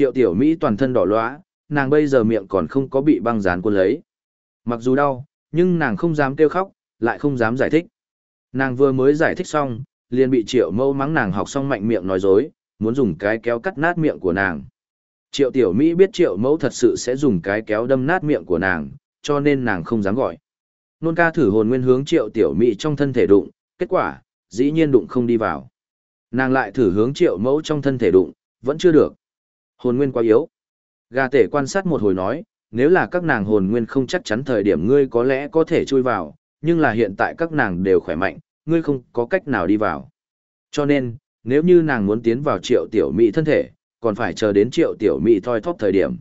Triệu tiểu Mỹ toàn thân đỏ loá, nàng bây giờ miệng còn không có bị băng dán cuốn lấy. Mặc dù đau, nhưng nàng không dám kêu khóc, lại không dám giải thích. Nàng vừa mới giải thích xong, liền bị triệu mâu mắng nàng học xong mạnh miệng nói dối, muốn dùng cái kéo cắt nát miệng của nàng. Triệu tiểu Mỹ biết triệu mẫu thật sự sẽ dùng cái kéo đâm nát miệng của nàng, cho nên nàng không dám gọi. Nôn ca thử hồn nguyên hướng triệu tiểu Mỹ trong thân thể đụng, kết quả, dĩ nhiên đụng không đi vào. Nàng lại thử hướng triệu mẫu trong thân thể đụng, vẫn chưa được. Hồn nguyên quá yếu. Gà tể quan sát một hồi nói, nếu là các nàng hồn nguyên không chắc chắn thời điểm ngươi có lẽ có thể chui vào, nhưng là hiện tại các nàng đều khỏe mạnh, ngươi không có cách nào đi vào. Cho nên, nếu như nàng muốn tiến vào triệu tiểu mỹ thân thể, còn phải chờ đến triệu tiểu mỹ thoi thóp thời điểm.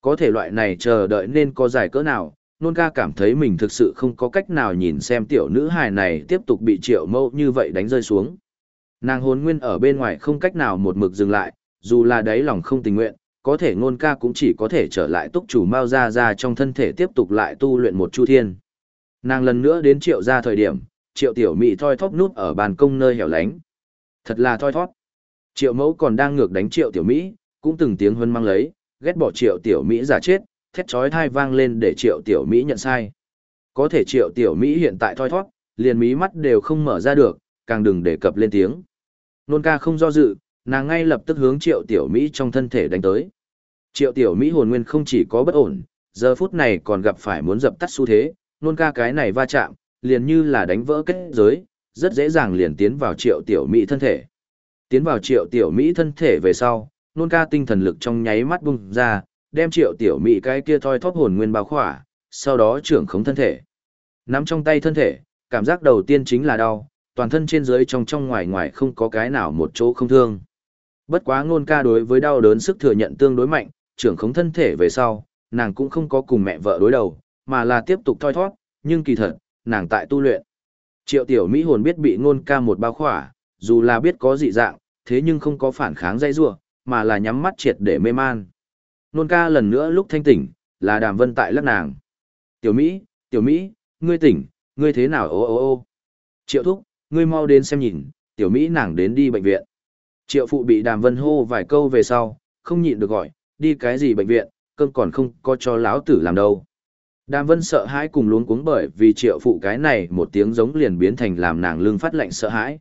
Có thể loại này chờ đợi nên có dài cỡ nào, nôn ca cảm thấy mình thực sự không có cách nào nhìn xem tiểu nữ hài này tiếp tục bị triệu mâu như vậy đánh rơi xuống. Nàng hồn nguyên ở bên ngoài không cách nào một mực dừng lại, dù là đáy lòng không tình nguyện, có thể ngôn ca cũng chỉ có thể trở lại túc chủ Mao ra Gia trong thân thể tiếp tục lại tu luyện một chu thiên. Nàng lần nữa đến triệu gia thời điểm, triệu tiểu mị thoi thóp nút ở bàn công nơi hẻo lánh. Thật là thoi thóp. Triệu mẫu còn đang ngược đánh triệu tiểu Mỹ, cũng từng tiếng hân mang lấy, ghét bỏ triệu tiểu Mỹ giả chết, thét chói thai vang lên để triệu tiểu Mỹ nhận sai. Có thể triệu tiểu Mỹ hiện tại thoi thoát, liền mí mắt đều không mở ra được, càng đừng đề cập lên tiếng. Nôn ca không do dự, nàng ngay lập tức hướng triệu tiểu Mỹ trong thân thể đánh tới. Triệu tiểu Mỹ hồn nguyên không chỉ có bất ổn, giờ phút này còn gặp phải muốn dập tắt xu thế, nôn ca cái này va chạm, liền như là đánh vỡ kết giới, rất dễ dàng liền tiến vào triệu tiểu Mỹ thân thể. Tiến vào triệu tiểu Mỹ thân thể về sau, nôn ca tinh thần lực trong nháy mắt bung ra, đem triệu tiểu Mỹ cái kia thoi thóp hồn nguyên bao khỏa, sau đó trưởng khống thân thể. Nắm trong tay thân thể, cảm giác đầu tiên chính là đau, toàn thân trên dưới trong trong ngoài ngoài không có cái nào một chỗ không thương. Bất quá ngôn ca đối với đau đớn sức thừa nhận tương đối mạnh, trưởng khống thân thể về sau, nàng cũng không có cùng mẹ vợ đối đầu, mà là tiếp tục thoi thoát, nhưng kỳ thật, nàng tại tu luyện. Triệu tiểu Mỹ hồn biết bị ngôn ca một bao khỏa, dù là biết có dị dạng, thế nhưng không có phản kháng dây rua, mà là nhắm mắt triệt để mê man. ngôn ca lần nữa lúc thanh tỉnh, là đàm vân tại lắc nàng. Tiểu Mỹ, tiểu Mỹ, ngươi tỉnh, ngươi thế nào ô ô ô. Triệu thúc, ngươi mau đến xem nhìn, tiểu Mỹ nàng đến đi bệnh viện. Triệu phụ bị đàm vân hô vài câu về sau, không nhịn được gọi, đi cái gì bệnh viện, cơm còn không có cho lão tử làm đâu. Đàm vân sợ hãi cùng luống cuống bởi vì triệu phụ cái này một tiếng giống liền biến thành làm nàng lương phát lạnh sợ hãi.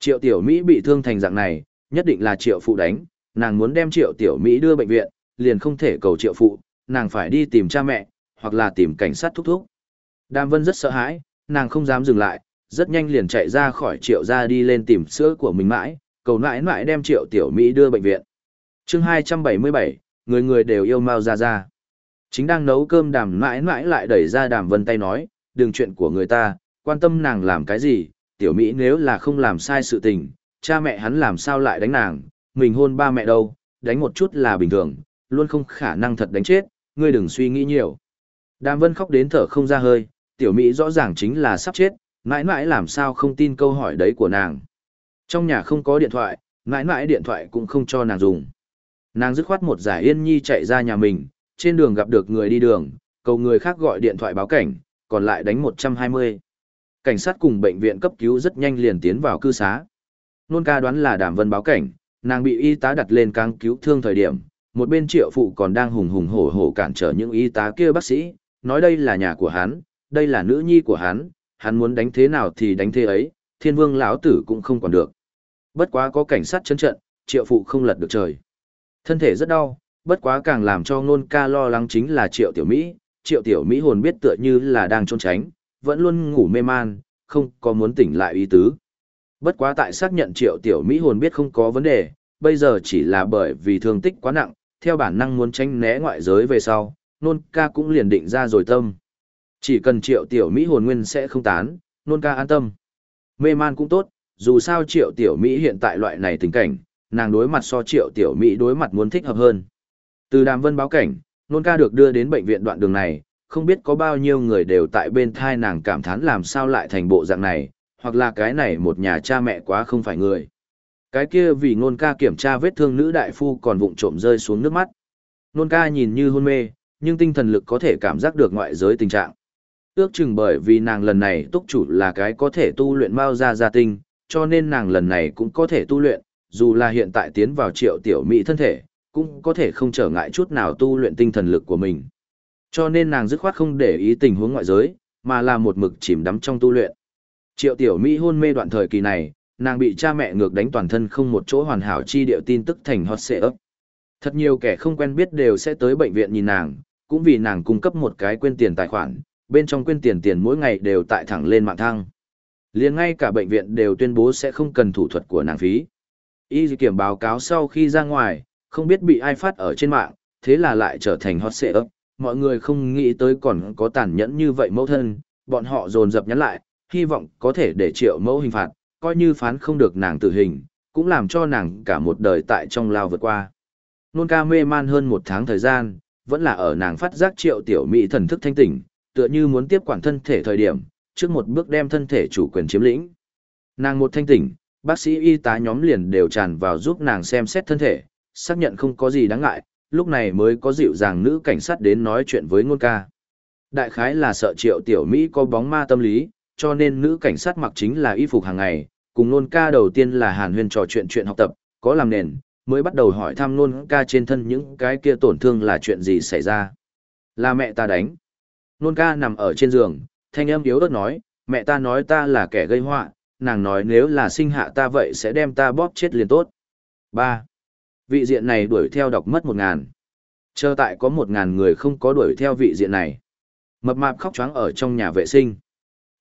Triệu tiểu Mỹ bị thương thành dạng này, nhất định là triệu phụ đánh, nàng muốn đem triệu tiểu Mỹ đưa bệnh viện, liền không thể cầu triệu phụ, nàng phải đi tìm cha mẹ, hoặc là tìm cảnh sát thúc thúc. Đàm vân rất sợ hãi, nàng không dám dừng lại, rất nhanh liền chạy ra khỏi triệu ra đi lên tìm sữa của mình mãi, cầu nãi nãi đem triệu tiểu Mỹ đưa bệnh viện. chương 277, người người đều yêu Mao Ra Ra. Chính đang nấu cơm đàm mãi mãi lại đẩy ra đàm vân tay nói, đừng chuyện của người ta, quan tâm nàng làm cái gì, tiểu Mỹ nếu là không làm sai sự tình, cha mẹ hắn làm sao lại đánh nàng, mình hôn ba mẹ đâu, đánh một chút là bình thường, luôn không khả năng thật đánh chết, ngươi đừng suy nghĩ nhiều. Đàm vân khóc đến thở không ra hơi, tiểu Mỹ rõ ràng chính là sắp chết, mãi mãi làm sao không tin câu hỏi đấy của nàng. Trong nhà không có điện thoại, mãi mãi điện thoại cũng không cho nàng dùng. Nàng dứt khoát một giải yên nhi chạy ra nhà mình, trên đường gặp được người đi đường, cầu người khác gọi điện thoại báo cảnh, còn lại đánh 120. Cảnh sát cùng bệnh viện cấp cứu rất nhanh liền tiến vào cư xá. Nôn ca đoán là đàm vân báo cảnh, nàng bị y tá đặt lên căng cứu thương thời điểm, một bên triệu phụ còn đang hùng hùng hổ hổ cản trở những y tá kia bác sĩ, nói đây là nhà của hắn, đây là nữ nhi của hắn, hắn muốn đánh thế nào thì đánh thế ấy, thiên vương lão tử cũng không còn được. Bất quá có cảnh sát chấn trận, triệu phụ không lật được trời. Thân thể rất đau, bất quá càng làm cho ngôn ca lo lắng chính là triệu tiểu Mỹ, triệu tiểu Mỹ hồn biết tựa như là đang trốn tránh, vẫn luôn ngủ mê man, không có muốn tỉnh lại ý tứ. Bất quá tại xác nhận triệu tiểu Mỹ hồn biết không có vấn đề, bây giờ chỉ là bởi vì thương tích quá nặng, theo bản năng muốn tránh né ngoại giới về sau, nôn ca cũng liền định ra rồi tâm. Chỉ cần triệu tiểu Mỹ hồn nguyên sẽ không tán, nôn ca an tâm. Mê man cũng tốt, dù sao triệu tiểu Mỹ hiện tại loại này tình cảnh, nàng đối mặt so triệu tiểu Mỹ đối mặt muốn thích hợp hơn. Từ đàm vân báo cảnh, nôn ca được đưa đến bệnh viện đoạn đường này, không biết có bao nhiêu người đều tại bên thai nàng cảm thán làm sao lại thành bộ dạng này, hoặc là cái này một nhà cha mẹ quá không phải người. Cái kia vì nôn ca kiểm tra vết thương nữ đại phu còn vụng trộm rơi xuống nước mắt. Nôn ca nhìn như hôn mê, nhưng tinh thần lực có thể cảm giác được ngoại giới tình trạng. Ước chừng bởi vì nàng lần này túc chủ là cái có thể tu luyện mao ra gia tinh, cho nên nàng lần này cũng có thể tu luyện, dù là hiện tại tiến vào triệu tiểu mỹ thân thể, cũng có thể không trở ngại chút nào tu luyện tinh thần lực của mình. Cho nên nàng dứt khoát không để ý tình huống ngoại giới, mà là một mực chìm đắm trong tu luyện. Triệu tiểu Mỹ hôn mê đoạn thời kỳ này, nàng bị cha mẹ ngược đánh toàn thân không một chỗ hoàn hảo chi điệu tin tức thành hot xệ ấp. Thật nhiều kẻ không quen biết đều sẽ tới bệnh viện nhìn nàng, cũng vì nàng cung cấp một cái quên tiền tài khoản, bên trong quên tiền tiền mỗi ngày đều tại thẳng lên mạng thăng liền ngay cả bệnh viện đều tuyên bố sẽ không cần thủ thuật của nàng phí. Y kiểm báo cáo sau khi ra ngoài, không biết bị ai phát ở trên mạng, thế là lại trở thành hot xệ ấp. Mọi người không nghĩ tới còn có tàn nhẫn như vậy mẫu thân, bọn họ dồn dập nhắn lại, hy vọng có thể để triệu mẫu hình phạt, coi như phán không được nàng tử hình, cũng làm cho nàng cả một đời tại trong lao vượt qua. Nôn ca mê man hơn một tháng thời gian, vẫn là ở nàng phát giác triệu tiểu mỹ thần thức thanh tỉnh, tựa như muốn tiếp quản thân thể thời điểm, trước một bước đem thân thể chủ quyền chiếm lĩnh. Nàng một thanh tỉnh, bác sĩ y tá nhóm liền đều tràn vào giúp nàng xem xét thân thể, xác nhận không có gì đáng ngại, lúc này mới có dịu dàng nữ cảnh sát đến nói chuyện với ngôn ca. Đại khái là sợ triệu tiểu Mỹ có bóng ma tâm lý, cho nên nữ cảnh sát mặc chính là y phục hàng ngày, cùng nôn ca đầu tiên là hàn huyên trò chuyện chuyện học tập, có làm nền, mới bắt đầu hỏi thăm nôn ca trên thân những cái kia tổn thương là chuyện gì xảy ra. Là mẹ ta đánh. Nôn ca nằm ở trên giường, thanh âm yếu ớt nói, mẹ ta nói ta là kẻ gây họa, nàng nói nếu là sinh hạ ta vậy sẽ đem ta bóp chết liền tốt. 3. Vị diện này đuổi theo đọc mất một ngàn. Chờ tại có một ngàn người không có đuổi theo vị diện này. Mập mạp khóc choáng ở trong nhà vệ sinh.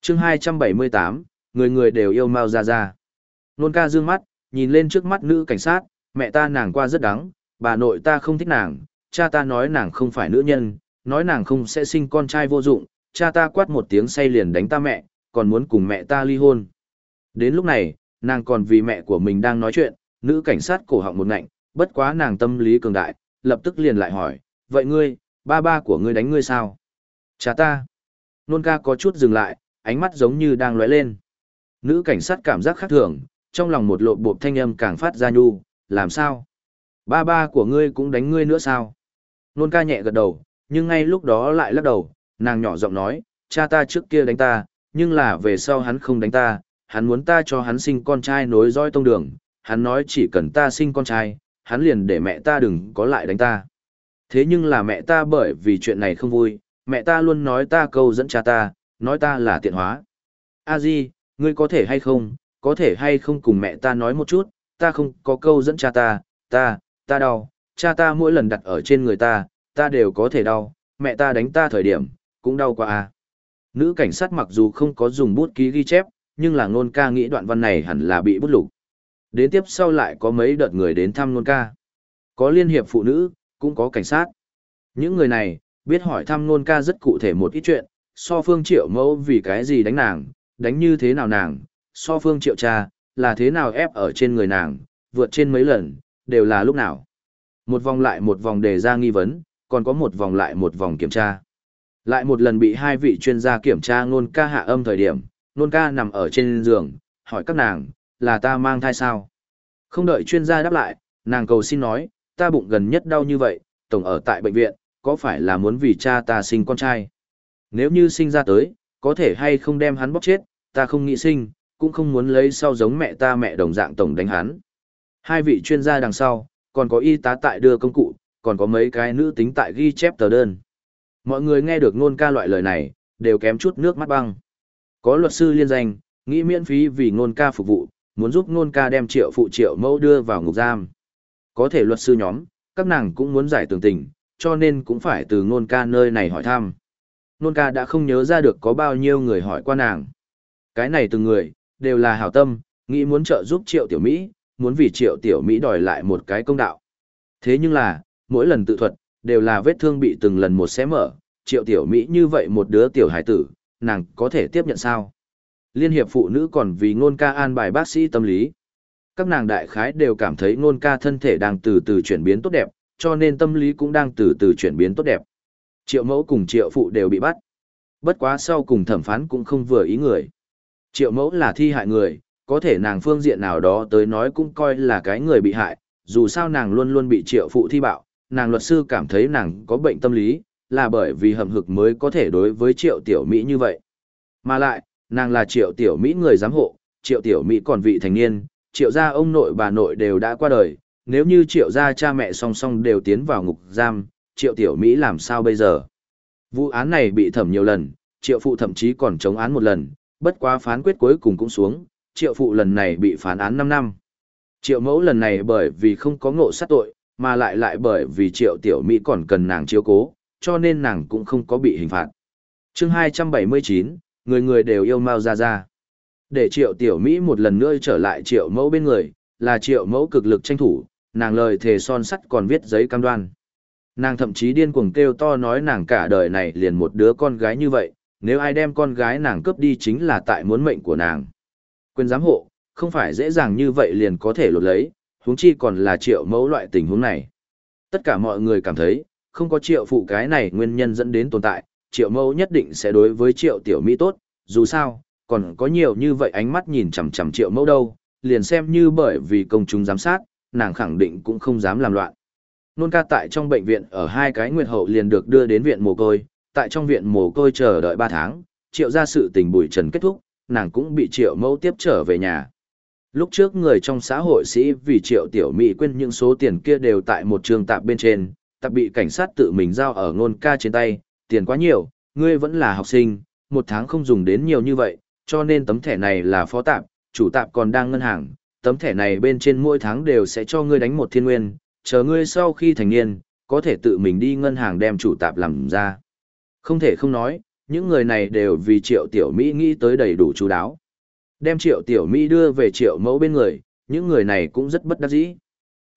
chương 278, người người đều yêu Mao Gia Gia. Nôn ca dương mắt, nhìn lên trước mắt nữ cảnh sát, mẹ ta nàng qua rất đắng, bà nội ta không thích nàng, cha ta nói nàng không phải nữ nhân, nói nàng không sẽ sinh con trai vô dụng, cha ta quát một tiếng say liền đánh ta mẹ, còn muốn cùng mẹ ta ly hôn. Đến lúc này, nàng còn vì mẹ của mình đang nói chuyện, nữ cảnh sát cổ họng một ngạnh, bất quá nàng tâm lý cường đại, lập tức liền lại hỏi, vậy ngươi, ba ba của ngươi đánh ngươi sao? Cha ta. Nôn ca có chút dừng lại, ánh mắt giống như đang lóe lên. Nữ cảnh sát cảm giác khác thường, trong lòng một lộ bộp thanh âm càng phát ra nhu, làm sao? Ba ba của ngươi cũng đánh ngươi nữa sao? Nôn ca nhẹ gật đầu, nhưng ngay lúc đó lại lắc đầu, nàng nhỏ giọng nói, cha ta trước kia đánh ta, nhưng là về sau hắn không đánh ta, hắn muốn ta cho hắn sinh con trai nối dõi tông đường, hắn nói chỉ cần ta sinh con trai, hắn liền để mẹ ta đừng có lại đánh ta. Thế nhưng là mẹ ta bởi vì chuyện này không vui, mẹ ta luôn nói ta câu dẫn cha ta, nói ta là tiện hóa. A Di, ngươi có thể hay không, có thể hay không cùng mẹ ta nói một chút, ta không có câu dẫn cha ta, ta, ta đau, cha ta mỗi lần đặt ở trên người ta, ta đều có thể đau, mẹ ta đánh ta thời điểm, cũng đau quá à. Nữ cảnh sát mặc dù không có dùng bút ký ghi chép, nhưng là ngôn ca nghĩ đoạn văn này hẳn là bị bút lục. Đến tiếp sau lại có mấy đợt người đến thăm ngôn ca. Có liên hiệp phụ nữ, cũng có cảnh sát. Những người này, biết hỏi thăm ngôn ca rất cụ thể một ít chuyện, so phương triệu mẫu vì cái gì đánh nàng, đánh như thế nào nàng, so phương triệu cha, là thế nào ép ở trên người nàng, vượt trên mấy lần, đều là lúc nào. Một vòng lại một vòng đề ra nghi vấn, còn có một vòng lại một vòng kiểm tra. Lại một lần bị hai vị chuyên gia kiểm tra Nôn ca hạ âm thời điểm, Nôn ca nằm ở trên giường, hỏi các nàng, là ta mang thai sao? Không đợi chuyên gia đáp lại, nàng cầu xin nói, ta bụng gần nhất đau như vậy, tổng ở tại bệnh viện, có phải là muốn vì cha ta sinh con trai? Nếu như sinh ra tới, có thể hay không đem hắn bóc chết, ta không nghĩ sinh, cũng không muốn lấy sau giống mẹ ta mẹ đồng dạng tổng đánh hắn. Hai vị chuyên gia đằng sau, còn có y tá tại đưa công cụ, còn có mấy cái nữ tính tại ghi chép tờ đơn. Mọi người nghe được ngôn ca loại lời này, đều kém chút nước mắt băng. Có luật sư liên danh, nghĩ miễn phí vì ngôn ca phục vụ, muốn giúp ngôn ca đem triệu phụ triệu mẫu đưa vào ngục giam. Có thể luật sư nhóm, các nàng cũng muốn giải tường tình, cho nên cũng phải từ ngôn ca nơi này hỏi thăm. Ngôn ca đã không nhớ ra được có bao nhiêu người hỏi qua nàng. Cái này từng người, đều là hảo tâm, nghĩ muốn trợ giúp triệu tiểu Mỹ, muốn vì triệu tiểu Mỹ đòi lại một cái công đạo. Thế nhưng là, mỗi lần tự thuật, đều là vết thương bị từng lần một xé mở, triệu tiểu Mỹ như vậy một đứa tiểu hải tử, nàng có thể tiếp nhận sao? Liên hiệp phụ nữ còn vì ngôn ca an bài bác sĩ tâm lý. Các nàng đại khái đều cảm thấy ngôn ca thân thể đang từ từ chuyển biến tốt đẹp, cho nên tâm lý cũng đang từ từ chuyển biến tốt đẹp. Triệu mẫu cùng triệu phụ đều bị bắt. Bất quá sau cùng thẩm phán cũng không vừa ý người. Triệu mẫu là thi hại người, có thể nàng phương diện nào đó tới nói cũng coi là cái người bị hại, dù sao nàng luôn luôn bị triệu phụ thi bạo, nàng luật sư cảm thấy nàng có bệnh tâm lý, là bởi vì hầm hực mới có thể đối với triệu tiểu Mỹ như vậy. Mà lại, nàng là triệu tiểu Mỹ người giám hộ, triệu tiểu Mỹ còn vị thành niên, triệu gia ông nội bà nội đều đã qua đời, nếu như triệu gia cha mẹ song song đều tiến vào ngục giam, triệu tiểu Mỹ làm sao bây giờ? Vụ án này bị thẩm nhiều lần, triệu phụ thậm chí còn chống án một lần, bất quá phán quyết cuối cùng cũng xuống, triệu phụ lần này bị phán án 5 năm. Triệu mẫu lần này bởi vì không có ngộ sát tội, mà lại lại bởi vì triệu tiểu Mỹ còn cần nàng chiếu cố, cho nên nàng cũng không có bị hình phạt. chương 279, người người đều yêu Mao Gia Gia. Để triệu tiểu Mỹ một lần nữa trở lại triệu mẫu bên người, là triệu mẫu cực lực tranh thủ, nàng lời thề son sắt còn viết giấy cam đoan. Nàng thậm chí điên cuồng kêu to nói nàng cả đời này liền một đứa con gái như vậy, nếu ai đem con gái nàng cướp đi chính là tại muốn mệnh của nàng. Quyền giám hộ, không phải dễ dàng như vậy liền có thể lột lấy, huống chi còn là triệu mẫu loại tình huống này. Tất cả mọi người cảm thấy, không có triệu phụ cái này nguyên nhân dẫn đến tồn tại, triệu mẫu nhất định sẽ đối với triệu tiểu mỹ tốt, dù sao, còn có nhiều như vậy ánh mắt nhìn chằm chằm triệu mẫu đâu, liền xem như bởi vì công chúng giám sát, nàng khẳng định cũng không dám làm loạn. Nôn ca tại trong bệnh viện ở hai cái nguyệt hậu liền được đưa đến viện mồ côi, tại trong viện mồ côi chờ đợi 3 tháng, triệu ra sự tình bùi trần kết thúc, nàng cũng bị triệu mẫu tiếp trở về nhà. Lúc trước người trong xã hội sĩ vì triệu tiểu mỹ quên những số tiền kia đều tại một trường tạp bên trên, tạp bị cảnh sát tự mình giao ở ngôn ca trên tay, tiền quá nhiều, ngươi vẫn là học sinh, một tháng không dùng đến nhiều như vậy, cho nên tấm thẻ này là phó tạp, chủ tạp còn đang ngân hàng, tấm thẻ này bên trên mỗi tháng đều sẽ cho ngươi đánh một thiên nguyên, chờ ngươi sau khi thành niên, có thể tự mình đi ngân hàng đem chủ tạp làm ra. Không thể không nói, những người này đều vì triệu tiểu Mỹ nghĩ tới đầy đủ chú đáo. Đem triệu tiểu Mỹ đưa về triệu mẫu bên người, những người này cũng rất bất đắc dĩ.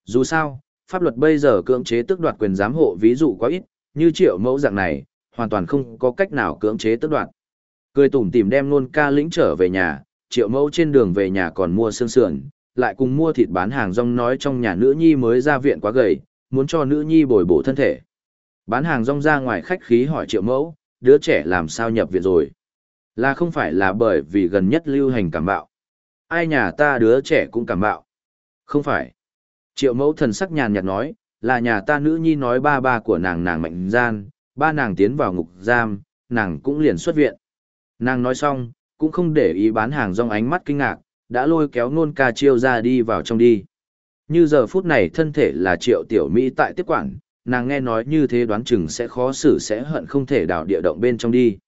Dù sao, pháp luật bây giờ cưỡng chế tước đoạt quyền giám hộ ví dụ quá ít, như triệu mẫu dạng này, hoàn toàn không có cách nào cưỡng chế tước đoạt. Cười tủm tìm đem nôn ca lĩnh trở về nhà, triệu mẫu trên đường về nhà còn mua xương sườn, lại cùng mua thịt bán hàng rong nói trong nhà nữ nhi mới ra viện quá gầy, muốn cho nữ nhi bồi bổ thân thể. Bán hàng rong ra ngoài khách khí hỏi triệu mẫu, đứa trẻ làm sao nhập viện rồi. Là không phải là bởi vì gần nhất lưu hành cảm bạo. Ai nhà ta đứa trẻ cũng cảm bạo. Không phải. Triệu mẫu thần sắc nhàn nhạt nói, là nhà ta nữ nhi nói ba ba của nàng nàng mạnh gian, ba nàng tiến vào ngục giam, nàng cũng liền xuất viện. Nàng nói xong, cũng không để ý bán hàng rong ánh mắt kinh ngạc, đã lôi kéo nôn ca chiêu ra đi vào trong đi. Như giờ phút này thân thể là triệu tiểu Mỹ tại tiếp quản, nàng nghe nói như thế đoán chừng sẽ khó xử sẽ hận không thể đảo địa động bên trong đi.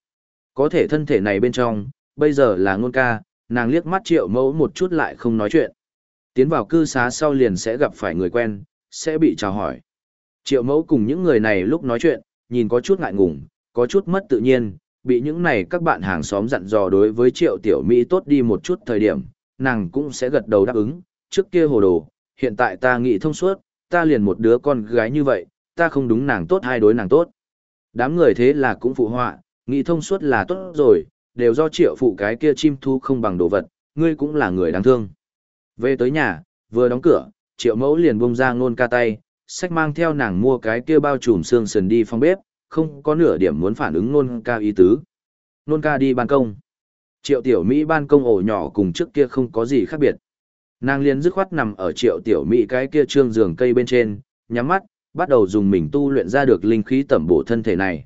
Có thể thân thể này bên trong, bây giờ là ngôn ca, nàng liếc mắt triệu mẫu một chút lại không nói chuyện. Tiến vào cư xá sau liền sẽ gặp phải người quen, sẽ bị chào hỏi. Triệu mẫu cùng những người này lúc nói chuyện, nhìn có chút ngại ngùng, có chút mất tự nhiên, bị những này các bạn hàng xóm dặn dò đối với triệu tiểu Mỹ tốt đi một chút thời điểm, nàng cũng sẽ gật đầu đáp ứng, trước kia hồ đồ, hiện tại ta nghĩ thông suốt, ta liền một đứa con gái như vậy, ta không đúng nàng tốt hay đối nàng tốt. Đám người thế là cũng phụ họa, nghĩ thông suốt là tốt rồi, đều do triệu phụ cái kia chim thu không bằng đồ vật, ngươi cũng là người đáng thương. Về tới nhà, vừa đóng cửa, triệu mẫu liền bông ra ngôn ca tay, sách mang theo nàng mua cái kia bao trùm xương sườn đi phòng bếp, không có nửa điểm muốn phản ứng ngôn ca ý tứ. Ngôn ca đi ban công. Triệu tiểu Mỹ ban công ổ nhỏ cùng trước kia không có gì khác biệt. Nàng liền dứt khoát nằm ở triệu tiểu Mỹ cái kia trương giường cây bên trên, nhắm mắt, bắt đầu dùng mình tu luyện ra được linh khí tẩm bổ thân thể này.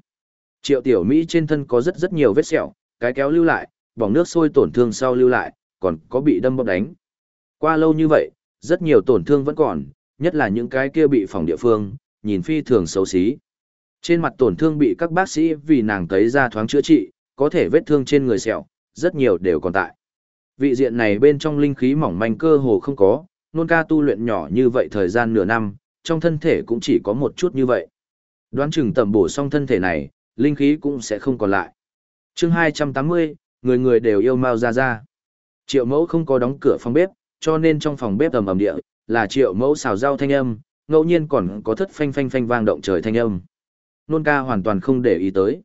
Triệu tiểu Mỹ trên thân có rất rất nhiều vết sẹo, cái kéo lưu lại, bỏng nước sôi tổn thương sau lưu lại, còn có bị đâm bóp đánh. Qua lâu như vậy, rất nhiều tổn thương vẫn còn, nhất là những cái kia bị phòng địa phương, nhìn phi thường xấu xí. Trên mặt tổn thương bị các bác sĩ vì nàng tấy ra thoáng chữa trị, có thể vết thương trên người sẹo, rất nhiều đều còn tại. Vị diện này bên trong linh khí mỏng manh cơ hồ không có, nôn ca tu luyện nhỏ như vậy thời gian nửa năm, trong thân thể cũng chỉ có một chút như vậy. Đoán chừng tầm bổ xong thân thể này, linh khí cũng sẽ không còn lại. chương 280, người người đều yêu Mao gia gia. Triệu mẫu không có đóng cửa phòng bếp, cho nên trong phòng bếp ầm ầm địa, là triệu mẫu xào rau thanh âm, ngẫu nhiên còn có thất phanh phanh phanh vang động trời thanh âm. Nôn ca hoàn toàn không để ý tới.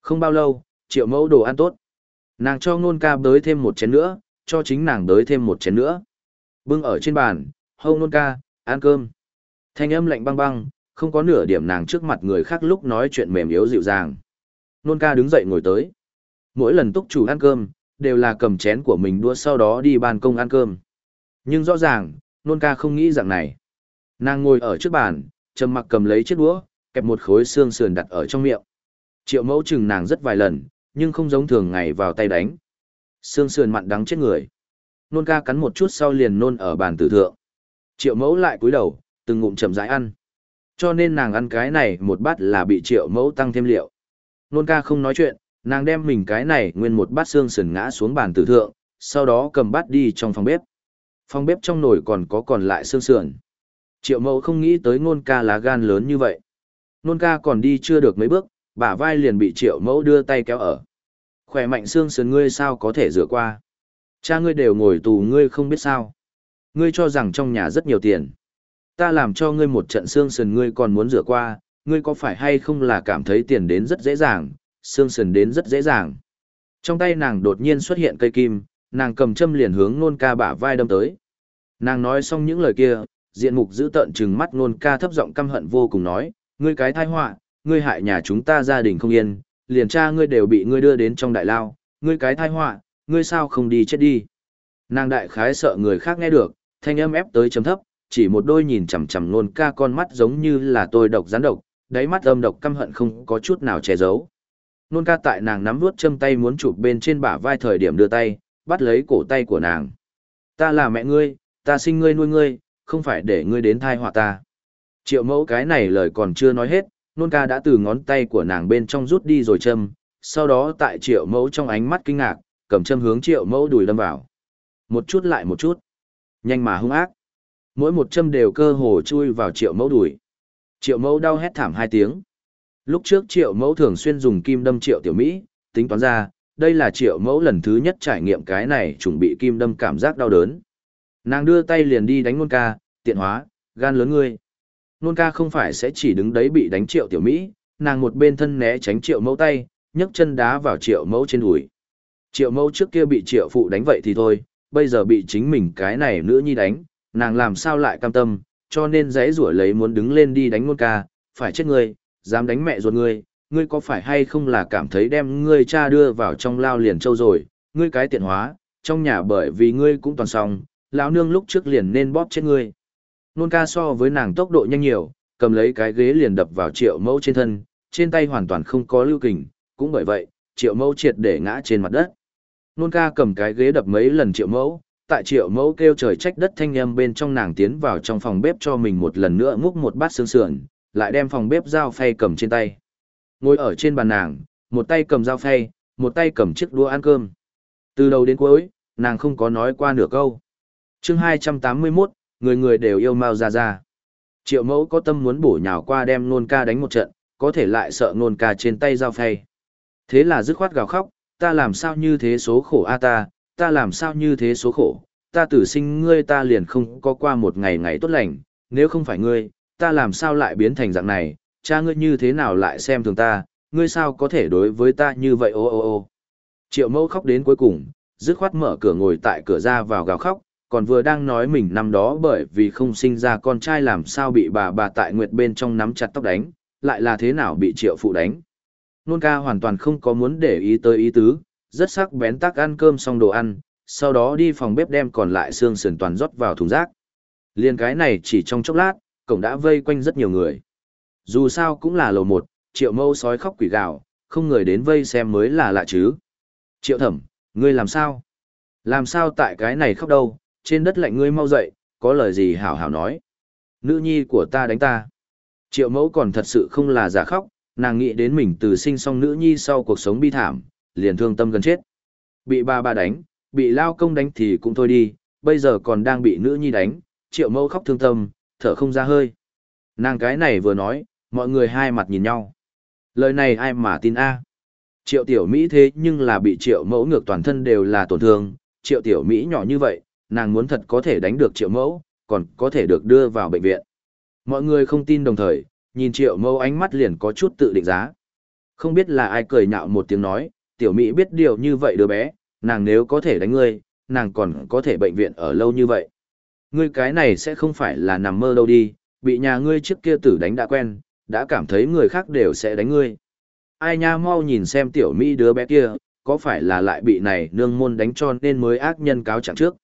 Không bao lâu, triệu mẫu đồ ăn tốt. Nàng cho nôn ca bới thêm một chén nữa, cho chính nàng đới thêm một chén nữa. Bưng ở trên bàn, hông nôn ca, ăn cơm. Thanh âm lạnh băng băng, không có nửa điểm nàng trước mặt người khác lúc nói chuyện mềm yếu dịu dàng. Nôn ca đứng dậy ngồi tới. Mỗi lần túc chủ ăn cơm, đều là cầm chén của mình đua sau đó đi ban công ăn cơm. Nhưng rõ ràng, nôn ca không nghĩ dạng này. Nàng ngồi ở trước bàn, trầm mặc cầm lấy chiếc đũa, kẹp một khối xương sườn đặt ở trong miệng. Triệu mẫu chừng nàng rất vài lần, nhưng không giống thường ngày vào tay đánh. Xương sườn mặn đắng chết người. Nôn ca cắn một chút sau liền nôn ở bàn tử thượng. Triệu mẫu lại cúi đầu, từng ngụm chậm rãi ăn. Cho nên nàng ăn cái này một bát là bị triệu mẫu tăng thêm liệu. Nôn ca không nói chuyện, nàng đem mình cái này nguyên một bát xương sườn ngã xuống bàn tử thượng, sau đó cầm bát đi trong phòng bếp. Phòng bếp trong nồi còn có còn lại xương sườn. Triệu mẫu không nghĩ tới nôn ca lá gan lớn như vậy. Nôn ca còn đi chưa được mấy bước, bả vai liền bị triệu mẫu đưa tay kéo ở. Khỏe mạnh xương sườn ngươi sao có thể rửa qua. Cha ngươi đều ngồi tù ngươi không biết sao. Ngươi cho rằng trong nhà rất nhiều tiền. Ta làm cho ngươi một trận xương sườn ngươi còn muốn rửa qua, ngươi có phải hay không là cảm thấy tiền đến rất dễ dàng, xương sườn đến rất dễ dàng. Trong tay nàng đột nhiên xuất hiện cây kim, nàng cầm châm liền hướng nôn ca bả vai đâm tới. Nàng nói xong những lời kia, diện mục giữ tợn trừng mắt nôn ca thấp giọng căm hận vô cùng nói, ngươi cái thai họa, ngươi hại nhà chúng ta gia đình không yên, liền cha ngươi đều bị ngươi đưa đến trong đại lao, ngươi cái thai họa, ngươi sao không đi chết đi. Nàng đại khái sợ người khác nghe được, thanh âm ép tới chấm thấp, chỉ một đôi nhìn chằm chằm nôn ca con mắt giống như là tôi độc gián độc, đáy mắt âm độc căm hận không có chút nào che giấu. Nôn ca tại nàng nắm vuốt châm tay muốn chụp bên trên bả vai thời điểm đưa tay, bắt lấy cổ tay của nàng. Ta là mẹ ngươi, ta sinh ngươi nuôi ngươi, không phải để ngươi đến thai họa ta. Triệu mẫu cái này lời còn chưa nói hết, nôn ca đã từ ngón tay của nàng bên trong rút đi rồi châm, sau đó tại triệu mẫu trong ánh mắt kinh ngạc, cầm châm hướng triệu mẫu đùi đâm vào. Một chút lại một chút. Nhanh mà hung ác. Mỗi một châm đều cơ hồ chui vào triệu mẫu đùi. Triệu mẫu đau hét thảm hai tiếng. Lúc trước triệu mẫu thường xuyên dùng kim đâm triệu tiểu Mỹ, tính toán ra, đây là triệu mẫu lần thứ nhất trải nghiệm cái này chuẩn bị kim đâm cảm giác đau đớn. Nàng đưa tay liền đi đánh nôn ca, tiện hóa, gan lớn ngươi. Nôn ca không phải sẽ chỉ đứng đấy bị đánh triệu tiểu Mỹ, nàng một bên thân né tránh triệu mẫu tay, nhấc chân đá vào triệu mẫu trên đùi. Triệu mẫu trước kia bị triệu phụ đánh vậy thì thôi, bây giờ bị chính mình cái này nữ nhi đánh, nàng làm sao lại cam tâm, cho nên dãy rủa lấy muốn đứng lên đi đánh nôn ca, phải chết ngươi, dám đánh mẹ ruột ngươi, ngươi có phải hay không là cảm thấy đem ngươi cha đưa vào trong lao liền châu rồi, ngươi cái tiện hóa, trong nhà bởi vì ngươi cũng toàn xong, lão nương lúc trước liền nên bóp chết ngươi. Nôn ca so với nàng tốc độ nhanh nhiều, cầm lấy cái ghế liền đập vào triệu mẫu trên thân, trên tay hoàn toàn không có lưu kình, cũng bởi vậy, triệu mẫu triệt để ngã trên mặt đất. Nôn ca cầm cái ghế đập mấy lần triệu mẫu, tại triệu mẫu kêu trời trách đất thanh âm bên trong nàng tiến vào trong phòng bếp cho mình một lần nữa múc một bát xương sườn, lại đem phòng bếp dao phay cầm trên tay. Ngồi ở trên bàn nàng, một tay cầm dao phay, một tay cầm chiếc đũa ăn cơm. Từ đầu đến cuối, nàng không có nói qua nửa câu. chương 281, người người đều yêu Mao Gia Gia. Triệu mẫu có tâm muốn bổ nhào qua đem nôn ca đánh một trận, có thể lại sợ nôn ca trên tay dao phay. Thế là dứt khoát gào khóc, ta làm sao như thế số khổ a ta, ta làm sao như thế số khổ, ta tử sinh ngươi ta liền không có qua một ngày ngày tốt lành, nếu không phải ngươi, ta làm sao lại biến thành dạng này, cha ngươi như thế nào lại xem thường ta, ngươi sao có thể đối với ta như vậy ô ô ô. Triệu mẫu khóc đến cuối cùng, dứt khoát mở cửa ngồi tại cửa ra vào gào khóc, còn vừa đang nói mình năm đó bởi vì không sinh ra con trai làm sao bị bà bà tại nguyệt bên trong nắm chặt tóc đánh, lại là thế nào bị triệu phụ đánh. Nôn ca hoàn toàn không có muốn để ý tới ý tứ, rất sắc bén tắc ăn cơm xong đồ ăn, sau đó đi phòng bếp đem còn lại xương sườn toàn rót vào thùng rác. Liên cái này chỉ trong chốc lát, cổng đã vây quanh rất nhiều người. Dù sao cũng là lầu một, triệu mâu sói khóc quỷ gạo, không người đến vây xem mới là lạ chứ. Triệu thẩm, ngươi làm sao? Làm sao tại cái này khóc đâu, trên đất lạnh ngươi mau dậy, có lời gì hảo hảo nói. Nữ nhi của ta đánh ta. Triệu mẫu còn thật sự không là giả khóc, nàng nghĩ đến mình từ sinh xong nữ nhi sau cuộc sống bi thảm, liền thương tâm gần chết. Bị ba ba đánh, bị lao công đánh thì cũng thôi đi, bây giờ còn đang bị nữ nhi đánh, triệu mâu khóc thương tâm, thở không ra hơi. Nàng cái này vừa nói, mọi người hai mặt nhìn nhau. Lời này ai mà tin a? Triệu tiểu Mỹ thế nhưng là bị triệu mẫu ngược toàn thân đều là tổn thương, triệu tiểu Mỹ nhỏ như vậy, nàng muốn thật có thể đánh được triệu mẫu, còn có thể được đưa vào bệnh viện. Mọi người không tin đồng thời, nhìn triệu mẫu ánh mắt liền có chút tự định giá. Không biết là ai cười nhạo một tiếng nói, tiểu Mỹ biết điều như vậy đứa bé, nàng nếu có thể đánh ngươi, nàng còn có thể bệnh viện ở lâu như vậy. Ngươi cái này sẽ không phải là nằm mơ đâu đi, bị nhà ngươi trước kia tử đánh đã quen, đã cảm thấy người khác đều sẽ đánh ngươi. Ai nha mau nhìn xem tiểu Mỹ đứa bé kia, có phải là lại bị này nương môn đánh cho nên mới ác nhân cáo chẳng trước.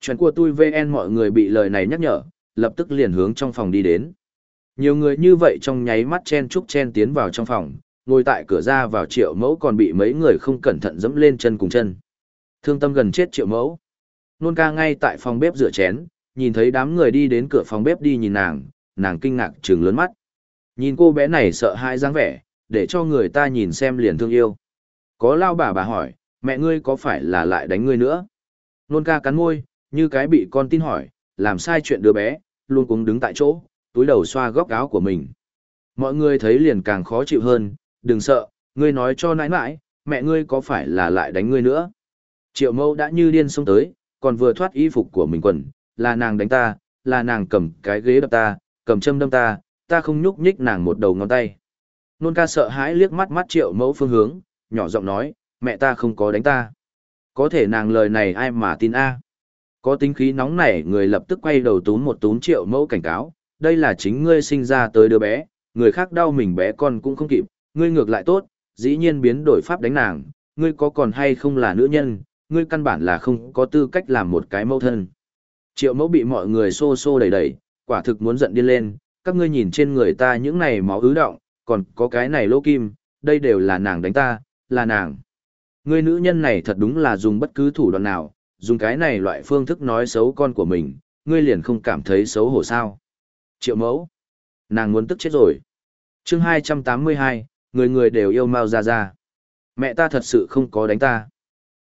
Chuyện của tôi VN mọi người bị lời này nhắc nhở, lập tức liền hướng trong phòng đi đến. Nhiều người như vậy trong nháy mắt chen chúc chen tiến vào trong phòng, ngồi tại cửa ra vào triệu mẫu còn bị mấy người không cẩn thận dẫm lên chân cùng chân. Thương tâm gần chết triệu mẫu. Nôn ca ngay tại phòng bếp rửa chén, nhìn thấy đám người đi đến cửa phòng bếp đi nhìn nàng, nàng kinh ngạc chừng lớn mắt. Nhìn cô bé này sợ hãi dáng vẻ, để cho người ta nhìn xem liền thương yêu. Có lao bà bà hỏi, mẹ ngươi có phải là lại đánh ngươi nữa? Nôn ca cắn môi, như cái bị con tin hỏi, làm sai chuyện đứa bé, luôn cuống đứng tại chỗ, túi đầu xoa góc áo của mình. Mọi người thấy liền càng khó chịu hơn, đừng sợ, ngươi nói cho nãi nãi, mẹ ngươi có phải là lại đánh ngươi nữa? Triệu mâu đã như điên xông tới, còn vừa thoát y phục của mình quần, là nàng đánh ta, là nàng cầm cái ghế đập ta, cầm châm đâm ta, ta không nhúc nhích nàng một đầu ngón tay. Nôn ca sợ hãi liếc mắt mắt triệu mẫu phương hướng, nhỏ giọng nói, mẹ ta không có đánh ta. Có thể nàng lời này ai mà tin a? Có tính khí nóng nảy người lập tức quay đầu tún một tún triệu mẫu cảnh cáo, đây là chính ngươi sinh ra tới đứa bé, người khác đau mình bé con cũng không kịp, ngươi ngược lại tốt, dĩ nhiên biến đổi pháp đánh nàng, ngươi có còn hay không là nữ nhân, ngươi căn bản là không có tư cách làm một cái mẫu thân. Triệu mẫu bị mọi người xô xô đẩy đẩy, quả thực muốn giận điên lên, các ngươi nhìn trên người ta những này máu ứ động, còn có cái này lỗ kim, đây đều là nàng đánh ta, là nàng. Ngươi nữ nhân này thật đúng là dùng bất cứ thủ đoạn nào, dùng cái này loại phương thức nói xấu con của mình, ngươi liền không cảm thấy xấu hổ sao. Triệu mẫu, nàng muốn tức chết rồi. chương 282, người người đều yêu Mao gia gia Mẹ ta thật sự không có đánh ta.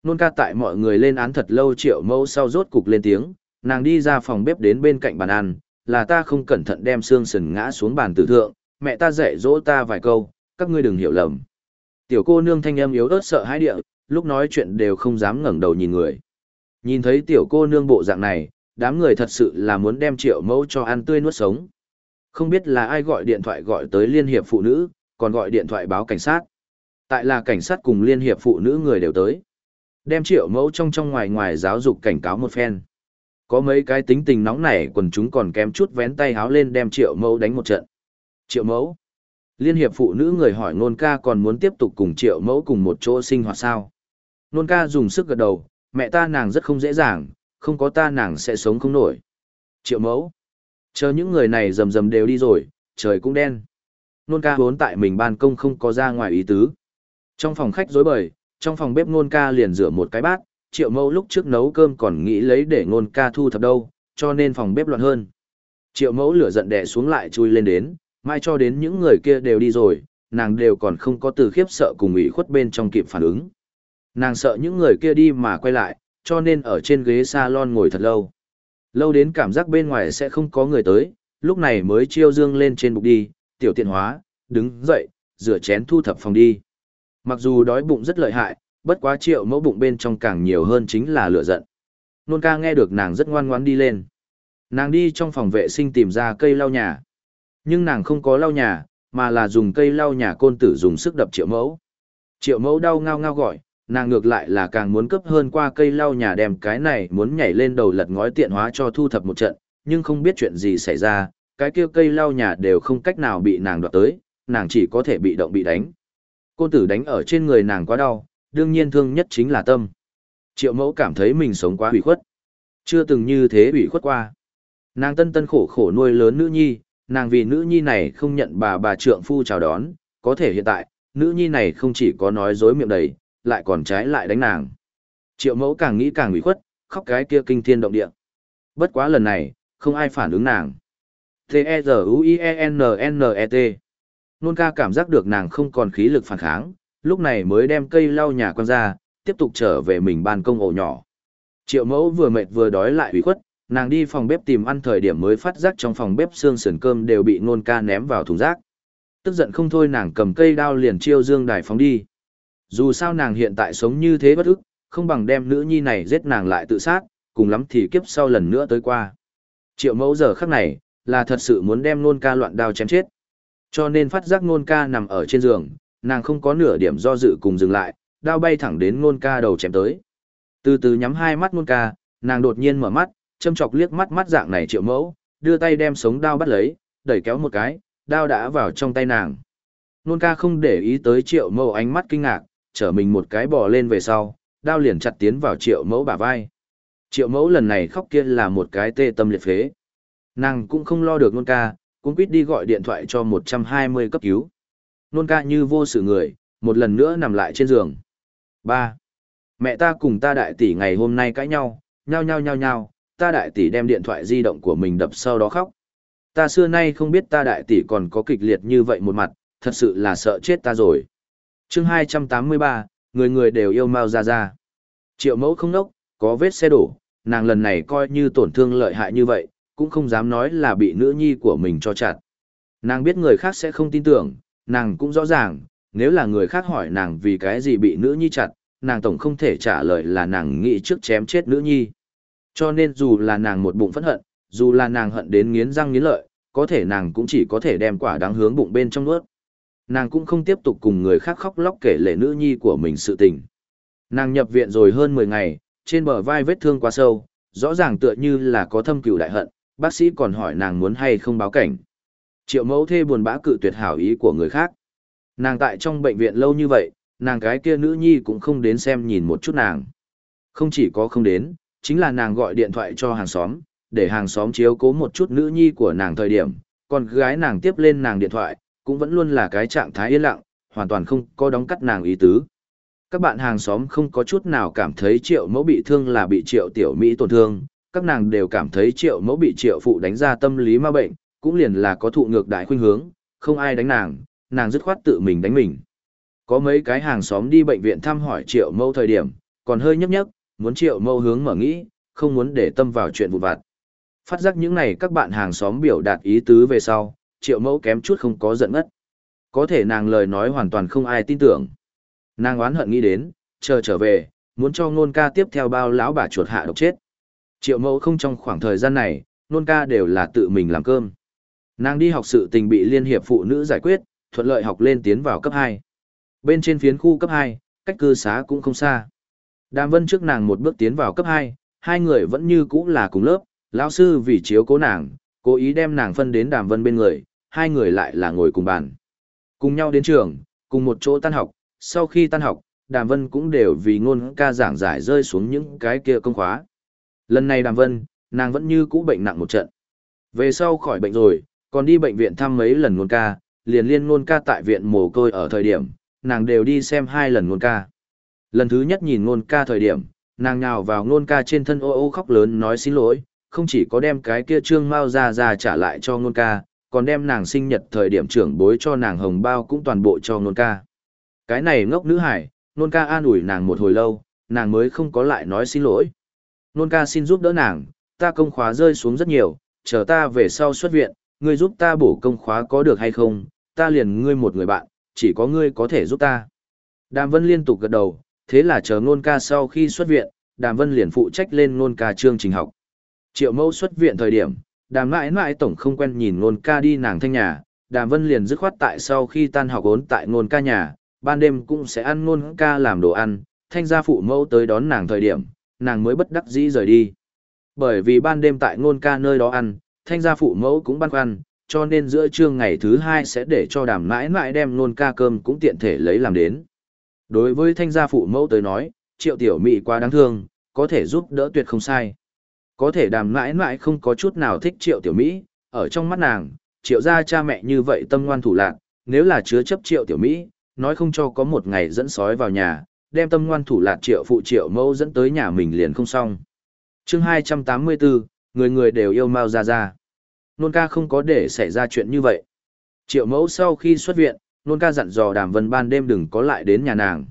Nôn ca tại mọi người lên án thật lâu triệu mẫu sau rốt cục lên tiếng, nàng đi ra phòng bếp đến bên cạnh bàn ăn, là ta không cẩn thận đem xương sườn ngã xuống bàn tử thượng, mẹ ta dạy dỗ ta vài câu, các ngươi đừng hiểu lầm. Tiểu cô nương thanh âm yếu ớt sợ hãi địa, lúc nói chuyện đều không dám ngẩng đầu nhìn người. Nhìn thấy tiểu cô nương bộ dạng này, đám người thật sự là muốn đem triệu mẫu cho ăn tươi nuốt sống. Không biết là ai gọi điện thoại gọi tới Liên hiệp Phụ nữ, còn gọi điện thoại báo cảnh sát. Tại là cảnh sát cùng Liên hiệp Phụ nữ người đều tới. Đem triệu mẫu trong trong ngoài ngoài giáo dục cảnh cáo một phen. Có mấy cái tính tình nóng nảy quần chúng còn kém chút vén tay háo lên đem triệu mẫu đánh một trận. Triệu mẫu. Liên hiệp phụ nữ người hỏi nôn ca còn muốn tiếp tục cùng triệu mẫu cùng một chỗ sinh hoạt sao. Nôn ca dùng sức gật đầu, mẹ ta nàng rất không dễ dàng, không có ta nàng sẽ sống không nổi. Triệu mẫu. Chờ những người này rầm rầm đều đi rồi, trời cũng đen. Nôn ca vốn tại mình ban công không có ra ngoài ý tứ. Trong phòng khách rối bời, trong phòng bếp nôn ca liền rửa một cái bát, triệu mẫu lúc trước nấu cơm còn nghĩ lấy để nôn ca thu thập đâu, cho nên phòng bếp loạn hơn. Triệu mẫu lửa giận đè xuống lại chui lên đến, mai cho đến những người kia đều đi rồi, nàng đều còn không có từ khiếp sợ cùng ủy khuất bên trong kịp phản ứng. Nàng sợ những người kia đi mà quay lại, cho nên ở trên ghế salon ngồi thật lâu. Lâu đến cảm giác bên ngoài sẽ không có người tới, lúc này mới chiêu dương lên trên bục đi, tiểu tiện hóa, đứng dậy, rửa chén thu thập phòng đi. Mặc dù đói bụng rất lợi hại, bất quá triệu mẫu bụng bên trong càng nhiều hơn chính là lửa giận. Nôn ca nghe được nàng rất ngoan ngoãn đi lên. Nàng đi trong phòng vệ sinh tìm ra cây lau nhà. Nhưng nàng không có lau nhà, mà là dùng cây lau nhà côn tử dùng sức đập triệu mẫu. Triệu mẫu đau ngao ngao gọi, nàng ngược lại là càng muốn cấp hơn qua cây lau nhà đem cái này muốn nhảy lên đầu lật ngói tiện hóa cho thu thập một trận, nhưng không biết chuyện gì xảy ra, cái kia cây lau nhà đều không cách nào bị nàng đoạt tới, nàng chỉ có thể bị động bị đánh. Côn tử đánh ở trên người nàng quá đau, đương nhiên thương nhất chính là tâm. Triệu mẫu cảm thấy mình sống quá hủy khuất. Chưa từng như thế hủy khuất qua. Nàng tân tân khổ khổ nuôi lớn nữ nhi, nàng vì nữ nhi này không nhận bà bà trượng phu chào đón, có thể hiện tại, nữ nhi này không chỉ có nói dối miệng đầy, lại còn trái lại đánh nàng. Triệu mẫu càng nghĩ càng ủy khuất, khóc cái kia kinh thiên động địa. Bất quá lần này, không ai phản ứng nàng. T-E-Z-U-I-E-N-N-E-T Nôn ca cảm giác được nàng không còn khí lực phản kháng, lúc này mới đem cây lau nhà quăng ra, tiếp tục trở về mình ban công ổ nhỏ. Triệu mẫu vừa mệt vừa đói lại ủy khuất, nàng đi phòng bếp tìm ăn thời điểm mới phát giác trong phòng bếp xương sườn cơm đều bị nôn ca ném vào thùng rác. Tức giận không thôi nàng cầm cây đao liền chiêu dương đài phóng đi. Dù sao nàng hiện tại sống như thế bất ức, không bằng đem nữ nhi này giết nàng lại tự sát, cùng lắm thì kiếp sau lần nữa tới qua. Triệu mẫu giờ khắc này, là thật sự muốn đem nôn ca loạn đao chém chết. Cho nên phát giác nôn ca nằm ở trên giường, nàng không có nửa điểm do dự cùng dừng lại, đao bay thẳng đến nôn ca đầu chém tới. Từ từ nhắm hai mắt nôn ca, nàng đột nhiên mở mắt, châm chọc liếc mắt mắt dạng này triệu mẫu, đưa tay đem sống đao bắt lấy, đẩy kéo một cái, đao đã vào trong tay nàng. Nôn ca không để ý tới triệu mẫu ánh mắt kinh ngạc, trở mình một cái bò lên về sau, đao liền chặt tiến vào triệu mẫu bả vai. Triệu mẫu lần này khóc kia là một cái tê tâm liệt phế. Nàng cũng không lo được nôn ca, cũng quyết đi gọi điện thoại cho 120 cấp cứu. Nôn ca như vô sự người, một lần nữa nằm lại trên giường. 3. Mẹ ta cùng ta đại tỷ ngày hôm nay cãi nhau, nhau nhau nhau nhau, ta đại tỷ đem điện thoại di động của mình đập sau đó khóc. Ta xưa nay không biết ta đại tỷ còn có kịch liệt như vậy một mặt, thật sự là sợ chết ta rồi. chương 283, người người đều yêu Mao Gia Gia. Triệu mẫu không nốc, có vết xe đổ, nàng lần này coi như tổn thương lợi hại như vậy, cũng không dám nói là bị nữ nhi của mình cho chặt. Nàng biết người khác sẽ không tin tưởng, nàng cũng rõ ràng, nếu là người khác hỏi nàng vì cái gì bị nữ nhi chặt, nàng tổng không thể trả lời là nàng nghĩ trước chém chết nữ nhi. Cho nên dù là nàng một bụng phẫn hận, dù là nàng hận đến nghiến răng nghiến lợi, có thể nàng cũng chỉ có thể đem quả đáng hướng bụng bên trong nuốt. Nàng cũng không tiếp tục cùng người khác khóc lóc kể lệ nữ nhi của mình sự tình. Nàng nhập viện rồi hơn 10 ngày, trên bờ vai vết thương quá sâu, rõ ràng tựa như là có thâm cừu đại hận, bác sĩ còn hỏi nàng muốn hay không báo cảnh. Triệu mẫu thê buồn bã cự tuyệt hảo ý của người khác. Nàng tại trong bệnh viện lâu như vậy, nàng cái kia nữ nhi cũng không đến xem nhìn một chút nàng. Không chỉ có không đến, chính là nàng gọi điện thoại cho hàng xóm, để hàng xóm chiếu cố một chút nữ nhi của nàng thời điểm, còn gái nàng tiếp lên nàng điện thoại, cũng vẫn luôn là cái trạng thái yên lặng, hoàn toàn không có đóng cắt nàng ý tứ. Các bạn hàng xóm không có chút nào cảm thấy triệu mẫu bị thương là bị triệu tiểu Mỹ tổn thương, các nàng đều cảm thấy triệu mẫu bị triệu phụ đánh ra tâm lý ma bệnh, cũng liền là có thụ ngược đại khuynh hướng, không ai đánh nàng, nàng dứt khoát tự mình đánh mình. Có mấy cái hàng xóm đi bệnh viện thăm hỏi triệu mẫu thời điểm, còn hơi nhấp nhấp, muốn triệu mẫu hướng mở nghĩ, không muốn để tâm vào chuyện vụ vặt. Phát giác những này các bạn hàng xóm biểu đạt ý tứ về sau, triệu mẫu kém chút không có giận ngất. Có thể nàng lời nói hoàn toàn không ai tin tưởng. Nàng oán hận nghĩ đến, chờ trở về, muốn cho ngôn ca tiếp theo bao lão bà chuột hạ độc chết. Triệu mẫu không trong khoảng thời gian này, nôn ca đều là tự mình làm cơm. Nàng đi học sự tình bị Liên hiệp phụ nữ giải quyết, thuận lợi học lên tiến vào cấp 2. Bên trên phiến khu cấp 2, cách cư xá cũng không xa. Đàm Vân trước nàng một bước tiến vào cấp 2, hai người vẫn như cũ là cùng lớp, lão sư vì chiếu cố nàng, cố ý đem nàng phân đến Đàm Vân bên người, hai người lại là ngồi cùng bàn. Cùng nhau đến trường, cùng một chỗ tan học, sau khi tan học, Đàm Vân cũng đều vì ngôn ca giảng giải rơi xuống những cái kia công khóa. Lần này Đàm Vân, nàng vẫn như cũ bệnh nặng một trận. Về sau khỏi bệnh rồi, còn đi bệnh viện thăm mấy lần nguồn ca, liền liên nguồn ca tại viện mồ côi ở thời điểm, nàng đều đi xem hai lần nguồn ca. Lần thứ nhất nhìn nguồn ca thời điểm, nàng nhào vào nguồn ca trên thân ô ô khóc lớn nói xin lỗi, không chỉ có đem cái kia trương mau ra ra trả lại cho nguồn ca, còn đem nàng sinh nhật thời điểm trưởng bối cho nàng hồng bao cũng toàn bộ cho nguồn ca. Cái này ngốc nữ hải, nguồn ca an ủi nàng một hồi lâu, nàng mới không có lại nói xin lỗi. Nôn ca xin giúp đỡ nàng, ta công khóa rơi xuống rất nhiều, chờ ta về sau xuất viện, ngươi giúp ta bổ công khóa có được hay không, ta liền ngươi một người bạn, chỉ có ngươi có thể giúp ta. Đàm Vân liên tục gật đầu, thế là chờ Nôn ca sau khi xuất viện, Đàm Vân liền phụ trách lên Nôn ca chương trình học. Triệu mẫu xuất viện thời điểm, đàm mãi mãi tổng không quen nhìn Nôn ca đi nàng thanh nhà, Đàm Vân liền dứt khoát tại sau khi tan học ốn tại Nôn ca nhà, ban đêm cũng sẽ ăn Nôn ca làm đồ ăn, thanh gia phụ mẫu tới đón nàng thời điểm, nàng mới bất đắc dĩ rời đi. Bởi vì ban đêm tại ngôn ca nơi đó ăn, thanh gia phụ mẫu cũng băn khoăn, cho nên giữa trưa ngày thứ hai sẽ để cho đàm mãi mãi đem nôn ca cơm cũng tiện thể lấy làm đến. Đối với thanh gia phụ mẫu tới nói, triệu tiểu mỹ quá đáng thương, có thể giúp đỡ tuyệt không sai. Có thể đàm mãi mãi không có chút nào thích triệu tiểu mỹ, ở trong mắt nàng, triệu gia cha mẹ như vậy tâm ngoan thủ lạc, nếu là chứa chấp triệu tiểu mỹ, nói không cho có một ngày dẫn sói vào nhà, đem tâm ngoan thủ lạt triệu phụ triệu mẫu dẫn tới nhà mình liền không xong. chương 284, người người đều yêu Mao Gia Gia. Nôn ca không có để xảy ra chuyện như vậy. Triệu mẫu sau khi xuất viện, nôn ca dặn dò đàm vân ban đêm đừng có lại đến nhà nàng.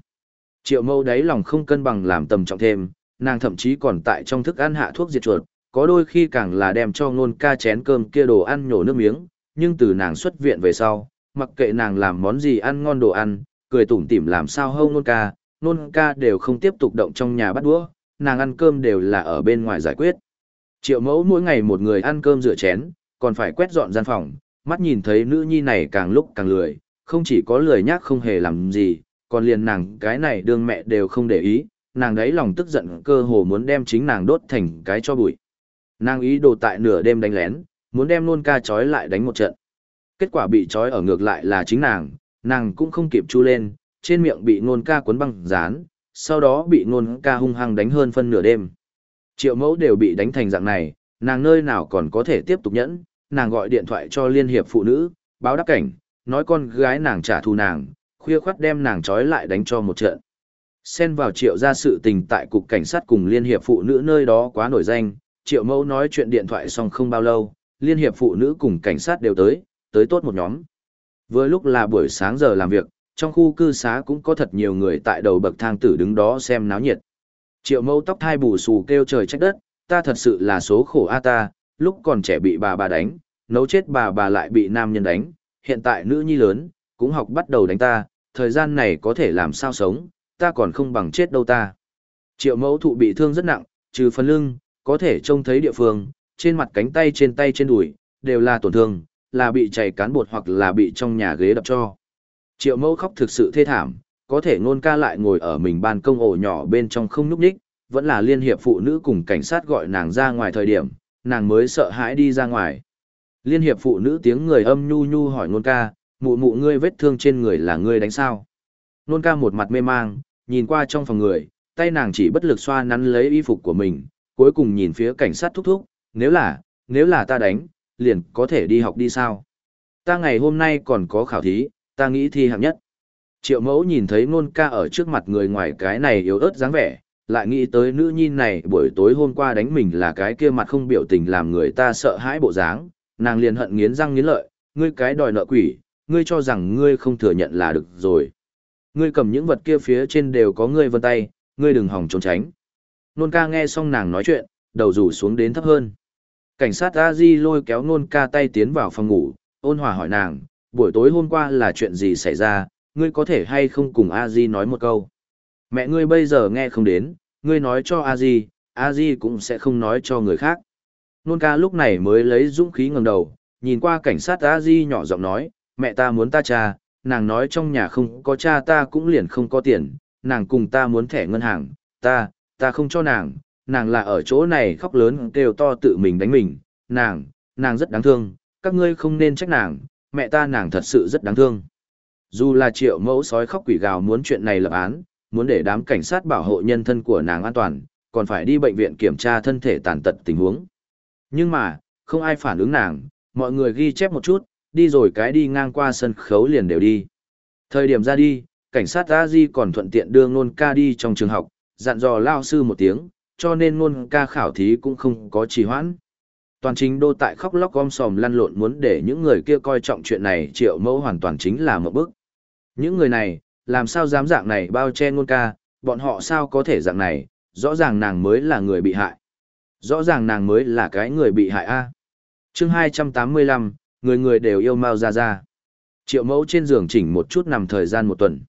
Triệu mẫu đáy lòng không cân bằng làm tầm trọng thêm, nàng thậm chí còn tại trong thức ăn hạ thuốc diệt chuột, có đôi khi càng là đem cho nôn ca chén cơm kia đồ ăn nhổ nước miếng, nhưng từ nàng xuất viện về sau, mặc kệ nàng làm món gì ăn ngon đồ ăn, cười tủm tỉm làm sao hâu nôn ca, nôn ca đều không tiếp tục động trong nhà bắt đũa, nàng ăn cơm đều là ở bên ngoài giải quyết. Triệu mẫu mỗi ngày một người ăn cơm rửa chén, còn phải quét dọn gian phòng, mắt nhìn thấy nữ nhi này càng lúc càng lười, không chỉ có lười nhác không hề làm gì, còn liền nàng cái này đương mẹ đều không để ý, nàng đấy lòng tức giận cơ hồ muốn đem chính nàng đốt thành cái cho bụi. Nàng ý đồ tại nửa đêm đánh lén, muốn đem nôn ca chói lại đánh một trận. Kết quả bị chói ở ngược lại là chính nàng, nàng cũng không kịp chu lên, trên miệng bị nôn ca cuốn băng dán, sau đó bị nôn ca hung hăng đánh hơn phân nửa đêm. Triệu mẫu đều bị đánh thành dạng này, nàng nơi nào còn có thể tiếp tục nhẫn, nàng gọi điện thoại cho Liên hiệp phụ nữ, báo đáp cảnh, nói con gái nàng trả thù nàng, khuya khoắt đem nàng trói lại đánh cho một trận. Xen vào triệu ra sự tình tại cục cảnh sát cùng Liên hiệp phụ nữ nơi đó quá nổi danh, triệu mẫu nói chuyện điện thoại xong không bao lâu, liên hiệp phụ nữ cùng cảnh sát đều tới, tới tốt một nhóm. Vừa lúc là buổi sáng giờ làm việc, trong khu cư xá cũng có thật nhiều người tại đầu bậc thang tử đứng đó xem náo nhiệt. Triệu mẫu tóc thai bù xù kêu trời trách đất, ta thật sự là số khổ a ta, lúc còn trẻ bị bà bà đánh, nấu chết bà bà lại bị nam nhân đánh, hiện tại nữ nhi lớn, cũng học bắt đầu đánh ta, thời gian này có thể làm sao sống, ta còn không bằng chết đâu ta. Triệu mẫu thụ bị thương rất nặng, trừ phần lưng, có thể trông thấy địa phương, trên mặt cánh tay trên tay trên đùi, đều là tổn thương, là bị chảy cán bột hoặc là bị trong nhà ghế đập cho. Triệu mẫu khóc thực sự thê thảm, có thể ngôn ca lại ngồi ở mình ban công ổ nhỏ bên trong không núp đích, vẫn là liên hiệp phụ nữ cùng cảnh sát gọi nàng ra ngoài thời điểm, nàng mới sợ hãi đi ra ngoài. Liên hiệp phụ nữ tiếng người âm nhu nhu hỏi ngôn ca, mụ mụ ngươi vết thương trên người là ngươi đánh sao? Ngôn ca một mặt mê mang, nhìn qua trong phòng người, tay nàng chỉ bất lực xoa nắn lấy y phục của mình, cuối cùng nhìn phía cảnh sát thúc thúc, nếu là, nếu là ta đánh, liền có thể đi học đi sao? Ta ngày hôm nay còn có khảo thí, ta nghĩ thi hạng nhất. Triệu mẫu nhìn thấy nôn ca ở trước mặt người ngoài cái này yếu ớt dáng vẻ, lại nghĩ tới nữ nhi này buổi tối hôm qua đánh mình là cái kia mặt không biểu tình làm người ta sợ hãi bộ dáng, nàng liền hận nghiến răng nghiến lợi, ngươi cái đòi nợ quỷ, ngươi cho rằng ngươi không thừa nhận là được rồi. Ngươi cầm những vật kia phía trên đều có ngươi vân tay, ngươi đừng hòng trốn tránh. Nôn ca nghe xong nàng nói chuyện, đầu rủ xuống đến thấp hơn. Cảnh sát a di lôi kéo nôn ca tay tiến vào phòng ngủ, ôn hòa hỏi nàng, buổi tối hôm qua là chuyện gì xảy ra, ngươi có thể hay không cùng a di nói một câu. Mẹ ngươi bây giờ nghe không đến, ngươi nói cho a di, a di cũng sẽ không nói cho người khác. Nôn ca lúc này mới lấy dũng khí ngẩng đầu, nhìn qua cảnh sát a di nhỏ giọng nói, mẹ ta muốn ta cha, nàng nói trong nhà không có cha ta cũng liền không có tiền, nàng cùng ta muốn thẻ ngân hàng, ta, ta không cho nàng, nàng là ở chỗ này khóc lớn kêu to tự mình đánh mình, nàng, nàng rất đáng thương, các ngươi không nên trách nàng, mẹ ta nàng thật sự rất đáng thương. Dù là triệu mẫu sói khóc quỷ gào muốn chuyện này lập án, muốn để đám cảnh sát bảo hộ nhân thân của nàng an toàn, còn phải đi bệnh viện kiểm tra thân thể tàn tật tình huống. Nhưng mà, không ai phản ứng nàng, mọi người ghi chép một chút, đi rồi cái đi ngang qua sân khấu liền đều đi. Thời điểm ra đi, cảnh sát a di còn thuận tiện đưa nôn ca đi trong trường học, dặn dò lao sư một tiếng, cho nên nôn ca khảo thí cũng không có trì hoãn. Toàn chính đô tại khóc lóc gom sòm lăn lộn muốn để những người kia coi trọng chuyện này triệu mẫu hoàn toàn chính là một bước. Những người này, làm sao dám dạng này bao che ngôn ca, bọn họ sao có thể dạng này, rõ ràng nàng mới là người bị hại. Rõ ràng nàng mới là cái người bị hại A. chương 285, người người đều yêu Mao Ra Ra. Triệu mẫu trên giường chỉnh một chút nằm thời gian một tuần.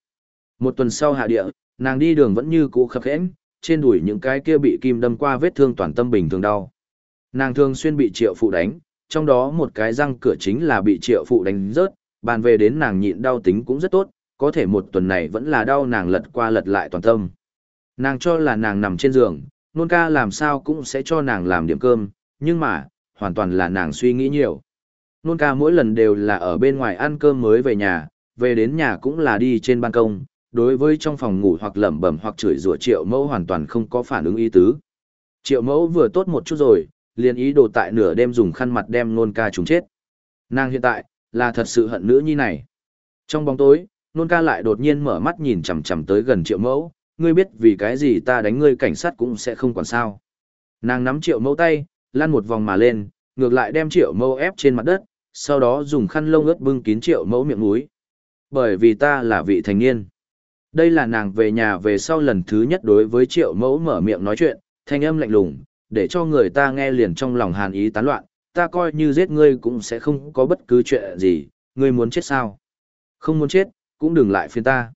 Một tuần sau hạ địa, nàng đi đường vẫn như cũ khập khẽn, trên đùi những cái kia bị kim đâm qua vết thương toàn tâm bình thường đau. Nàng thường xuyên bị triệu phụ đánh, trong đó một cái răng cửa chính là bị triệu phụ đánh rớt, bàn về đến nàng nhịn đau tính cũng rất tốt, có thể một tuần này vẫn là đau nàng lật qua lật lại toàn tâm. Nàng cho là nàng nằm trên giường, nôn ca làm sao cũng sẽ cho nàng làm điểm cơm, nhưng mà, hoàn toàn là nàng suy nghĩ nhiều. Nôn ca mỗi lần đều là ở bên ngoài ăn cơm mới về nhà, về đến nhà cũng là đi trên ban công, đối với trong phòng ngủ hoặc lẩm bẩm hoặc chửi rủa triệu mẫu hoàn toàn không có phản ứng ý tứ. Triệu mẫu vừa tốt một chút rồi, liền ý đồ tại nửa đêm dùng khăn mặt đem nôn ca trúng chết. Nàng hiện tại, là thật sự hận nữ nhi này. Trong bóng tối, nôn ca lại đột nhiên mở mắt nhìn chằm chằm tới gần triệu mẫu, ngươi biết vì cái gì ta đánh ngươi cảnh sát cũng sẽ không quản sao. Nàng nắm triệu mẫu tay, lăn một vòng mà lên, ngược lại đem triệu mẫu ép trên mặt đất, sau đó dùng khăn lông ướt bưng kín triệu mẫu miệng mũi. Bởi vì ta là vị thành niên. Đây là nàng về nhà về sau lần thứ nhất đối với triệu mẫu mở miệng nói chuyện, thanh âm lạnh lùng, để cho người ta nghe liền trong lòng hàn ý tán loạn, ta coi như giết ngươi cũng sẽ không có bất cứ chuyện gì, ngươi muốn chết sao? Không muốn chết, cũng đừng lại phiền ta.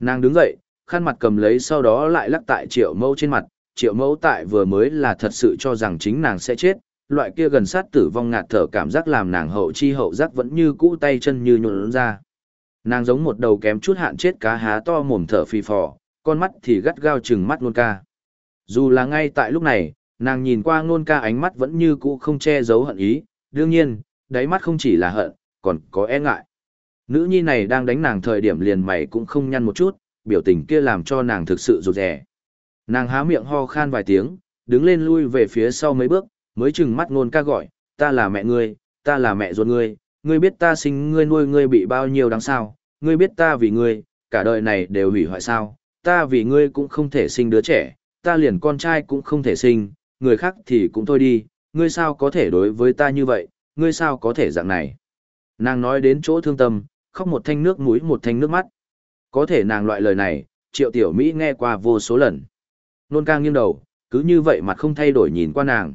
Nàng đứng dậy, khăn mặt cầm lấy sau đó lại lắc tại triệu mẫu trên mặt, triệu mẫu tại vừa mới là thật sự cho rằng chính nàng sẽ chết, loại kia gần sát tử vong ngạt thở cảm giác làm nàng hậu chi hậu giác vẫn như cũ tay chân như nhuộn ra. Nàng giống một đầu kém chút hạn chết cá há to mồm thở phì phò, con mắt thì gắt gao chừng mắt luôn ca. Dù là ngay tại lúc này, nàng nhìn qua nôn ca ánh mắt vẫn như cũ không che giấu hận ý, đương nhiên, đáy mắt không chỉ là hận, còn có e ngại. Nữ nhi này đang đánh nàng thời điểm liền mày cũng không nhăn một chút, biểu tình kia làm cho nàng thực sự rụt rè. Nàng há miệng ho khan vài tiếng, đứng lên lui về phía sau mấy bước, mới chừng mắt nôn ca gọi, ta là mẹ ngươi, ta là mẹ ruột ngươi, ngươi biết ta sinh ngươi nuôi ngươi bị bao nhiêu đáng sao, ngươi biết ta vì ngươi, cả đời này đều hủy hoại sao, ta vì ngươi cũng không thể sinh đứa trẻ, ta liền con trai cũng không thể sinh, người khác thì cũng thôi đi, ngươi sao có thể đối với ta như vậy, ngươi sao có thể dạng này. Nàng nói đến chỗ thương tâm, khóc một thanh nước mũi một thanh nước mắt. Có thể nàng loại lời này, triệu tiểu Mỹ nghe qua vô số lần. Nôn ca nghiêng đầu, cứ như vậy mặt không thay đổi nhìn qua nàng.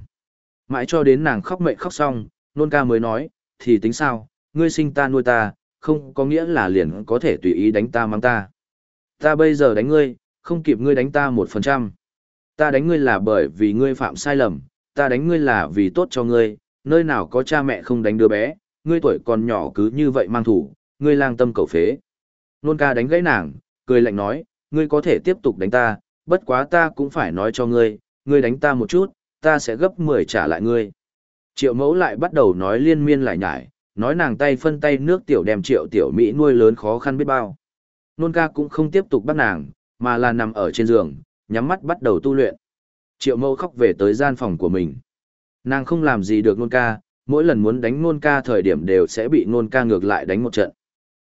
Mãi cho đến nàng khóc mệt khóc xong, nôn ca mới nói, thì tính sao, ngươi sinh ta nuôi ta, không có nghĩa là liền có thể tùy ý đánh ta mang ta. Ta bây giờ đánh ngươi, không kịp ngươi đánh ta một phần trăm. Ta đánh ngươi là bởi vì ngươi phạm sai lầm, ta đánh ngươi là vì tốt cho ngươi, nơi nào có cha mẹ không đánh đứa bé, ngươi tuổi còn nhỏ cứ như vậy mang thủ, ngươi lang tâm cầu phế. Nôn ca đánh gãy nàng, cười lạnh nói, ngươi có thể tiếp tục đánh ta, bất quá ta cũng phải nói cho ngươi, ngươi đánh ta một chút, ta sẽ gấp 10 trả lại ngươi. Triệu mẫu lại bắt đầu nói liên miên lại nhải, nói nàng tay phân tay nước tiểu đem triệu tiểu Mỹ nuôi lớn khó khăn biết bao. Nôn ca cũng không tiếp tục bắt nàng, mà là nằm ở trên giường, nhắm mắt bắt đầu tu luyện. Triệu mẫu khóc về tới gian phòng của mình. Nàng không làm gì được nôn ca, mỗi lần muốn đánh nôn ca thời điểm đều sẽ bị nôn ca ngược lại đánh một trận.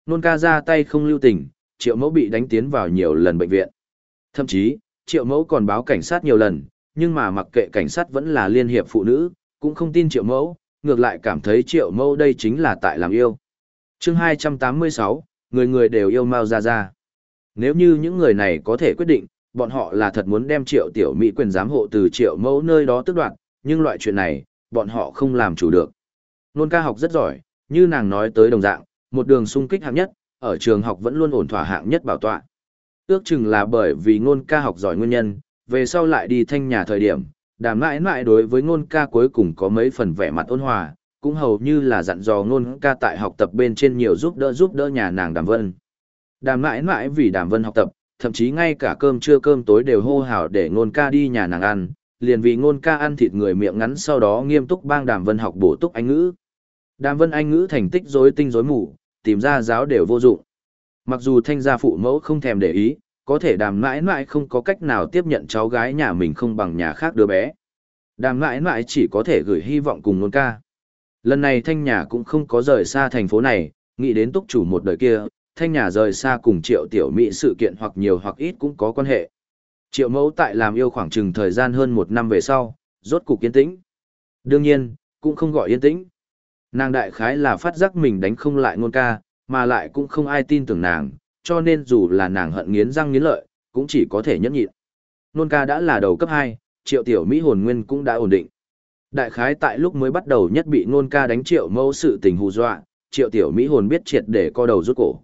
Nôn ca ra tay không lưu tình, triệu mẫu bị đánh tiến vào nhiều lần bệnh viện. Thậm chí, triệu mẫu còn báo cảnh sát nhiều lần, nhưng mà mặc kệ cảnh sát vẫn là liên hiệp phụ nữ, cũng không tin triệu mẫu, ngược lại cảm thấy triệu mẫu đây chính là tại làm yêu. chương 286, người người đều yêu Mao Gia Gia. Nếu như những người này có thể quyết định, bọn họ là thật muốn đem triệu tiểu mỹ quyền giám hộ từ triệu mẫu nơi đó tức đoạt nhưng loại chuyện này, bọn họ không làm chủ được. Nôn ca học rất giỏi, như nàng nói tới đồng dạng, một đường sung kích hạng nhất, ở trường học vẫn luôn ổn thỏa hạng nhất bảo tọa. Ước chừng là bởi vì ngôn ca học giỏi nguyên nhân, về sau lại đi thanh nhà thời điểm, đàm mãi mãi đối với ngôn ca cuối cùng có mấy phần vẻ mặt ôn hòa, cũng hầu như là dặn dò ngôn ca tại học tập bên trên nhiều giúp đỡ giúp đỡ nhà nàng đàm vân. Đàm mãi mãi vì đàm vân học tập, thậm chí ngay cả cơm trưa cơm tối đều hô hào để ngôn ca đi nhà nàng ăn, liền vì ngôn ca ăn thịt người miệng ngắn sau đó nghiêm túc bang đàm vân học bổ túc anh ngữ. Đàm vân anh ngữ thành tích rối tinh rối mù, tìm ra giáo đều vô dụng. Mặc dù thanh gia phụ mẫu không thèm để ý, có thể đàm mãi mãi không có cách nào tiếp nhận cháu gái nhà mình không bằng nhà khác đứa bé. Đàm mãi mãi chỉ có thể gửi hy vọng cùng ngôn ca. Lần này thanh nhà cũng không có rời xa thành phố này, nghĩ đến túc chủ một đời kia, thanh nhà rời xa cùng triệu tiểu mỹ sự kiện hoặc nhiều hoặc ít cũng có quan hệ. Triệu mẫu tại làm yêu khoảng chừng thời gian hơn một năm về sau, rốt cục yên tĩnh. Đương nhiên, cũng không gọi yên tĩnh. Nàng đại khái là phát giác mình đánh không lại ngôn ca, mà lại cũng không ai tin tưởng nàng, cho nên dù là nàng hận nghiến răng nghiến lợi, cũng chỉ có thể nhẫn nhịn. Nôn ca đã là đầu cấp 2, triệu tiểu Mỹ hồn nguyên cũng đã ổn định. Đại khái tại lúc mới bắt đầu nhất bị nôn ca đánh triệu mẫu sự tình hù dọa, triệu tiểu Mỹ hồn biết triệt để co đầu rút cổ.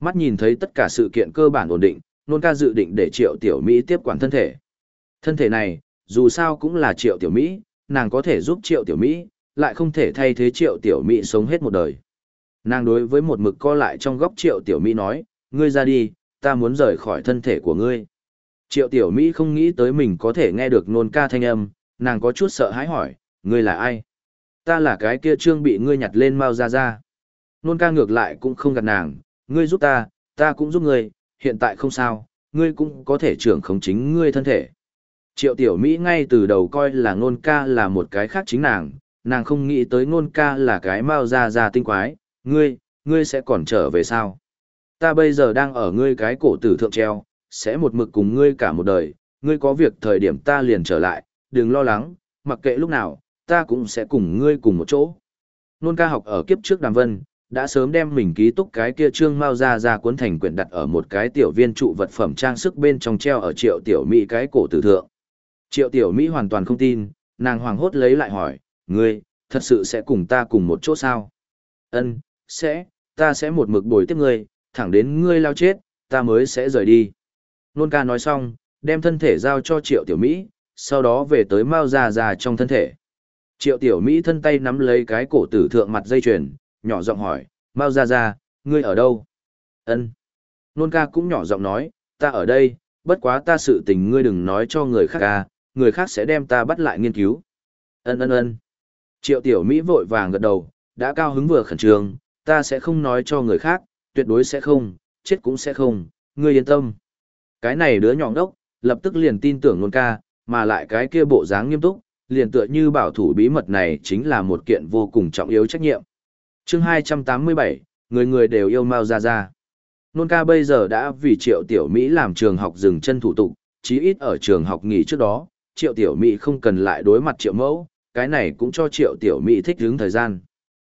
Mắt nhìn thấy tất cả sự kiện cơ bản ổn định, nôn ca dự định để triệu tiểu Mỹ tiếp quản thân thể. Thân thể này, dù sao cũng là triệu tiểu Mỹ, nàng có thể giúp triệu tiểu Mỹ, lại không thể thay thế triệu tiểu Mỹ sống hết một đời. Nàng đối với một mực co lại trong góc triệu tiểu Mỹ nói, ngươi ra đi, ta muốn rời khỏi thân thể của ngươi. Triệu tiểu Mỹ không nghĩ tới mình có thể nghe được nôn ca thanh âm, nàng có chút sợ hãi hỏi, ngươi là ai? Ta là cái kia trương bị ngươi nhặt lên mau ra ra. Nôn ca ngược lại cũng không gạt nàng, ngươi giúp ta, ta cũng giúp ngươi, hiện tại không sao, ngươi cũng có thể trưởng khống chính ngươi thân thể. Triệu tiểu Mỹ ngay từ đầu coi là nôn ca là một cái khác chính nàng, nàng không nghĩ tới nôn ca là cái mau ra ra tinh quái, ngươi, ngươi sẽ còn trở về sao? Ta bây giờ đang ở ngươi cái cổ tử thượng treo, sẽ một mực cùng ngươi cả một đời, ngươi có việc thời điểm ta liền trở lại, đừng lo lắng, mặc kệ lúc nào, ta cũng sẽ cùng ngươi cùng một chỗ. Nôn ca học ở kiếp trước đàm vân, đã sớm đem mình ký túc cái kia trương mau ra ra cuốn thành quyển đặt ở một cái tiểu viên trụ vật phẩm trang sức bên trong treo ở triệu tiểu Mỹ cái cổ tử thượng. Triệu tiểu Mỹ hoàn toàn không tin, nàng hoàng hốt lấy lại hỏi, ngươi, thật sự sẽ cùng ta cùng một chỗ sao? Ân, sẽ, ta sẽ một mực bồi tiếp ngươi, thẳng đến ngươi lao chết, ta mới sẽ rời đi. Nôn ca nói xong, đem thân thể giao cho triệu tiểu Mỹ, sau đó về tới Mao Già Già trong thân thể. Triệu tiểu Mỹ thân tay nắm lấy cái cổ tử thượng mặt dây chuyền, nhỏ giọng hỏi, Mao gia gia, ngươi ở đâu? Ân. Nôn ca cũng nhỏ giọng nói, ta ở đây, bất quá ta sự tình ngươi đừng nói cho người khác ca, người khác sẽ đem ta bắt lại nghiên cứu. Ân ân ân. Triệu tiểu Mỹ vội vàng gật đầu, đã cao hứng vừa khẩn trương, ta sẽ không nói cho người khác, tuyệt đối sẽ không, chết cũng sẽ không, ngươi yên tâm. Cái này đứa nhỏ đốc, lập tức liền tin tưởng nôn ca, mà lại cái kia bộ dáng nghiêm túc, liền tựa như bảo thủ bí mật này chính là một kiện vô cùng trọng yếu trách nhiệm chương 287, người người đều yêu Mao Gia Gia. Nôn ca bây giờ đã vì triệu tiểu Mỹ làm trường học dừng chân thủ tục, chí ít ở trường học nghỉ trước đó, triệu tiểu Mỹ không cần lại đối mặt triệu mẫu, cái này cũng cho triệu tiểu Mỹ thích hướng thời gian.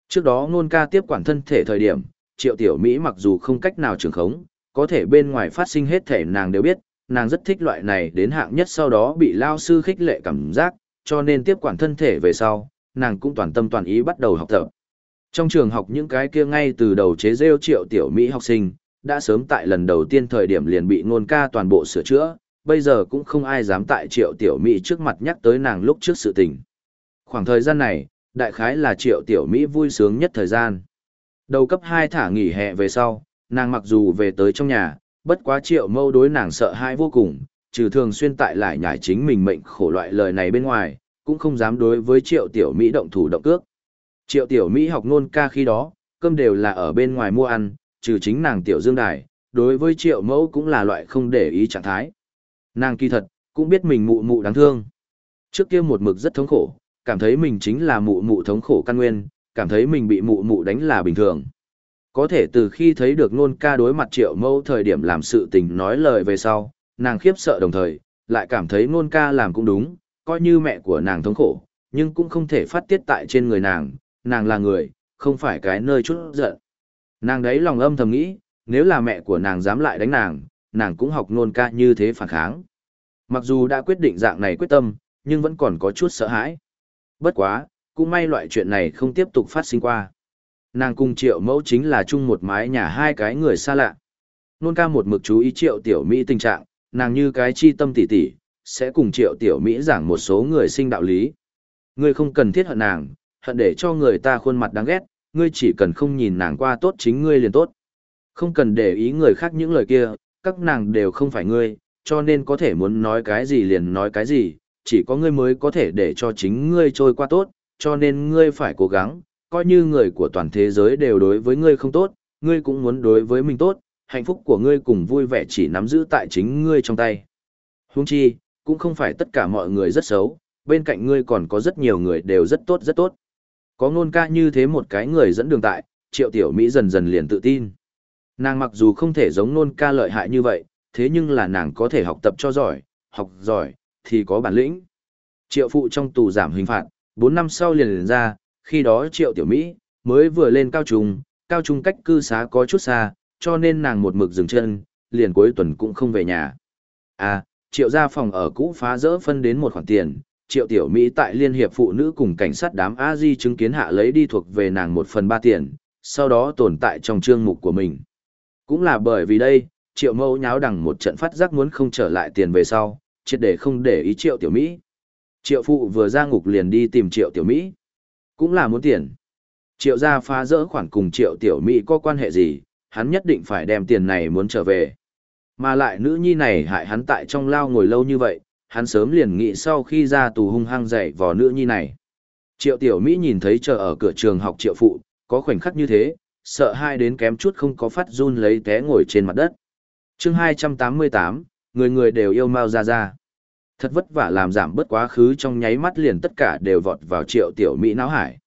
Trước đó nôn ca tiếp quản thân thể thời điểm, triệu tiểu Mỹ mặc dù không cách nào trường khống, có thể bên ngoài phát sinh hết thể nàng đều biết, nàng rất thích loại này đến hạng nhất sau đó bị lao sư khích lệ cảm giác, cho nên tiếp quản thân thể về sau, nàng cũng toàn tâm toàn ý bắt đầu học tập. Trong trường học những cái kia ngay từ đầu chế rêu triệu tiểu Mỹ học sinh, đã sớm tại lần đầu tiên thời điểm liền bị ngôn ca toàn bộ sửa chữa, bây giờ cũng không ai dám tại triệu tiểu Mỹ trước mặt nhắc tới nàng lúc trước sự tình. Khoảng thời gian này, đại khái là triệu tiểu Mỹ vui sướng nhất thời gian. Đầu cấp 2 thả nghỉ hè về sau, nàng mặc dù về tới trong nhà, bất quá triệu mâu đối nàng sợ hãi vô cùng, trừ thường xuyên tại lại nhải chính mình mệnh khổ loại lời này bên ngoài, cũng không dám đối với triệu tiểu Mỹ động thủ động cước. Triệu tiểu Mỹ học nôn ca khi đó, cơm đều là ở bên ngoài mua ăn, trừ chính nàng tiểu dương đài, đối với triệu mẫu cũng là loại không để ý trạng thái. Nàng kỳ thật, cũng biết mình mụ mụ đáng thương. Trước kia một mực rất thống khổ, cảm thấy mình chính là mụ mụ thống khổ căn nguyên, cảm thấy mình bị mụ mụ đánh là bình thường. Có thể từ khi thấy được nôn ca đối mặt triệu mẫu thời điểm làm sự tình nói lời về sau, nàng khiếp sợ đồng thời, lại cảm thấy nôn ca làm cũng đúng, coi như mẹ của nàng thống khổ, nhưng cũng không thể phát tiết tại trên người nàng, nàng là người, không phải cái nơi chút giận. Nàng đấy lòng âm thầm nghĩ, nếu là mẹ của nàng dám lại đánh nàng, nàng cũng học nôn ca như thế phản kháng. Mặc dù đã quyết định dạng này quyết tâm, nhưng vẫn còn có chút sợ hãi. Bất quá, cũng may loại chuyện này không tiếp tục phát sinh qua. Nàng cùng triệu mẫu chính là chung một mái nhà hai cái người xa lạ. Nôn ca một mực chú ý triệu tiểu Mỹ tình trạng, nàng như cái chi tâm tỉ tỉ, sẽ cùng triệu tiểu Mỹ giảng một số người sinh đạo lý. Ngươi không cần thiết hận nàng, hận để cho người ta khuôn mặt đáng ghét, ngươi chỉ cần không nhìn nàng qua tốt chính ngươi liền tốt. Không cần để ý người khác những lời kia, các nàng đều không phải ngươi, cho nên có thể muốn nói cái gì liền nói cái gì, chỉ có ngươi mới có thể để cho chính ngươi trôi qua tốt, cho nên ngươi phải cố gắng, coi như người của toàn thế giới đều đối với ngươi không tốt, ngươi cũng muốn đối với mình tốt, hạnh phúc của ngươi cùng vui vẻ chỉ nắm giữ tại chính ngươi trong tay. Huống chi, cũng không phải tất cả mọi người rất xấu, bên cạnh ngươi còn có rất nhiều người đều rất tốt rất tốt. Có ngôn ca như thế một cái người dẫn đường tại, triệu tiểu Mỹ dần dần liền tự tin. Nàng mặc dù không thể giống ngôn ca lợi hại như vậy, thế nhưng là nàng có thể học tập cho giỏi, học giỏi, thì có bản lĩnh. Triệu phụ trong tù giảm hình phạt, 4 năm sau liền liền ra, khi đó triệu tiểu Mỹ, mới vừa lên cao trung, cao trung cách cư xá có chút xa, cho nên nàng một mực dừng chân, liền cuối tuần cũng không về nhà. À, triệu gia phòng ở cũ phá rỡ phân đến một khoản tiền, triệu tiểu Mỹ tại Liên hiệp Phụ nữ cùng cảnh sát đám a di chứng kiến hạ lấy đi thuộc về nàng một phần ba tiền, sau đó tồn tại trong chương mục của mình. Cũng là bởi vì đây, triệu mẫu nháo đằng một trận phát giác muốn không trở lại tiền về sau, triệt để không để ý triệu tiểu Mỹ. Triệu phụ vừa ra ngục liền đi tìm triệu tiểu Mỹ. Cũng là muốn tiền. Triệu gia phá rỡ khoản cùng triệu tiểu Mỹ có quan hệ gì, hắn nhất định phải đem tiền này muốn trở về. Mà lại nữ nhi này hại hắn tại trong lao ngồi lâu như vậy, hắn sớm liền nghĩ sau khi ra tù hung hăng dạy vò nữ nhi này. Triệu tiểu Mỹ nhìn thấy chờ ở cửa trường học triệu phụ, có khoảnh khắc như thế, sợ hai đến kém chút không có phát run lấy té ngồi trên mặt đất. chương 288, người người đều yêu Mao gia gia Thật vất vả làm giảm bớt quá khứ trong nháy mắt liền tất cả đều vọt vào triệu tiểu Mỹ não hải.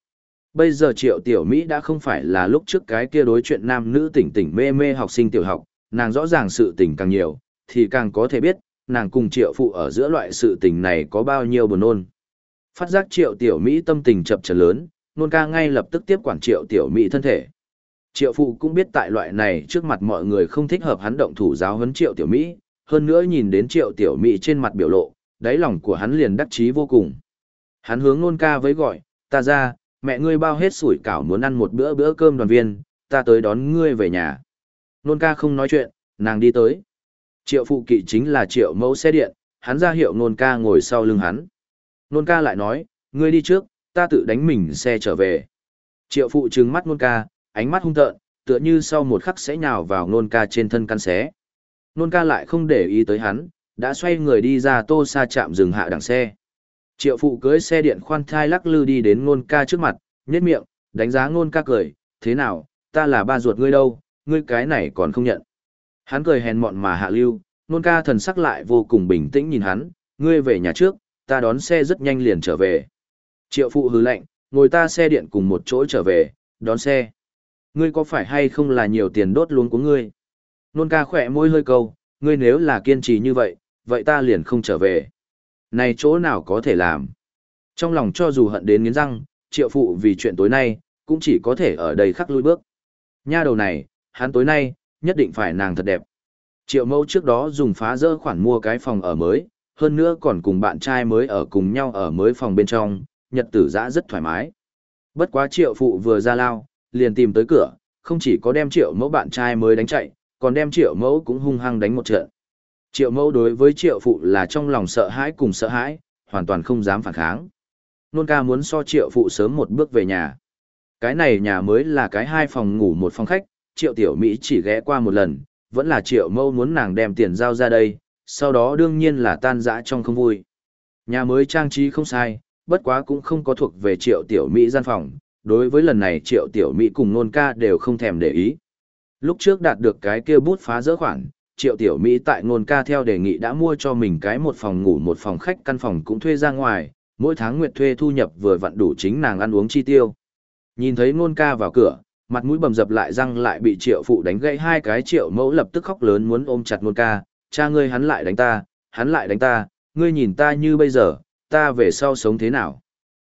Bây giờ triệu tiểu Mỹ đã không phải là lúc trước cái kia đối chuyện nam nữ tỉnh tỉnh mê mê học sinh tiểu học, nàng rõ ràng sự tình càng nhiều, thì càng có thể biết, nàng cùng triệu phụ ở giữa loại sự tình này có bao nhiêu buồn nôn. Phát giác triệu tiểu Mỹ tâm tình chập trần lớn, nôn ca ngay lập tức tiếp quản triệu tiểu Mỹ thân thể. Triệu phụ cũng biết tại loại này trước mặt mọi người không thích hợp hắn động thủ giáo huấn triệu tiểu Mỹ, hơn nữa nhìn đến triệu tiểu Mỹ trên mặt biểu lộ, đáy lòng của hắn liền đắc chí vô cùng. Hắn hướng nôn ca với gọi, ta ra, mẹ ngươi bao hết sủi cảo muốn ăn một bữa bữa cơm đoàn viên, ta tới đón ngươi về nhà. Nôn ca không nói chuyện, nàng đi tới. Triệu phụ kỵ chính là triệu mẫu xe điện, hắn ra hiệu nôn ca ngồi sau lưng hắn. Nôn ca lại nói, ngươi đi trước, ta tự đánh mình xe trở về. Triệu phụ trừng mắt nôn ca, ánh mắt hung tợn, tựa như sau một khắc sẽ nhào vào nôn ca trên thân căn xé. Nôn ca lại không để ý tới hắn, đã xoay người đi ra tô xa chạm dừng hạ đằng xe. Triệu phụ cưới xe điện khoan thai lắc lư đi đến nôn ca trước mặt, nhét miệng, đánh giá nôn ca cười, thế nào, ta là ba ruột ngươi đâu, ngươi cái này còn không nhận. Hắn cười hèn mọn mà hạ lưu, nôn ca thần sắc lại vô cùng bình tĩnh nhìn hắn, ngươi về nhà trước, ta đón xe rất nhanh liền trở về. Triệu phụ hứ lệnh, ngồi ta xe điện cùng một chỗ trở về, đón xe. Ngươi có phải hay không là nhiều tiền đốt luôn của ngươi? Nôn ca khỏe môi hơi câu, ngươi nếu là kiên trì như vậy, vậy ta liền không trở về. Này chỗ nào có thể làm. Trong lòng cho dù hận đến nghiến răng, triệu phụ vì chuyện tối nay, cũng chỉ có thể ở đây khắc lui bước. Nha đầu này, hắn tối nay, nhất định phải nàng thật đẹp. Triệu mẫu trước đó dùng phá dỡ khoản mua cái phòng ở mới, hơn nữa còn cùng bạn trai mới ở cùng nhau ở mới phòng bên trong, nhật tử dã rất thoải mái. Bất quá triệu phụ vừa ra lao, liền tìm tới cửa, không chỉ có đem triệu mẫu bạn trai mới đánh chạy, còn đem triệu mẫu cũng hung hăng đánh một trận. Triệu mẫu đối với triệu phụ là trong lòng sợ hãi cùng sợ hãi, hoàn toàn không dám phản kháng. Nôn ca muốn so triệu phụ sớm một bước về nhà. Cái này nhà mới là cái hai phòng ngủ một phòng khách, triệu tiểu Mỹ chỉ ghé qua một lần, vẫn là triệu Mâu muốn nàng đem tiền giao ra đây, sau đó đương nhiên là tan dã trong không vui. Nhà mới trang trí không sai, bất quá cũng không có thuộc về triệu tiểu Mỹ gian phòng, đối với lần này triệu tiểu Mỹ cùng nôn ca đều không thèm để ý. Lúc trước đạt được cái kia bút phá dỡ khoản, triệu tiểu Mỹ tại nôn ca theo đề nghị đã mua cho mình cái một phòng ngủ một phòng khách căn phòng cũng thuê ra ngoài, mỗi tháng nguyệt thuê thu nhập vừa vặn đủ chính nàng ăn uống chi tiêu. Nhìn thấy nôn ca vào cửa, mặt mũi bầm dập lại răng lại bị triệu phụ đánh gãy hai cái triệu mẫu lập tức khóc lớn muốn ôm chặt nôn ca, cha ngươi hắn lại đánh ta, hắn lại đánh ta, ngươi nhìn ta như bây giờ, ta về sau sống thế nào.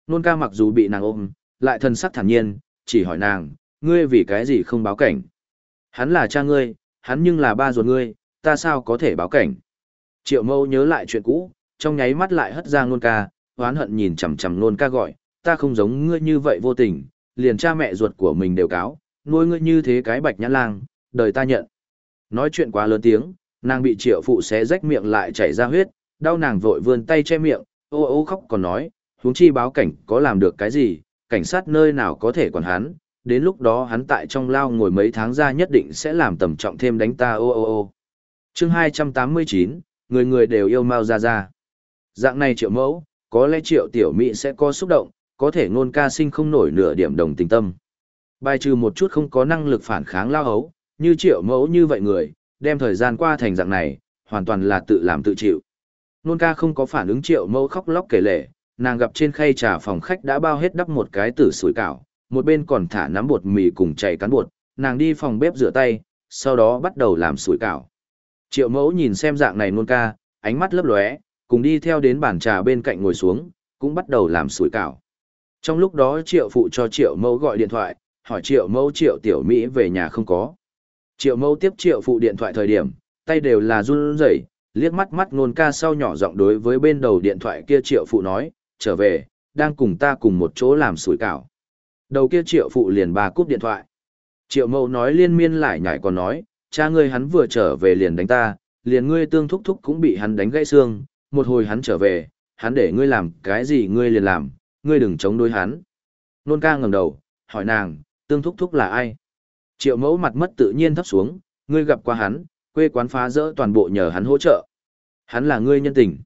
Nôn ca mặc dù bị nàng ôm, lại thân sắc thản nhiên, chỉ hỏi nàng, ngươi vì cái gì không báo cảnh. Hắn là cha ngươi, hắn nhưng là ba ruột ngươi, ta sao có thể báo cảnh. Triệu mẫu nhớ lại chuyện cũ, trong nháy mắt lại hất ra nôn ca, oán hận nhìn chằm chằm nôn ca gọi, ta không giống ngươi như vậy vô tình, liền cha mẹ ruột của mình đều cáo, nuôi ngươi như thế cái bạch nhãn lang, đời ta nhận. Nói chuyện quá lớn tiếng, nàng bị triệu phụ xé rách miệng lại chảy ra huyết, đau nàng vội vươn tay che miệng, ô ô khóc còn nói, huống chi báo cảnh có làm được cái gì, cảnh sát nơi nào có thể còn hắn, đến lúc đó hắn tại trong lao ngồi mấy tháng ra nhất định sẽ làm tầm trọng thêm đánh ta ô ô ô. chương 289, người người đều yêu Mao gia gia Dạng này triệu mẫu, có lẽ triệu tiểu mỹ sẽ có xúc động, có thể ngôn ca sinh không nổi nửa điểm đồng tình tâm. Bài trừ một chút không có năng lực phản kháng lao hấu, như triệu mẫu như vậy người, đem thời gian qua thành dạng này, hoàn toàn là tự làm tự chịu. Nôn ca không có phản ứng triệu mẫu khóc lóc kể lể, nàng gặp trên khay trà phòng khách đã bao hết đắp một cái tử sủi cảo, một bên còn thả nắm bột mì cùng chảy cán bột, nàng đi phòng bếp rửa tay, sau đó bắt đầu làm sủi cảo. Triệu mẫu nhìn xem dạng này nôn ca, ánh mắt lấp lóe, cùng đi theo đến bàn trà bên cạnh ngồi xuống, cũng bắt đầu làm sủi cảo. Trong lúc đó triệu phụ cho triệu mẫu gọi điện thoại, hỏi triệu mẫu triệu tiểu Mỹ về nhà không có. Triệu mẫu tiếp triệu phụ điện thoại thời điểm, tay đều là run rẩy, liếc mắt mắt nôn ca sau nhỏ giọng đối với bên đầu điện thoại kia triệu phụ nói, trở về, đang cùng ta cùng một chỗ làm sủi cảo. Đầu kia triệu phụ liền bà cúp điện thoại. Triệu mẫu nói liên miên lại nhảy còn nói, cha ngươi hắn vừa trở về liền đánh ta, liền ngươi tương thúc thúc cũng bị hắn đánh gãy xương, một hồi hắn trở về, hắn để ngươi làm cái gì ngươi liền làm, ngươi đừng chống đối hắn. Nôn ca ngẩng đầu, hỏi nàng, tương thúc thúc là ai? Triệu mẫu mặt mất tự nhiên thấp xuống, ngươi gặp qua hắn, quê quán phá rỡ toàn bộ nhờ hắn hỗ trợ. Hắn là ngươi nhân tình.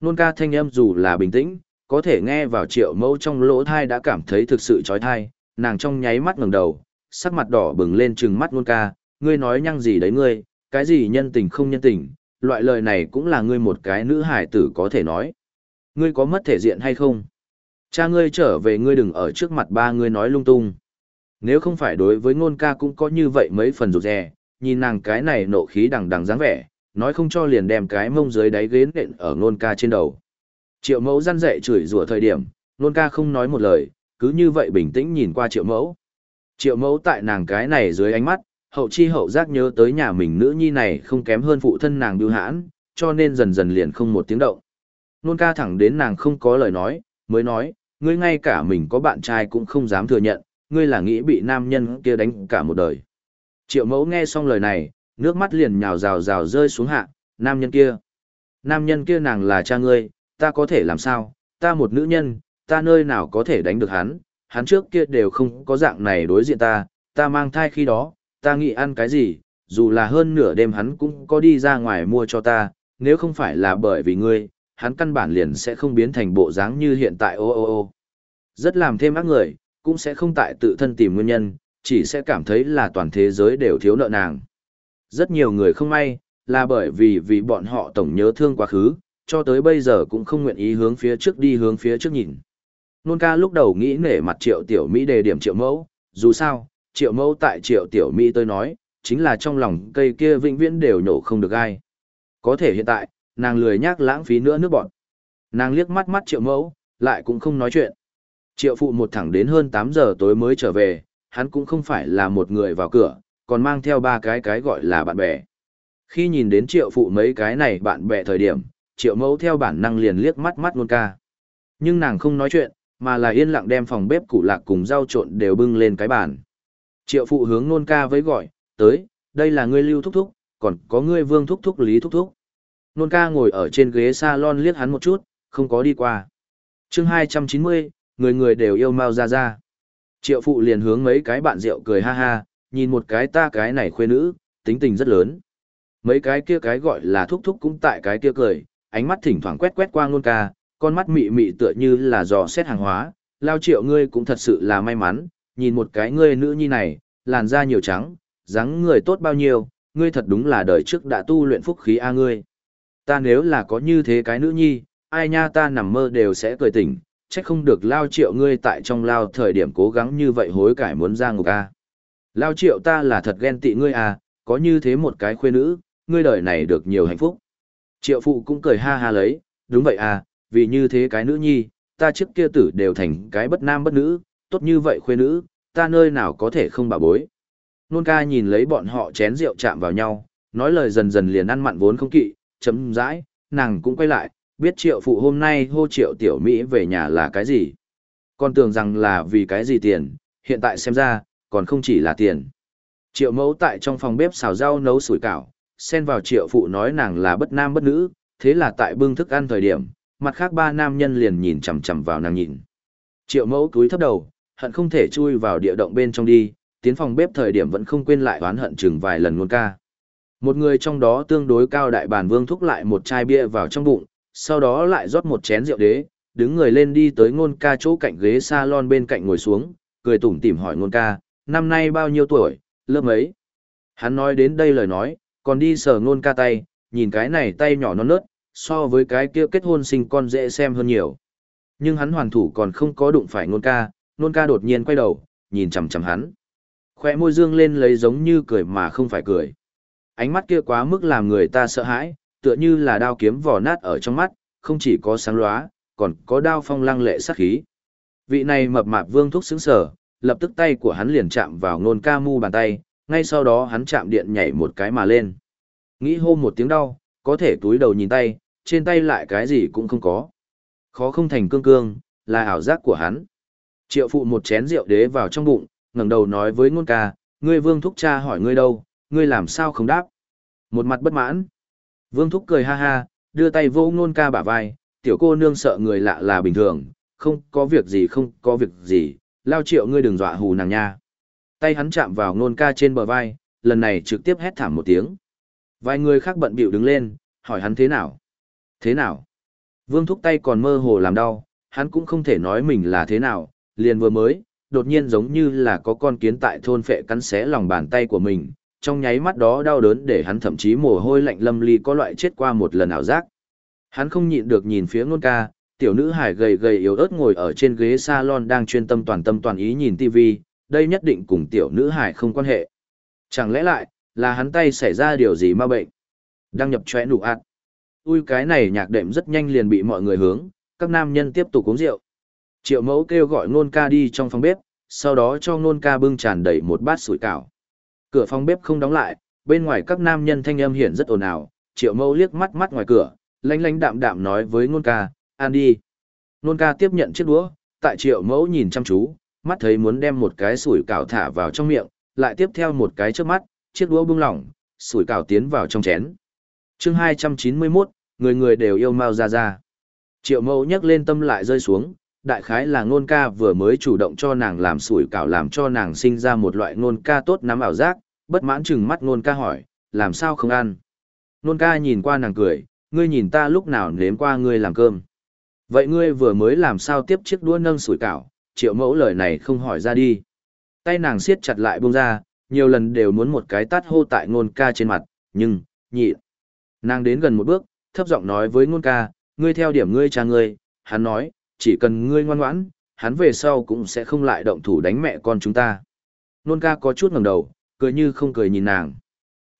Nôn ca thanh âm dù là bình tĩnh, có thể nghe vào triệu mẫu trong lỗ thai đã cảm thấy thực sự trói thai, nàng trong nháy mắt ngẩng đầu, sắc mặt đỏ bừng lên trừng mắt nôn ca, ngươi nói nhăng gì đấy ngươi, cái gì nhân tình không nhân tình, loại lời này cũng là ngươi một cái nữ hải tử có thể nói. Ngươi có mất thể diện hay không? Cha ngươi trở về ngươi đừng ở trước mặt ba ngươi nói lung tung. Nếu không phải đối với ngôn ca cũng có như vậy mấy phần rụt rè, nhìn nàng cái này nộ khí đằng đằng dáng vẻ, nói không cho liền đem cái mông dưới đáy ghế nện ở ngôn ca trên đầu. Triệu mẫu răn dậy chửi rủa thời điểm, ngôn ca không nói một lời, cứ như vậy bình tĩnh nhìn qua triệu mẫu. Triệu mẫu tại nàng cái này dưới ánh mắt, hậu chi hậu giác nhớ tới nhà mình nữ nhi này không kém hơn phụ thân nàng bưu hãn, cho nên dần dần liền không một tiếng động. Nôn ca thẳng đến nàng không có lời nói, mới nói, ngươi ngay cả mình có bạn trai cũng không dám thừa nhận, ngươi là nghĩ bị nam nhân kia đánh cả một đời. Triệu mẫu nghe xong lời này, nước mắt liền nhào rào rào rơi xuống hạ, nam nhân kia. Nam nhân kia nàng là cha ngươi, ta có thể làm sao, ta một nữ nhân, ta nơi nào có thể đánh được hắn, hắn trước kia đều không có dạng này đối diện ta, ta mang thai khi đó, ta nghĩ ăn cái gì, dù là hơn nửa đêm hắn cũng có đi ra ngoài mua cho ta, nếu không phải là bởi vì ngươi, hắn căn bản liền sẽ không biến thành bộ dáng như hiện tại ô ô ô. Rất làm thêm ác người, cũng sẽ không tại tự thân tìm nguyên nhân, chỉ sẽ cảm thấy là toàn thế giới đều thiếu nợ nàng. Rất nhiều người không may, là bởi vì vì bọn họ tổng nhớ thương quá khứ, cho tới bây giờ cũng không nguyện ý hướng phía trước đi hướng phía trước nhìn. Nôn ca lúc đầu nghĩ nể mặt triệu tiểu Mỹ đề điểm triệu mẫu, dù sao, triệu mẫu tại triệu tiểu Mỹ tôi nói, chính là trong lòng cây kia vĩnh viễn đều nhổ không được ai. Có thể hiện tại, nàng lười nhác lãng phí nữa nước bọn. Nàng liếc mắt mắt triệu mẫu, lại cũng không nói chuyện. Triệu phụ một thẳng đến hơn 8 giờ tối mới trở về, hắn cũng không phải là một người vào cửa, còn mang theo ba cái cái gọi là bạn bè. Khi nhìn đến triệu phụ mấy cái này bạn bè thời điểm, triệu mẫu theo bản năng liền liếc mắt mắt nôn ca. Nhưng nàng không nói chuyện, mà là yên lặng đem phòng bếp củ lạc cùng rau trộn đều bưng lên cái bàn. Triệu phụ hướng nôn ca với gọi, tới, đây là ngươi lưu thúc thúc, còn có ngươi vương thúc thúc lý thúc thúc. Nôn ca ngồi ở trên ghế salon liếc hắn một chút, không có đi qua. chương 290, người người đều yêu Mao ra ra. Triệu phụ liền hướng mấy cái bạn rượu cười ha ha, nhìn một cái ta cái này khuê nữ, tính tình rất lớn. Mấy cái kia cái gọi là thúc thúc cũng tại cái kia cười, ánh mắt thỉnh thoảng quét quét qua nôn ca, con mắt mị mị tựa như là dò xét hàng hóa, lao triệu ngươi cũng thật sự là may mắn, nhìn một cái ngươi nữ nhi này, làn da nhiều trắng, dáng người tốt bao nhiêu, ngươi thật đúng là đời trước đã tu luyện phúc khí a ngươi. Ta nếu là có như thế cái nữ nhi, ai nha ta nằm mơ đều sẽ cười tỉnh, trách không được lao triệu ngươi tại trong lao thời điểm cố gắng như vậy hối cải muốn ra ngục a. Lao triệu ta là thật ghen tị ngươi à, có như thế một cái khuê nữ, ngươi đời này được nhiều hạnh phúc. Triệu phụ cũng cười ha ha lấy, đúng vậy à, vì như thế cái nữ nhi, ta trước kia tử đều thành cái bất nam bất nữ, tốt như vậy khuê nữ, ta nơi nào có thể không bảo bối. Nôn ca nhìn lấy bọn họ chén rượu chạm vào nhau, nói lời dần dần liền ăn mặn vốn không kỵ, chấm dãi, nàng cũng quay lại, biết triệu phụ hôm nay hô triệu tiểu Mỹ về nhà là cái gì. Con tưởng rằng là vì cái gì tiền, hiện tại xem ra, còn không chỉ là tiền. Triệu mẫu tại trong phòng bếp xào rau nấu sủi cảo, xen vào triệu phụ nói nàng là bất nam bất nữ, thế là tại bưng thức ăn thời điểm, mặt khác ba nam nhân liền nhìn chằm chằm vào nàng nhìn. Triệu mẫu cúi thấp đầu, hận không thể chui vào địa động bên trong đi, tiến phòng bếp thời điểm vẫn không quên lại oán hận chừng vài lần luôn ca. Một người trong đó tương đối cao đại bản vương thúc lại một chai bia vào trong bụng, sau đó lại rót một chén rượu đế, đứng người lên đi tới ngôn ca chỗ cạnh ghế salon bên cạnh ngồi xuống, cười tủm tỉm hỏi ngôn ca, năm nay bao nhiêu tuổi, lớp mấy. Hắn nói đến đây lời nói, còn đi sờ ngôn ca tay, nhìn cái này tay nhỏ non nớt, so với cái kia kết hôn sinh con dễ xem hơn nhiều. Nhưng hắn hoàn thủ còn không có đụng phải ngôn ca, ngôn ca đột nhiên quay đầu, nhìn chằm chằm hắn. Khoe môi dương lên lấy giống như cười mà không phải cười. Ánh mắt kia quá mức làm người ta sợ hãi, tựa như là đao kiếm vỏ nát ở trong mắt, không chỉ có sáng lóa, còn có đao phong lăng lệ sát khí. Vị này mập mạp vương thúc sững sở, lập tức tay của hắn liền chạm vào nôn ca mu bàn tay, ngay sau đó hắn chạm điện nhảy một cái mà lên. Nghĩ hô một tiếng đau, có thể túi đầu nhìn tay, trên tay lại cái gì cũng không có. Khó không thành cương cương, là ảo giác của hắn. Triệu phụ một chén rượu đế vào trong bụng, ngẩng đầu nói với ngôn ca, ngươi vương thúc cha hỏi ngươi đâu, ngươi làm sao không đáp. Một mặt bất mãn. Vương thúc cười ha ha, đưa tay vô ngôn ca bả vai, tiểu cô nương sợ người lạ là bình thường, không có việc gì không có việc gì, lao triệu ngươi đừng dọa hù nàng nha. Tay hắn chạm vào ngôn ca trên bờ vai, lần này trực tiếp hét thảm một tiếng. Vài người khác bận bịu đứng lên, hỏi hắn thế nào? Thế nào? Vương thúc tay còn mơ hồ làm đau, hắn cũng không thể nói mình là thế nào, liền vừa mới, đột nhiên giống như là có con kiến tại thôn phệ cắn xé lòng bàn tay của mình, trong nháy mắt đó đau đớn để hắn thậm chí mồ hôi lạnh lâm ly có loại chết qua một lần ảo giác. Hắn không nhịn được nhìn phía ngôn ca, tiểu nữ hải gầy gầy yếu ớt ngồi ở trên ghế salon đang chuyên tâm toàn tâm toàn ý nhìn TV, đây nhất định cùng tiểu nữ hải không quan hệ. Chẳng lẽ lại, là hắn tay xảy ra điều gì ma bệnh? Đăng nhập chóe nụ ạt. Ui cái này nhạc đệm rất nhanh liền bị mọi người hướng, các nam nhân tiếp tục uống rượu. Triệu mẫu kêu gọi nôn ca đi trong phòng bếp, sau đó cho nôn ca bưng tràn đầy một bát sủi cảo. Cửa phòng bếp không đóng lại, bên ngoài các nam nhân thanh âm hiển rất ồn ào, triệu mẫu liếc mắt mắt ngoài cửa, lanh lanh đạm đạm nói với nôn ca, ăn đi. Nôn ca tiếp nhận chiếc đũa, tại triệu mẫu nhìn chăm chú, mắt thấy muốn đem một cái sủi cảo thả vào trong miệng, lại tiếp theo một cái trước mắt, chiếc đũa bung lỏng, sủi cảo tiến vào trong chén. chương 291, người người đều yêu Mao ra ra. Triệu mẫu nhấc lên tâm lại rơi xuống, đại khái là ngôn ca vừa mới chủ động cho nàng làm sủi cảo làm cho nàng sinh ra một loại ngôn ca tốt nắm ảo giác, bất mãn chừng mắt ngôn ca hỏi, làm sao không ăn. Ngôn ca nhìn qua nàng cười, ngươi nhìn ta lúc nào nếm qua ngươi làm cơm. Vậy ngươi vừa mới làm sao tiếp chiếc đũa nâng sủi cảo, triệu mẫu lời này không hỏi ra đi. Tay nàng siết chặt lại buông ra, nhiều lần đều muốn một cái tát hô tại ngôn ca trên mặt, nhưng, nhị. Nàng đến gần một bước, thấp giọng nói với ngôn ca, ngươi theo điểm ngươi cha ngươi, hắn nói, chỉ cần ngươi ngoan ngoãn, hắn về sau cũng sẽ không lại động thủ đánh mẹ con chúng ta. Nôn ca có chút ngẩng đầu, cười như không cười nhìn nàng.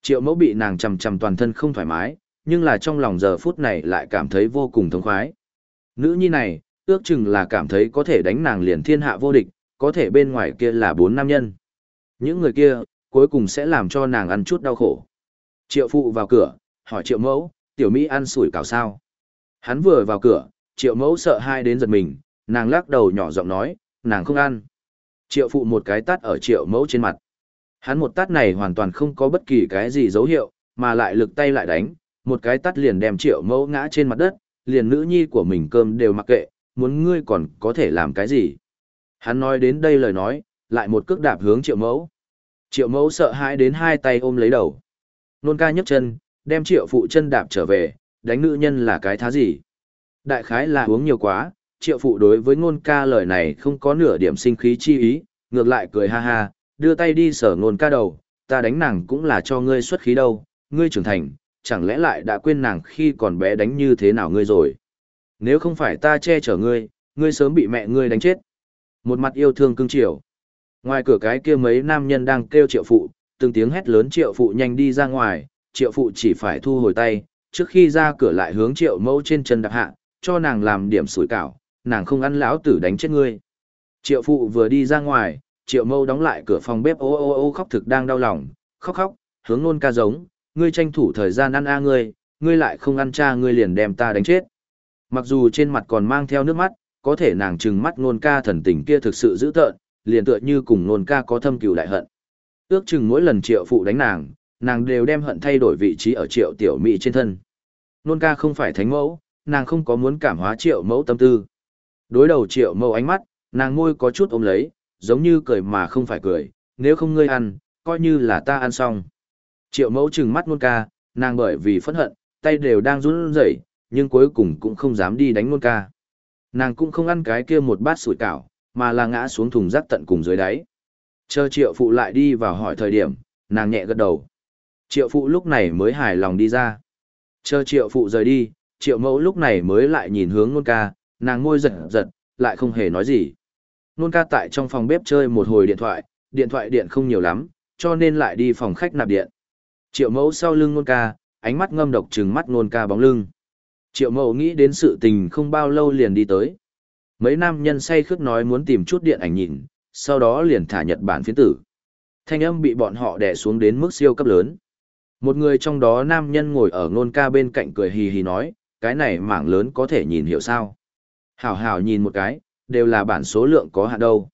Triệu mẫu bị nàng chầm chầm toàn thân không thoải mái, nhưng là trong lòng giờ phút này lại cảm thấy vô cùng thống khoái. Nữ nhi này, ước chừng là cảm thấy có thể đánh nàng liền thiên hạ vô địch, có thể bên ngoài kia là bốn nam nhân. Những người kia, cuối cùng sẽ làm cho nàng ăn chút đau khổ. Triệu phụ vào cửa, hỏi triệu mẫu, tiểu Mỹ ăn sủi cảo sao. Hắn vừa vào cửa, triệu mẫu sợ hai đến giật mình, nàng lắc đầu nhỏ giọng nói, nàng không ăn. Triệu phụ một cái tát ở triệu mẫu trên mặt. Hắn một tát này hoàn toàn không có bất kỳ cái gì dấu hiệu, mà lại lực tay lại đánh, một cái tát liền đem triệu mẫu ngã trên mặt đất, liền nữ nhi của mình cơm đều mặc kệ, muốn ngươi còn có thể làm cái gì. Hắn nói đến đây lời nói, lại một cước đạp hướng triệu mẫu. Triệu mẫu sợ hãi đến hai tay ôm lấy đầu. Nôn ca nhấc chân, đem triệu phụ chân đạp trở về, đánh nữ nhân là cái thá gì. Đại khái là uống nhiều quá, triệu phụ đối với ngôn ca lời này không có nửa điểm sinh khí chi ý, ngược lại cười ha ha, đưa tay đi sở ngôn ca đầu, ta đánh nàng cũng là cho ngươi xuất khí đâu, ngươi trưởng thành, chẳng lẽ lại đã quên nàng khi còn bé đánh như thế nào ngươi rồi. Nếu không phải ta che chở ngươi, ngươi sớm bị mẹ ngươi đánh chết. Một mặt yêu thương cưng chiều. Ngoài cửa cái kia mấy nam nhân đang kêu triệu phụ, từng tiếng hét lớn triệu phụ nhanh đi ra ngoài, triệu phụ chỉ phải thu hồi tay, trước khi ra cửa lại hướng triệu mẫu trên chân đạp hạ, cho nàng làm điểm sủi cảo, nàng không ăn lão tử đánh chết ngươi. Triệu phụ vừa đi ra ngoài, triệu mâu đóng lại cửa phòng bếp ô ô ô khóc thực đang đau lòng, khóc khóc, hướng nôn ca giống, ngươi tranh thủ thời gian ăn a ngươi, ngươi lại không ăn cha ngươi liền đem ta đánh chết. Mặc dù trên mặt còn mang theo nước mắt, có thể nàng trừng mắt nôn ca thần tình kia thực sự dữ tợn, liền tựa như cùng nôn ca có thâm cừu đại hận. Ước chừng mỗi lần triệu phụ đánh nàng, nàng đều đem hận thay đổi vị trí ở triệu tiểu mỹ trên thân. Nôn ca không phải thánh mẫu, nàng không có muốn cảm hóa triệu mẫu tâm tư. Đối đầu triệu mẫu ánh mắt, nàng môi có chút ôm lấy, giống như cười mà không phải cười, nếu không ngươi ăn, coi như là ta ăn xong. Triệu mẫu trừng mắt nôn ca, nàng bởi vì phẫn hận, tay đều đang run rẩy, nhưng cuối cùng cũng không dám đi đánh nôn ca. Nàng cũng không ăn cái kia một bát sủi cảo, mà là ngã xuống thùng rác tận cùng dưới đáy. Chờ triệu phụ lại đi vào hỏi thời điểm, nàng nhẹ gật đầu. Triệu phụ lúc này mới hài lòng đi ra. Chờ triệu phụ rời đi, triệu mẫu lúc này mới lại nhìn hướng nôn ca, nàng ngôi giật giật, lại không hề nói gì. Nôn ca tại trong phòng bếp chơi một hồi điện thoại, điện thoại điện không nhiều lắm, cho nên lại đi phòng khách nạp điện. Triệu mẫu sau lưng nôn ca, ánh mắt ngâm độc trừng mắt nôn ca bóng lưng. Triệu mẫu nghĩ đến sự tình không bao lâu liền đi tới. Mấy nam nhân say khước nói muốn tìm chút điện ảnh nhìn, sau đó liền thả Nhật Bản phiến tử. Thanh âm bị bọn họ đè xuống đến mức siêu cấp lớn. Một người trong đó nam nhân ngồi ở nôn ca bên cạnh cười hì hì nói, cái này mảng lớn có thể nhìn hiểu sao. Hảo hảo nhìn một cái, đều là bản số lượng có hạn đâu.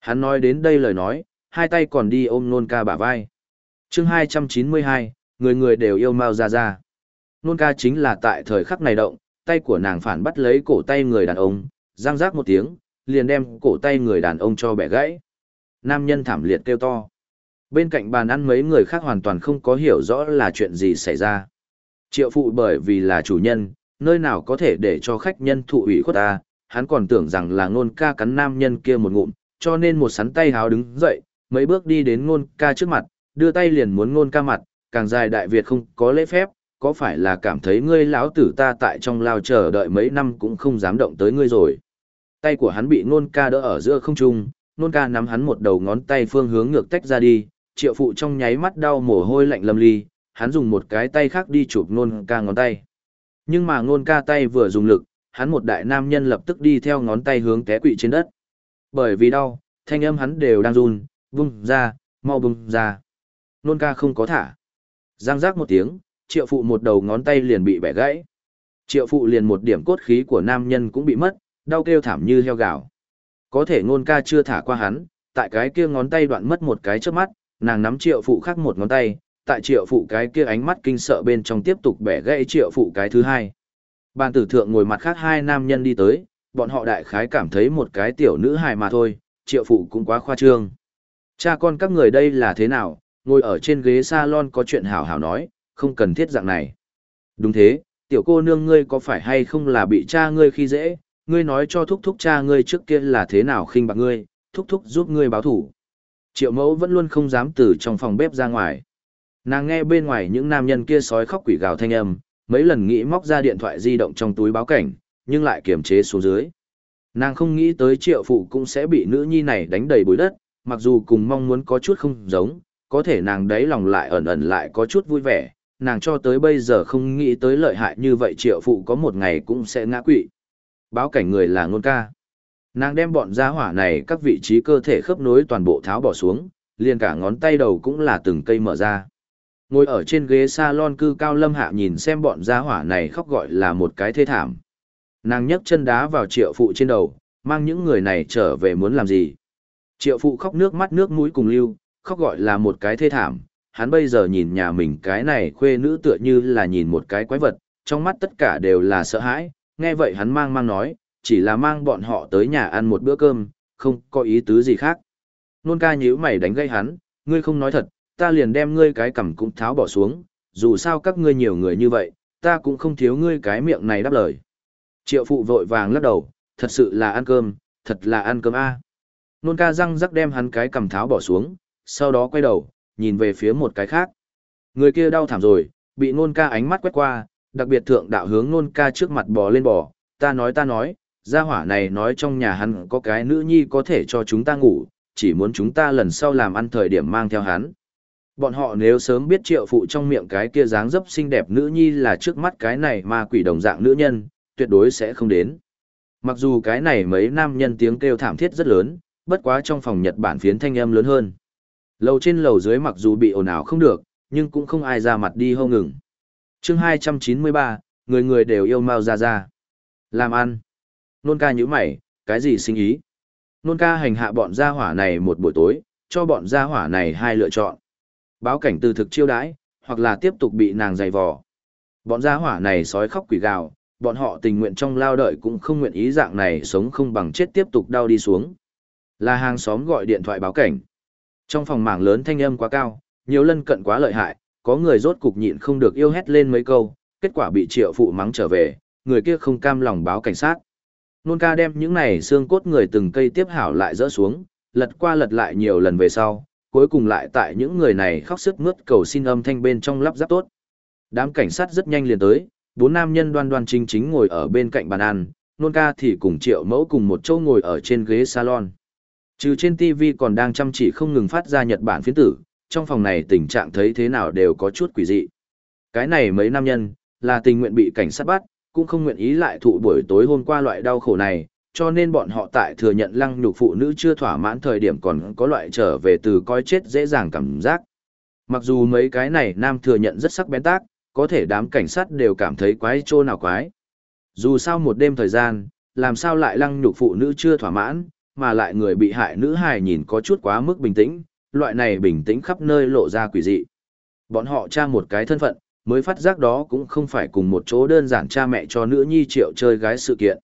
Hắn nói đến đây lời nói, hai tay còn đi ôm nôn ca bả vai. chương 292, người người đều yêu Mao Gia Gia. Nôn ca chính là tại thời khắc này động, tay của nàng phản bắt lấy cổ tay người đàn ông, răng rác một tiếng, liền đem cổ tay người đàn ông cho bẻ gãy. Nam nhân thảm liệt kêu to. Bên cạnh bàn ăn mấy người khác hoàn toàn không có hiểu rõ là chuyện gì xảy ra. Triệu phụ bởi vì là chủ nhân, nơi nào có thể để cho khách nhân thụ ủy khuất ta, hắn còn tưởng rằng là ngôn ca cắn nam nhân kia một ngụm, cho nên một sắn tay háo đứng dậy, mấy bước đi đến ngôn ca trước mặt, đưa tay liền muốn ngôn ca mặt, càng dài đại Việt không có lễ phép, có phải là cảm thấy ngươi lão tử ta tại trong lao chờ đợi mấy năm cũng không dám động tới ngươi rồi. Tay của hắn bị ngôn ca đỡ ở giữa không trung, ngôn ca nắm hắn một đầu ngón tay phương hướng ngược tách ra đi, triệu phụ trong nháy mắt đau mồ hôi lạnh lâm ly, hắn dùng một cái tay khác đi chụp ngôn ca ngón tay. Nhưng mà ngôn ca tay vừa dùng lực, hắn một đại nam nhân lập tức đi theo ngón tay hướng té quỵ trên đất. Bởi vì đau, thanh âm hắn đều đang run, vung ra, mau bung ra. Nôn ca không có thả. Giang giác một tiếng, triệu phụ một đầu ngón tay liền bị bẻ gãy. Triệu phụ liền một điểm cốt khí của nam nhân cũng bị mất, đau kêu thảm như heo gạo. Có thể ngôn ca chưa thả qua hắn, tại cái kia ngón tay đoạn mất một cái trước mắt, nàng nắm triệu phụ khác một ngón tay, tại triệu phụ cái kia ánh mắt kinh sợ bên trong tiếp tục bẻ gãy triệu phụ cái thứ hai. Bàn tử thượng ngồi mặt khác hai nam nhân đi tới, bọn họ đại khái cảm thấy một cái tiểu nữ hài mà thôi, triệu phụ cũng quá khoa trương. Cha con các người đây là thế nào, ngồi ở trên ghế salon có chuyện hảo hảo nói, không cần thiết dạng này. Đúng thế, tiểu cô nương ngươi có phải hay không là bị cha ngươi khi dễ, ngươi nói cho thúc thúc cha ngươi trước kia là thế nào khinh bạc ngươi, thúc thúc giúp ngươi báo thủ. Triệu mẫu vẫn luôn không dám từ trong phòng bếp ra ngoài. Nàng nghe bên ngoài những nam nhân kia sói khóc quỷ gào thanh âm, mấy lần nghĩ móc ra điện thoại di động trong túi báo cảnh, nhưng lại kiềm chế xuống dưới. Nàng không nghĩ tới triệu phụ cũng sẽ bị nữ nhi này đánh đầy bụi đất, mặc dù cùng mong muốn có chút không giống, có thể nàng đấy lòng lại ẩn ẩn lại có chút vui vẻ, nàng cho tới bây giờ không nghĩ tới lợi hại như vậy triệu phụ có một ngày cũng sẽ ngã quỵ. Báo cảnh người là ngôn ca. Nàng đem bọn gia hỏa này các vị trí cơ thể khớp nối toàn bộ tháo bỏ xuống, liền cả ngón tay đầu cũng là từng cây mở ra. Ngồi ở trên ghế salon cư cao lâm hạ nhìn xem bọn gia hỏa này khóc gọi là một cái thê thảm. Nàng nhấc chân đá vào triệu phụ trên đầu, mang những người này trở về muốn làm gì. Triệu phụ khóc nước mắt nước mũi cùng lưu, khóc gọi là một cái thê thảm. Hắn bây giờ nhìn nhà mình cái này khuê nữ tựa như là nhìn một cái quái vật, trong mắt tất cả đều là sợ hãi, nghe vậy hắn mang mang nói, chỉ là mang bọn họ tới nhà ăn một bữa cơm, không có ý tứ gì khác. Nôn ca nhíu mày đánh gây hắn, ngươi không nói thật, ta liền đem ngươi cái cằm cũng tháo bỏ xuống, dù sao các ngươi nhiều người như vậy, ta cũng không thiếu ngươi cái miệng này đáp lời. Triệu phụ vội vàng lắc đầu, thật sự là ăn cơm, thật là ăn cơm a. Nôn ca răng rắc đem hắn cái cằm tháo bỏ xuống, sau đó quay đầu, nhìn về phía một cái khác. Người kia đau thảm rồi, bị nôn ca ánh mắt quét qua, đặc biệt thượng đạo hướng nôn ca trước mặt bò lên bò, ta nói ta nói, gia hỏa này nói trong nhà hắn có cái nữ nhi có thể cho chúng ta ngủ, chỉ muốn chúng ta lần sau làm ăn thời điểm mang theo hắn. Bọn họ nếu sớm biết triệu phụ trong miệng cái kia dáng dấp xinh đẹp nữ nhi là trước mắt cái này mà quỷ đồng dạng nữ nhân, tuyệt đối sẽ không đến. Mặc dù cái này mấy nam nhân tiếng kêu thảm thiết rất lớn, bất quá trong phòng Nhật Bản phiến thanh âm lớn hơn. Lầu trên lầu dưới mặc dù bị ồn ào không được, nhưng cũng không ai ra mặt đi hâu ngừng. chương 293, người người đều yêu Mao Ra Ra. Làm ăn. Nôn ca như mày, cái gì sinh ý? Nôn ca hành hạ bọn gia hỏa này một buổi tối, cho bọn gia hỏa này hai lựa chọn. Báo cảnh từ thực chiêu đãi, hoặc là tiếp tục bị nàng dày vò. Bọn gia hỏa này sói khóc quỷ gào, bọn họ tình nguyện trong lao đợi cũng không nguyện ý dạng này sống không bằng chết tiếp tục đau đi xuống. Là hàng xóm gọi điện thoại báo cảnh. Trong phòng mảng lớn thanh âm quá cao, nhiều lân cận quá lợi hại, có người rốt cục nhịn không được yêu hét lên mấy câu, kết quả bị triệu phụ mắng trở về, người kia không cam lòng báo cảnh sát. Nôn ca đem những này xương cốt người từng cây tiếp hảo lại dỡ xuống, lật qua lật lại nhiều lần về sau, cuối cùng lại tại những người này khóc sức mướt cầu xin âm thanh bên trong lắp ráp tốt. Đám cảnh sát rất nhanh liền tới, bốn nam nhân đoan đoan chính chính ngồi ở bên cạnh bàn ăn, nôn ca thì cùng triệu mẫu cùng một chỗ ngồi ở trên ghế salon. Trừ trên TV còn đang chăm chỉ không ngừng phát ra Nhật Bản phiến tử, trong phòng này tình trạng thấy thế nào đều có chút quỷ dị. Cái này mấy nam nhân, là tình nguyện bị cảnh sát bắt, cũng không nguyện ý lại thụ buổi tối hôm qua loại đau khổ này, cho nên bọn họ tại thừa nhận lăng nhục phụ nữ chưa thỏa mãn thời điểm còn có loại trở về từ coi chết dễ dàng cảm giác. Mặc dù mấy cái này nam thừa nhận rất sắc bén tác, có thể đám cảnh sát đều cảm thấy quái trô nào quái. Dù sao một đêm thời gian, làm sao lại lăng nhục phụ nữ chưa thỏa mãn, mà lại người bị hại nữ hài nhìn có chút quá mức bình tĩnh, loại này bình tĩnh khắp nơi lộ ra quỷ dị. Bọn họ tra một cái thân phận, mới phát giác đó cũng không phải cùng một chỗ đơn giản cha mẹ cho nữ nhi triệu chơi gái sự kiện.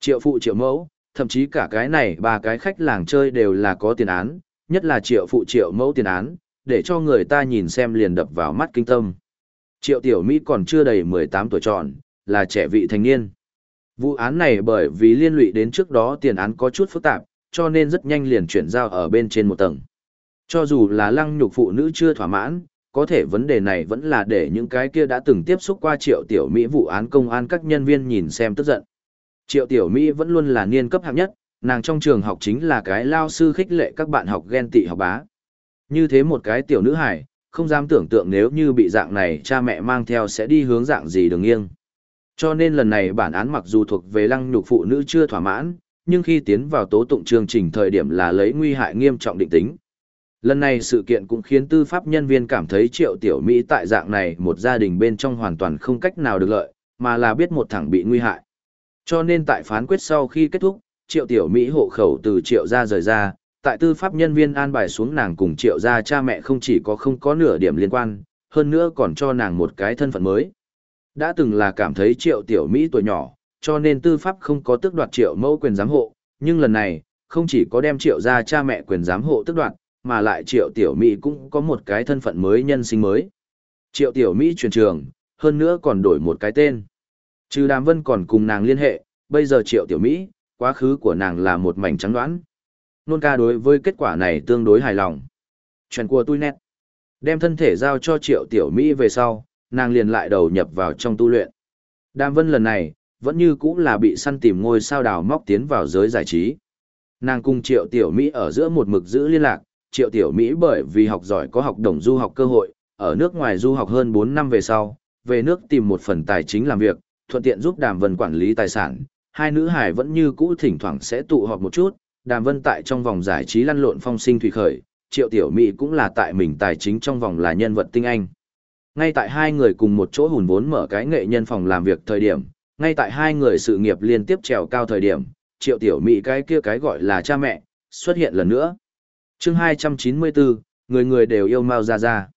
Triệu phụ triệu mẫu, thậm chí cả cái này ba cái khách làng chơi đều là có tiền án, nhất là triệu phụ triệu mẫu tiền án, để cho người ta nhìn xem liền đập vào mắt kinh tâm. Triệu tiểu Mỹ còn chưa đầy 18 tuổi tròn, là trẻ vị thành niên. Vụ án này bởi vì liên lụy đến trước đó tiền án có chút phức tạp, cho nên rất nhanh liền chuyển giao ở bên trên một tầng. Cho dù là lăng nhục phụ nữ chưa thỏa mãn, có thể vấn đề này vẫn là để những cái kia đã từng tiếp xúc qua triệu tiểu Mỹ vụ án công an các nhân viên nhìn xem tức giận. Triệu tiểu Mỹ vẫn luôn là niên cấp hạng nhất, nàng trong trường học chính là cái lao sư khích lệ các bạn học ghen tị học bá. Như thế một cái tiểu nữ hải, không dám tưởng tượng nếu như bị dạng này cha mẹ mang theo sẽ đi hướng dạng gì đường nghiêng. Cho nên lần này bản án mặc dù thuộc về lăng nhục phụ nữ chưa thỏa mãn, nhưng khi tiến vào tố tụng chương trình thời điểm là lấy nguy hại nghiêm trọng định tính. Lần này sự kiện cũng khiến tư pháp nhân viên cảm thấy triệu tiểu Mỹ tại dạng này một gia đình bên trong hoàn toàn không cách nào được lợi, mà là biết một thẳng bị nguy hại. Cho nên tại phán quyết sau khi kết thúc, triệu tiểu Mỹ hộ khẩu từ triệu gia rời ra, tại tư pháp nhân viên an bài xuống nàng cùng triệu gia cha mẹ không chỉ có không có nửa điểm liên quan, hơn nữa còn cho nàng một cái thân phận mới. Đã từng là cảm thấy triệu tiểu Mỹ tuổi nhỏ, cho nên tư pháp không có tước đoạt triệu mẫu quyền giám hộ, nhưng lần này, không chỉ có đem triệu gia cha mẹ quyền giám hộ tước đoạt, mà lại triệu tiểu Mỹ cũng có một cái thân phận mới nhân sinh mới. Triệu tiểu Mỹ truyền trường, hơn nữa còn đổi một cái tên. Trừ đàm vân còn cùng nàng liên hệ, bây giờ triệu tiểu Mỹ, quá khứ của nàng là một mảnh trắng đoán. Nôn ca đối với kết quả này tương đối hài lòng. Chuyện của tôi nét. Đem thân thể giao cho triệu tiểu Mỹ về sau, nàng liền lại đầu nhập vào trong tu luyện. Đàm vân lần này, vẫn như cũng là bị săn tìm ngôi sao đào móc tiến vào giới giải trí. Nàng cùng triệu tiểu Mỹ ở giữa một mực giữ liên lạc, triệu tiểu Mỹ bởi vì học giỏi có học đồng du học cơ hội, ở nước ngoài du học hơn 4 năm về sau, về nước tìm một phần tài chính làm việc, thuận tiện giúp đàm vân quản lý tài sản, hai nữ hải vẫn như cũ thỉnh thoảng sẽ tụ họp một chút, Đàm Vân tại trong vòng giải trí lăn lộn phong sinh thủy khởi, Triệu Tiểu Mỹ cũng là tại mình tài chính trong vòng là nhân vật tinh anh. Ngay tại hai người cùng một chỗ hùn vốn mở cái nghệ nhân phòng làm việc thời điểm, ngay tại hai người sự nghiệp liên tiếp trèo cao thời điểm, Triệu Tiểu Mỹ cái kia cái gọi là cha mẹ, xuất hiện lần nữa. chương 294, người người đều yêu Mao Gia Gia.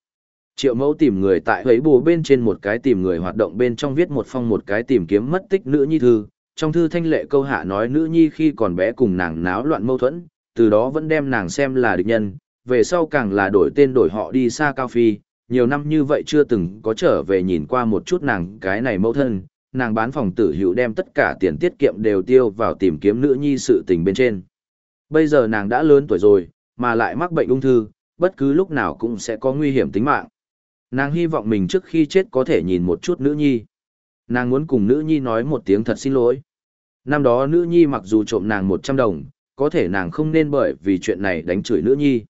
Triệu mẫu tìm người tại ấy bù bên trên một cái tìm người hoạt động bên trong viết một phong một cái tìm kiếm mất tích nữ nhi thư. Trong thư thanh lệ câu hạ nói nữ nhi khi còn bé cùng nàng náo loạn mâu thuẫn, từ đó vẫn đem nàng xem là địch nhân, về sau càng là đổi tên đổi họ đi xa cao phi, nhiều năm như vậy chưa từng có trở về nhìn qua một chút nàng cái này mâu thân, nàng bán phòng tử hữu đem tất cả tiền tiết kiệm đều tiêu vào tìm kiếm nữ nhi sự tình bên trên. Bây giờ nàng đã lớn tuổi rồi, mà lại mắc bệnh ung thư, bất cứ lúc nào cũng sẽ có nguy hiểm tính mạng. Nàng hy vọng mình trước khi chết có thể nhìn một chút nữ nhi. Nàng muốn cùng nữ nhi nói một tiếng thật xin lỗi. Năm đó nữ nhi mặc dù trộm nàng 100 đồng, có thể nàng không nên bởi vì chuyện này đánh chửi nữ nhi.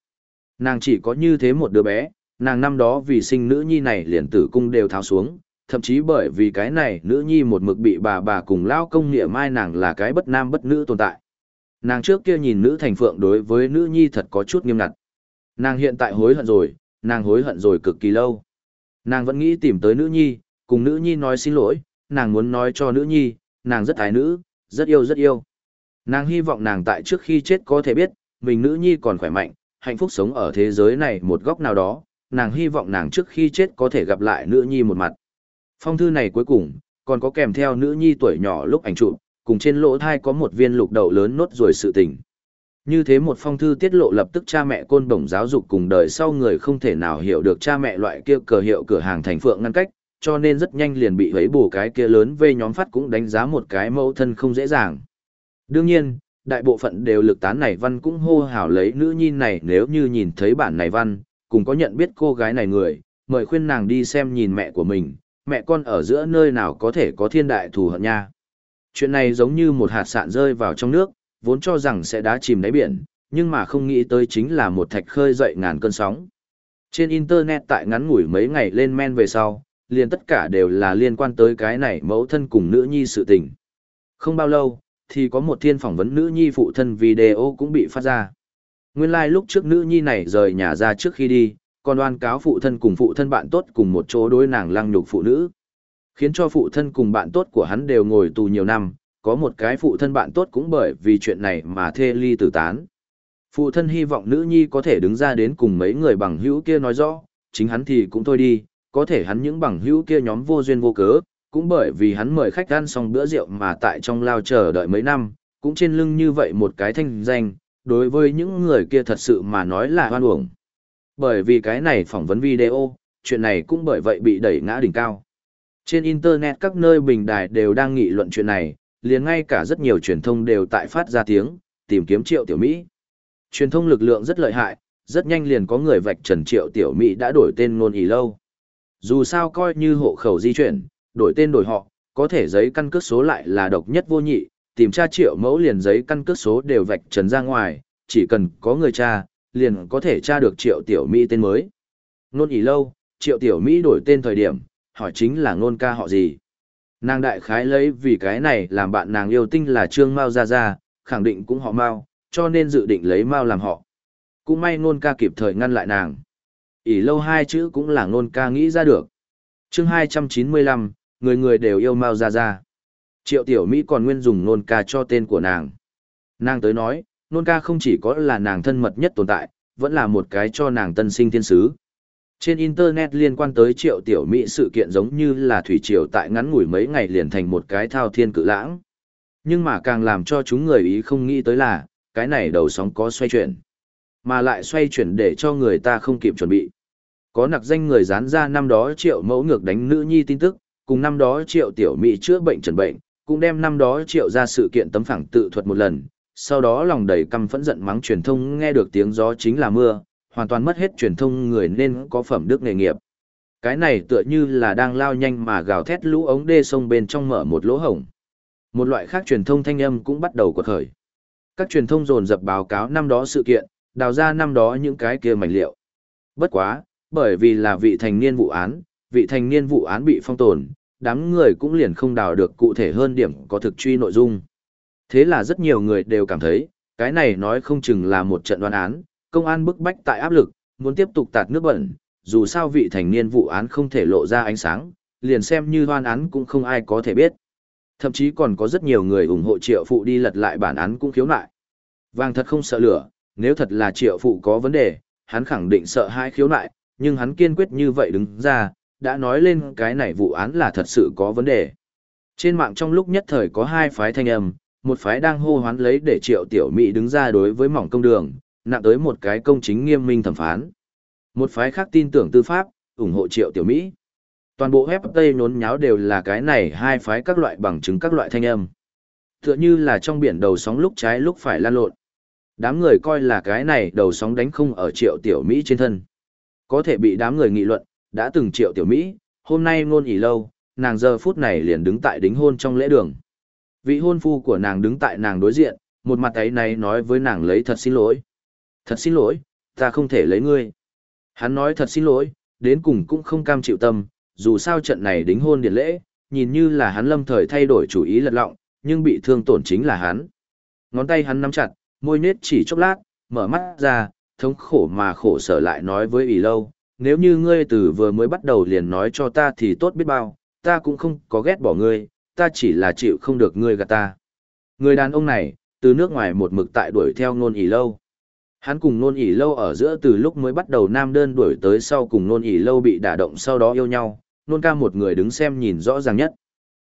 Nàng chỉ có như thế một đứa bé, nàng năm đó vì sinh nữ nhi này liền tử cung đều tháo xuống, thậm chí bởi vì cái này nữ nhi một mực bị bà bà cùng lao công nghĩa mai nàng là cái bất nam bất nữ tồn tại. Nàng trước kia nhìn nữ thành phượng đối với nữ nhi thật có chút nghiêm ngặt. Nàng hiện tại hối hận rồi, nàng hối hận rồi cực kỳ lâu. Nàng vẫn nghĩ tìm tới nữ nhi, cùng nữ nhi nói xin lỗi, nàng muốn nói cho nữ nhi, nàng rất ái nữ, rất yêu rất yêu. Nàng hy vọng nàng tại trước khi chết có thể biết, mình nữ nhi còn khỏe mạnh, hạnh phúc sống ở thế giới này một góc nào đó, nàng hy vọng nàng trước khi chết có thể gặp lại nữ nhi một mặt. Phong thư này cuối cùng, còn có kèm theo nữ nhi tuổi nhỏ lúc ảnh chụp, cùng trên lỗ thai có một viên lục đậu lớn nốt rồi sự tình. Như thế một phong thư tiết lộ lập tức cha mẹ côn đồng giáo dục cùng đời sau người không thể nào hiểu được cha mẹ loại kia cờ hiệu cửa hàng thành phượng ngăn cách, cho nên rất nhanh liền bị vấy bù cái kia lớn về nhóm phát cũng đánh giá một cái mẫu thân không dễ dàng. Đương nhiên, đại bộ phận đều lực tán này văn cũng hô hào lấy nữ nhi này nếu như nhìn thấy bản này văn, cùng có nhận biết cô gái này người, mời khuyên nàng đi xem nhìn mẹ của mình, mẹ con ở giữa nơi nào có thể có thiên đại thù hận nha. Chuyện này giống như một hạt sạn rơi vào trong nước, vốn cho rằng sẽ đá chìm đáy biển, nhưng mà không nghĩ tới chính là một thạch khơi dậy ngàn cơn sóng. Trên Internet tại ngắn ngủi mấy ngày lên men về sau, liền tất cả đều là liên quan tới cái này mẫu thân cùng nữ nhi sự tình. Không bao lâu, thì có một thiên phỏng vấn nữ nhi phụ thân video cũng bị phát ra. Nguyên lai like lúc trước nữ nhi này rời nhà ra trước khi đi, còn đoan cáo phụ thân cùng phụ thân bạn tốt cùng một chỗ đối nàng lăng nhục phụ nữ. Khiến cho phụ thân cùng bạn tốt của hắn đều ngồi tù nhiều năm, có một cái phụ thân bạn tốt cũng bởi vì chuyện này mà thê ly tử tán. Phụ thân hy vọng nữ nhi có thể đứng ra đến cùng mấy người bằng hữu kia nói rõ, chính hắn thì cũng thôi đi, có thể hắn những bằng hữu kia nhóm vô duyên vô cớ, cũng bởi vì hắn mời khách ăn xong bữa rượu mà tại trong lao chờ đợi mấy năm, cũng trên lưng như vậy một cái thanh danh, đối với những người kia thật sự mà nói là hoan uổng. Bởi vì cái này phỏng vấn video, chuyện này cũng bởi vậy bị đẩy ngã đỉnh cao. Trên Internet các nơi bình đài đều đang nghị luận chuyện này, liền ngay cả rất nhiều truyền thông đều tại phát ra tiếng, tìm kiếm triệu tiểu Mỹ. Truyền thông lực lượng rất lợi hại, rất nhanh liền có người vạch trần triệu tiểu Mỹ đã đổi tên ngôn ý lâu. Dù sao coi như hộ khẩu di chuyển, đổi tên đổi họ, có thể giấy căn cước số lại là độc nhất vô nhị, tìm tra triệu mẫu liền giấy căn cước số đều vạch trần ra ngoài, chỉ cần có người tra, liền có thể tra được triệu tiểu Mỹ tên mới. ngôn ý lâu, triệu tiểu Mỹ đổi tên thời điểm, hỏi chính là ngôn ca họ gì. Nàng đại khái lấy vì cái này làm bạn nàng yêu tinh là Trương Mao Gia Gia, khẳng định cũng họ Mao, cho nên dự định lấy Mao làm họ. Cũng may nôn ca kịp thời ngăn lại nàng. ỉ lâu hai chữ cũng là nôn ca nghĩ ra được. chương 295, người người đều yêu Mao Gia Gia. Triệu Tiểu Mỹ còn nguyên dùng nôn ca cho tên của nàng. Nàng tới nói, nôn ca không chỉ có là nàng thân mật nhất tồn tại, vẫn là một cái cho nàng tân sinh thiên sứ. Trên Internet liên quan tới triệu tiểu Mỹ sự kiện giống như là thủy triều tại ngắn ngủi mấy ngày liền thành một cái thao thiên cự lãng. Nhưng mà càng làm cho chúng người ý không nghĩ tới là, cái này đầu sóng có xoay chuyển. Mà lại xoay chuyển để cho người ta không kịp chuẩn bị. Có nặc danh người dán ra năm đó triệu mẫu ngược đánh nữ nhi tin tức, cùng năm đó triệu tiểu Mỹ chữa bệnh trần bệnh, cũng đem năm đó triệu ra sự kiện tấm phẳng tự thuật một lần, sau đó lòng đầy căm phẫn giận mắng truyền thông nghe được tiếng gió chính là mưa, hoàn toàn mất hết truyền thông người nên có phẩm đức nghề nghiệp. Cái này tựa như là đang lao nhanh mà gào thét lũ ống đê sông bên trong mở một lỗ hổng. Một loại khác truyền thông thanh âm cũng bắt đầu quật khởi. Các truyền thông dồn dập báo cáo năm đó sự kiện, đào ra năm đó những cái kia mảnh liệu. Bất quá, bởi vì là vị thành niên vụ án, vị thành niên vụ án bị phong tồn, đám người cũng liền không đào được cụ thể hơn điểm có thực truy nội dung. Thế là rất nhiều người đều cảm thấy, cái này nói không chừng là một trận đoán án, công an bức bách tại áp lực, muốn tiếp tục tạt nước bẩn, dù sao vị thành niên vụ án không thể lộ ra ánh sáng, liền xem như hoan án cũng không ai có thể biết. Thậm chí còn có rất nhiều người ủng hộ triệu phụ đi lật lại bản án cũng khiếu nại. Vàng thật không sợ lửa, nếu thật là triệu phụ có vấn đề, hắn khẳng định sợ hai khiếu nại, nhưng hắn kiên quyết như vậy đứng ra, đã nói lên cái này vụ án là thật sự có vấn đề. Trên mạng trong lúc nhất thời có hai phái thanh âm, một phái đang hô hoán lấy để triệu tiểu mỹ đứng ra đối với mỏng công đường, nặng tới một cái công chính nghiêm minh thẩm phán. Một phái khác tin tưởng tư pháp, ủng hộ triệu tiểu mỹ. Toàn bộ web tây nhốn nháo đều là cái này hai phái các loại bằng chứng các loại thanh âm. Tựa như là trong biển đầu sóng lúc trái lúc phải lan lộn. Đám người coi là cái này đầu sóng đánh không ở triệu tiểu Mỹ trên thân. Có thể bị đám người nghị luận, đã từng triệu tiểu Mỹ, hôm nay ngôn ỉ lâu, nàng giờ phút này liền đứng tại đính hôn trong lễ đường. Vị hôn phu của nàng đứng tại nàng đối diện, một mặt ấy này nói với nàng lấy thật xin lỗi. Thật xin lỗi, ta không thể lấy ngươi. Hắn nói thật xin lỗi, đến cùng cũng không cam chịu tâm, dù sao trận này đính hôn điện lễ, nhìn như là hắn lâm thời thay đổi chủ ý lật lọng, nhưng bị thương tổn chính là hắn. Ngón tay hắn nắm chặt, môi nết chỉ chốc lát, mở mắt ra, thống khổ mà khổ sở lại nói với ỷ lâu, nếu như ngươi từ vừa mới bắt đầu liền nói cho ta thì tốt biết bao, ta cũng không có ghét bỏ ngươi, ta chỉ là chịu không được ngươi gạt ta. Người đàn ông này, từ nước ngoài một mực tại đuổi theo nôn ỷ lâu. Hắn cùng nôn ỉ lâu ở giữa từ lúc mới bắt đầu nam đơn đuổi tới sau cùng nôn ỉ lâu bị đả động sau đó yêu nhau, nôn ca một người đứng xem nhìn rõ ràng nhất.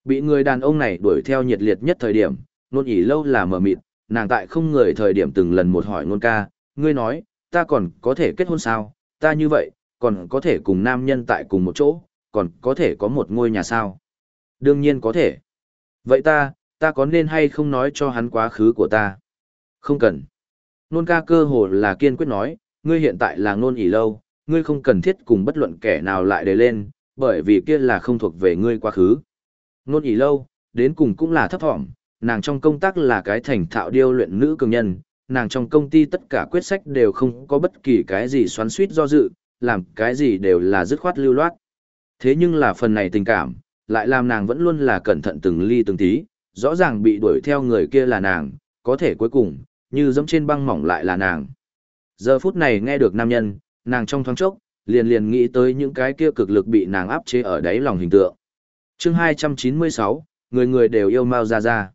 Bị người đàn ông này đuổi theo nhiệt liệt nhất thời điểm, nôn ỉ lâu là mờ mịt, nàng tại không người thời điểm từng lần một hỏi nôn ca, ngươi nói, ta còn có thể kết hôn sao, ta như vậy, còn có thể cùng nam nhân tại cùng một chỗ, còn có thể có một ngôi nhà sao. Đương nhiên có thể. Vậy ta, ta có nên hay không nói cho hắn quá khứ của ta? Không cần. Nôn ca cơ hồ là kiên quyết nói, ngươi hiện tại là nôn ỉ lâu, ngươi không cần thiết cùng bất luận kẻ nào lại đề lên, bởi vì kia là không thuộc về ngươi quá khứ. Nôn ỉ lâu, đến cùng cũng là thấp thỏm, nàng trong công tác là cái thành thạo điêu luyện nữ cường nhân, nàng trong công ty tất cả quyết sách đều không có bất kỳ cái gì xoắn suýt do dự, làm cái gì đều là dứt khoát lưu loát. Thế nhưng là phần này tình cảm, lại làm nàng vẫn luôn là cẩn thận từng ly từng tí, rõ ràng bị đuổi theo người kia là nàng, có thể cuối cùng, như giống trên băng mỏng lại là nàng. Giờ phút này nghe được nam nhân, nàng trong thoáng chốc, liền liền nghĩ tới những cái kia cực lực bị nàng áp chế ở đáy lòng hình tượng. chương 296, người người đều yêu Mao Gia Gia.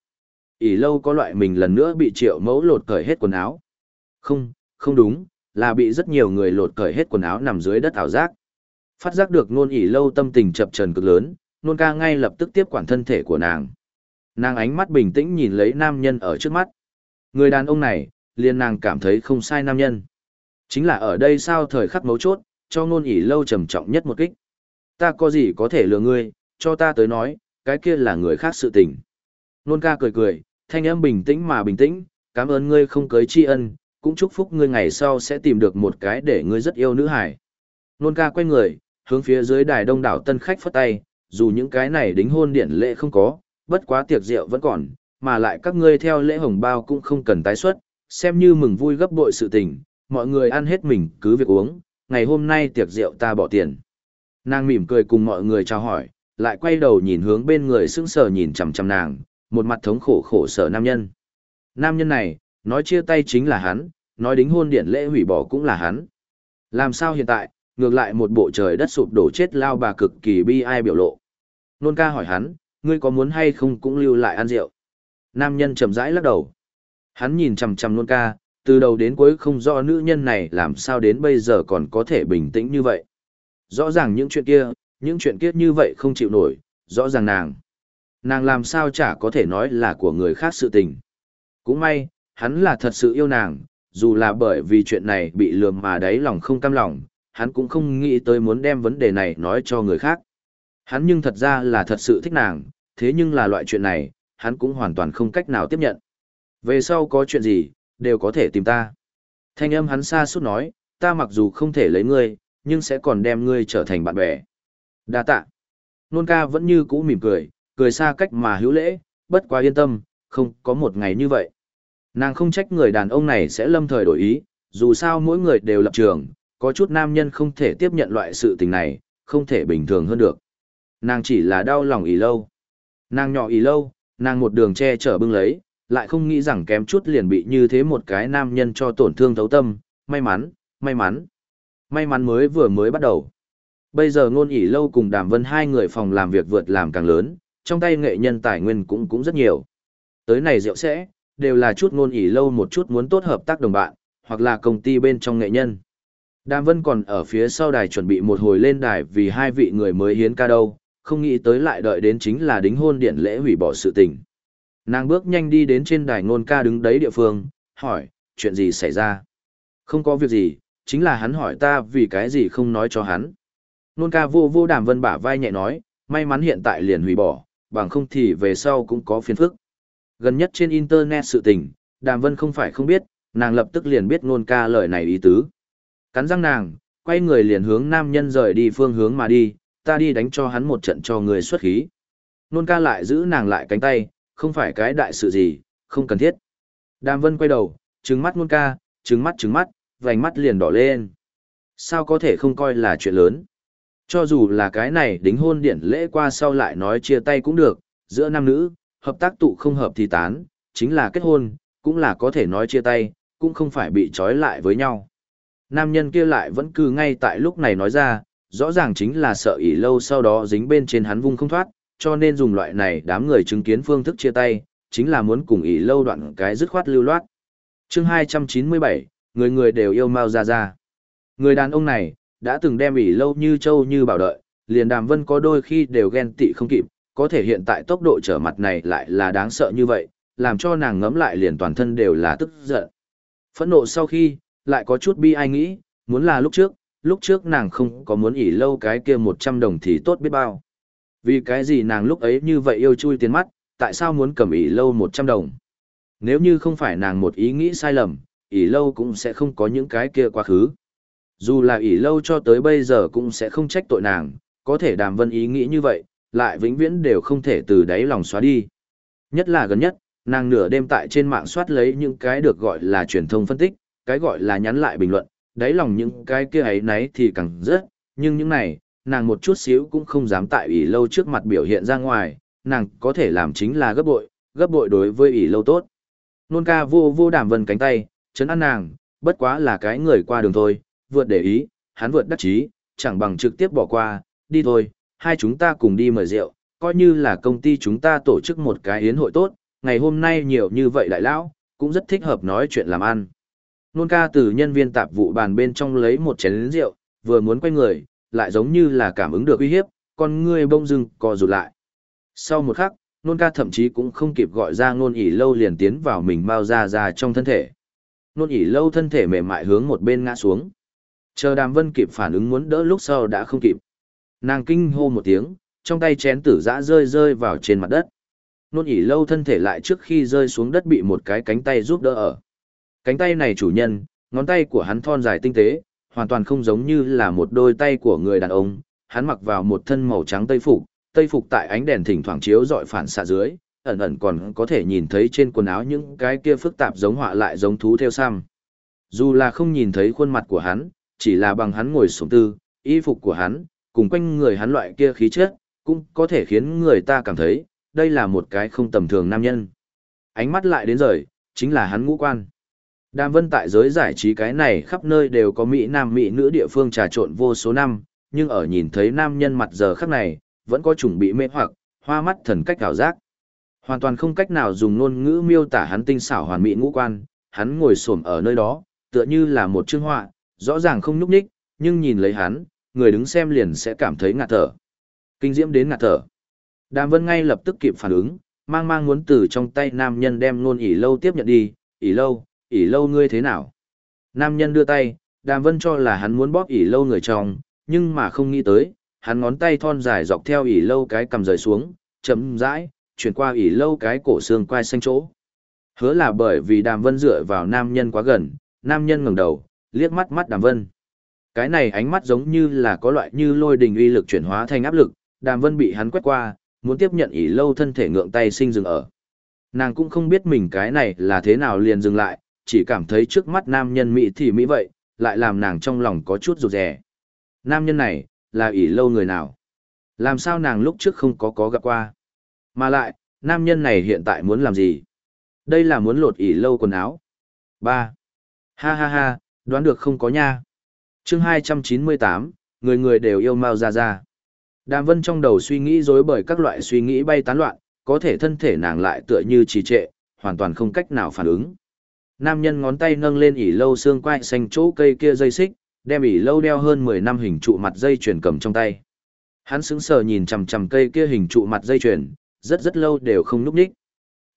ỉ lâu có loại mình lần nữa bị triệu mẫu lột cởi hết quần áo. Không, không đúng, là bị rất nhiều người lột cởi hết quần áo nằm dưới đất ảo giác. Phát giác được nôn ỉ lâu tâm tình chập trần cực lớn, nôn ca ngay lập tức tiếp quản thân thể của nàng. Nàng ánh mắt bình tĩnh nhìn lấy nam nhân ở trước mắt. Người đàn ông này, liền nàng cảm thấy không sai nam nhân. Chính là ở đây sao thời khắc mấu chốt, cho ngôn ỉ lâu trầm trọng nhất một kích. Ta có gì có thể lừa ngươi, cho ta tới nói, cái kia là người khác sự tình. Nôn ca cười cười, thanh âm bình tĩnh mà bình tĩnh, cảm ơn ngươi không cưới tri ân, cũng chúc phúc ngươi ngày sau sẽ tìm được một cái để ngươi rất yêu nữ hải. Nôn ca quay người, hướng phía dưới đài đông đảo tân khách phất tay, dù những cái này đính hôn điển lệ không có, bất quá tiệc rượu vẫn còn, mà lại các ngươi theo lễ hồng bao cũng không cần tái xuất, xem như mừng vui gấp bội sự tình, mọi người ăn hết mình cứ việc uống, ngày hôm nay tiệc rượu ta bỏ tiền. Nàng mỉm cười cùng mọi người chào hỏi, lại quay đầu nhìn hướng bên người sững sờ nhìn chằm chằm nàng, một mặt thống khổ khổ sở nam nhân. Nam nhân này, nói chia tay chính là hắn, nói đính hôn điện lễ hủy bỏ cũng là hắn. Làm sao hiện tại, ngược lại một bộ trời đất sụp đổ chết lao bà cực kỳ bi ai biểu lộ. Nôn ca hỏi hắn, ngươi có muốn hay không cũng lưu lại ăn rượu. Nam nhân chậm rãi lắc đầu. Hắn nhìn chằm chằm luôn ca, từ đầu đến cuối không rõ nữ nhân này làm sao đến bây giờ còn có thể bình tĩnh như vậy. Rõ ràng những chuyện kia, những chuyện kia như vậy không chịu nổi, rõ ràng nàng. Nàng làm sao chả có thể nói là của người khác sự tình. Cũng may, hắn là thật sự yêu nàng, dù là bởi vì chuyện này bị lườm mà đáy lòng không cam lòng, hắn cũng không nghĩ tới muốn đem vấn đề này nói cho người khác. Hắn nhưng thật ra là thật sự thích nàng, thế nhưng là loại chuyện này, hắn cũng hoàn toàn không cách nào tiếp nhận. Về sau có chuyện gì, đều có thể tìm ta. Thanh âm hắn xa suốt nói, ta mặc dù không thể lấy ngươi, nhưng sẽ còn đem ngươi trở thành bạn bè. Đa tạ. Nôn ca vẫn như cũ mỉm cười, cười xa cách mà hữu lễ, bất quá yên tâm, không có một ngày như vậy. Nàng không trách người đàn ông này sẽ lâm thời đổi ý, dù sao mỗi người đều lập trường, có chút nam nhân không thể tiếp nhận loại sự tình này, không thể bình thường hơn được. Nàng chỉ là đau lòng ý lâu. Nàng nhỏ ý lâu, nàng một đường che chở bưng lấy, lại không nghĩ rằng kém chút liền bị như thế một cái nam nhân cho tổn thương thấu tâm, may mắn, may mắn. May mắn mới vừa mới bắt đầu. Bây giờ ngôn ỉ lâu cùng đàm vân hai người phòng làm việc vượt làm càng lớn, trong tay nghệ nhân tài nguyên cũng cũng rất nhiều. Tới này rượu sẽ, đều là chút ngôn ỉ lâu một chút muốn tốt hợp tác đồng bạn, hoặc là công ty bên trong nghệ nhân. Đàm Vân còn ở phía sau đài chuẩn bị một hồi lên đài vì hai vị người mới hiến ca đâu, không nghĩ tới lại đợi đến chính là đính hôn điện lễ hủy bỏ sự tình. Nàng bước nhanh đi đến trên đài ngôn ca đứng đấy địa phương, hỏi, chuyện gì xảy ra? Không có việc gì, chính là hắn hỏi ta vì cái gì không nói cho hắn. Ngôn ca vô vô đàm vân bả vai nhẹ nói, may mắn hiện tại liền hủy bỏ, bằng không thì về sau cũng có phiền phức. Gần nhất trên internet sự tình, đàm vân không phải không biết, nàng lập tức liền biết ngôn ca lời này ý tứ. Cắn răng nàng, quay người liền hướng nam nhân rời đi phương hướng mà đi, ta đi đánh cho hắn một trận cho người xuất khí. Nôn ca lại giữ nàng lại cánh tay, không phải cái đại sự gì, không cần thiết. Đàm vân quay đầu, trừng mắt nôn ca, trừng mắt trừng mắt, vành mắt liền đỏ lên. Sao có thể không coi là chuyện lớn? Cho dù là cái này đính hôn điển lễ qua sau lại nói chia tay cũng được, giữa nam nữ, hợp tác tụ không hợp thì tán, chính là kết hôn, cũng là có thể nói chia tay, cũng không phải bị trói lại với nhau. Nam nhân kia lại vẫn cứ ngay tại lúc này nói ra, rõ ràng chính là sợ ỷ lâu sau đó dính bên trên hắn vung không thoát, cho nên dùng loại này đám người chứng kiến phương thức chia tay, chính là muốn cùng ỷ lâu đoạn cái dứt khoát lưu loát. chương 297, người người đều yêu Mao Gia Gia. Người đàn ông này, đã từng đem ỷ lâu như châu như bảo đợi, liền đàm vân có đôi khi đều ghen tị không kịp, có thể hiện tại tốc độ trở mặt này lại là đáng sợ như vậy, làm cho nàng ngấm lại liền toàn thân đều là tức giận. Phẫn nộ sau khi, lại có chút bi ai nghĩ, muốn là lúc trước, lúc trước nàng không có muốn ỉ lâu cái kia 100 đồng thì tốt biết bao. Vì cái gì nàng lúc ấy như vậy yêu chui tiền mắt, tại sao muốn cầm ỉ lâu 100 đồng? Nếu như không phải nàng một ý nghĩ sai lầm, ỉ lâu cũng sẽ không có những cái kia quá khứ. Dù là ỉ lâu cho tới bây giờ cũng sẽ không trách tội nàng, có thể đàm vân ý nghĩ như vậy, lại vĩnh viễn đều không thể từ đáy lòng xóa đi. Nhất là gần nhất, nàng nửa đêm tại trên mạng soát lấy những cái được gọi là truyền thông phân tích, cái gọi là nhắn lại bình luận, đáy lòng những cái kia ấy nấy thì càng rất, nhưng những này, nàng một chút xíu cũng không dám tại ủy lâu trước mặt biểu hiện ra ngoài, nàng có thể làm chính là gấp bội, gấp bội đối với ủy lâu tốt. Nôn ca vô vô đảm vần cánh tay, chấn an nàng, bất quá là cái người qua đường thôi, vượt để ý, hắn vượt đắc chí, chẳng bằng trực tiếp bỏ qua, đi thôi, hai chúng ta cùng đi mời rượu, coi như là công ty chúng ta tổ chức một cái yến hội tốt, ngày hôm nay nhiều như vậy đại lão, cũng rất thích hợp nói chuyện làm ăn. Nôn ca từ nhân viên tạp vụ bàn bên trong lấy một chén rượu, vừa muốn quay người, lại giống như là cảm ứng được uy hiếp, con ngươi bông dưng co rụt lại. Sau một khắc, nôn ca thậm chí cũng không kịp gọi ra nôn ỉ lâu liền tiến vào mình bao ra ra trong thân thể. Nôn ỉ lâu thân thể mềm mại hướng một bên ngã xuống. Chờ đàm vân kịp phản ứng muốn đỡ lúc sau đã không kịp. Nàng kinh hô một tiếng, trong tay chén tử dã rơi rơi vào trên mặt đất. Nôn ỉ lâu thân thể lại trước khi rơi xuống đất bị một cái cánh tay giúp đỡ ở. Cánh tay này chủ nhân, ngón tay của hắn thon dài tinh tế, hoàn toàn không giống như là một đôi tay của người đàn ông, hắn mặc vào một thân màu trắng tây phục, tây phục tại ánh đèn thỉnh thoảng chiếu dọi phản xạ dưới, ẩn ẩn còn có thể nhìn thấy trên quần áo những cái kia phức tạp giống họa lại giống thú theo sam. Dù là không nhìn thấy khuôn mặt của hắn, chỉ là bằng hắn ngồi sống tư, y phục của hắn, cùng quanh người hắn loại kia khí chất, cũng có thể khiến người ta cảm thấy, đây là một cái không tầm thường nam nhân. Ánh mắt lại đến rời, chính là hắn ngũ quan. Đàm vân tại giới giải trí cái này khắp nơi đều có Mỹ Nam Mỹ nữ địa phương trà trộn vô số năm, nhưng ở nhìn thấy nam nhân mặt giờ khắc này, vẫn có chủng bị mê hoặc, hoa mắt thần cách ảo giác. Hoàn toàn không cách nào dùng ngôn ngữ miêu tả hắn tinh xảo hoàn mỹ ngũ quan, hắn ngồi xổm ở nơi đó, tựa như là một chương họa, rõ ràng không nhúc nhích, nhưng nhìn lấy hắn, người đứng xem liền sẽ cảm thấy ngạt thở. Kinh diễm đến ngạt thở. Đàm Vân ngay lập tức kịp phản ứng, mang mang muốn từ trong tay nam nhân đem ngôn ỉ lâu tiếp nhận đi, ỉ lâu, ỉ lâu ngươi thế nào? Nam nhân đưa tay, đàm vân cho là hắn muốn bóp ỉ lâu người trong, nhưng mà không nghĩ tới, hắn ngón tay thon dài dọc theo ỉ lâu cái cầm rời xuống, chấm rãi, chuyển qua ỉ lâu cái cổ xương quai xanh chỗ. Hứa là bởi vì đàm vân dựa vào nam nhân quá gần, nam nhân ngẩng đầu, liếc mắt mắt đàm vân. Cái này ánh mắt giống như là có loại như lôi đình uy lực chuyển hóa thành áp lực, đàm vân bị hắn quét qua, muốn tiếp nhận ỉ lâu thân thể ngượng tay sinh dừng ở. Nàng cũng không biết mình cái này là thế nào liền dừng lại, chỉ cảm thấy trước mắt nam nhân Mỹ thì Mỹ vậy, lại làm nàng trong lòng có chút rụt rè. Nam nhân này, là ỷ lâu người nào? Làm sao nàng lúc trước không có có gặp qua? Mà lại, nam nhân này hiện tại muốn làm gì? Đây là muốn lột ỉ lâu quần áo. ba Ha ha ha, đoán được không có nha. chương hai trăm chín mươi tám người người đều yêu Mao Gia Gia. Đàm Vân trong đầu suy nghĩ rối bởi các loại suy nghĩ bay tán loạn, có thể thân thể nàng lại tựa như trì trệ, hoàn toàn không cách nào phản ứng. Nam nhân ngón tay nâng lên ỉ lâu xương quai xanh chỗ cây kia dây xích, đem ỉ lâu đeo hơn 10 năm hình trụ mặt dây chuyền cầm trong tay. Hắn sững sờ nhìn chằm chằm cây kia hình trụ mặt dây chuyền, rất rất lâu đều không núp ních.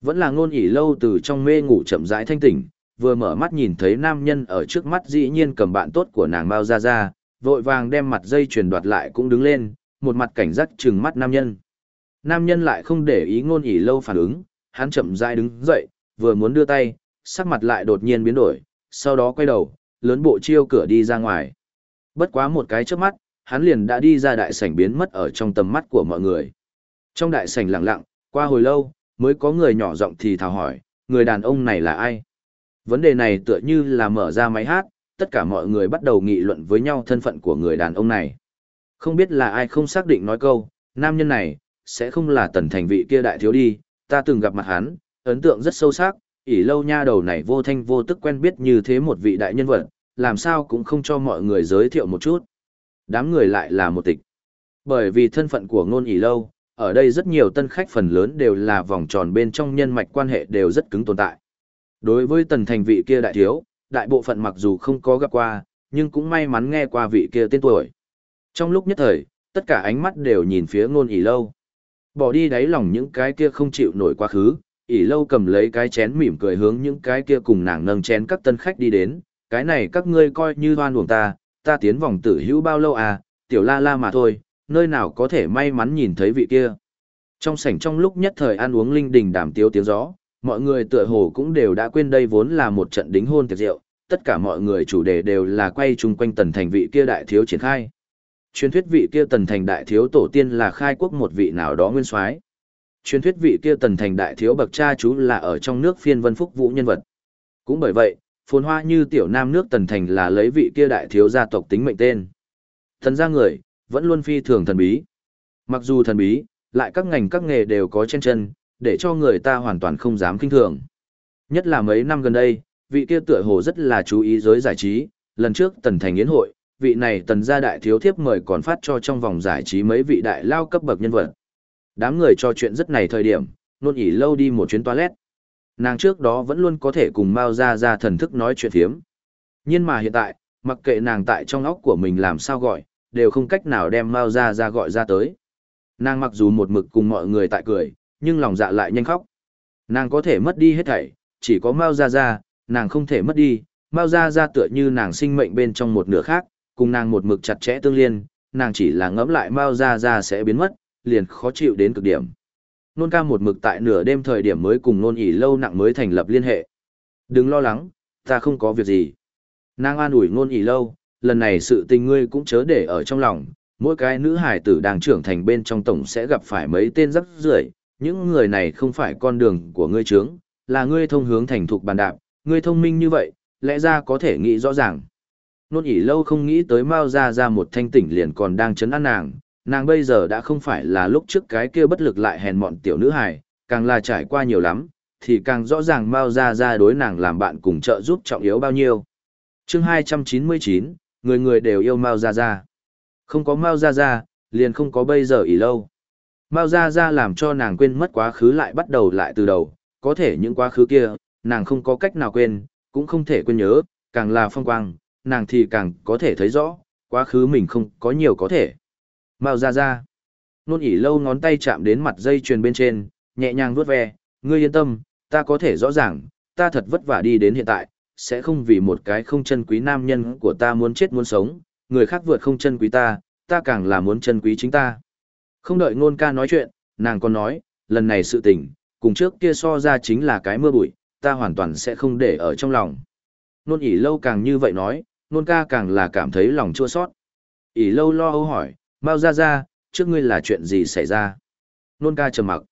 Vẫn là ngôn ỉ lâu từ trong mê ngủ chậm rãi thanh tỉnh, vừa mở mắt nhìn thấy nam nhân ở trước mắt dĩ nhiên cầm bạn tốt của nàng bao ra ra, vội vàng đem mặt dây chuyền đoạt lại cũng đứng lên, một mặt cảnh giác trừng mắt nam nhân. Nam nhân lại không để ý ngôn ỉ lâu phản ứng, hắn chậm rãi đứng dậy, vừa muốn đưa tay, sắc mặt lại đột nhiên biến đổi, sau đó quay đầu, lớn bộ chiêu cửa đi ra ngoài. Bất quá một cái trước mắt, hắn liền đã đi ra đại sảnh biến mất ở trong tầm mắt của mọi người. Trong đại sảnh lặng lặng, qua hồi lâu, mới có người nhỏ giọng thì thào hỏi, người đàn ông này là ai? Vấn đề này tựa như là mở ra máy hát, tất cả mọi người bắt đầu nghị luận với nhau thân phận của người đàn ông này. Không biết là ai không xác định nói câu, nam nhân này, sẽ không là tần thành vị kia đại thiếu đi, ta từng gặp mặt hắn, ấn tượng rất sâu sắc, ỷ lâu nha đầu này vô thanh vô tức quen biết như thế một vị đại nhân vật, làm sao cũng không cho mọi người giới thiệu một chút. Đám người lại là một tịch. Bởi vì thân phận của ngôn ỷ lâu, ở đây rất nhiều tân khách phần lớn đều là vòng tròn bên trong nhân mạch quan hệ đều rất cứng tồn tại. Đối với tần thành vị kia đại thiếu, đại bộ phận mặc dù không có gặp qua, nhưng cũng may mắn nghe qua vị kia tên tuổi. Trong lúc nhất thời, tất cả ánh mắt đều nhìn phía ngôn ỷ lâu. Bỏ đi đáy lòng những cái kia không chịu nổi quá khứ, ỷ lâu cầm lấy cái chén mỉm cười hướng những cái kia cùng nàng nâng chén các tân khách đi đến, cái này các ngươi coi như hoan uổng ta, ta tiến vòng tử hữu bao lâu à, tiểu la la mà thôi, nơi nào có thể may mắn nhìn thấy vị kia. Trong sảnh trong lúc nhất thời ăn uống linh đình đàm tiếu tiếng gió, mọi người tựa hồ cũng đều đã quên đây vốn là một trận đính hôn tiệc rượu, tất cả mọi người chủ đề đều là quay chung quanh tần thành vị kia đại thiếu triển khai. Truyền thuyết vị kia tần thành đại thiếu tổ tiên là khai quốc một vị nào đó nguyên soái. Truyền thuyết vị kia tần thành đại thiếu bậc cha chú là ở trong nước phiên vân phúc vũ nhân vật. Cũng bởi vậy, phồn hoa như tiểu nam nước tần thành là lấy vị kia đại thiếu gia tộc tính mệnh tên. Thần gia người, vẫn luôn phi thường thần bí. Mặc dù thần bí, lại các ngành các nghề đều có trên chân, để cho người ta hoàn toàn không dám kinh thường. Nhất là mấy năm gần đây, vị kia tựa hồ rất là chú ý giới giải trí, lần trước tần thành yến hội, vị này tần gia đại thiếu thiếp mời còn phát cho trong vòng giải trí mấy vị đại lao cấp bậc nhân vật. Đám người cho chuyện rất này thời điểm, nôn ỉ lâu đi một chuyến toilet. Nàng trước đó vẫn luôn có thể cùng Mao Gia Gia thần thức nói chuyện thiếm. Nhưng mà hiện tại, mặc kệ nàng tại trong óc của mình làm sao gọi, đều không cách nào đem Mao Gia Gia gọi ra tới. Nàng mặc dù một mực cùng mọi người tại cười, nhưng lòng dạ lại nhanh khóc. Nàng có thể mất đi hết thảy, chỉ có Mao Gia Gia, nàng không thể mất đi, Mao Gia Gia tựa như nàng sinh mệnh bên trong một nửa khác, cùng nàng một mực chặt chẽ tương liên, nàng chỉ là ngẫm lại Mao Gia Gia sẽ biến mất, liền khó chịu đến cực điểm. Nôn ca một mực tại nửa đêm thời điểm mới cùng nôn ỉ lâu nặng mới thành lập liên hệ. Đừng lo lắng, ta không có việc gì. Nàng an ủi nôn ỉ lâu, lần này sự tình ngươi cũng chớ để ở trong lòng, mỗi cái nữ hải tử đang trưởng thành bên trong tổng sẽ gặp phải mấy tên rắc rưởi những người này không phải con đường của ngươi trướng, là ngươi thông hướng thành thục bàn đạp, ngươi thông minh như vậy, lẽ ra có thể nghĩ rõ ràng. Nôn ỉ lâu không nghĩ tới Mao ra ra một thanh tỉnh liền còn đang chấn an nàng, nàng bây giờ đã không phải là lúc trước cái kia bất lực lại hèn mọn tiểu nữ hài, càng là trải qua nhiều lắm, thì càng rõ ràng Mao Gia Gia đối nàng làm bạn cùng trợ giúp trọng yếu bao nhiêu. chương 299, người người đều yêu Mao Gia Gia. Không có Mao Gia Gia, liền không có bây giờ ý lâu. Mao Gia Gia làm cho nàng quên mất quá khứ lại bắt đầu lại từ đầu, có thể những quá khứ kia, nàng không có cách nào quên, cũng không thể quên nhớ, càng là phong quang, nàng thì càng có thể thấy rõ, quá khứ mình không có nhiều có thể. Mao ra ra. Nôn ỉ lâu ngón tay chạm đến mặt dây chuyền bên trên, nhẹ nhàng vuốt ve, ngươi yên tâm, ta có thể rõ ràng, ta thật vất vả đi đến hiện tại, sẽ không vì một cái không chân quý nam nhân của ta muốn chết muốn sống, người khác vượt không chân quý ta, ta càng là muốn chân quý chính ta. Không đợi ngôn ca nói chuyện, nàng còn nói, lần này sự tình, cùng trước kia so ra chính là cái mưa bụi, ta hoàn toàn sẽ không để ở trong lòng. Nôn ỉ lâu càng như vậy nói, nôn ca càng là cảm thấy lòng chua sót. ỉ lâu lo âu hỏi, Mao ra ra, trước ngươi là chuyện gì xảy ra? Nôn ca trầm mặc.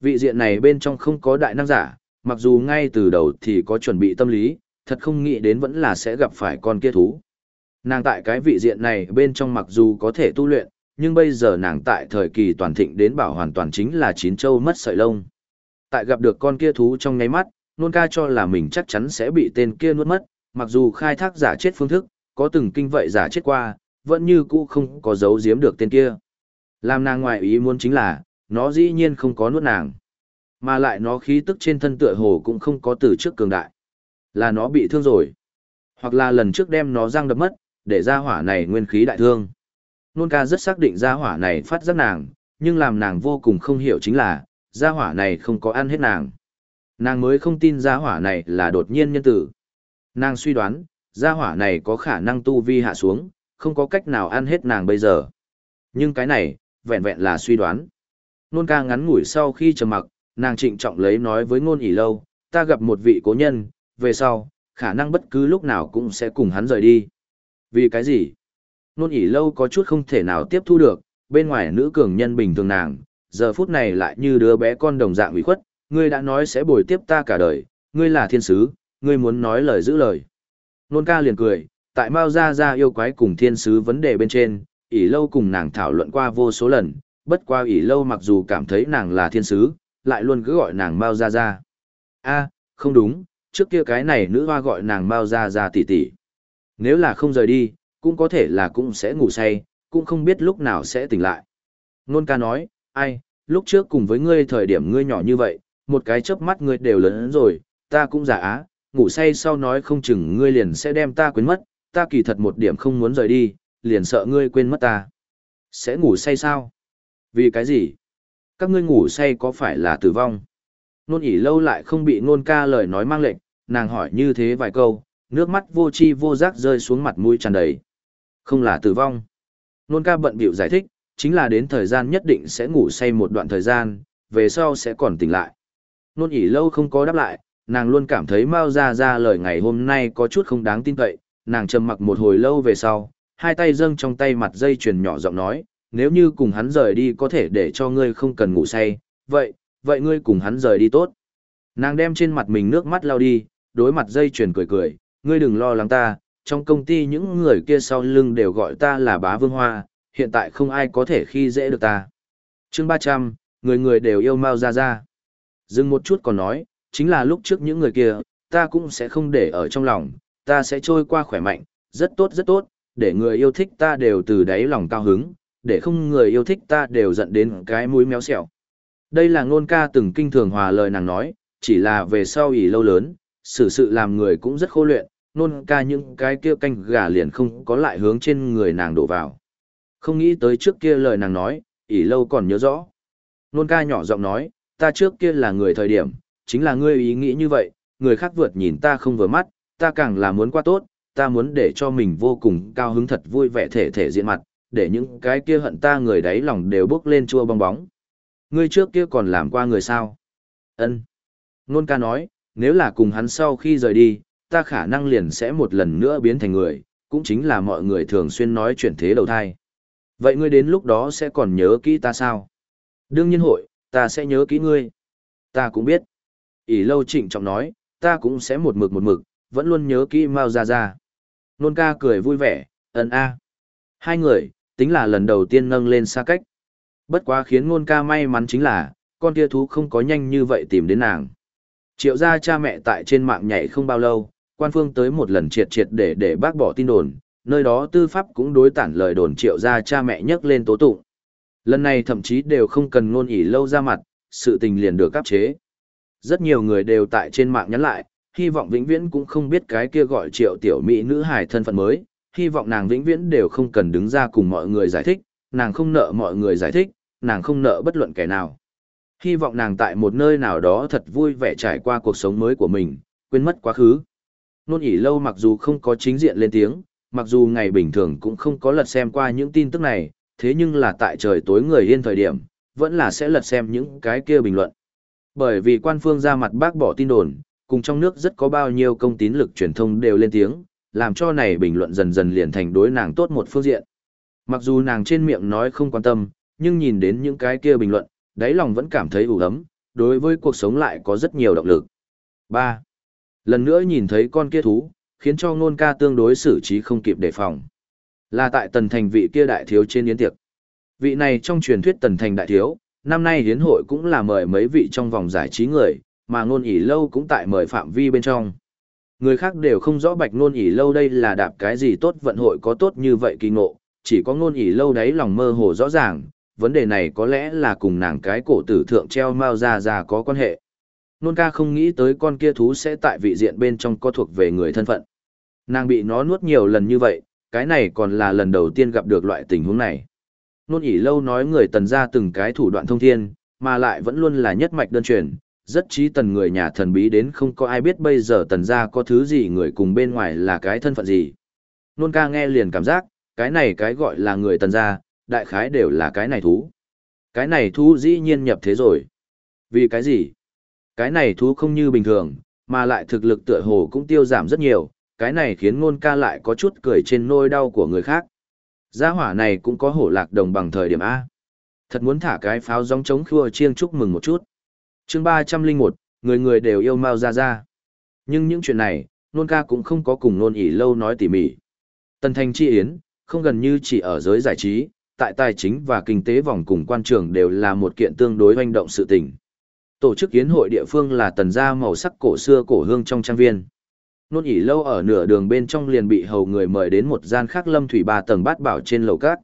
Vị diện này bên trong không có đại năng giả, mặc dù ngay từ đầu thì có chuẩn bị tâm lý, thật không nghĩ đến vẫn là sẽ gặp phải con kia thú. Nàng tại cái vị diện này bên trong mặc dù có thể tu luyện, nhưng bây giờ nàng tại thời kỳ toàn thịnh đến bảo hoàn toàn chính là chín châu mất sợi lông. Tại gặp được con kia thú trong nháy mắt, nôn ca cho là mình chắc chắn sẽ bị tên kia nuốt mất, mặc dù khai thác giả chết phương thức, có từng kinh vậy giả chết qua, vẫn như cũ không có giấu giếm được tên kia. Làm nàng ngoại ý muốn chính là, nó dĩ nhiên không có nuốt nàng. Mà lại nó khí tức trên thân tựa hồ cũng không có từ trước cường đại. Là nó bị thương rồi. Hoặc là lần trước đem nó răng đập mất, để ra hỏa này nguyên khí đại thương. Nôn ca rất xác định ra hỏa này phát giác nàng, nhưng làm nàng vô cùng không hiểu chính là, ra hỏa này không có ăn hết nàng. Nàng mới không tin ra hỏa này là đột nhiên nhân tử. Nàng suy đoán, ra hỏa này có khả năng tu vi hạ xuống, không có cách nào ăn hết nàng bây giờ. Nhưng cái này, vẹn vẹn là suy đoán. Nôn ca ngắn ngủi sau khi trầm mặc, nàng trịnh trọng lấy nói với ngôn ỉ lâu, ta gặp một vị cố nhân, về sau, khả năng bất cứ lúc nào cũng sẽ cùng hắn rời đi. Vì cái gì? Nôn ỉ lâu có chút không thể nào tiếp thu được, bên ngoài nữ cường nhân bình thường nàng, giờ phút này lại như đứa bé con đồng dạng ủy khuất, ngươi đã nói sẽ bồi tiếp ta cả đời, ngươi là thiên sứ, ngươi muốn nói lời giữ lời. Nôn ca liền cười, tại Mao Gia Gia yêu quái cùng thiên sứ vấn đề bên trên, ỷ lâu cùng nàng thảo luận qua vô số lần, bất qua ỷ lâu mặc dù cảm thấy nàng là thiên sứ, lại luôn cứ gọi nàng Mao Gia Gia. a không đúng, trước kia cái này nữ hoa gọi nàng Mao Gia Gia tỷ tỷ. Nếu là không rời đi, cũng có thể là cũng sẽ ngủ say, cũng không biết lúc nào sẽ tỉnh lại. Nôn ca nói, ai, lúc trước cùng với ngươi thời điểm ngươi nhỏ như vậy, một cái chớp mắt ngươi đều lớn rồi, ta cũng giả á, ngủ say sau nói không chừng ngươi liền sẽ đem ta quên mất, ta kỳ thật một điểm không muốn rời đi, liền sợ ngươi quên mất ta. Sẽ ngủ say sao? Vì cái gì? Các ngươi ngủ say có phải là tử vong? Nôn ỉ lâu lại không bị nôn ca lời nói mang lệnh, nàng hỏi như thế vài câu, nước mắt vô chi vô giác rơi xuống mặt mũi tràn đầy. Không là tử vong. Nôn ca bận bịu giải thích, chính là đến thời gian nhất định sẽ ngủ say một đoạn thời gian, về sau sẽ còn tỉnh lại. Nôn ỉ lâu không có đáp lại, nàng luôn cảm thấy Mao gia gia lời ngày hôm nay có chút không đáng tin cậy, nàng trầm mặc một hồi lâu về sau, hai tay dâng trong tay mặt dây chuyền nhỏ giọng nói, nếu như cùng hắn rời đi có thể để cho ngươi không cần ngủ say, vậy, vậy ngươi cùng hắn rời đi tốt. Nàng đem trên mặt mình nước mắt lau đi, đối mặt dây chuyền cười cười, ngươi đừng lo lắng ta, trong công ty những người kia sau lưng đều gọi ta là bá vương hoa, hiện tại không ai có thể khi dễ được ta. chương 300, người người đều yêu Mao gia gia. Dừng một chút còn nói, chính là lúc trước những người kia, ta cũng sẽ không để ở trong lòng, ta sẽ trôi qua khỏe mạnh, rất tốt rất tốt, để người yêu thích ta đều từ đáy lòng cao hứng, để không người yêu thích ta đều giận đến cái mũi méo xẹo. Đây là ngôn ca từng kinh thường hòa lời nàng nói, chỉ là về sau ỉ lâu lớn, xử sự làm người cũng rất khô luyện, nôn ca những cái kia canh gà liền không có lại hướng trên người nàng đổ vào. Không nghĩ tới trước kia lời nàng nói, ỉ lâu còn nhớ rõ. Nôn ca nhỏ giọng nói, ta trước kia là người thời điểm, chính là ngươi ý nghĩ như vậy, người khác vượt nhìn ta không vừa mắt, ta càng là muốn qua tốt, ta muốn để cho mình vô cùng cao hứng thật vui vẻ thể thể diện mặt, để những cái kia hận ta người đáy lòng đều bước lên chua bong bóng. Ngươi trước kia còn làm qua người sao? Ân. Nôn ca nói, nếu là cùng hắn sau khi rời đi, ta khả năng liền sẽ một lần nữa biến thành người, cũng chính là mọi người thường xuyên nói chuyển thế đầu thai. Vậy ngươi đến lúc đó sẽ còn nhớ kỹ ta sao? Đương nhiên hội, ta sẽ nhớ kỹ ngươi. Ta cũng biết. ỉ lâu trịnh trọng nói, ta cũng sẽ một mực một mực, vẫn luôn nhớ kỹ Mao Gia Gia. Nôn ca cười vui vẻ, ấn a. Hai người, tính là lần đầu tiên nâng lên xa cách. Bất quá khiến nôn ca may mắn chính là, con kia thú không có nhanh như vậy tìm đến nàng. Triệu gia cha mẹ tại trên mạng nhảy không bao lâu, quan phương tới một lần triệt triệt để để bác bỏ tin đồn, nơi đó tư pháp cũng đối tản lời đồn triệu gia cha mẹ nhắc lên tố tụng. Lần này thậm chí đều không cần ngôn ỉ lâu ra mặt, sự tình liền được cấp chế. Rất nhiều người đều tại trên mạng nhắn lại, hy vọng vĩnh viễn cũng không biết cái kia gọi triệu tiểu mỹ nữ hài thân phận mới, hy vọng nàng vĩnh viễn đều không cần đứng ra cùng mọi người giải thích, nàng không nợ mọi người giải thích, nàng không nợ bất luận kẻ nào. Hy vọng nàng tại một nơi nào đó thật vui vẻ trải qua cuộc sống mới của mình, quên mất quá khứ. Nôn ỉ lâu mặc dù không có chính diện lên tiếng, mặc dù ngày bình thường cũng không có lật xem qua những tin tức này, thế nhưng là tại trời tối người yên thời điểm, vẫn là sẽ lật xem những cái kia bình luận. Bởi vì quan phương ra mặt bác bỏ tin đồn, cùng trong nước rất có bao nhiêu công tín lực truyền thông đều lên tiếng, làm cho này bình luận dần dần liền thành đối nàng tốt một phương diện. Mặc dù nàng trên miệng nói không quan tâm, nhưng nhìn đến những cái kia bình luận, đáy lòng vẫn cảm thấy ủ ấm, đối với cuộc sống lại có rất nhiều động lực. 3. Lần nữa nhìn thấy con kia thú, khiến cho ngôn ca tương đối xử trí không kịp đề phòng. Là tại tần thành vị kia đại thiếu trên yến tiệc. Vị này trong truyền thuyết tần thành đại thiếu, năm nay hiến hội cũng là mời mấy vị trong vòng giải trí người, mà ngôn ỉ lâu cũng tại mời phạm vi bên trong. Người khác đều không rõ bạch ngôn ỉ lâu đây là đạp cái gì tốt vận hội có tốt như vậy kỳ ngộ, chỉ có ngôn ỉ lâu đấy lòng mơ hồ rõ ràng, vấn đề này có lẽ là cùng nàng cái cổ tử thượng treo mao ra ra có quan hệ. Nôn ca không nghĩ tới con kia thú sẽ tại vị diện bên trong có thuộc về người thân phận. Nàng bị nó nuốt nhiều lần như vậy, cái này còn là lần đầu tiên gặp được loại tình huống này. Nôn ỉ lâu nói người tần ra từng cái thủ đoạn thông thiên, mà lại vẫn luôn là nhất mạch đơn truyền, rất trí tần người nhà thần bí đến không có ai biết bây giờ tần gia có thứ gì người cùng bên ngoài là cái thân phận gì. Nôn ca nghe liền cảm giác, cái này cái gọi là người tần gia đại khái đều là cái này thú. Cái này thú dĩ nhiên nhập thế rồi. Vì cái gì? Cái này thú không như bình thường, mà lại thực lực tựa hồ cũng tiêu giảm rất nhiều, cái này khiến nôn ca lại có chút cười trên nôi đau của người khác. Gia hỏa này cũng có hổ lạc đồng bằng thời điểm A. Thật muốn thả cái pháo gióng chống khua chiêng chúc mừng một chút chương ba trăm linh một người người đều yêu Mao gia gia Nhưng những chuyện này, nôn ca cũng không có cùng nôn ỉ lâu nói tỉ mỉ. Tần Thành Chi Yến, không gần như chỉ ở giới giải trí, tại tài chính và kinh tế vòng cùng quan trường đều là một kiện tương đối hoành động sự tình. Tổ chức yến hội địa phương là tần gia màu sắc cổ xưa cổ hương trong trang viên. Nôn ỉ lâu ở nửa đường bên trong liền bị hầu người mời đến một gian khác lâm thủy ba tầng bát bảo trên lầu cát.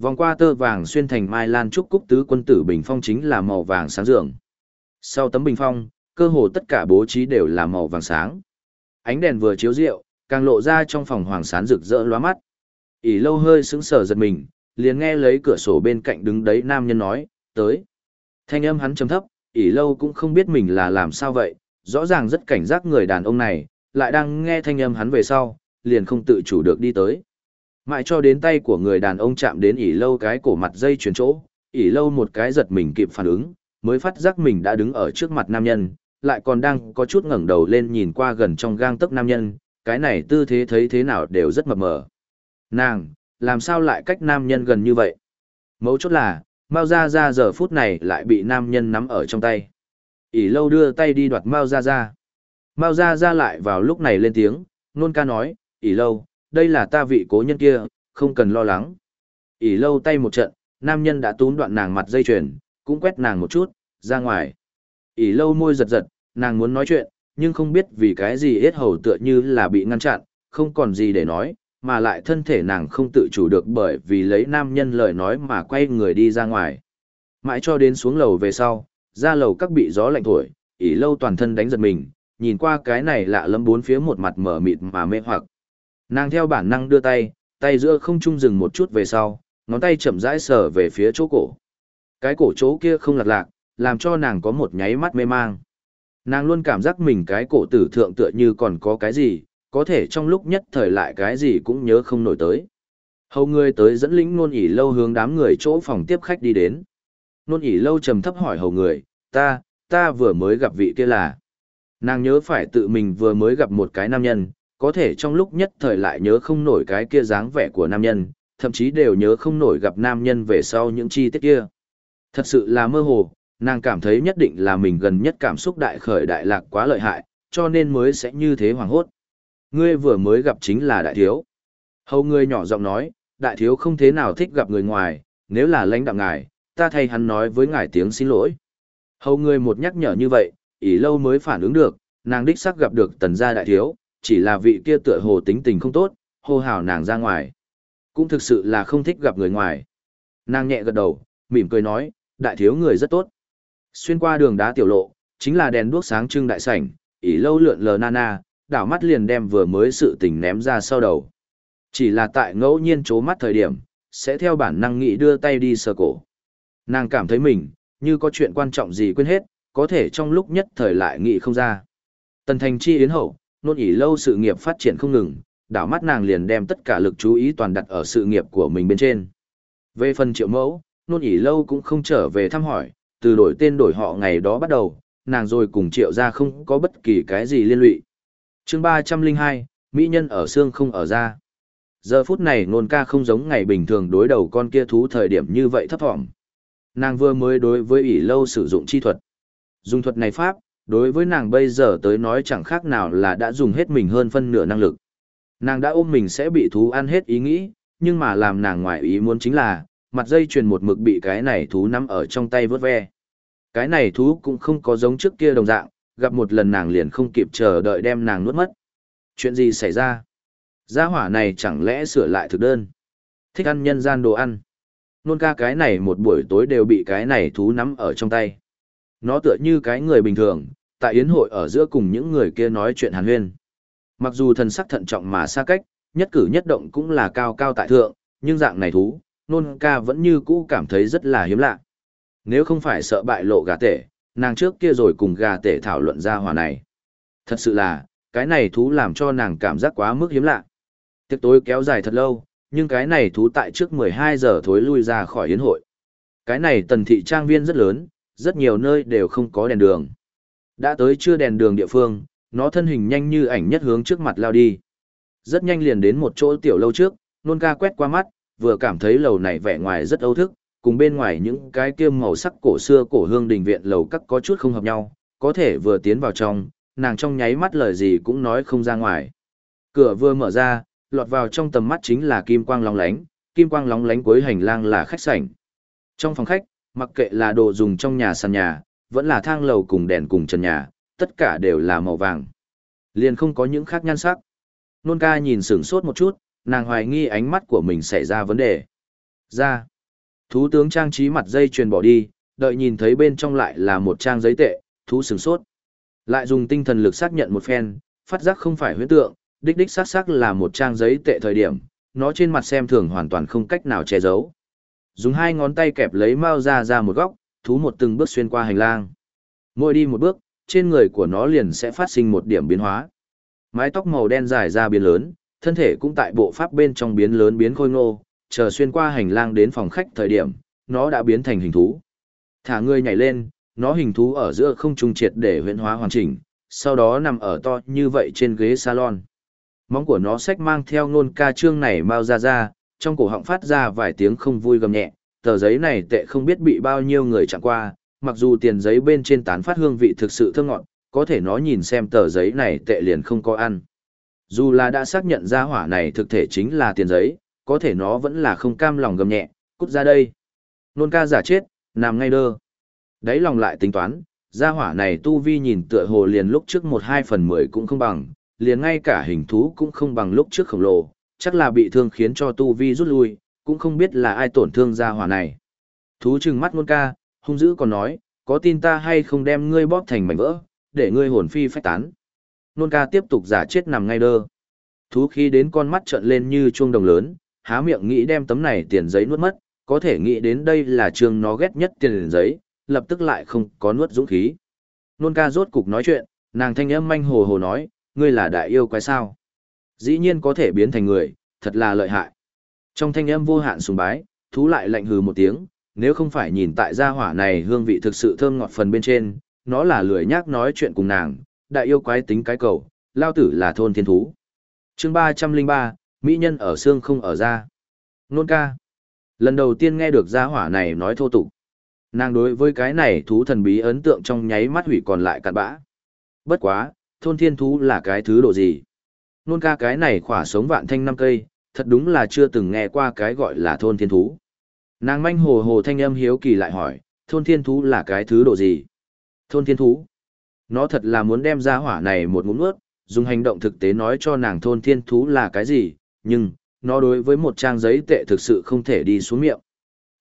Vòng qua tơ vàng xuyên thành mai lan trúc cúc tứ quân tử bình phong chính là màu vàng sáng dường. Sau tấm bình phong, cơ hồ tất cả bố trí đều là màu vàng sáng. Ánh đèn vừa chiếu rượu, càng lộ ra trong phòng hoàng sán rực rỡ lóa mắt. ỉ lâu hơi sững sờ giật mình, liền nghe lấy cửa sổ bên cạnh đứng đấy nam nhân nói, tới. Thanh âm hắn trầm thấp, ỉ lâu cũng không biết mình là làm sao vậy, rõ ràng rất cảnh giác người đàn ông này, lại đang nghe thanh âm hắn về sau, liền không tự chủ được đi tới. Mãi cho đến tay của người đàn ông chạm đến ỉ lâu cái cổ mặt dây chuyển chỗ, ỉ lâu một cái giật mình kịp phản ứng, mới phát giác mình đã đứng ở trước mặt nam nhân, lại còn đang có chút ngẩng đầu lên nhìn qua gần trong gang tấc nam nhân, cái này tư thế thấy thế nào đều rất mập mờ. Nàng, làm sao lại cách nam nhân gần như vậy? Mấu chốt là, Mao Gia Gia giờ phút này lại bị nam nhân nắm ở trong tay. ỉ lâu đưa tay đi đoạt Mao Gia Gia. Mao Gia Gia lại vào lúc này lên tiếng, nôn ca nói, ỉ lâu, đây là ta vị cố nhân kia, không cần lo lắng. ỉ lâu tay một trận, nam nhân đã tún đoạn nàng mặt dây chuyền, cũng quét nàng một chút, ra ngoài. ỉ lâu môi giật giật, nàng muốn nói chuyện, nhưng không biết vì cái gì hết hầu tựa như là bị ngăn chặn, không còn gì để nói, mà lại thân thể nàng không tự chủ được bởi vì lấy nam nhân lời nói mà quay người đi ra ngoài. Mãi cho đến xuống lầu về sau, ra lầu các bị gió lạnh thổi, ỉ lâu toàn thân đánh giật mình, nhìn qua cái này lạ lẫm bốn phía một mặt mở mịt mà mê hoặc. Nàng theo bản năng đưa tay, tay giữa không trung dừng một chút về sau, ngón tay chậm rãi sờ về phía chỗ cổ. Cái cổ chỗ kia không lạc lạc, làm cho nàng có một nháy mắt mê mang. Nàng luôn cảm giác mình cái cổ tử thượng tựa như còn có cái gì, có thể trong lúc nhất thời lại cái gì cũng nhớ không nổi tới. Hầu người tới dẫn lĩnh nôn ỉ lâu hướng đám người chỗ phòng tiếp khách đi đến. Nôn ỉ lâu trầm thấp hỏi hầu người, ta, ta vừa mới gặp vị kia là. Nàng nhớ phải tự mình vừa mới gặp một cái nam nhân, có thể trong lúc nhất thời lại nhớ không nổi cái kia dáng vẻ của nam nhân, thậm chí đều nhớ không nổi gặp nam nhân về sau những chi tiết kia. Thật sự là mơ hồ, nàng cảm thấy nhất định là mình gần nhất cảm xúc đại khởi đại lạc quá lợi hại, cho nên mới sẽ như thế hoàng hốt. Ngươi vừa mới gặp chính là đại thiếu. Hầu ngươi nhỏ giọng nói, đại thiếu không thế nào thích gặp người ngoài, nếu là lãnh đạo ngài, ta thay hắn nói với ngài tiếng xin lỗi. Hầu ngươi một nhắc nhở như vậy, ỷ lâu mới phản ứng được, nàng đích xác gặp được tần gia đại thiếu, chỉ là vị kia tựa hồ tính tình không tốt, hô hào nàng ra ngoài. Cũng thực sự là không thích gặp người ngoài. Nàng nhẹ gật đầu, mỉm cười nói, đại thiếu người rất tốt. Xuyên qua đường đá tiểu lộ, chính là đèn đuốc sáng trưng đại sảnh, ỷ lâu lượn lờ nana, đảo mắt liền đem vừa mới sự tình ném ra sau đầu. Chỉ là tại ngẫu nhiên chố mắt thời điểm, sẽ theo bản năng nghĩ đưa tay đi sờ cổ. Nàng cảm thấy mình, như có chuyện quan trọng gì quên hết, có thể trong lúc nhất thời lại nghĩ không ra. Tần thành chi yến hậu, nôn ỉ lâu sự nghiệp phát triển không ngừng, đảo mắt nàng liền đem tất cả lực chú ý toàn đặt ở sự nghiệp của mình bên trên. Về phần triệu mẫu, nôn ỉ lâu cũng không trở về thăm hỏi, từ đổi tên đổi họ ngày đó bắt đầu, nàng rồi cùng triệu ra không có bất kỳ cái gì liên lụy. Chương ba trăm linh hai mỹ nhân ở xương không ở da. Giờ phút này nôn ca không giống ngày bình thường đối đầu con kia thú thời điểm như vậy thấp thỏm. Nàng vừa mới đối với ỉ lâu sử dụng chi thuật. Dùng thuật này pháp đối với nàng bây giờ tới nói chẳng khác nào là đã dùng hết mình hơn phân nửa năng lực. Nàng đã ôm mình sẽ bị thú ăn hết ý nghĩ nhưng mà làm nàng ngoài ý muốn chính là mặt dây chuyền một mực bị cái này thú nắm ở trong tay vớt ve cái này thú cũng không có giống trước kia đồng dạng gặp một lần nàng liền không kịp chờ đợi đem nàng nuốt mất. Chuyện gì xảy ra? Gia hỏa này chẳng lẽ sửa lại thực đơn? Thích ăn nhân gian đồ ăn. Nôn ca cái này một buổi tối đều bị cái này thú nắm ở trong tay. Nó tựa như cái người bình thường, tại yến hội ở giữa cùng những người kia nói chuyện hàn huyên. Mặc dù thần sắc thận trọng mà xa cách, nhất cử nhất động cũng là cao cao tại thượng, nhưng dạng này thú, nôn ca vẫn như cũ cảm thấy rất là hiếm lạ. Nếu không phải sợ bại lộ gà tể, nàng trước kia rồi cùng gà tể thảo luận ra hòa này. Thật sự là, cái này thú làm cho nàng cảm giác quá mức hiếm lạ. Tiệc tối kéo dài thật lâu, nhưng cái này thú tại trước 12 giờ thối lui ra khỏi yến hội. Cái này tần thị trang viên rất lớn, rất nhiều nơi đều không có đèn đường. Đã tới chưa đèn đường địa phương, nó thân hình nhanh như ảnh nhất hướng trước mặt lao đi. Rất nhanh liền đến một chỗ tiểu lâu trước, nôn ca quét qua mắt, vừa cảm thấy lầu này vẻ ngoài rất âu thức, cùng bên ngoài những cái kia màu sắc cổ xưa cổ hương đình viện lầu các có chút không hợp nhau, có thể vừa tiến vào trong, nàng trong nháy mắt lời gì cũng nói không ra ngoài. Cửa vừa mở ra, lọt vào trong tầm mắt chính là kim quang lóng lánh, kim quang lóng lánh cuối hành lang là khách sảnh. Trong phòng khách, mặc kệ là đồ dùng trong nhà sàn nhà, vẫn là thang lầu cùng đèn cùng trần nhà, tất cả đều là màu vàng. Liền không có những khác nhan sắc. Nôn ca nhìn sửng sốt một chút, nàng hoài nghi ánh mắt của mình xảy ra vấn đề. Ra. Thú tướng trang trí mặt dây chuyền bỏ đi, đợi nhìn thấy bên trong lại là một trang giấy tệ, thú sửng sốt. Lại dùng tinh thần lực xác nhận một phen, phát giác không phải huyễn tượng, đích đích xác xác là một trang giấy tệ thời điểm, nó trên mặt xem thường hoàn toàn không cách nào che giấu. Dùng hai ngón tay kẹp lấy mao ra ra một góc, thú một từng bước xuyên qua hành lang. Mỗi đi một bước, trên người của nó liền sẽ phát sinh một điểm biến hóa. Mái tóc màu đen dài ra biến lớn, thân thể cũng tại bộ pháp bên trong biến lớn biến khôi ngô, chờ xuyên qua hành lang đến phòng khách thời điểm, nó đã biến thành hình thú. Thả người nhảy lên, nó hình thú ở giữa không trung triệt để huyễn hóa hoàn chỉnh, sau đó nằm ở to như vậy trên ghế salon. Móng của nó sách mang theo ngôn ca trương này mau ra ra, trong cổ họng phát ra vài tiếng không vui gầm nhẹ, tờ giấy này tệ không biết bị bao nhiêu người chặn qua, mặc dù tiền giấy bên trên tán phát hương vị thực sự thơm ngọt, có thể nó nhìn xem tờ giấy này tệ liền không có ăn. Dù là đã xác nhận ra hỏa này thực thể chính là tiền giấy, có thể nó vẫn là không cam lòng gầm nhẹ, cút ra đây. Nôn ca giả chết, nằm ngay đơ. Đấy lòng lại tính toán, gia hỏa này tu vi nhìn tựa hồ liền lúc trước một hai phần mười cũng không bằng, liền ngay cả hình thú cũng không bằng lúc trước khổng lồ, chắc là bị thương khiến cho tu vi rút lui, cũng không biết là ai tổn thương gia hỏa này. Thú trừng mắt nôn ca, hung dữ còn nói, có tin ta hay không đem ngươi bóp thành mảnh vỡ, để ngươi hồn phi phách tán. Nôn ca tiếp tục giả chết nằm ngay đơ. Thú khí đến con mắt trợn lên như chuông đồng lớn, há miệng nghĩ đem tấm này tiền giấy nuốt mất, có thể nghĩ đến đây là trường nó ghét nhất tiền giấy, lập tức lại không có nuốt dũng khí. Nôn ca rốt cục nói chuyện, nàng thanh âm manh hồ hồ nói, ngươi là đại yêu quái sao. Dĩ nhiên có thể biến thành người, thật là lợi hại. Trong thanh âm vô hạn sùng bái, thú lại lạnh hừ một tiếng, nếu không phải nhìn tại gia hỏa này hương vị thực sự thơm ngọt phần bên trên, nó là lười nhác nói chuyện cùng nàng, đại yêu quái tính cái cầu, lao tử là thôn thiên thú. chương ba trăm linh ba Mỹ nhân ở xương không ở da. Nôn ca. Lần đầu tiên nghe được gia hỏa này nói thô tục. Nàng đối với cái này thú thần bí ấn tượng trong nháy mắt hủy còn lại cặn bã. Bất quá, thôn thiên thú là cái thứ độ gì? Nôn ca cái này khỏa sống vạn thanh năm cây, thật đúng là chưa từng nghe qua cái gọi là thôn thiên thú. Nàng manh hồ hồ thanh âm hiếu kỳ lại hỏi, thôn thiên thú là cái thứ độ gì? Thôn thiên thú. Nó thật là muốn đem ra hỏa này một ngụm nuốt, dùng hành động thực tế nói cho nàng thôn thiên thú là cái gì, nhưng, nó đối với một trang giấy tệ thực sự không thể đi xuống miệng.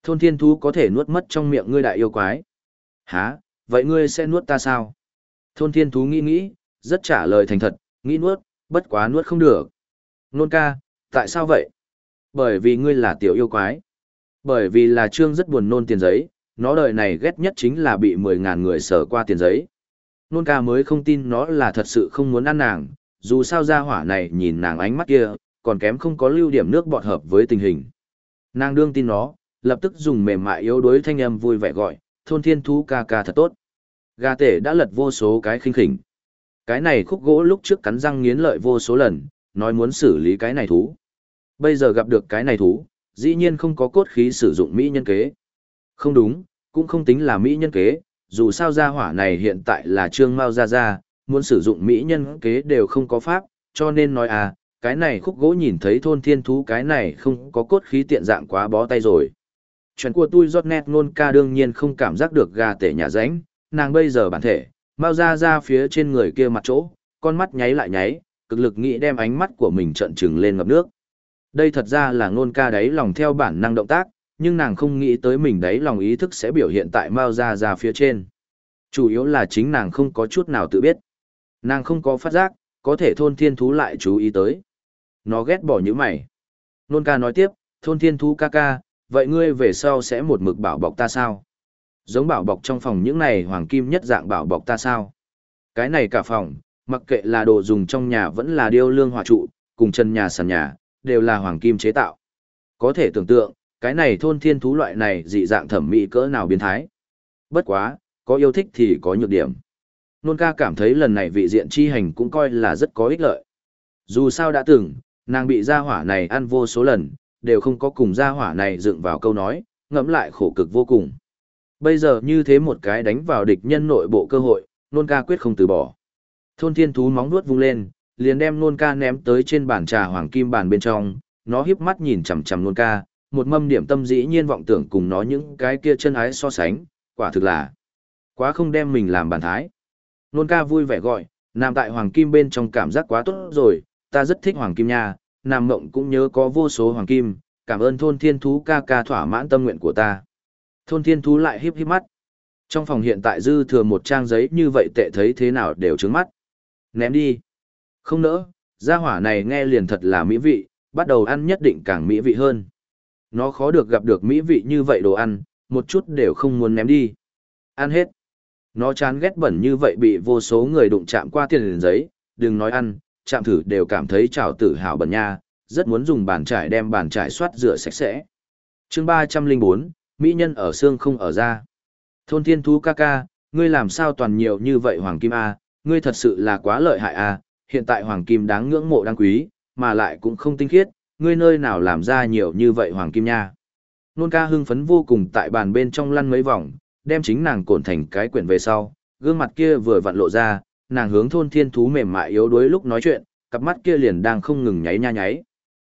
Thôn thiên thú có thể nuốt mất trong miệng ngươi đại yêu quái. Hả, vậy ngươi sẽ nuốt ta sao? Thôn thiên thú nghĩ nghĩ, rất trả lời thành thật, nghĩ nuốt, bất quá nuốt không được. Nôn ca, tại sao vậy? Bởi vì ngươi là tiểu yêu quái. Bởi vì là trương rất buồn nôn tiền giấy, nó đời này ghét nhất chính là bị 10.000 người sở qua tiền giấy. Nôn ca mới không tin nó là thật sự không muốn ăn nàng, dù sao ra hỏa này nhìn nàng ánh mắt kia, còn kém không có lưu điểm nước bọt hợp với tình hình. Nàng đương tin nó, lập tức dùng mềm mại yếu đuối thanh âm vui vẻ gọi, thôn thiên thú ca ca thật tốt. Gà tể đã lật vô số cái khinh khỉnh. Cái này khúc gỗ lúc trước cắn răng nghiến lợi vô số lần, nói muốn xử lý cái này thú. Bây giờ gặp được cái này thú, dĩ nhiên không có cốt khí sử dụng mỹ nhân kế. Không đúng, cũng không tính là mỹ nhân kế, dù sao gia hỏa này hiện tại là trương mao gia gia, muốn sử dụng mỹ nhân kế đều không có pháp, cho nên nói à, cái này khúc gỗ nhìn thấy thôn thiên thú cái này không có cốt khí tiện dạng quá bó tay rồi. Chuyện của tôi giọt nét ngôn ca đương nhiên không cảm giác được gà tể nhà ránh, nàng bây giờ bản thể, Mao ra ra phía trên người kia mặt chỗ, con mắt nháy lại nháy, cực lực nghĩ đem ánh mắt của mình trận trừng lên ngập nước. Đây thật ra là ngôn ca đáy lòng theo bản năng động tác, nhưng nàng không nghĩ tới mình đấy lòng ý thức sẽ biểu hiện tại Mao gia gia phía trên. Chủ yếu là chính nàng không có chút nào tự biết. Nàng không có phát giác, có thể thôn thiên thú lại chú ý tới. Nó ghét bỏ như mày. Nôn ca nói tiếp, thôn thiên thú ca ca, vậy ngươi về sau sẽ một mực bảo bọc ta sao? Giống bảo bọc trong phòng những này hoàng kim nhất dạng bảo bọc ta sao? Cái này cả phòng, mặc kệ là đồ dùng trong nhà vẫn là điêu lương hòa trụ, cùng chân nhà sàn nhà, đều là hoàng kim chế tạo. Có thể tưởng tượng, cái này thôn thiên thú loại này dị dạng thẩm mỹ cỡ nào biến thái. Bất quá, có yêu thích thì có nhược điểm. Nôn ca cảm thấy lần này vị diện chi hành cũng coi là rất có ích lợi. Dù sao đã từng, nàng bị gia hỏa này ăn vô số lần, đều không có cùng gia hỏa này dựng vào câu nói, ngẫm lại khổ cực vô cùng. Bây giờ như thế một cái đánh vào địch nhân nội bộ cơ hội, nôn ca quyết không từ bỏ. Thôn thiên thú móng nuốt vung lên, liền đem nôn ca ném tới trên bàn trà hoàng kim bàn bên trong, nó híp mắt nhìn chằm chằm nôn ca, một mâm điểm tâm dĩ nhiên vọng tưởng cùng nó những cái kia chân ái so sánh, quả thực là quá không đem mình làm bàn thái. Nôn ca vui vẻ gọi, nằm tại hoàng kim bên trong cảm giác quá tốt rồi, ta rất thích hoàng kim nha, nam mộng cũng nhớ có vô số hoàng kim, cảm ơn thôn thiên thú ca ca thỏa mãn tâm nguyện của ta. Thôn thiên thú lại híp híp mắt. Trong phòng hiện tại dư thừa một trang giấy như vậy tệ thấy thế nào đều trứng mắt. Ném đi. Không nỡ, gia hỏa này nghe liền thật là mỹ vị, bắt đầu ăn nhất định càng mỹ vị hơn. Nó khó được gặp được mỹ vị như vậy đồ ăn, một chút đều không muốn ném đi. Ăn hết. Nó chán ghét bẩn như vậy bị vô số người đụng chạm qua tiền giấy, đừng nói ăn, chạm thử đều cảm thấy trào tử hào bẩn nha, rất muốn dùng bàn trải đem bàn trải soát rửa sạch sẽ. chương ba trăm linh bốn Mỹ nhân ở xương không ở da. Thôn thiên thú ca ca, ngươi làm sao toàn nhiều như vậy Hoàng Kim A, ngươi thật sự là quá lợi hại A, hiện tại Hoàng Kim đáng ngưỡng mộ đáng quý, mà lại cũng không tinh khiết, ngươi nơi nào làm ra nhiều như vậy Hoàng Kim nha. Nôn ca hưng phấn vô cùng tại bàn bên trong lăn mấy vòng, đem chính nàng cổn thành cái quyển về sau, gương mặt kia vừa vặn lộ ra, nàng hướng thôn thiên thú mềm mại yếu đuối lúc nói chuyện, cặp mắt kia liền đang không ngừng nháy nha nháy.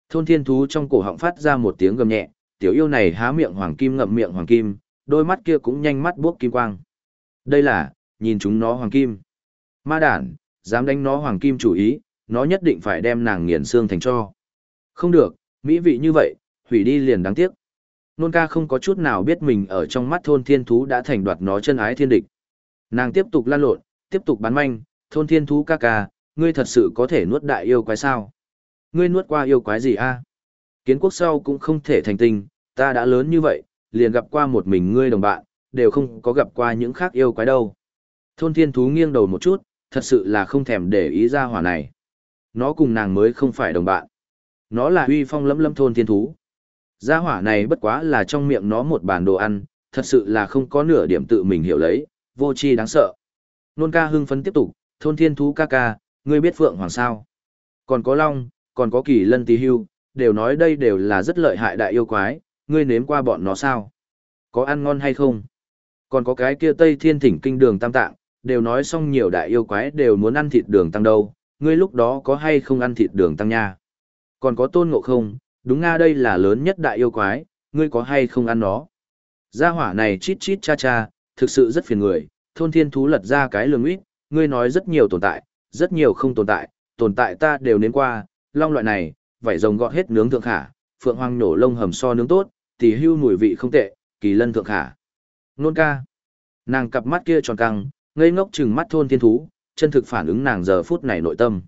Thôn thiên thú trong cổ họng phát ra một tiếng gầm nhẹ, tiểu yêu này há miệng hoàng kim ngậm miệng hoàng kim, đôi mắt kia cũng nhanh mắt buốc kim quang. Đây là, nhìn chúng nó hoàng kim. Ma đản, dám đánh nó hoàng kim chủ ý, nó nhất định phải đem nàng nghiền xương thành cho. Không được, mỹ vị như vậy, hủy đi liền đáng tiếc. Nôn ca không có chút nào biết mình ở trong mắt thôn thiên thú đã thành đoạt nó chân ái thiên địch. Nàng tiếp tục lan lộn, tiếp tục bán manh, thôn thiên thú ca ca, ngươi thật sự có thể nuốt đại yêu quái sao? Ngươi nuốt qua yêu quái gì a? Kiến quốc sau cũng không thể thành tình, ta đã lớn như vậy, liền gặp qua một mình ngươi đồng bạn, đều không có gặp qua những khác yêu quái đâu. Thôn thiên thú nghiêng đầu một chút, thật sự là không thèm để ý ra hỏa này. Nó cùng nàng mới không phải đồng bạn. Nó là uy phong lấm lấm thôn thiên thú. Gia hỏa này bất quá là trong miệng nó một bàn đồ ăn, thật sự là không có nửa điểm tự mình hiểu lấy, vô chi đáng sợ. Nôn ca hưng phấn tiếp tục, thôn thiên thú ca ca, ngươi biết phượng hoàng sao. Còn có long, còn có kỳ lân tí hưu, đều nói đây đều là rất lợi hại đại yêu quái, ngươi nếm qua bọn nó sao? Có ăn ngon hay không? Còn có cái kia tây thiên thỉnh kinh đường tam tạng, đều nói xong nhiều đại yêu quái đều muốn ăn thịt đường tăng đâu, ngươi lúc đó có hay không ăn thịt đường tăng nha? Còn có tôn ngộ không, đúng nga đây là lớn nhất đại yêu quái, ngươi có hay không ăn nó? Gia hỏa này chít chít cha cha, thực sự rất phiền người, thôn thiên thú lật ra cái lường ít, ngươi nói rất nhiều tồn tại, rất nhiều không tồn tại, tồn tại ta đều nếm qua, long loại này, vảy rồng gọt hết nướng thượng khả, phượng hoàng nổ lông hầm so nướng tốt, tỷ hưu mùi vị không tệ, kỳ lân thượng khả. Nôn ca. Nàng cặp mắt kia tròn căng, ngây ngốc chừng mắt thôn thiên thú, chân thực phản ứng nàng giờ phút này nội tâm.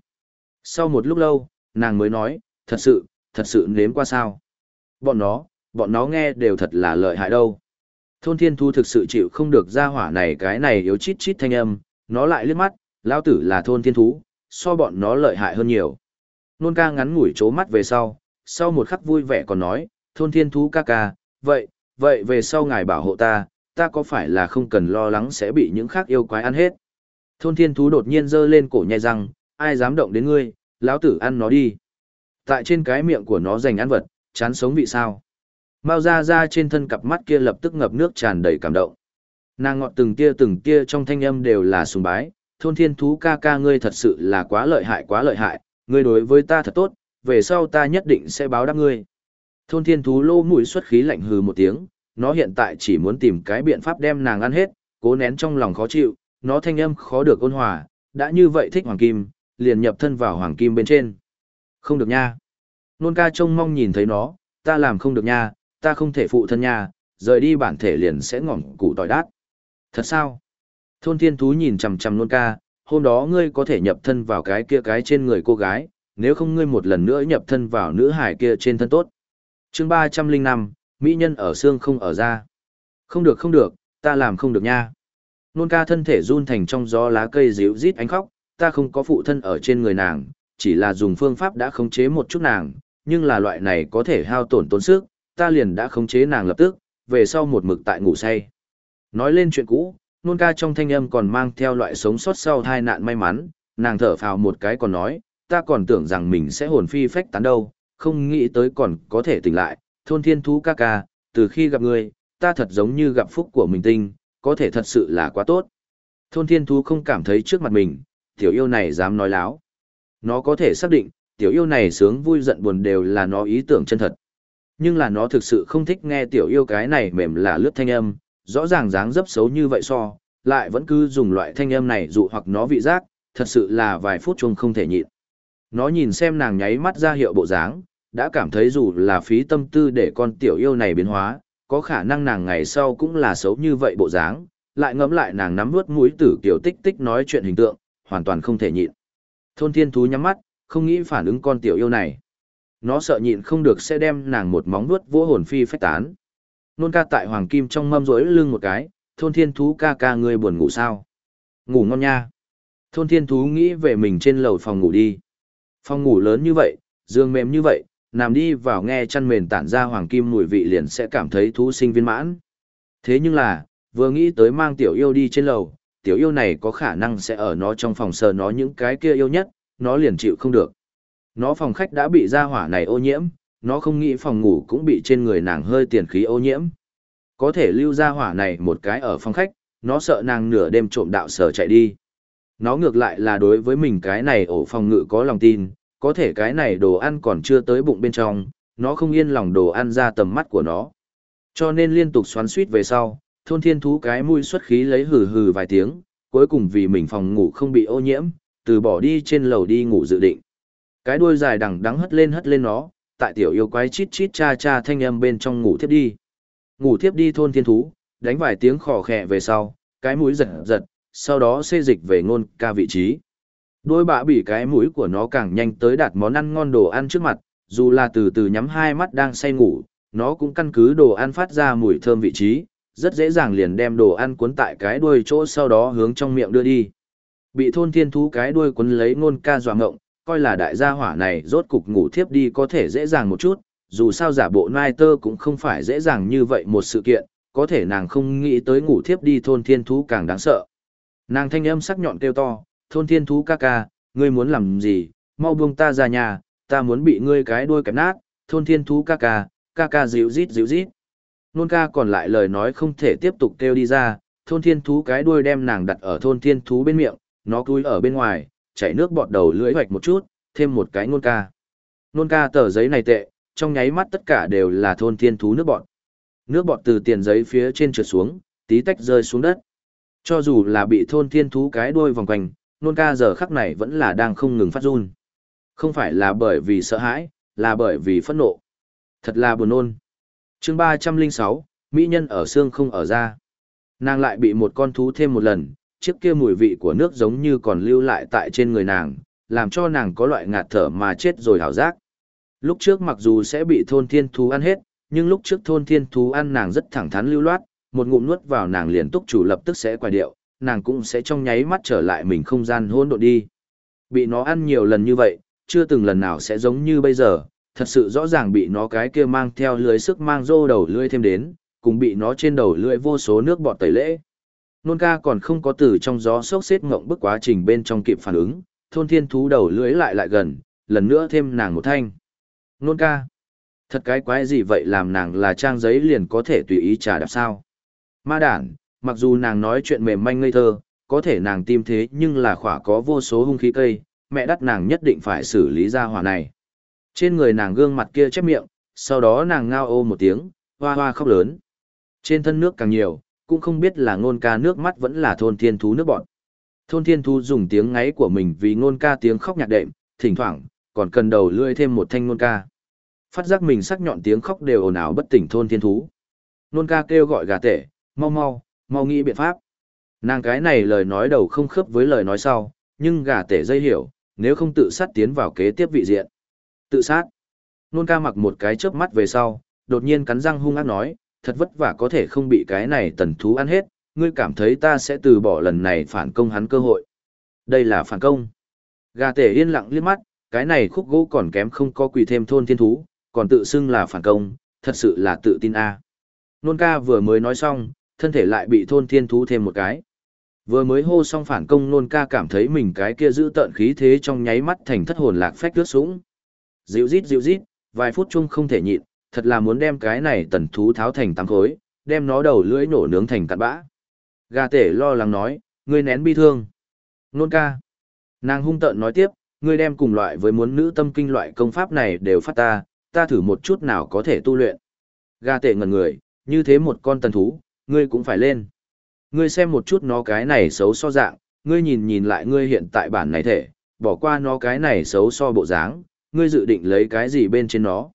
Sau một lúc lâu, nàng mới nói, thật sự, thật sự nếm qua sao. Bọn nó, bọn nó nghe đều thật là lợi hại đâu. Thôn thiên thú thực sự chịu không được ra hỏa này cái này yếu chít chít thanh âm, nó lại liếc mắt, lao tử là thôn thiên thú, so bọn nó lợi hại hơn nhiều. Nôn ca ngắn ngủi chố mắt về sau, sau một khắc vui vẻ còn nói, thôn thiên thú ca ca, vậy, vậy về sau ngài bảo hộ ta, ta có phải là không cần lo lắng sẽ bị những khác yêu quái ăn hết. Thôn thiên thú đột nhiên giơ lên cổ nhai răng, ai dám động đến ngươi, lão tử ăn nó đi. Tại trên cái miệng của nó dành ăn vật, chán sống vị sao. Mao ra ra trên thân cặp mắt kia lập tức ngập nước tràn đầy cảm động. Nàng ngọt từng tia từng tia trong thanh âm đều là sùng bái, thôn thiên thú ca ca ngươi thật sự là quá lợi hại quá lợi hại, ngươi đối với ta thật tốt, về sau ta nhất định sẽ báo đáp ngươi. Thôn thiên thú lô mũi xuất khí lạnh hừ một tiếng, nó hiện tại chỉ muốn tìm cái biện pháp đem nàng ăn hết, cố nén trong lòng khó chịu, nó thanh âm khó được ôn hòa, đã như vậy thích hoàng kim, liền nhập thân vào hoàng kim bên trên. Không được nha. Nôn ca trông mong nhìn thấy nó, ta làm không được nha, ta không thể phụ thân nha, rời đi bản thể liền sẽ ngỏm củ tỏi đát. Thật sao? Thôn thiên thú nhìn chằm chằm nôn ca, hôm đó ngươi có thể nhập thân vào cái kia cái trên người cô gái, nếu không ngươi một lần nữa nhập thân vào nữ hải kia trên thân tốt. chương ba trăm linh năm Mỹ nhân ở xương không ở da. Không được không được, ta làm không được nha. Nôn ca thân thể run thành trong gió lá cây ríu rít ánh khóc, ta không có phụ thân ở trên người nàng, chỉ là dùng phương pháp đã khống chế một chút nàng, nhưng là loại này có thể hao tổn tốn sức, ta liền đã khống chế nàng lập tức, về sau một mực tại ngủ say. Nói lên chuyện cũ, nôn ca trong thanh âm còn mang theo loại sống sót sau tai nạn may mắn, nàng thở phào một cái còn nói, ta còn tưởng rằng mình sẽ hồn phi phách tán đâu, không nghĩ tới còn có thể tỉnh lại, thôn thiên thú ca ca, từ khi gặp người, ta thật giống như gặp phúc của mình tinh, có thể thật sự là quá tốt. Thôn thiên thú không cảm thấy trước mặt mình, tiểu yêu này dám nói láo. Nó có thể xác định, tiểu yêu này sướng vui giận buồn đều là nó ý tưởng chân thật. Nhưng là nó thực sự không thích nghe tiểu yêu cái này mềm là lướt thanh âm, rõ ràng dáng dấp xấu như vậy so, lại vẫn cứ dùng loại thanh âm này dụ hoặc nó vị giác, thật sự là vài phút chung không thể nhịn. Nó nhìn xem nàng nháy mắt ra hiệu bộ dáng, đã cảm thấy dù là phí tâm tư để con tiểu yêu này biến hóa, có khả năng nàng ngày sau cũng là xấu như vậy bộ dáng, lại ngẫm lại nàng nắm vuốt mũi tử kiểu tích tích nói chuyện hình tượng, hoàn toàn không thể nhịn. Thôn thiên thú nhắm mắt, không nghĩ phản ứng con tiểu yêu này. Nó sợ nhịn không được sẽ đem nàng một móng vuốt vỗ hồn phi phách tán. Nôn ca tại hoàng kim trong mâm rỗi lưng một cái, thôn thiên thú ca ca ngươi buồn ngủ sao? Ngủ ngon nha. Thôn thiên thú nghĩ về mình trên lầu phòng ngủ đi. Phòng ngủ lớn như vậy, giường mềm như vậy, nằm đi vào nghe chăn mền tản ra hoàng kim mùi vị liền sẽ cảm thấy thú sinh viên mãn. Thế nhưng là, vừa nghĩ tới mang tiểu yêu đi trên lầu, tiểu yêu này có khả năng sẽ ở nó trong phòng sờ nó những cái kia yêu nhất, nó liền chịu không được. Nó phòng khách đã bị ra hỏa này ô nhiễm, nó không nghĩ phòng ngủ cũng bị trên người nàng hơi tiền khí ô nhiễm. Có thể lưu ra hỏa này một cái ở phòng khách, nó sợ nàng nửa đêm trộm đạo sở chạy đi. Nó ngược lại là đối với mình cái này ổ phòng ngự có lòng tin, có thể cái này đồ ăn còn chưa tới bụng bên trong, nó không yên lòng đồ ăn ra tầm mắt của nó. Cho nên liên tục xoắn suýt về sau, thôn thiên thú cái mũi xuất khí lấy hừ hừ vài tiếng, cuối cùng vì mình phòng ngủ không bị ô nhiễm, từ bỏ đi trên lầu đi ngủ dự định. Cái đuôi dài đằng đắng hất lên hất lên nó, tại tiểu yêu quái chít chít cha cha thanh âm bên trong ngủ thiếp đi. Ngủ thiếp đi thôn thiên thú, đánh vài tiếng khò khẽ về sau, cái mũi giật giật, sau đó xê dịch về ngôn ca vị trí. Đôi bạ bị cái mũi của nó càng nhanh tới đạt món ăn ngon đồ ăn trước mặt, dù là từ từ nhắm hai mắt đang say ngủ, nó cũng căn cứ đồ ăn phát ra mùi thơm vị trí, rất dễ dàng liền đem đồ ăn cuốn tại cái đuôi chỗ sau đó hướng trong miệng đưa đi. Bị thôn thiên thú cái đuôi cuốn lấy ngôn ca dọa ngộng, coi là đại gia hỏa này rốt cục ngủ thiếp đi có thể dễ dàng một chút, dù sao giả bộ nai tơ cũng không phải dễ dàng như vậy một sự kiện, có thể nàng không nghĩ tới ngủ thiếp đi thôn thiên thú càng đáng sợ. Nàng thanh âm sắc nhọn kêu to, thôn thiên thú ca ca, ngươi muốn làm gì, mau buông ta ra nhà, ta muốn bị ngươi cái đuôi kẹp nát, thôn thiên thú ca ca, ca ca dịu rít dịu rít. Nôn ca còn lại lời nói không thể tiếp tục kêu đi ra, thôn thiên thú cái đuôi đem nàng đặt ở thôn thiên thú bên miệng, nó cúi ở bên ngoài, chảy nước bọt đầu lưỡi hoạch một chút, thêm một cái nôn ca. Nôn ca tờ giấy này tệ, trong nháy mắt tất cả đều là thôn thiên thú nước bọt. Nước bọt từ tiền giấy phía trên trượt xuống, tí tách rơi xuống đất. Cho dù là bị thôn thiên thú cái đuôi vòng quanh, nôn ca giờ khắc này vẫn là đang không ngừng phát run. Không phải là bởi vì sợ hãi, là bởi vì phẫn nộ. Thật là buồn nôn chương ba trăm linh sáu Mỹ nhân ở xương không ở da. Nàng lại bị một con thú thêm một lần, chiếc kia mùi vị của nước giống như còn lưu lại tại trên người nàng, làm cho nàng có loại ngạt thở mà chết rồi hảo giác. Lúc trước mặc dù sẽ bị thôn thiên thú ăn hết, nhưng lúc trước thôn thiên thú ăn nàng rất thẳng thắn lưu loát, một ngụm nuốt vào nàng liền túc chủ lập tức sẽ quay điệu, nàng cũng sẽ trong nháy mắt trở lại mình không gian hôn độn đi. Bị nó ăn nhiều lần như vậy, chưa từng lần nào sẽ giống như bây giờ, thật sự rõ ràng bị nó cái kia mang theo lưới sức mang rô đầu lưỡi thêm đến, cùng bị nó trên đầu lưỡi vô số nước bọt tẩy lễ. Nôn ca còn không có từ trong gió sốc xếp ngộng bức quá trình bên trong kịp phản ứng, thôn thiên thú đầu lưỡi lại lại gần, lần nữa thêm nàng một thanh. Nôn ca, thật cái quái gì vậy làm nàng là trang giấy liền có thể tùy ý trả đạp sao. Ma đản, mặc dù nàng nói chuyện mềm manh ngây thơ, có thể nàng tim thế nhưng là khỏa có vô số hung khí cây, mẹ đắt nàng nhất định phải xử lý ra hỏa này. Trên người nàng gương mặt kia chép miệng, sau đó nàng ngao ô một tiếng, hoa hoa khóc lớn. Trên thân nước càng nhiều, cũng không biết là ngôn ca nước mắt vẫn là thôn thiên thú nước bọn. Thôn thiên thú dùng tiếng ngáy của mình vì ngôn ca tiếng khóc nhạc đệm, thỉnh thoảng, còn cần đầu lươi thêm một thanh ngôn ca. Phát giác mình sắc nhọn tiếng khóc đều ồn ào bất tỉnh thôn thiên thú. Ngôn ca kêu gọi gà tể, mau mau, mau nghĩ biện pháp. Nàng cái này lời nói đầu không khớp với lời nói sau, nhưng gà tể dây hiểu, nếu không tự sát tiến vào kế tiếp vị diện. Tự sát. Nôn ca mặc một cái chớp mắt về sau, đột nhiên cắn răng hung ác nói, thật vất vả có thể không bị cái này tần thú ăn hết, ngươi cảm thấy ta sẽ từ bỏ lần này phản công hắn cơ hội. Đây là phản công. Gà tể yên lặng liếc mắt, cái này khúc gỗ còn kém không có quỳ thêm thôn thiên thú, còn tự xưng là phản công, thật sự là tự tin a. Nôn ca vừa mới nói xong, thân thể lại bị thôn thiên thú thêm một cái. Vừa mới hô xong phản công nôn ca cảm thấy mình cái kia giữ tợn khí thế trong nháy mắt thành thất hồn lạc phách rước súng. Dịu rít dịu rít, vài phút chung không thể nhịn, thật là muốn đem cái này tần thú tháo thành tám khối, đem nó đầu lưỡi nổ nướng thành cặn bã. Gà tể lo lắng nói, ngươi nén bi thương. Nôn ca. Nàng hung tợn nói tiếp, ngươi đem cùng loại với muốn nữ tâm kinh loại công pháp này đều phát ta, ta thử một chút nào có thể tu luyện. Gà tể ngẩn người, như thế một con tần thú, ngươi cũng phải lên. Ngươi xem một chút nó cái này xấu so dạng, ngươi nhìn nhìn lại ngươi hiện tại bản này thể, bỏ qua nó cái này xấu so bộ dáng, ngươi dự định lấy cái gì bên trên nó.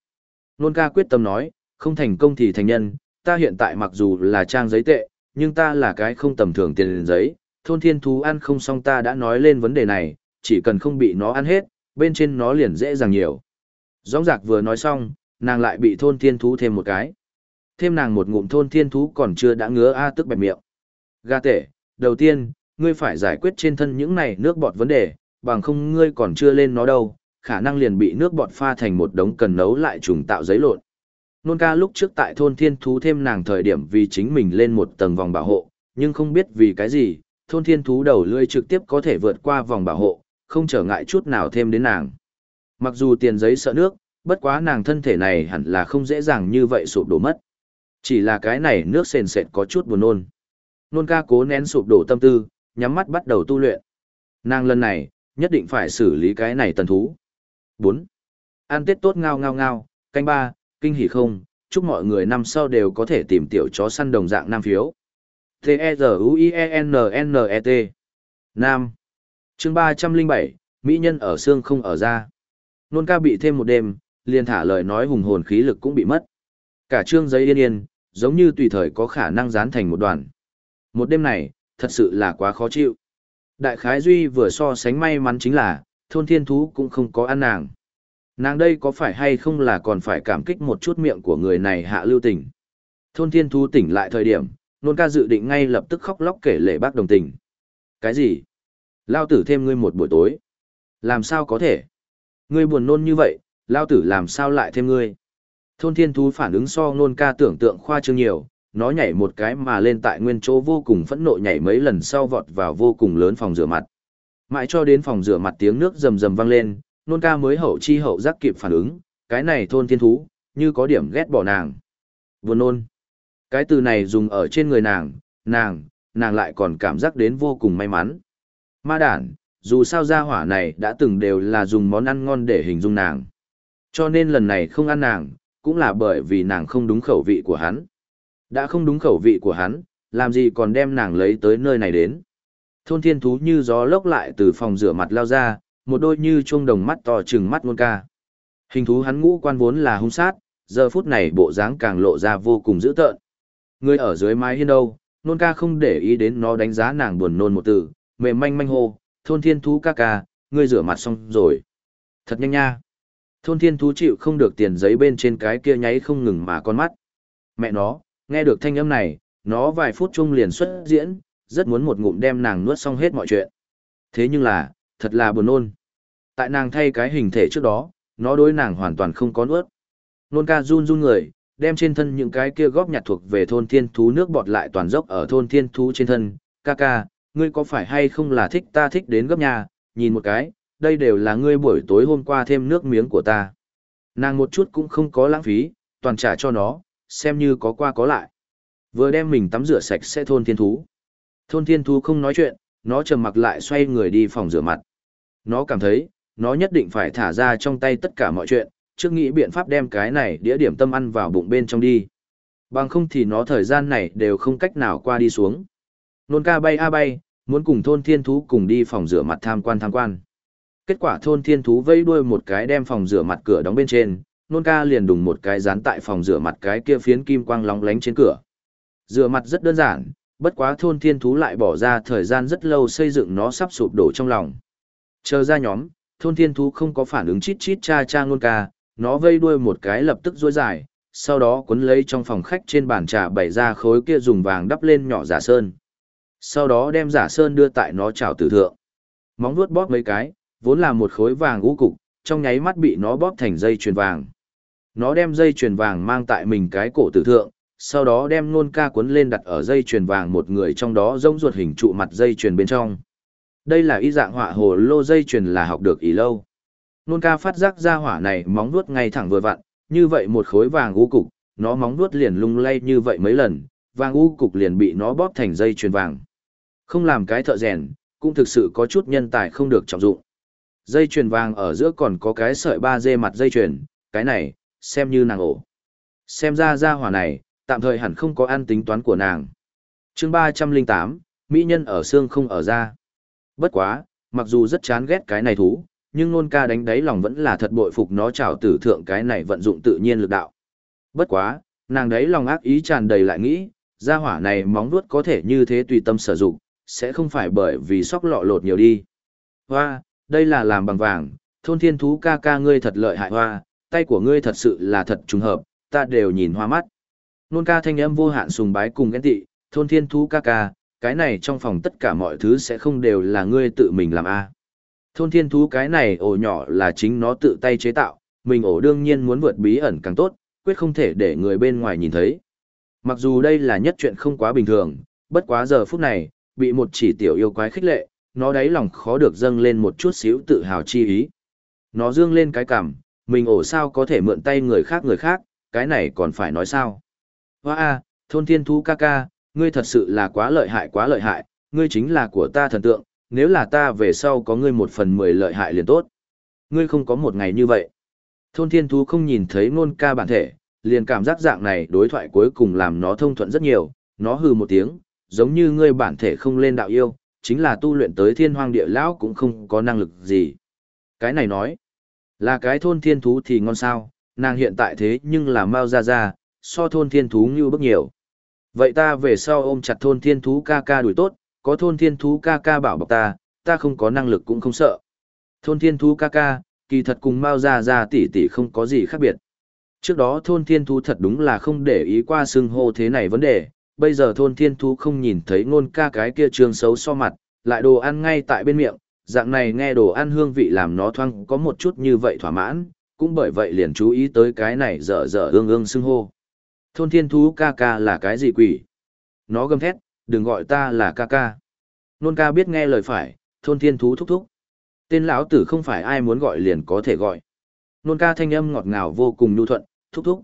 Nôn ca quyết tâm nói, không thành công thì thành nhân, ta hiện tại mặc dù là trang giấy tệ, nhưng ta là cái không tầm thường tiền giấy, thôn thiên thú ăn không xong ta đã nói lên vấn đề này, chỉ cần không bị nó ăn hết, bên trên nó liền dễ dàng nhiều. Gióng giạc vừa nói xong, nàng lại bị thôn thiên thú thêm một cái. Thêm nàng một ngụm thôn thiên thú còn chưa đã ngứa a tức bẹp miệng. Ga tệ, đầu tiên, ngươi phải giải quyết trên thân những này nước bọt vấn đề, bằng không ngươi còn chưa lên nó đâu, khả năng liền bị nước bọt pha thành một đống cần nấu lại trùng tạo giấy lộn. Nôn ca lúc trước tại thôn thiên thú thêm nàng thời điểm vì chính mình lên một tầng vòng bảo hộ, nhưng không biết vì cái gì, thôn thiên thú đầu lươi trực tiếp có thể vượt qua vòng bảo hộ, không trở ngại chút nào thêm đến nàng. Mặc dù tiền giấy sợ nước, bất quá nàng thân thể này hẳn là không dễ dàng như vậy sụp đổ mất. Chỉ là cái này nước sền sệt có chút buồn nôn. Nôn ca cố nén sụp đổ tâm tư, nhắm mắt bắt đầu tu luyện. Nàng lần này, nhất định phải xử lý cái này tần thú. 4. Ăn tết tốt ngao ngao ngao, canh ba, kinh hỉ không, chúc mọi người năm sau đều có thể tìm tiểu chó săn đồng dạng nam phiếu. T-E-Z-U-I-E-N-N-E-T Nam chương 307, Mỹ nhân ở xương không ở ra. Nôn ca bị thêm một đêm, liền thả lời nói hùng hồn khí lực cũng bị mất. Cả trương giấy yên yên, giống như tùy thời có khả năng dán thành một đoàn. Một đêm này, thật sự là quá khó chịu. Đại khái duy vừa so sánh may mắn chính là, thôn thiên thú cũng không có ăn nàng. Nàng đây có phải hay không là còn phải cảm kích một chút miệng của người này hạ lưu tình. Thôn thiên thú tỉnh lại thời điểm, nôn ca dự định ngay lập tức khóc lóc kể lệ bác đồng tình. Cái gì? Lao tử thêm ngươi một buổi tối. Làm sao có thể? Ngươi buồn nôn như vậy, lao tử làm sao lại thêm ngươi? Thôn thiên thú phản ứng so nôn ca tưởng tượng khoa trương nhiều, nó nhảy một cái mà lên tại nguyên chỗ vô cùng phẫn nộ nhảy mấy lần sau vọt vào vô cùng lớn phòng rửa mặt. Mãi cho đến phòng rửa mặt tiếng nước rầm rầm vang lên, nôn ca mới hậu chi hậu giác kịp phản ứng, cái này thôn thiên thú, như có điểm ghét bỏ nàng. Buồn nôn. Cái từ này dùng ở trên người nàng, nàng, nàng lại còn cảm giác đến vô cùng may mắn. Ma đản, dù sao gia hỏa này đã từng đều là dùng món ăn ngon để hình dung nàng. Cho nên lần này không ăn nàng, cũng là bởi vì nàng không đúng khẩu vị của hắn. Đã không đúng khẩu vị của hắn, làm gì còn đem nàng lấy tới nơi này đến. Thôn thiên thú như gió lốc lại từ phòng rửa mặt lao ra, một đôi như chuông đồng mắt to trừng mắt nôn ca. Hình thú hắn ngũ quan vốn là hung sát, giờ phút này bộ dáng càng lộ ra vô cùng dữ tợn. Người ở dưới mái hiên đâu, nôn ca không để ý đến nó đánh giá nàng buồn nôn một từ, mềm manh manh hô, thôn thiên thú ca ca, ngươi rửa mặt xong rồi. Thật nhanh nha. Thôn thiên thú chịu không được tiền giấy bên trên cái kia nháy không ngừng mà con mắt. Mẹ nó, nghe được thanh âm này, nó vài phút chung liền xuất diễn, rất muốn một ngụm đem nàng nuốt xong hết mọi chuyện. Thế nhưng là, thật là buồn nôn. Tại nàng thay cái hình thể trước đó, nó đối nàng hoàn toàn không có nuốt. Nôn ca run run người, đem trên thân những cái kia góp nhặt thuộc về thôn thiên thú nước bọt lại toàn dốc ở thôn thiên thú trên thân. Ca ca, ngươi có phải hay không là thích ta thích đến gấp nhà, nhìn một cái, đây đều là ngươi buổi tối hôm qua thêm nước miếng của ta. Nàng một chút cũng không có lãng phí, toàn trả cho nó, xem như có qua có lại. Vừa đem mình tắm rửa sạch sẽ thôn thiên thú. Thôn thiên thú không nói chuyện, nó trầm mặc lại xoay người đi phòng rửa mặt. Nó cảm thấy, nó nhất định phải thả ra trong tay tất cả mọi chuyện, trước nghĩ biện pháp đem cái này đĩa điểm tâm ăn vào bụng bên trong đi. Bằng không thì nó thời gian này đều không cách nào qua đi xuống. Nôn ca bay a bay, muốn cùng thôn thiên thú cùng đi phòng rửa mặt tham quan tham quan. Kết quả thôn thiên thú vây đuôi một cái đem phòng rửa mặt cửa đóng bên trên, nôn ca liền đùng một cái dán tại phòng rửa mặt cái kia phiến kim quang lóng lánh trên cửa. Rửa mặt rất đơn giản, bất quá thôn thiên thú lại bỏ ra thời gian rất lâu xây dựng nó sắp sụp đổ trong lòng. Chờ ra nhóm, thôn thiên thú không có phản ứng chít chít cha cha ngôn ca, nó vây đuôi một cái lập tức rối dài, sau đó cuốn lấy trong phòng khách trên bàn trà bày ra khối kia dùng vàng đắp lên nhỏ giả sơn. Sau đó đem giả sơn đưa tại nó chảo tử thượng. Móng vuốt bóp mấy cái, vốn là một khối vàng u cục, trong nháy mắt bị nó bóp thành dây chuyền vàng. Nó đem dây chuyền vàng mang tại mình cái cổ tử thượng, sau đó đem nôn ca cuốn lên đặt ở dây chuyền vàng một người trong đó rông ruột hình trụ mặt dây chuyền bên trong. Đây là y dạng họa hồ lô dây chuyền là học được ý lâu. Nôn ca phát giác ra hỏa này móng vuốt ngay thẳng vừa vặn, như vậy một khối vàng u cục, nó móng vuốt liền lung lay như vậy mấy lần, vàng u cục liền bị nó bóp thành dây chuyền vàng. Không làm cái thợ rèn, cũng thực sự có chút nhân tài không được trọng dụng. Dây chuyền vàng ở giữa còn có cái sợi ba dê mặt dây chuyền, cái này, xem như nàng ổ. Xem ra ra hỏa này, tạm thời hẳn không có ăn tính toán của nàng. chương ba trăm linh tám Mỹ nhân ở xương không ở da. Bất quá, mặc dù rất chán ghét cái này thú, nhưng nôn ca đánh đáy lòng vẫn là thật bội phục nó trào tử thượng cái này vận dụng tự nhiên lực đạo. Bất quá, nàng đấy lòng ác ý tràn đầy lại nghĩ, gia hỏa này móng vuốt có thể như thế tùy tâm sử dụng, sẽ không phải bởi vì sóc lọ lột nhiều đi. Hoa, đây là làm bằng vàng, thôn thiên thú ca ca ngươi thật lợi hại hoa, tay của ngươi thật sự là thật trùng hợp, ta đều nhìn hoa mắt. Nôn ca thanh âm vô hạn sùng bái cùng ghen tị, thôn thiên thú ca ca, cái này trong phòng tất cả mọi thứ sẽ không đều là ngươi tự mình làm a. Thôn thiên thú cái này ổ nhỏ là chính nó tự tay chế tạo, mình ổ đương nhiên muốn vượt bí ẩn càng tốt, quyết không thể để người bên ngoài nhìn thấy. Mặc dù đây là nhất chuyện không quá bình thường, bất quá giờ phút này, bị một chỉ tiểu yêu quái khích lệ, nó đáy lòng khó được dâng lên một chút xíu tự hào chi ý. Nó dương lên cái cằm, mình ổ sao có thể mượn tay người khác người khác, cái này còn phải nói sao. Hoa a, thôn thiên thú ca ca, ngươi thật sự là quá lợi hại quá lợi hại, ngươi chính là của ta thần tượng, nếu là ta về sau có ngươi một phần mười lợi hại liền tốt. Ngươi không có một ngày như vậy. Thôn thiên thú không nhìn thấy nôn ca bản thể, liền cảm giác dạng này đối thoại cuối cùng làm nó thông thuận rất nhiều, nó hừ một tiếng, giống như ngươi bản thể không lên đạo yêu, chính là tu luyện tới thiên hoang địa lão cũng không có năng lực gì. Cái này nói, là cái thôn thiên thú thì ngon sao, nàng hiện tại thế nhưng là mau ra ra, so thôn thiên thú như bức nhiều. Vậy ta về sau ôm chặt thôn thiên thú ca ca đuổi tốt, có thôn thiên thú ca ca bảo bọc ta, ta không có năng lực cũng không sợ. Thôn thiên thú ca ca, kỳ thật cùng Mao Gia Gia tỷ tỷ không có gì khác biệt. Trước đó thôn thiên thú thật đúng là không để ý qua xưng hô thế này vấn đề, bây giờ thôn thiên thú không nhìn thấy ngôn ca cái kia trường xấu so mặt, lại đồ ăn ngay tại bên miệng, dạng này nghe đồ ăn hương vị làm nó thoang có một chút như vậy thỏa mãn, cũng bởi vậy liền chú ý tới cái này dở dở ương ương xưng hô. Thôn thiên thú ca ca là cái gì quỷ? Nó gầm thét, đừng gọi ta là ca ca. Nôn ca biết nghe lời phải, thôn thiên thú thúc thúc. Tên lão tử không phải ai muốn gọi liền có thể gọi. Nôn ca thanh âm ngọt ngào vô cùng nhu thuận, thúc thúc.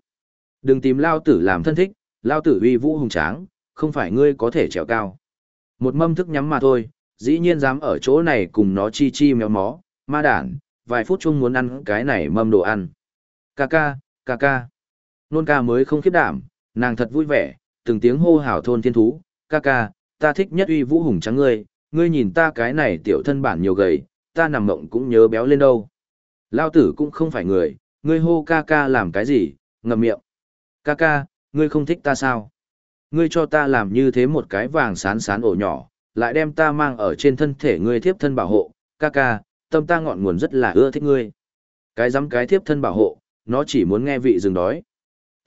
Đừng tìm lao tử làm thân thích, lao tử uy vũ hùng tráng, không phải ngươi có thể trèo cao. Một mâm thức nhắm mà thôi, dĩ nhiên dám ở chỗ này cùng nó chi chi méo mó, ma đản, vài phút chung muốn ăn cái này mâm đồ ăn. Ca ca, ca ca. Nôn ca mới không khiếp đảm, nàng thật vui vẻ, từng tiếng hô hào thôn thiên thú, ca ca, ta thích nhất uy vũ hùng trắng ngươi, ngươi nhìn ta cái này tiểu thân bản nhiều gầy, ta nằm mộng cũng nhớ béo lên đâu. Lao tử cũng không phải người, ngươi hô ca ca làm cái gì, ngậm miệng. Ca ca, ngươi không thích ta sao? Ngươi cho ta làm như thế một cái vàng sán sán ổ nhỏ, lại đem ta mang ở trên thân thể ngươi thiếp thân bảo hộ, ca ca, tâm ta ngọn nguồn rất là ưa thích ngươi. Cái dám cái thiếp thân bảo hộ, nó chỉ muốn nghe vị rừng đói.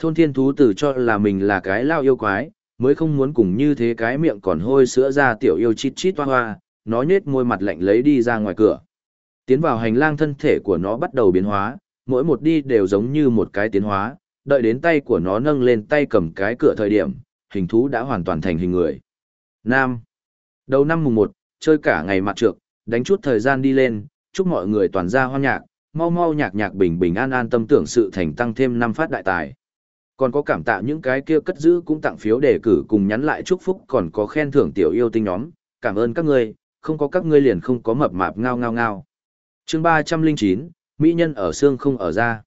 Thôn thiên thú tử cho là mình là cái lao yêu quái, mới không muốn cùng như thế cái miệng còn hôi sữa ra tiểu yêu chít chít hoa hoa, nó nhết môi mặt lạnh lấy đi ra ngoài cửa. Tiến vào hành lang thân thể của nó bắt đầu biến hóa, mỗi một đi đều giống như một cái tiến hóa, đợi đến tay của nó nâng lên tay cầm cái cửa thời điểm, hình thú đã hoàn toàn thành hình người. Nam. Đầu năm mùng 1, chơi cả ngày mặt trược, đánh chút thời gian đi lên, chúc mọi người toàn ra hoan nhạc, mau mau nhạc nhạc bình bình an an tâm tưởng sự thành tăng thêm năm phát đại tài. Còn có cảm tạ những cái kia cất giữ cũng tặng phiếu đề cử cùng nhắn lại chúc phúc còn có khen thưởng tiểu yêu tinh nhóm, cảm ơn các ngươi, không có các ngươi liền không có mập mạp ngao ngao ngao. chương 309, Mỹ nhân ở xương không ở da.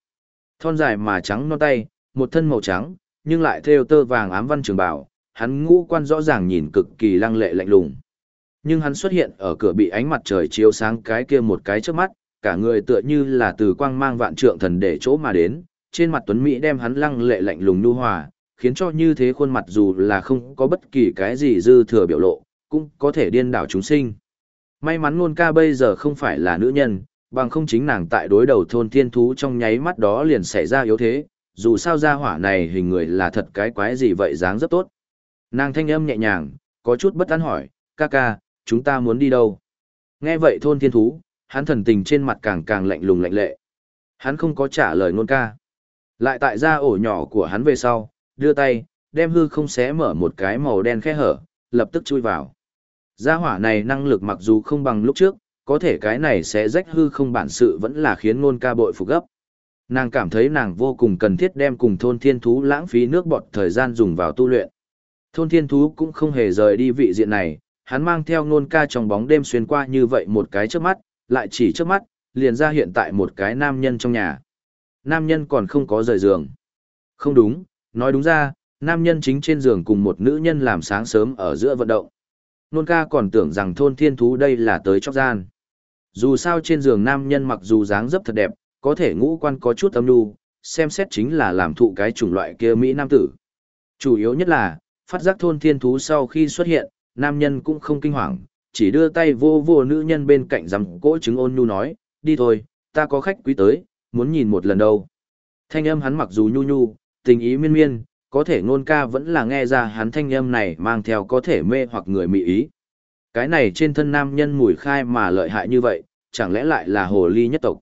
Thon dài mà trắng non tay, một thân màu trắng, nhưng lại thêu tơ vàng ám văn trường bảo, hắn ngũ quan rõ ràng nhìn cực kỳ lăng lệ lạnh lùng. Nhưng hắn xuất hiện ở cửa bị ánh mặt trời chiếu sáng cái kia một cái trước mắt, cả người tựa như là từ quang mang vạn trượng thần để chỗ mà đến, trên mặt Tuấn Mỹ đem hắn lăng lệ lạnh lùng nu hòa, khiến cho như thế khuôn mặt dù là không có bất kỳ cái gì dư thừa biểu lộ, cũng có thể điên đảo chúng sinh. May mắn luôn ca bây giờ không phải là nữ nhân, bằng không chính nàng tại đối đầu thôn thiên thú trong nháy mắt đó liền xảy ra yếu thế, dù sao ra hỏa này hình người là thật cái quái gì vậy dáng rất tốt. Nàng thanh âm nhẹ nhàng, có chút bất an hỏi, ca ca, chúng ta muốn đi đâu? Nghe vậy thôn thiên thú, hắn thần tình trên mặt càng càng lạnh lùng lạnh lệ. Hắn không có trả lời ngôn ca. Lại tại ra ổ nhỏ của hắn về sau, đưa tay, đem hư không xé mở một cái màu đen khe hở, lập tức chui vào. Gia hỏa này năng lực mặc dù không bằng lúc trước, có thể cái này sẽ rách hư không bản sự vẫn là khiến nôn ca bội phục gấp. Nàng cảm thấy nàng vô cùng cần thiết đem cùng thôn thiên thú lãng phí nước bọt thời gian dùng vào tu luyện. Thôn thiên thú cũng không hề rời đi vị diện này, hắn mang theo nôn ca trong bóng đêm xuyên qua như vậy một cái trước mắt, lại chỉ trước mắt, liền ra hiện tại một cái nam nhân trong nhà. Nam nhân còn không có rời giường. Không đúng, nói đúng ra, nam nhân chính trên giường cùng một nữ nhân làm sáng sớm ở giữa vận động. Nôn ca còn tưởng rằng thôn thiên thú đây là tới chóc gian. Dù sao trên giường nam nhân mặc dù dáng dấp thật đẹp, có thể ngũ quan có chút âm nhu, xem xét chính là làm thụ cái chủng loại kia Mỹ Nam tử. Chủ yếu nhất là, phát giác thôn thiên thú sau khi xuất hiện, nam nhân cũng không kinh hoàng, chỉ đưa tay vô vô nữ nhân bên cạnh rằm cỗ trứng ôn nhu nói, đi thôi, ta có khách quý tới, muốn nhìn một lần đâu. Thanh âm hắn mặc dù nhu nhu, tình ý miên miên, có thể ngôn ca vẫn là nghe ra hắn thanh âm này mang theo có thể mê hoặc người mị ý. Cái này trên thân nam nhân mùi khai mà lợi hại như vậy, chẳng lẽ lại là hồ ly nhất tộc.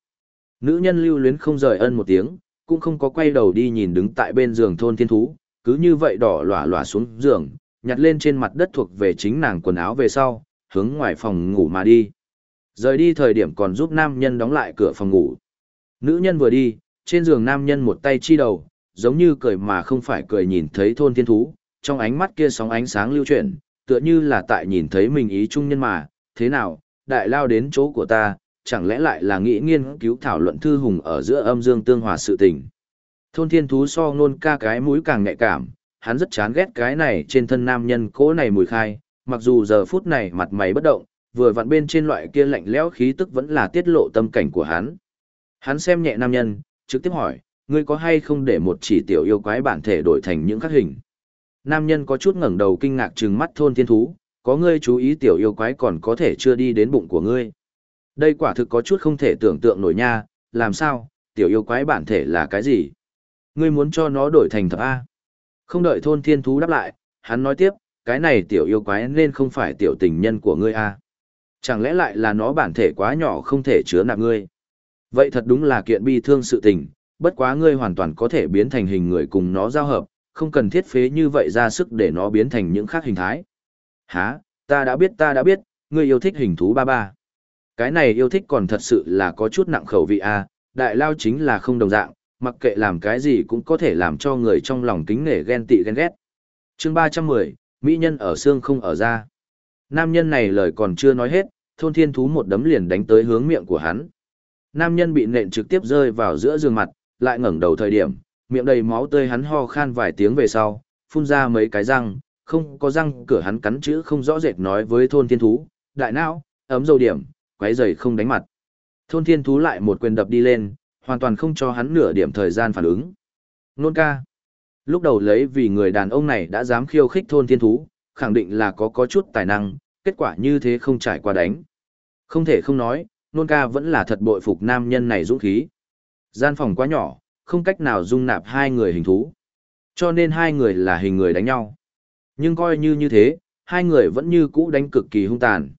Nữ nhân lưu luyến không rời ân một tiếng, cũng không có quay đầu đi nhìn đứng tại bên giường thôn thiên thú, cứ như vậy đỏ lỏa lỏa xuống giường, nhặt lên trên mặt đất thuộc về chính nàng quần áo về sau, hướng ngoài phòng ngủ mà đi. Rời đi thời điểm còn giúp nam nhân đóng lại cửa phòng ngủ. Nữ nhân vừa đi, trên giường nam nhân một tay chi đầu, giống như cười mà không phải cười nhìn thấy thôn thiên thú, trong ánh mắt kia sóng ánh sáng lưu chuyển, tựa như là tại nhìn thấy mình ý trung nhân mà, thế nào, đại lao đến chỗ của ta, chẳng lẽ lại là nghĩ nghiên cứu thảo luận thư hùng ở giữa âm dương tương hòa sự tình. Thôn thiên thú so nôn ca cái mũi càng nhạy cảm, hắn rất chán ghét cái này trên thân nam nhân cỗ này mùi khai, mặc dù giờ phút này mặt mày bất động, vừa vặn bên trên loại kia lạnh lẽo khí tức vẫn là tiết lộ tâm cảnh của hắn. Hắn xem nhẹ nam nhân, trực tiếp hỏi, ngươi có hay không để một chỉ tiểu yêu quái bản thể đổi thành những khắc hình. Nam nhân có chút ngẩng đầu kinh ngạc trừng mắt thôn thiên thú, có ngươi chú ý tiểu yêu quái còn có thể chưa đi đến bụng của ngươi. Đây quả thực có chút không thể tưởng tượng nổi nha, làm sao, tiểu yêu quái bản thể là cái gì? Ngươi muốn cho nó đổi thành thập A. Không đợi thôn thiên thú đáp lại, hắn nói tiếp, cái này tiểu yêu quái nên không phải tiểu tình nhân của ngươi A. Chẳng lẽ lại là nó bản thể quá nhỏ không thể chứa nạp ngươi? Vậy thật đúng là kiện bi thương sự tình, bất quá ngươi hoàn toàn có thể biến thành hình người cùng nó giao hợp, không cần thiết phế như vậy ra sức để nó biến thành những khác hình thái. Hả, ta đã biết ta đã biết, ngươi yêu thích hình thú ba ba. Cái này yêu thích còn thật sự là có chút nặng khẩu vị a, à, đại lao chính là không đồng dạng, mặc kệ làm cái gì cũng có thể làm cho người trong lòng kính nể ghen tị ghen ghét. Chương 310, Mỹ nhân ở xương không ở da. Nam nhân này lời còn chưa nói hết, thôn thiên thú một đấm liền đánh tới hướng miệng của hắn. Nam nhân bị nện trực tiếp rơi vào giữa giường mặt, lại ngẩng đầu thời điểm, miệng đầy máu tươi hắn ho khan vài tiếng về sau, phun ra mấy cái răng, không có răng cửa hắn cắn chữ không rõ rệt nói với thôn thiên thú, đại não, ấm dầu điểm, quấy giày không đánh mặt. Thôn thiên thú lại một quyền đập đi lên, hoàn toàn không cho hắn nửa điểm thời gian phản ứng. Nôn ca. Lúc đầu lấy vì người đàn ông này đã dám khiêu khích thôn thiên thú, khẳng định là có có chút tài năng, kết quả như thế không trải qua đánh. Không thể không nói, nôn ca vẫn là thật bội phục nam nhân này dũng khí. Gian phòng quá nhỏ, không cách nào dung nạp hai người hình thú. Cho nên hai người là hình người đánh nhau. Nhưng coi như như thế, hai người vẫn như cũ đánh cực kỳ hung tàn.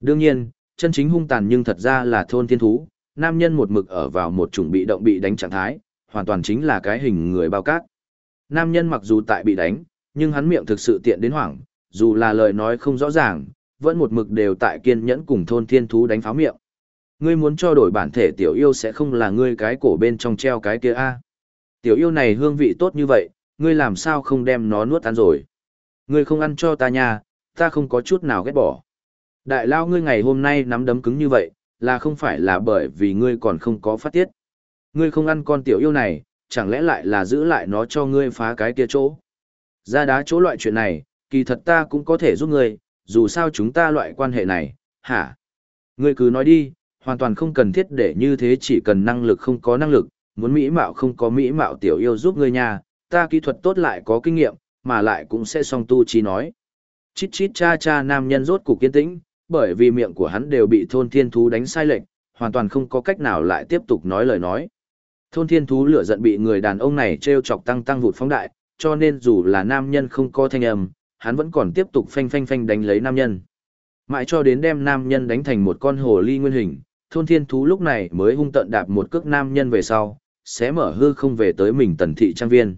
Đương nhiên, chân chính hung tàn nhưng thật ra là thôn thiên thú, nam nhân một mực ở vào một chủng bị động bị đánh trạng thái, hoàn toàn chính là cái hình người bao cát. Nam nhân mặc dù tại bị đánh, nhưng hắn miệng thực sự tiện đến hoảng, dù là lời nói không rõ ràng, vẫn một mực đều tại kiên nhẫn cùng thôn thiên thú đánh pháo miệng. Ngươi muốn cho đổi bản thể tiểu yêu sẽ không là ngươi cái cổ bên trong treo cái kia a. Tiểu yêu này hương vị tốt như vậy, ngươi làm sao không đem nó nuốt ăn rồi. Ngươi không ăn cho ta nha, ta không có chút nào ghét bỏ. Đại lao ngươi ngày hôm nay nắm đấm cứng như vậy, là không phải là bởi vì ngươi còn không có phát tiết. Ngươi không ăn con tiểu yêu này, chẳng lẽ lại là giữ lại nó cho ngươi phá cái kia chỗ. Ra đá chỗ loại chuyện này, kỳ thật ta cũng có thể giúp ngươi, dù sao chúng ta loại quan hệ này, hả? Ngươi cứ nói đi, hoàn toàn không cần thiết để như thế chỉ cần năng lực không có năng lực, muốn mỹ mạo không có mỹ mạo tiểu yêu giúp ngươi nha, ta kỹ thuật tốt lại có kinh nghiệm, mà lại cũng sẽ song tu chi nói. Chít chít cha cha nam nhân rốt cục kiên tĩnh, bởi vì miệng của hắn đều bị thôn thiên thú đánh sai lệch, hoàn toàn không có cách nào lại tiếp tục nói lời nói. Thôn thiên thú lửa giận bị người đàn ông này treo chọc tăng tăng vụt phóng đại, cho nên dù là nam nhân không có thanh âm, hắn vẫn còn tiếp tục phanh phanh phanh đánh lấy nam nhân. Mãi cho đến đem nam nhân đánh thành một con hồ ly nguyên hình, thôn thiên thú lúc này mới hung tận đạp một cước nam nhân về sau, sẽ mở hư không về tới mình tần thị trang viên.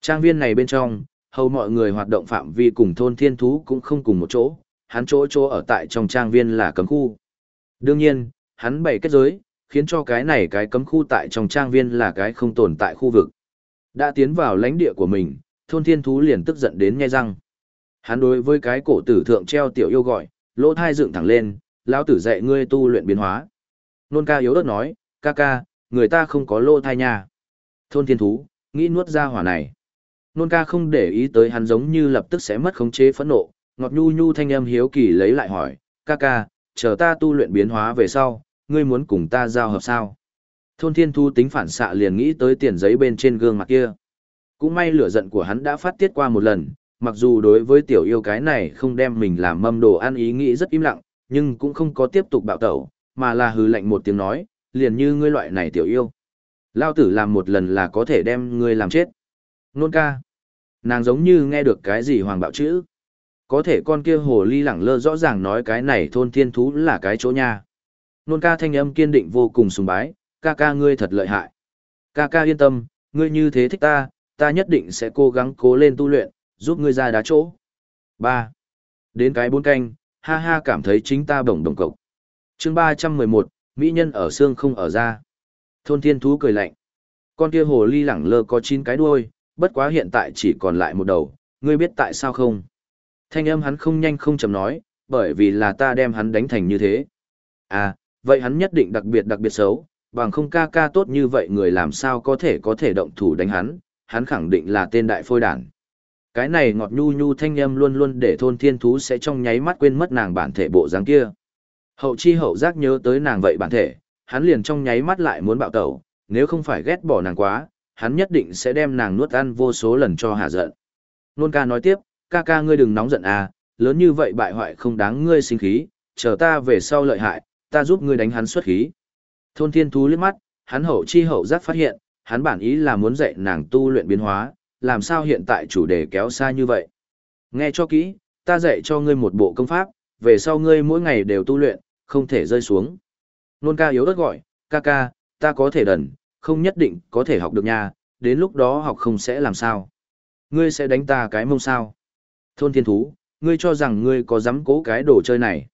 Trang viên này bên trong, hầu mọi người hoạt động phạm vi cùng thôn thiên thú cũng không cùng một chỗ, hắn chỗ chỗ ở tại trong trang viên là cấm khu. Đương nhiên, hắn bày kết giới, khiến cho cái này cái cấm khu tại trong trang viên là cái không tồn tại khu vực. Đã tiến vào lãnh địa của mình, thôn thiên thú liền tức giận đến nghe răng. Hắn đối với cái cổ tử thượng treo tiểu yêu gọi, lỗ thai dựng thẳng lên, lão tử dạy ngươi tu luyện biến hóa. Nôn ca yếu ớt nói, ca ca, người ta không có lô thai nha. Thôn thiên thú, nghĩ nuốt ra hỏa này. Nôn ca không để ý tới hắn giống như lập tức sẽ mất khống chế phẫn nộ, ngọt nhu nhu thanh âm hiếu kỳ lấy lại hỏi, ca ca, chờ ta tu luyện biến hóa về sau, ngươi muốn cùng ta giao hợp sao? Thôn thiên thu tính phản xạ liền nghĩ tới tiền giấy bên trên gương mặt kia. Cũng may lửa giận của hắn đã phát tiết qua một lần, mặc dù đối với tiểu yêu cái này không đem mình làm mâm đồ ăn ý nghĩ rất im lặng, nhưng cũng không có tiếp tục bạo tẩu, mà là hừ lạnh một tiếng nói, liền như ngươi loại này tiểu yêu. Lao tử làm một lần là có thể đem ngươi làm chết. Nôn ca. Nàng giống như nghe được cái gì hoàng bạo chữ. Có thể con kia hồ ly lẳng lơ rõ ràng nói cái này thôn thiên thú là cái chỗ nha. Nôn ca thanh âm kiên định vô cùng sùng bái, ca ca ngươi thật lợi hại. Ca ca yên tâm, ngươi như thế thích ta, ta nhất định sẽ cố gắng cố lên tu luyện, giúp ngươi ra đá chỗ. 3. Đến cái bốn canh, ha ha cảm thấy chính ta bổng đồng cộc chương 311, Mỹ nhân ở xương không ở da. Thôn thiên thú cười lạnh. Con kia hồ ly lẳng lơ có chín cái đuôi, bất quá hiện tại chỉ còn lại một đầu, ngươi biết tại sao không? Thanh âm hắn không nhanh không chậm nói, bởi vì là ta đem hắn đánh thành như thế. À, vậy hắn nhất định đặc biệt đặc biệt xấu, bằng không ca ca tốt như vậy người làm sao có thể có thể động thủ đánh hắn, hắn khẳng định là tên đại phôi đản. Cái này ngọt nhu nhu thanh âm luôn luôn để thôn thiên thú sẽ trong nháy mắt quên mất nàng bản thể bộ dáng kia. Hậu chi hậu giác nhớ tới nàng vậy bản thể, hắn liền trong nháy mắt lại muốn bạo tẩu, nếu không phải ghét bỏ nàng quá, hắn nhất định sẽ đem nàng nuốt ăn vô số lần cho hạ giận. Nôn ca nói tiếp, ca ca ngươi đừng nóng giận à, lớn như vậy bại hoại không đáng ngươi sinh khí, chờ ta về sau lợi hại, ta giúp ngươi đánh hắn xuất khí. Thôn thiên thú liếc mắt, hắn hậu chi hậu giác phát hiện, hắn bản ý là muốn dạy nàng tu luyện biến hóa, làm sao hiện tại chủ đề kéo xa như vậy. Nghe cho kỹ, ta dạy cho ngươi một bộ công pháp, về sau ngươi mỗi ngày đều tu luyện, không thể rơi xuống. Nôn ca yếu đất gọi, ca ca, ta có thể đần, không nhất định có thể học được nha, đến lúc đó học không sẽ làm sao. Ngươi sẽ đánh ta cái mông sao. Thôn thiên thú, ngươi cho rằng ngươi có dám cố cái đồ chơi này.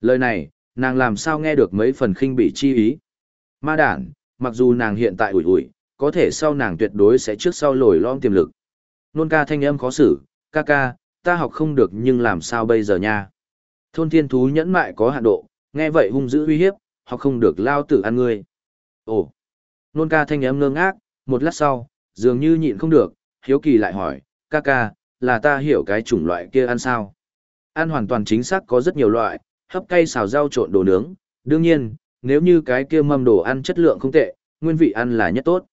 Lời này, nàng làm sao nghe được mấy phần khinh bị chi ý. Ma đản, mặc dù nàng hiện tại ủi ủi, có thể sau nàng tuyệt đối sẽ trước sau lồi lõm tiềm lực. Nôn ca thanh âm khó xử, ca ca, ta học không được nhưng làm sao bây giờ nha. Thôn thiên thú nhẫn mại có hạn độ, nghe vậy hung dữ uy hiếp, họ không được lao tử ăn ngươi. Ồ, nôn ca thanh em ngơ ngác, một lát sau, dường như nhịn không được, hiếu kỳ lại hỏi, ca ca, là ta hiểu cái chủng loại kia ăn sao? Ăn hoàn toàn chính xác có rất nhiều loại, hấp cay xào rau trộn đồ nướng, đương nhiên, nếu như cái kia mâm đồ ăn chất lượng không tệ, nguyên vị ăn là nhất tốt.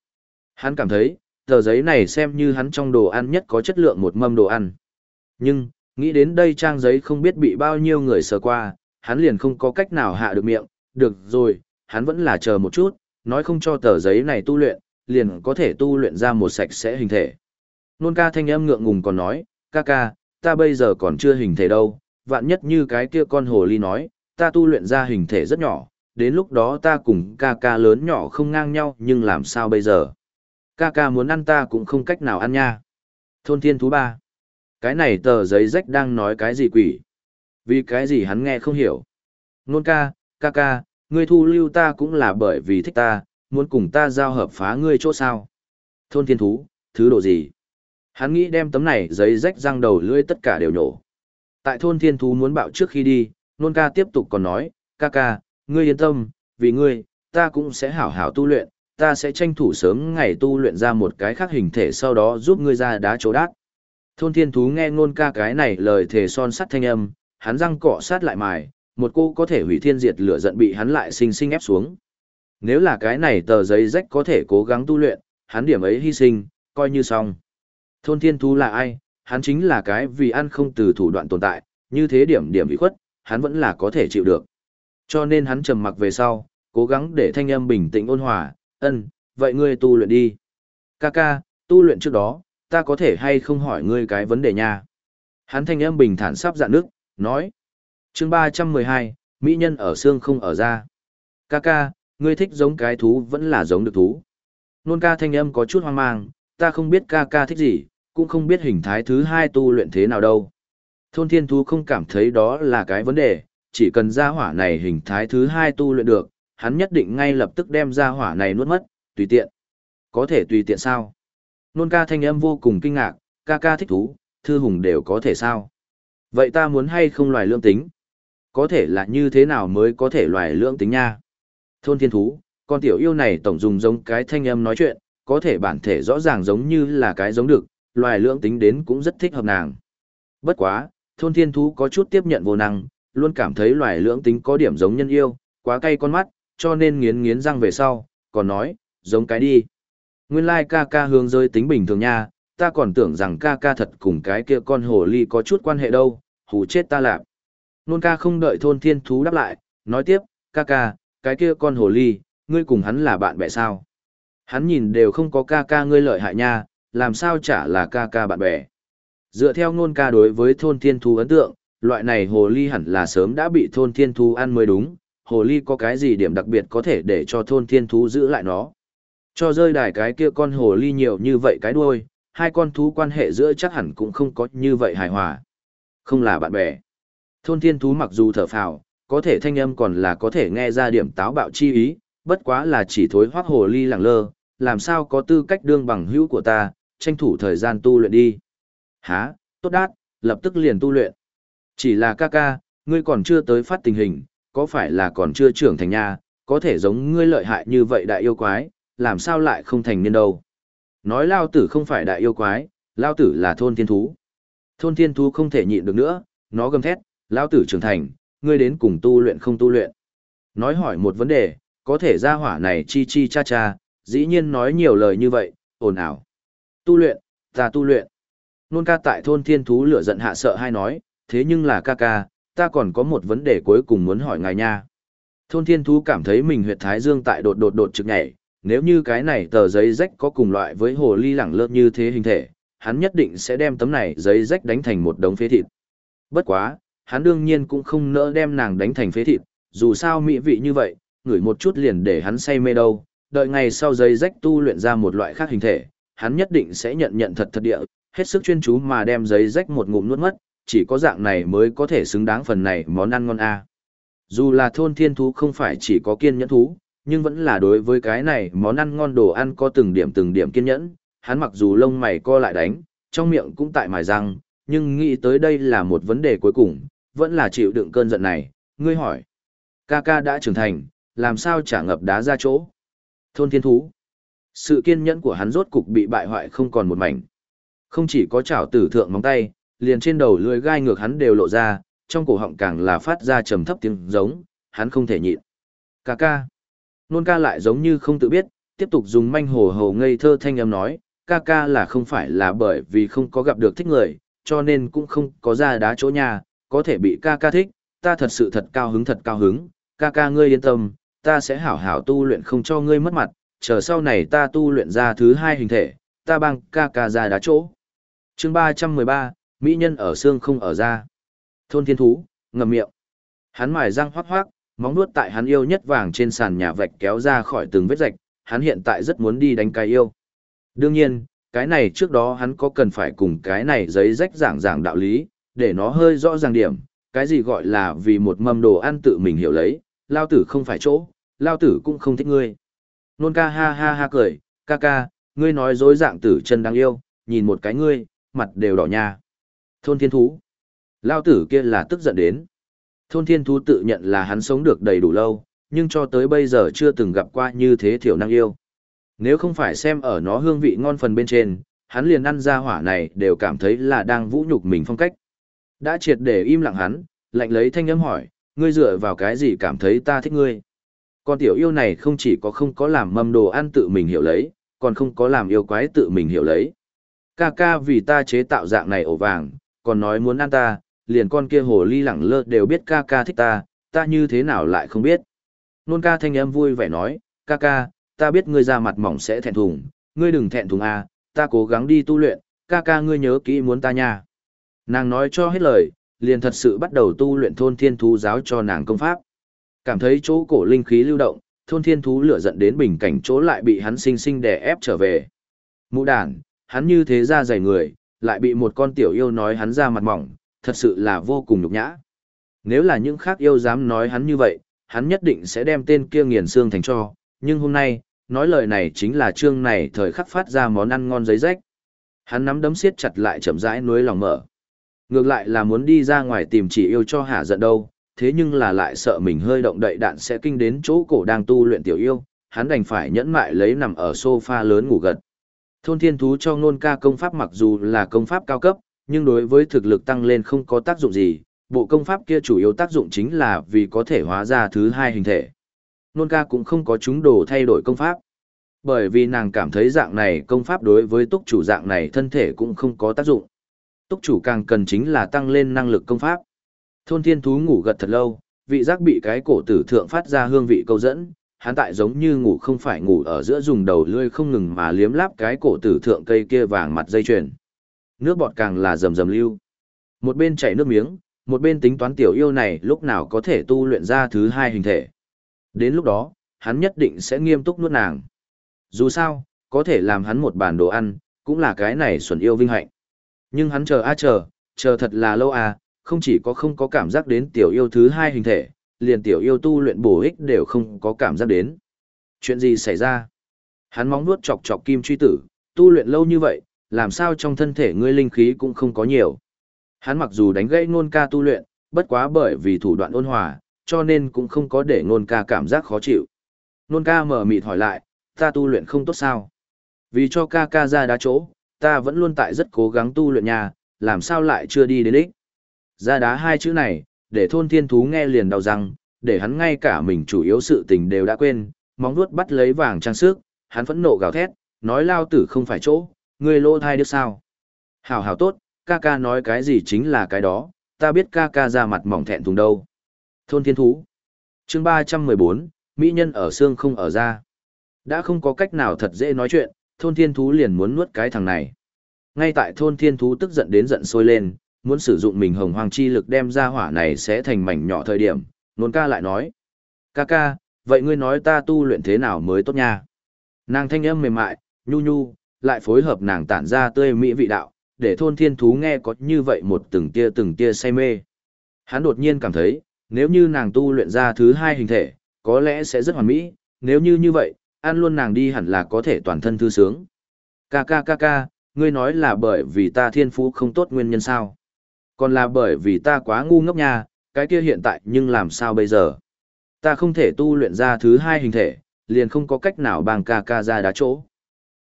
Hắn cảm thấy, tờ giấy này xem như hắn trong đồ ăn nhất có chất lượng một mâm đồ ăn. Nhưng, nghĩ đến đây trang giấy không biết bị bao nhiêu người sờ qua, hắn liền không có cách nào hạ được miệng, được rồi, hắn vẫn là chờ một chút, nói không cho tờ giấy này tu luyện, liền có thể tu luyện ra một sạch sẽ hình thể. Nôn ca thanh âm ngượng ngùng còn nói, ca ca, ta bây giờ còn chưa hình thể đâu, vạn nhất như cái kia con hồ ly nói, ta tu luyện ra hình thể rất nhỏ, đến lúc đó ta cùng ca ca lớn nhỏ không ngang nhau nhưng làm sao bây giờ? Ca ca muốn ăn ta cũng không cách nào ăn nha. Thôn thiên thú ba. Cái này tờ giấy rách đang nói cái gì quỷ? Vì cái gì hắn nghe không hiểu. Nôn ca, ca ca, ngươi thu lưu ta cũng là bởi vì thích ta, muốn cùng ta giao hợp phá ngươi chỗ sao. Thôn thiên thú, thứ độ gì? Hắn nghĩ đem tấm này giấy rách răng đầu lưỡi tất cả đều nhổ. Tại thôn thiên thú muốn bạo trước khi đi, nôn ca tiếp tục còn nói, ca ca, ngươi yên tâm, vì ngươi, ta cũng sẽ hảo hảo tu luyện, ta sẽ tranh thủ sớm ngày tu luyện ra một cái khác hình thể sau đó giúp ngươi ra đá chỗ đát. Thôn thiên thú nghe ngôn ca cái này lời thề son sắt thanh âm, hắn răng cọ sát lại mài, một cô có thể hủy thiên diệt lửa giận bị hắn lại sinh sinh ép xuống. Nếu là cái này tờ giấy rách có thể cố gắng tu luyện, hắn điểm ấy hy sinh, coi như xong. Thôn thiên thú là ai? Hắn chính là cái vì ăn không từ thủ đoạn tồn tại, như thế điểm điểm bị khuất, hắn vẫn là có thể chịu được. Cho nên hắn trầm mặc về sau, cố gắng để thanh âm bình tĩnh ôn hòa, ân, vậy ngươi tu luyện đi. Kaka, tu luyện trước đó, ta có thể hay không hỏi ngươi cái vấn đề nha. Hắn thanh âm bình thản sắp dạn nước, nói. chương 312, Mỹ nhân ở xương không ở da. Kaka, ngươi thích giống cái thú vẫn là giống được thú. Nôn ca thanh âm có chút hoang mang, ta không biết Kaka thích gì, cũng không biết hình thái thứ hai tu luyện thế nào đâu. Thôn thiên thú không cảm thấy đó là cái vấn đề, chỉ cần ra hỏa này hình thái thứ hai tu luyện được, hắn nhất định ngay lập tức đem ra hỏa này nuốt mất, tùy tiện. Có thể tùy tiện sao? Nôn ca thanh âm vô cùng kinh ngạc, ca ca thích thú, thư hùng đều có thể sao? Vậy ta muốn hay không loài lương tính? Có thể là như thế nào mới có thể loài lương tính nha? Thôn thiên thú, con tiểu yêu này tổng dùng giống cái thanh âm nói chuyện, có thể bản thể rõ ràng giống như là cái giống được, loài lương tính đến cũng rất thích hợp nàng. Bất quá, thôn thiên thú có chút tiếp nhận vô năng, luôn cảm thấy loài lưỡng tính có điểm giống nhân yêu, quá cay con mắt, cho nên nghiến nghiến răng về sau, còn nói, giống cái đi. Nguyên lai ca ca hướng rơi tính bình thường nha, ta còn tưởng rằng ca ca thật cùng cái kia con hồ ly có chút quan hệ đâu, hù chết ta lạp. Nôn ca không đợi thôn thiên thú đáp lại, nói tiếp, ca ca, cái kia con hồ ly, ngươi cùng hắn là bạn bè sao? Hắn nhìn đều không có ca ca ngươi lợi hại nha, làm sao chả là ca ca bạn bè. Dựa theo nôn ca đối với thôn thiên thú ấn tượng, loại này hồ ly hẳn là sớm đã bị thôn thiên thú ăn mới đúng, hồ ly có cái gì điểm đặc biệt có thể để cho thôn thiên thú giữ lại nó. Cho rơi đài cái kia con hồ ly nhiều như vậy cái đuôi, hai con thú quan hệ giữa chắc hẳn cũng không có như vậy hài hòa. Không là bạn bè. Thôn thiên thú mặc dù thở phào, có thể thanh âm còn là có thể nghe ra điểm táo bạo chi ý, bất quá là chỉ thối hoác hồ ly lẳng lơ, làm sao có tư cách đương bằng hữu của ta, tranh thủ thời gian tu luyện đi. Hả, tốt đát, lập tức liền tu luyện. Chỉ là ca ca, ngươi còn chưa tới phát tình hình, có phải là còn chưa trưởng thành nha, có thể giống ngươi lợi hại như vậy đại yêu quái, làm sao lại không thành niên đâu. Nói lao tử không phải đại yêu quái, lao tử là thôn thiên thú. Thôn thiên thú không thể nhịn được nữa, nó gầm thét, lao tử trưởng thành, ngươi đến cùng tu luyện không tu luyện. Nói hỏi một vấn đề, có thể ra hỏa này chi chi cha cha, dĩ nhiên nói nhiều lời như vậy, ồn ào. Tu luyện, ta tu luyện. Nôn ca tại thôn thiên thú lửa giận hạ sợ hay nói, thế nhưng là ca ca, ta còn có một vấn đề cuối cùng muốn hỏi ngài nha. Thôn thiên thú cảm thấy mình huyệt thái dương tại đột đột đột trực nhảy, nếu như cái này tờ giấy rách có cùng loại với hồ ly lẳng lơ như thế hình thể, hắn nhất định sẽ đem tấm này giấy rách đánh thành một đống phế thịt. Bất quá, hắn đương nhiên cũng không nỡ đem nàng đánh thành phế thịt, dù sao mỹ vị như vậy, ngửi một chút liền để hắn say mê đâu, đợi ngày sau giấy rách tu luyện ra một loại khác hình thể, hắn nhất định sẽ nhận nhận thật thật địa, hết sức chuyên chú mà đem giấy rách một ngụm nuốt mất, chỉ có dạng này mới có thể xứng đáng phần này món ăn ngon a. Dù là thôn thiên thú không phải chỉ có kiên nhẫn thú, nhưng vẫn là đối với cái này món ăn ngon đồ ăn có từng điểm từng điểm kiên nhẫn, hắn mặc dù lông mày co lại đánh, trong miệng cũng tại mài răng, nhưng nghĩ tới đây là một vấn đề cuối cùng, vẫn là chịu đựng cơn giận này, ngươi hỏi. Ca ca đã trưởng thành, làm sao trả ngập đá ra chỗ? Thôn thiên thú. Sự kiên nhẫn của hắn rốt cục bị bại hoại không còn một mảnh. Không chỉ có chảo tử thượng móng tay, liền trên đầu lưỡi gai ngược hắn đều lộ ra, trong cổ họng càng là phát ra trầm thấp tiếng giống, hắn không thể nhịn. Ca ca. Nôn ca lại giống như không tự biết, tiếp tục dùng manh hồ hồ ngây thơ thanh âm nói, ca ca là không phải là bởi vì không có gặp được thích người, cho nên cũng không có ra đá chỗ nhà, có thể bị ca ca thích, ta thật sự thật cao hứng thật cao hứng, ca ca ngươi yên tâm, ta sẽ hảo hảo tu luyện không cho ngươi mất mặt, chờ sau này ta tu luyện ra thứ hai hình thể, ta băng ca ca ra đá chỗ. chương 313, Mỹ nhân ở xương không ở da. Thôn thiên thú, ngầm miệng. Hắn mài răng hoác hoác, móng nuốt tại hắn yêu nhất vàng trên sàn nhà vạch kéo ra khỏi từng vết rạch, hắn hiện tại rất muốn đi đánh cái yêu. Đương nhiên, cái này trước đó hắn có cần phải cùng cái này giấy rách giảng giảng đạo lý, để nó hơi rõ ràng điểm, cái gì gọi là vì một mâm đồ ăn tự mình hiểu lấy, lao tử không phải chỗ, lao tử cũng không thích ngươi. Nôn ca ha ha ha cười, ca ca, ngươi nói dối dạng tử chân đáng yêu, nhìn một cái ngươi, mặt đều đỏ nha. Thôn thiên thú. Lao tử kia là tức giận đến. Thôn thiên thú tự nhận là hắn sống được đầy đủ lâu, nhưng cho tới bây giờ chưa từng gặp qua như thế thiểu năng yêu. Nếu không phải xem ở nó hương vị ngon phần bên trên, hắn liền ăn ra hỏa này đều cảm thấy là đang vũ nhục mình phong cách. Đã triệt để im lặng hắn, lạnh lấy thanh âm hỏi, ngươi dựa vào cái gì cảm thấy ta thích ngươi? Con tiểu yêu này không chỉ có không có làm mâm đồ ăn tự mình hiểu lấy, còn không có làm yêu quái tự mình hiểu lấy. Ca ca vì ta chế tạo dạng này ổ vàng, còn nói muốn ăn ta, liền con kia hồ ly lẳng lơ đều biết ca ca thích ta, ta như thế nào lại không biết. Nôn ca thanh âm vui vẻ nói, ca ca, ta biết ngươi ra mặt mỏng sẽ thẹn thùng, ngươi đừng thẹn thùng à, ta cố gắng đi tu luyện, ca ca ngươi nhớ kỹ muốn ta nha. Nàng nói cho hết lời, liền thật sự bắt đầu tu luyện thôn thiên thú giáo cho nàng công pháp. Cảm thấy chỗ cổ linh khí lưu động, thôn thiên thú lửa giận đến bình cảnh chỗ lại bị hắn sinh sinh đè ép trở về. Mũ đàn, hắn như thế ra dày người, lại bị một con tiểu yêu nói hắn ra mặt mỏng, thật sự là vô cùng nhục nhã. Nếu là những khác yêu dám nói hắn như vậy, hắn nhất định sẽ đem tên kia nghiền xương thành cho, nhưng hôm nay, nói lời này chính là chương này thời khắc phát ra món ăn ngon giấy rách. Hắn nắm đấm siết chặt lại chậm rãi nuối lòng mở. Ngược lại là muốn đi ra ngoài tìm chỉ yêu cho hạ giận đâu, thế nhưng là lại sợ mình hơi động đậy đạn sẽ kinh đến chỗ cổ đang tu luyện tiểu yêu, hắn đành phải nhẫn mại lấy nằm ở sofa lớn ngủ gật. Thôn thiên thú cho ngôn ca công pháp mặc dù là công pháp cao cấp, nhưng đối với thực lực tăng lên không có tác dụng gì, bộ công pháp kia chủ yếu tác dụng chính là vì có thể hóa ra thứ hai hình thể. Nôn ca cũng không có chúng đồ thay đổi công pháp. Bởi vì nàng cảm thấy dạng này công pháp đối với túc chủ dạng này thân thể cũng không có tác dụng. Túc chủ càng cần chính là tăng lên năng lực công pháp. Thôn thiên thú ngủ gật thật lâu, vị giác bị cái cổ tử thượng phát ra hương vị câu dẫn, hắn tại giống như ngủ không phải ngủ ở giữa dùng đầu lươi không ngừng mà liếm láp cái cổ tử thượng cây kia vàng mặt dây chuyền. Nước bọt càng là rầm rầm lưu. Một bên chảy nước miếng, một bên tính toán tiểu yêu này lúc nào có thể tu luyện ra thứ hai hình thể. Đến lúc đó, hắn nhất định sẽ nghiêm túc nuốt nàng. Dù sao, có thể làm hắn một bàn đồ ăn, cũng là cái này xuẩn yêu vinh hạnh. Nhưng hắn chờ a chờ, chờ thật là lâu à, không chỉ có không có cảm giác đến tiểu yêu thứ hai hình thể, liền tiểu yêu tu luyện bổ ích đều không có cảm giác đến. Chuyện gì xảy ra? Hắn móng nuốt chọc chọc kim truy tử, tu luyện lâu như vậy, làm sao trong thân thể ngươi linh khí cũng không có nhiều. Hắn mặc dù đánh gãy nôn ca tu luyện, bất quá bởi vì thủ đoạn ôn hòa, cho nên cũng không có để nôn ca cảm giác khó chịu. Nôn ca mở mịt hỏi lại, ta tu luyện không tốt sao? Vì cho ca ca ra đá chỗ, ta vẫn luôn tại rất cố gắng tu luyện nhà, làm sao lại chưa đi đến đích. Ra đá hai chữ này, để thôn thiên thú nghe liền đau răng, để hắn ngay cả mình chủ yếu sự tình đều đã quên, móng nuốt bắt lấy vàng trang sức, hắn phẫn nộ gào thét, nói lao tử không phải chỗ, ngươi lô thai được sao? Hảo hảo tốt, ca ca nói cái gì chính là cái đó, ta biết ca ca ra mặt mỏng thẹn thùng đâu. Thôn thiên thú. chương ba trăm mười bốn Mỹ nhân ở xương không ở da. Đã không có cách nào thật dễ nói chuyện, thôn thiên thú liền muốn nuốt cái thằng này. Ngay tại thôn thiên thú tức giận đến giận sôi lên, muốn sử dụng mình hồng hoàng chi lực đem ra hỏa này sẽ thành mảnh nhỏ thời điểm, nôn ca lại nói. Ca ca, vậy ngươi nói ta tu luyện thế nào mới tốt nha? Nàng thanh âm mềm mại, nhu nhu, lại phối hợp nàng tản ra tươi mỹ vị đạo, để thôn thiên thú nghe có như vậy một từng tia từng tia say mê. Hắn đột nhiên cảm thấy, nếu như nàng tu luyện ra thứ hai hình thể, có lẽ sẽ rất hoàn mỹ, nếu như như vậy, ăn luôn nàng đi hẳn là có thể toàn thân thư sướng. Ca ca ca ca, ngươi nói là bởi vì ta thiên phú không tốt nguyên nhân sao? Còn là bởi vì ta quá ngu ngốc nha, cái kia hiện tại nhưng làm sao bây giờ? Ta không thể tu luyện ra thứ hai hình thể, liền không có cách nào bằng ca ca ra đá chỗ.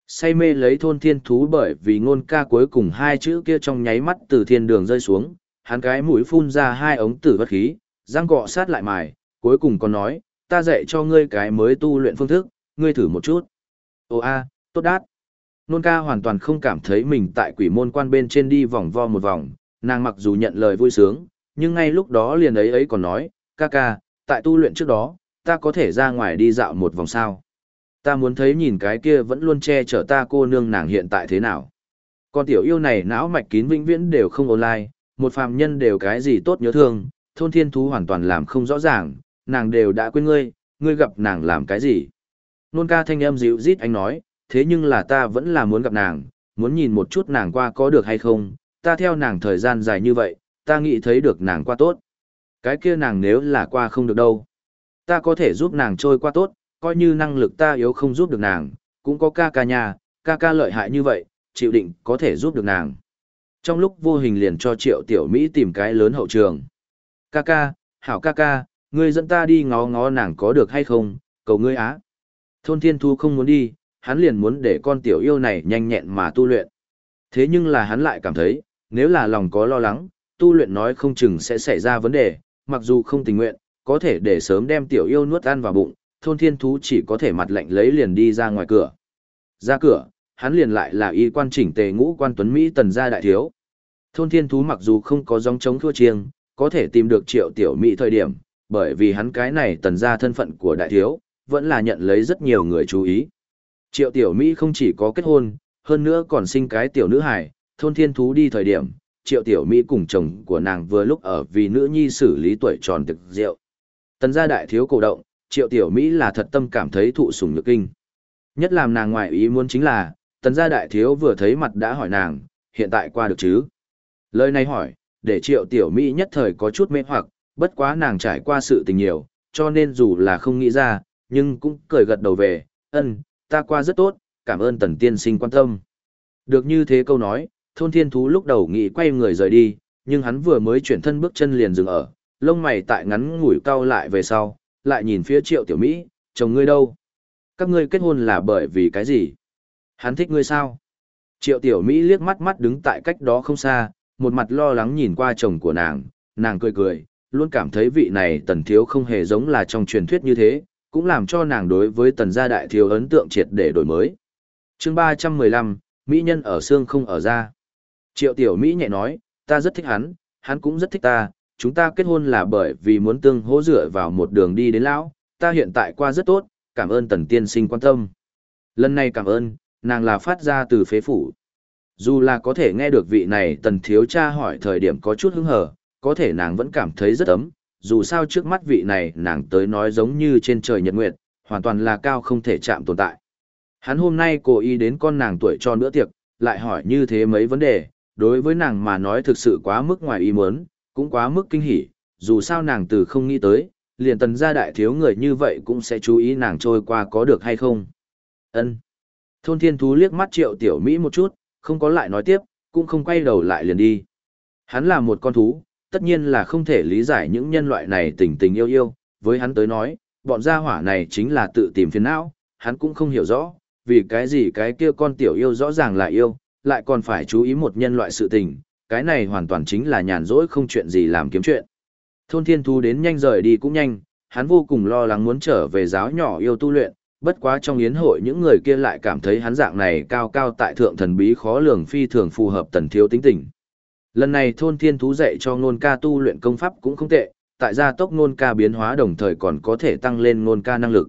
Say mê lấy thôn thiên thú bởi vì ngôn ca cuối cùng hai chữ kia trong nháy mắt từ thiên đường rơi xuống, hắn cái mũi phun ra hai ống tử vật khí, răng cọ sát lại mài, cuối cùng còn nói, ta dạy cho ngươi cái mới tu luyện phương thức, ngươi thử một chút. Ô a, tốt đát. Nôn ca hoàn toàn không cảm thấy mình tại quỷ môn quan bên trên đi vòng vo một vòng, nàng mặc dù nhận lời vui sướng, nhưng ngay lúc đó liền ấy ấy còn nói, ca ca, tại tu luyện trước đó, ta có thể ra ngoài đi dạo một vòng sao. Ta muốn thấy nhìn cái kia vẫn luôn che chở ta cô nương nàng hiện tại thế nào. Con tiểu yêu này não mạch kín vĩnh viễn đều không online, một phàm nhân đều cái gì tốt nhớ thương, thôn thiên thú hoàn toàn làm không rõ ràng, nàng đều đã quên ngươi, ngươi gặp nàng làm cái gì. Nôn ca thanh âm dịu rít anh nói, thế nhưng là ta vẫn là muốn gặp nàng, muốn nhìn một chút nàng qua có được hay không, ta theo nàng thời gian dài như vậy, ta nghĩ thấy được nàng qua tốt. Cái kia nàng nếu là qua không được đâu. Ta có thể giúp nàng trôi qua tốt, coi như năng lực ta yếu không giúp được nàng, cũng có ca ca nhà, ca ca lợi hại như vậy, chịu định có thể giúp được nàng. Trong lúc vô hình liền cho triệu tiểu Mỹ tìm cái lớn hậu trường. Ca ca, hảo ca ca, ngươi dẫn ta đi ngó ngó nàng có được hay không, cầu ngươi á. Thôn thiên thu không muốn đi, hắn liền muốn để con tiểu yêu này nhanh nhẹn mà tu luyện. Thế nhưng là hắn lại cảm thấy, nếu là lòng có lo lắng, tu luyện nói không chừng sẽ xảy ra vấn đề, mặc dù không tình nguyện, có thể để sớm đem tiểu yêu nuốt ăn vào bụng, thôn thiên thú chỉ có thể mặt lạnh lấy liền đi ra ngoài cửa. Ra cửa, hắn liền lại là y quan chỉnh tề ngũ quan tuấn Mỹ tần gia đại thiếu. Thôn thiên thú mặc dù không có dòng chống thua chiêng, có thể tìm được triệu tiểu Mỹ thời điểm, bởi vì hắn cái này tần gia thân phận của đại thiếu, vẫn là nhận lấy rất nhiều người chú ý. Triệu tiểu Mỹ không chỉ có kết hôn, hơn nữa còn sinh cái tiểu nữ hài, thôn thiên thú đi thời điểm, triệu tiểu Mỹ cùng chồng của nàng vừa lúc ở vì nữ nhi xử lý tuổi tròn thực rượu. Tần gia đại thiếu cổ động, triệu tiểu Mỹ là thật tâm cảm thấy thụ sủng nhược kinh. Nhất làm nàng ngoại ý muốn chính là, tần gia đại thiếu vừa thấy mặt đã hỏi nàng, hiện tại qua được chứ? Lời này hỏi, để triệu tiểu Mỹ nhất thời có chút mê hoặc, bất quá nàng trải qua sự tình nhiều, cho nên dù là không nghĩ ra, nhưng cũng cười gật đầu về, ân, ta qua rất tốt, cảm ơn tần tiên sinh quan tâm. Được như thế câu nói, thôn thiên thú lúc đầu nghĩ quay người rời đi, nhưng hắn vừa mới chuyển thân bước chân liền dừng ở, lông mày tại ngắn ngủi cau lại về sau, lại nhìn phía triệu tiểu Mỹ, chồng ngươi đâu? Các ngươi kết hôn là bởi vì cái gì? Hắn thích ngươi sao? Triệu tiểu Mỹ liếc mắt mắt đứng tại cách đó không xa, một mặt lo lắng nhìn qua chồng của nàng, nàng cười cười, luôn cảm thấy vị này tần thiếu không hề giống là trong truyền thuyết như thế, cũng làm cho nàng đối với tần gia đại thiếu ấn tượng triệt để đổi mới. chương 315, Mỹ nhân ở xương không ở da. Triệu tiểu Mỹ nhẹ nói, ta rất thích hắn, hắn cũng rất thích ta, chúng ta kết hôn là bởi vì muốn tương hỗ dựa vào một đường đi đến lão, ta hiện tại qua rất tốt, cảm ơn tần tiên sinh quan tâm. Lần này cảm ơn, nàng là phát ra từ phế phủ. Dù là có thể nghe được vị này tần thiếu cha hỏi thời điểm có chút hứng hở, có thể nàng vẫn cảm thấy rất ấm, dù sao trước mắt vị này nàng tới nói giống như trên trời nhật nguyệt, hoàn toàn là cao không thể chạm tồn tại. Hắn hôm nay cố ý đến con nàng tuổi cho nữa tiệc, lại hỏi như thế mấy vấn đề, đối với nàng mà nói thực sự quá mức ngoài ý muốn, cũng quá mức kinh hỉ, dù sao nàng từ không nghĩ tới, liền tần gia đại thiếu người như vậy cũng sẽ chú ý nàng trôi qua có được hay không. Ân. Thôn thiên thú liếc mắt triệu tiểu Mỹ một chút, không có lại nói tiếp, cũng không quay đầu lại liền đi. Hắn là một con thú, tất nhiên là không thể lý giải những nhân loại này tình tình yêu yêu, với hắn tới nói, bọn gia hỏa này chính là tự tìm phiền não, hắn cũng không hiểu rõ, vì cái gì cái kia con tiểu yêu rõ ràng là yêu, lại còn phải chú ý một nhân loại sự tình, cái này hoàn toàn chính là nhàn rỗi không chuyện gì làm kiếm chuyện. Thôn thiên thú đến nhanh rời đi cũng nhanh, hắn vô cùng lo lắng muốn trở về giáo nhỏ yêu tu luyện, bất quá trong yến hội những người kia lại cảm thấy hắn dạng này cao cao tại thượng thần bí khó lường phi thường phù hợp tần thiếu tính tình. Lần này thôn thiên thú dạy cho ngôn ca tu luyện công pháp cũng không tệ, tại gia tốc ngôn ca biến hóa đồng thời còn có thể tăng lên ngôn ca năng lực.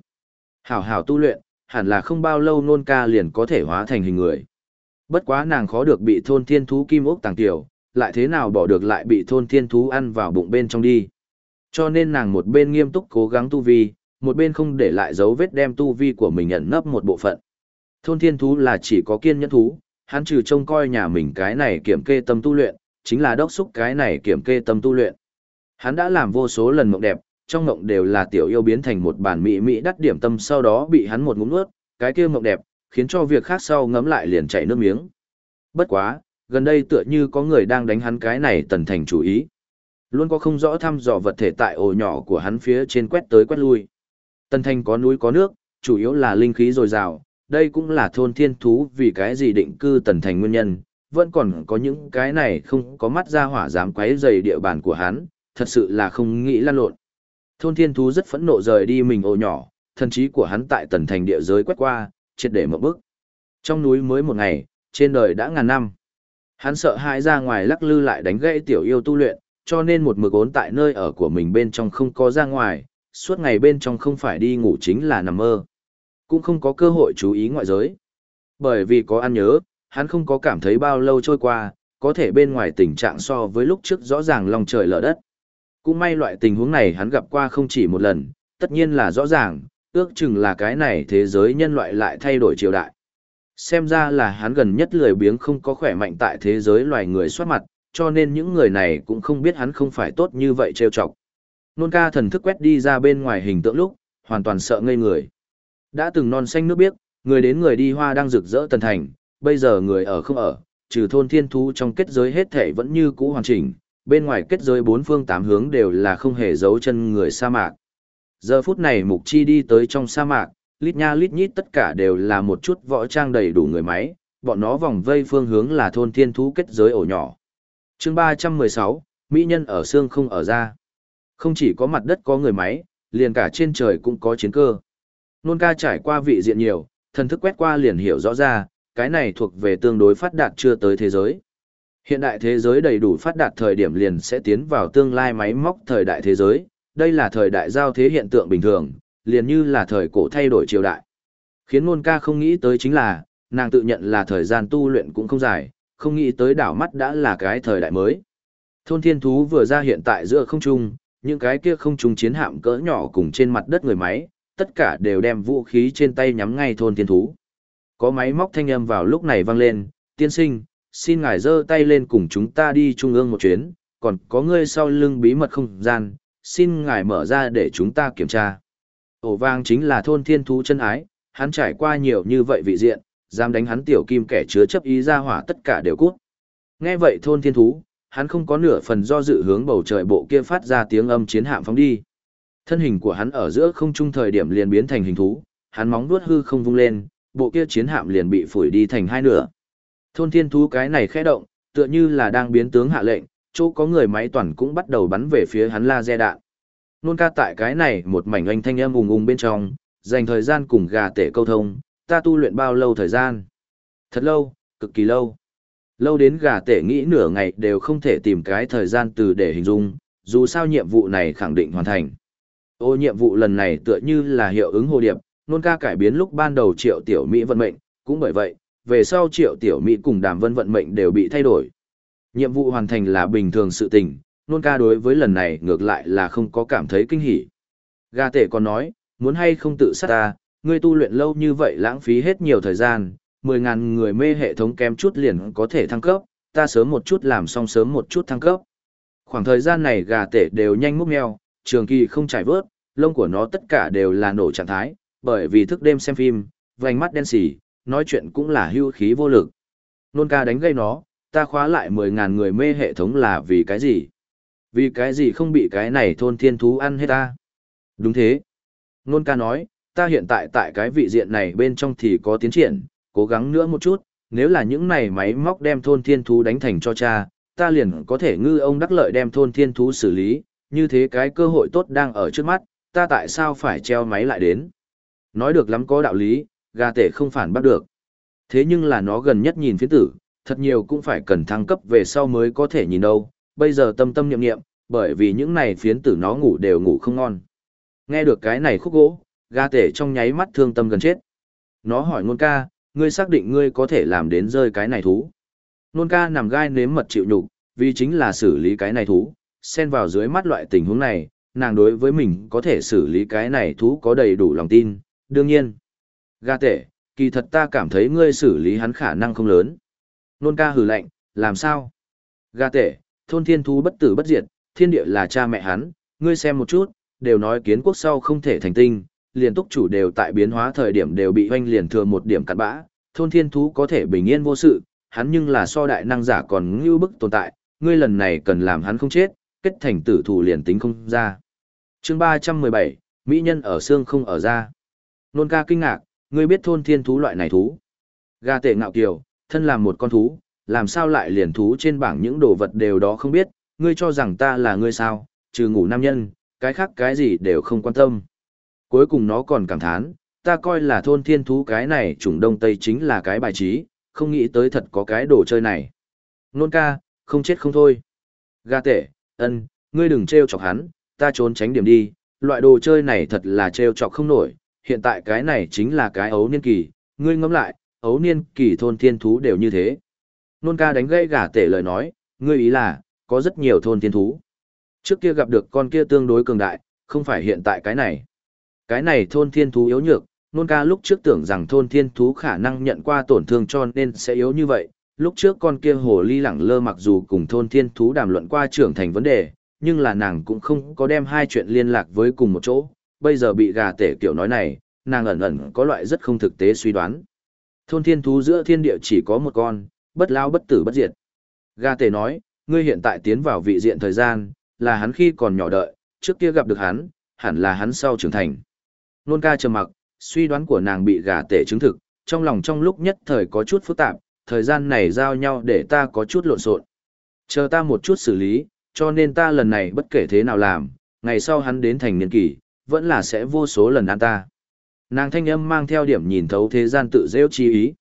Hảo hảo tu luyện, hẳn là không bao lâu ngôn ca liền có thể hóa thành hình người. Bất quá nàng khó được bị thôn thiên thú kim ốc tàng tiểu, lại thế nào bỏ được lại bị thôn thiên thú ăn vào bụng bên trong đi. Cho nên nàng một bên nghiêm túc cố gắng tu vi, một bên không để lại dấu vết đem tu vi của mình ẩn nấp một bộ phận. Thôn thiên thú là chỉ có kiên nhẫn thú, hắn trừ trông coi nhà mình cái này kiểm kê tâm tu luyện, chính là đốc xúc cái này kiểm kê tâm tu luyện. Hắn đã làm vô số lần mộng đẹp, trong mộng đều là tiểu yêu biến thành một bản mỹ mỹ đắt điểm tâm sau đó bị hắn một ngụm nuốt, cái kia mộng đẹp, khiến cho việc khác sau ngấm lại liền chảy nước miếng. Bất quá, gần đây tựa như có người đang đánh hắn cái này tần thành chủ ý. Luôn có không rõ thăm dò vật thể tại ổ nhỏ của hắn phía trên quét tới quét lui. Tần thành có núi có nước, chủ yếu là linh khí dồi dào, đây cũng là thôn thiên thú vì cái gì định cư tần thành nguyên nhân, vẫn còn có những cái này không có mắt ra hỏa dám quấy dày địa bàn của hắn, thật sự là không nghĩ lan lộn. Thôn thiên thú rất phẫn nộ rời đi mình ổ nhỏ, thần trí của hắn tại tần thành địa giới quét qua, triệt để một bước. Trong núi mới một ngày, trên đời đã ngàn năm. Hắn sợ hãi ra ngoài lắc lư lại đánh gãy tiểu yêu tu luyện, cho nên một mực ốn tại nơi ở của mình bên trong không có ra ngoài, suốt ngày bên trong không phải đi ngủ chính là nằm mơ. Cũng không có cơ hội chú ý ngoại giới. Bởi vì có ăn nhớ, hắn không có cảm thấy bao lâu trôi qua, có thể bên ngoài tình trạng so với lúc trước rõ ràng lòng trời lở đất. Cũng may loại tình huống này hắn gặp qua không chỉ một lần, tất nhiên là rõ ràng, ước chừng là cái này thế giới nhân loại lại thay đổi triều đại. Xem ra là hắn gần nhất lười biếng không có khỏe mạnh tại thế giới loài người soát mặt, cho nên những người này cũng không biết hắn không phải tốt như vậy trêu chọc. Nôn ca thần thức quét đi ra bên ngoài hình tượng lúc, hoàn toàn sợ ngây người. Đã từng non xanh nước biếc, người đến người đi hoa đang rực rỡ tần thành, bây giờ người ở không ở, trừ thôn thiên thú trong kết giới hết thể vẫn như cũ hoàn chỉnh, bên ngoài kết giới bốn phương tám hướng đều là không hề giấu chân người sa mạc. Giờ phút này Mục Chi đi tới trong sa mạc, lít nha lít nhít tất cả đều là một chút võ trang đầy đủ người máy, bọn nó vòng vây phương hướng là thôn thiên thú kết giới ổ nhỏ. chương 316, Mỹ nhân ở xương không ở ra. Không chỉ có mặt đất có người máy, liền cả trên trời cũng có chiến cơ. Nôn ca trải qua vị diện nhiều, thần thức quét qua liền hiểu rõ ra, cái này thuộc về tương đối phát đạt chưa tới thế giới. Hiện đại thế giới đầy đủ phát đạt thời điểm liền sẽ tiến vào tương lai máy móc thời đại thế giới, đây là thời đại giao thế hiện tượng bình thường, liền như là thời cổ thay đổi triều đại. Khiến nôn ca không nghĩ tới chính là, nàng tự nhận là thời gian tu luyện cũng không dài, không nghĩ tới đảo mắt đã là cái thời đại mới. Thôn thiên thú vừa ra hiện tại giữa không trung, những cái kia không trung chiến hạm cỡ nhỏ cùng trên mặt đất người máy, tất cả đều đem vũ khí trên tay nhắm ngay thôn thiên thú. Có máy móc thanh âm vào lúc này vang lên, tiên sinh, xin ngài giơ tay lên cùng chúng ta đi trung ương một chuyến, còn có ngươi sau lưng bí mật không gian, xin ngài mở ra để chúng ta kiểm tra. Ổ vang chính là thôn thiên thú chân ái, hắn trải qua nhiều như vậy vị diện, dám đánh hắn tiểu kim kẻ chứa chấp ý ra hỏa tất cả đều cút. Nghe vậy thôn thiên thú, hắn không có nửa phần do dự hướng bầu trời bộ kia phát ra tiếng âm chiến hạm phóng đi. Thân hình của hắn ở giữa không trung thời điểm liền biến thành hình thú, hắn móng vuốt hư không vung lên, bộ kia chiến hạm liền bị phủi đi thành hai nửa. Thôn thiên thú cái này khẽ động, tựa như là đang biến tướng hạ lệnh, chỗ có người máy toàn cũng bắt đầu bắn về phía hắn laser đạn. Nôn ca tại cái này một mảnh oanh thanh âm ùng ùng bên trong, dành thời gian cùng gà tể câu thông, ta tu luyện bao lâu thời gian? Thật lâu, cực kỳ lâu. Lâu đến gà tể nghĩ nửa ngày đều không thể tìm cái thời gian từ để hình dung, dù sao nhiệm vụ này khẳng định hoàn thành. Ô nhiệm vụ lần này tựa như là hiệu ứng hồ điệp, nôn ca cải biến lúc ban đầu triệu tiểu Mỹ vận mệnh, cũng bởi vậy, về sau triệu tiểu Mỹ cùng đàm vân vận mệnh đều bị thay đổi. Nhiệm vụ hoàn thành là bình thường sự tình, nôn ca đối với lần này ngược lại là không có cảm thấy kinh hỉ. Gà tể còn nói, muốn hay không tự sát ta, ngươi tu luyện lâu như vậy lãng phí hết nhiều thời gian, 10.000 người mê hệ thống kém chút liền có thể thăng cấp, ta sớm một chút làm xong sớm một chút thăng cấp. Khoảng thời gian này gà tể đều nhanh múc mèo, trường kỳ không trải vớt, lông của nó tất cả đều là nổ trạng thái, bởi vì thức đêm xem phim, vành mắt đen xỉ, nói chuyện cũng là hưu khí vô lực. Nôn ca đánh gây nó, ta khóa lại 10.000 người mê hệ thống là vì cái gì? Vì cái gì không bị cái này thôn thiên thú ăn hết ta? Đúng thế. Nôn ca nói, ta hiện tại tại cái vị diện này bên trong thì có tiến triển, cố gắng nữa một chút, nếu là những này máy móc đem thôn thiên thú đánh thành cho cha, ta liền có thể ngư ông đắc lợi đem thôn thiên thú xử lý, như thế cái cơ hội tốt đang ở trước mắt, ta tại sao phải treo máy lại đến? Nói được lắm có đạo lý, gà tể không phản bắt được. Thế nhưng là nó gần nhất nhìn phiến tử, thật nhiều cũng phải cần thăng cấp về sau mới có thể nhìn đâu, bây giờ tâm tâm niệm niệm, bởi vì những này phiến tử nó ngủ đều ngủ không ngon. Nghe được cái này khúc gỗ, Ga tể trong nháy mắt thương tâm gần chết. Nó hỏi ngôn ca, ngươi xác định ngươi có thể làm đến rơi cái này thú. Nôn ca nằm gai nếm mật chịu nhục, vì chính là xử lý cái này thú, xen vào dưới mắt loại tình huống này, nàng đối với mình có thể xử lý cái này thú có đầy đủ lòng tin, đương nhiên. Ga tể, kỳ thật ta cảm thấy ngươi xử lý hắn khả năng không lớn. Nôn ca hừ lạnh, làm sao? Gà tể, thôn thiên thú bất tử bất diệt, thiên địa là cha mẹ hắn, ngươi xem một chút, đều nói kiến quốc sau không thể thành tinh, liền túc chủ đều tại biến hóa thời điểm đều bị hoanh liền thừa một điểm cặn bã, thôn thiên thú có thể bình yên vô sự, hắn nhưng là so đại năng giả còn ngưu bức tồn tại, ngươi lần này cần làm hắn không chết, kết thành tử thủ liền tính không ra. chương 317, Mỹ nhân ở xương không ở ra. Nôn ca kinh ngạc, ngươi biết thôn thiên thú loại này thú. Gà tệ ngạo kiều, thân làm một con thú, làm sao lại liền thú trên bảng những đồ vật đều đó không biết, ngươi cho rằng ta là ngươi sao, trừ ngủ nam nhân, cái khác cái gì đều không quan tâm. Cuối cùng nó còn cảm thán, ta coi là thôn thiên thú cái này chủng đông tây chính là cái bài trí, không nghĩ tới thật có cái đồ chơi này. Nôn ca, không chết không thôi. Ga tệ, ân, ngươi đừng trêu chọc hắn, ta trốn tránh điểm đi, loại đồ chơi này thật là trêu chọc không nổi, hiện tại cái này chính là cái ấu niên kỳ, ngươi ngẫm lại, ấu niên kỳ thôn thiên thú đều như thế. Nôn ca đánh gây gà tể lời nói, ngươi ý là, có rất nhiều thôn thiên thú. Trước kia gặp được con kia tương đối cường đại, không phải hiện tại cái này. Cái này thôn thiên thú yếu nhược, nôn ca lúc trước tưởng rằng thôn thiên thú khả năng nhận qua tổn thương cho nên sẽ yếu như vậy. Lúc trước con kia hồ ly lẳng lơ mặc dù cùng thôn thiên thú đàm luận qua trưởng thành vấn đề, nhưng là nàng cũng không có đem hai chuyện liên lạc với cùng một chỗ. Bây giờ bị gà tể kiểu nói này, nàng ẩn ẩn có loại rất không thực tế suy đoán. Thôn thiên thú giữa thiên địa chỉ có một con, bất lao bất tử bất diệt. Gà Tề nói, ngươi hiện tại tiến vào vị diện thời gian, là hắn khi còn nhỏ đợi, trước kia gặp được hắn, hẳn là hắn sau trưởng thành. Nôn ca trầm mặc, suy đoán của nàng bị gà tể chứng thực, trong lòng trong lúc nhất thời có chút phức tạp, thời gian này giao nhau để ta có chút lộn xộn. Chờ ta một chút xử lý, cho nên ta lần này bất kể thế nào làm, ngày sau hắn đến thành niên kỷ, vẫn là sẽ vô số lần ăn ta. Nàng thanh âm mang theo điểm nhìn thấu thế gian tự rêu chi ý.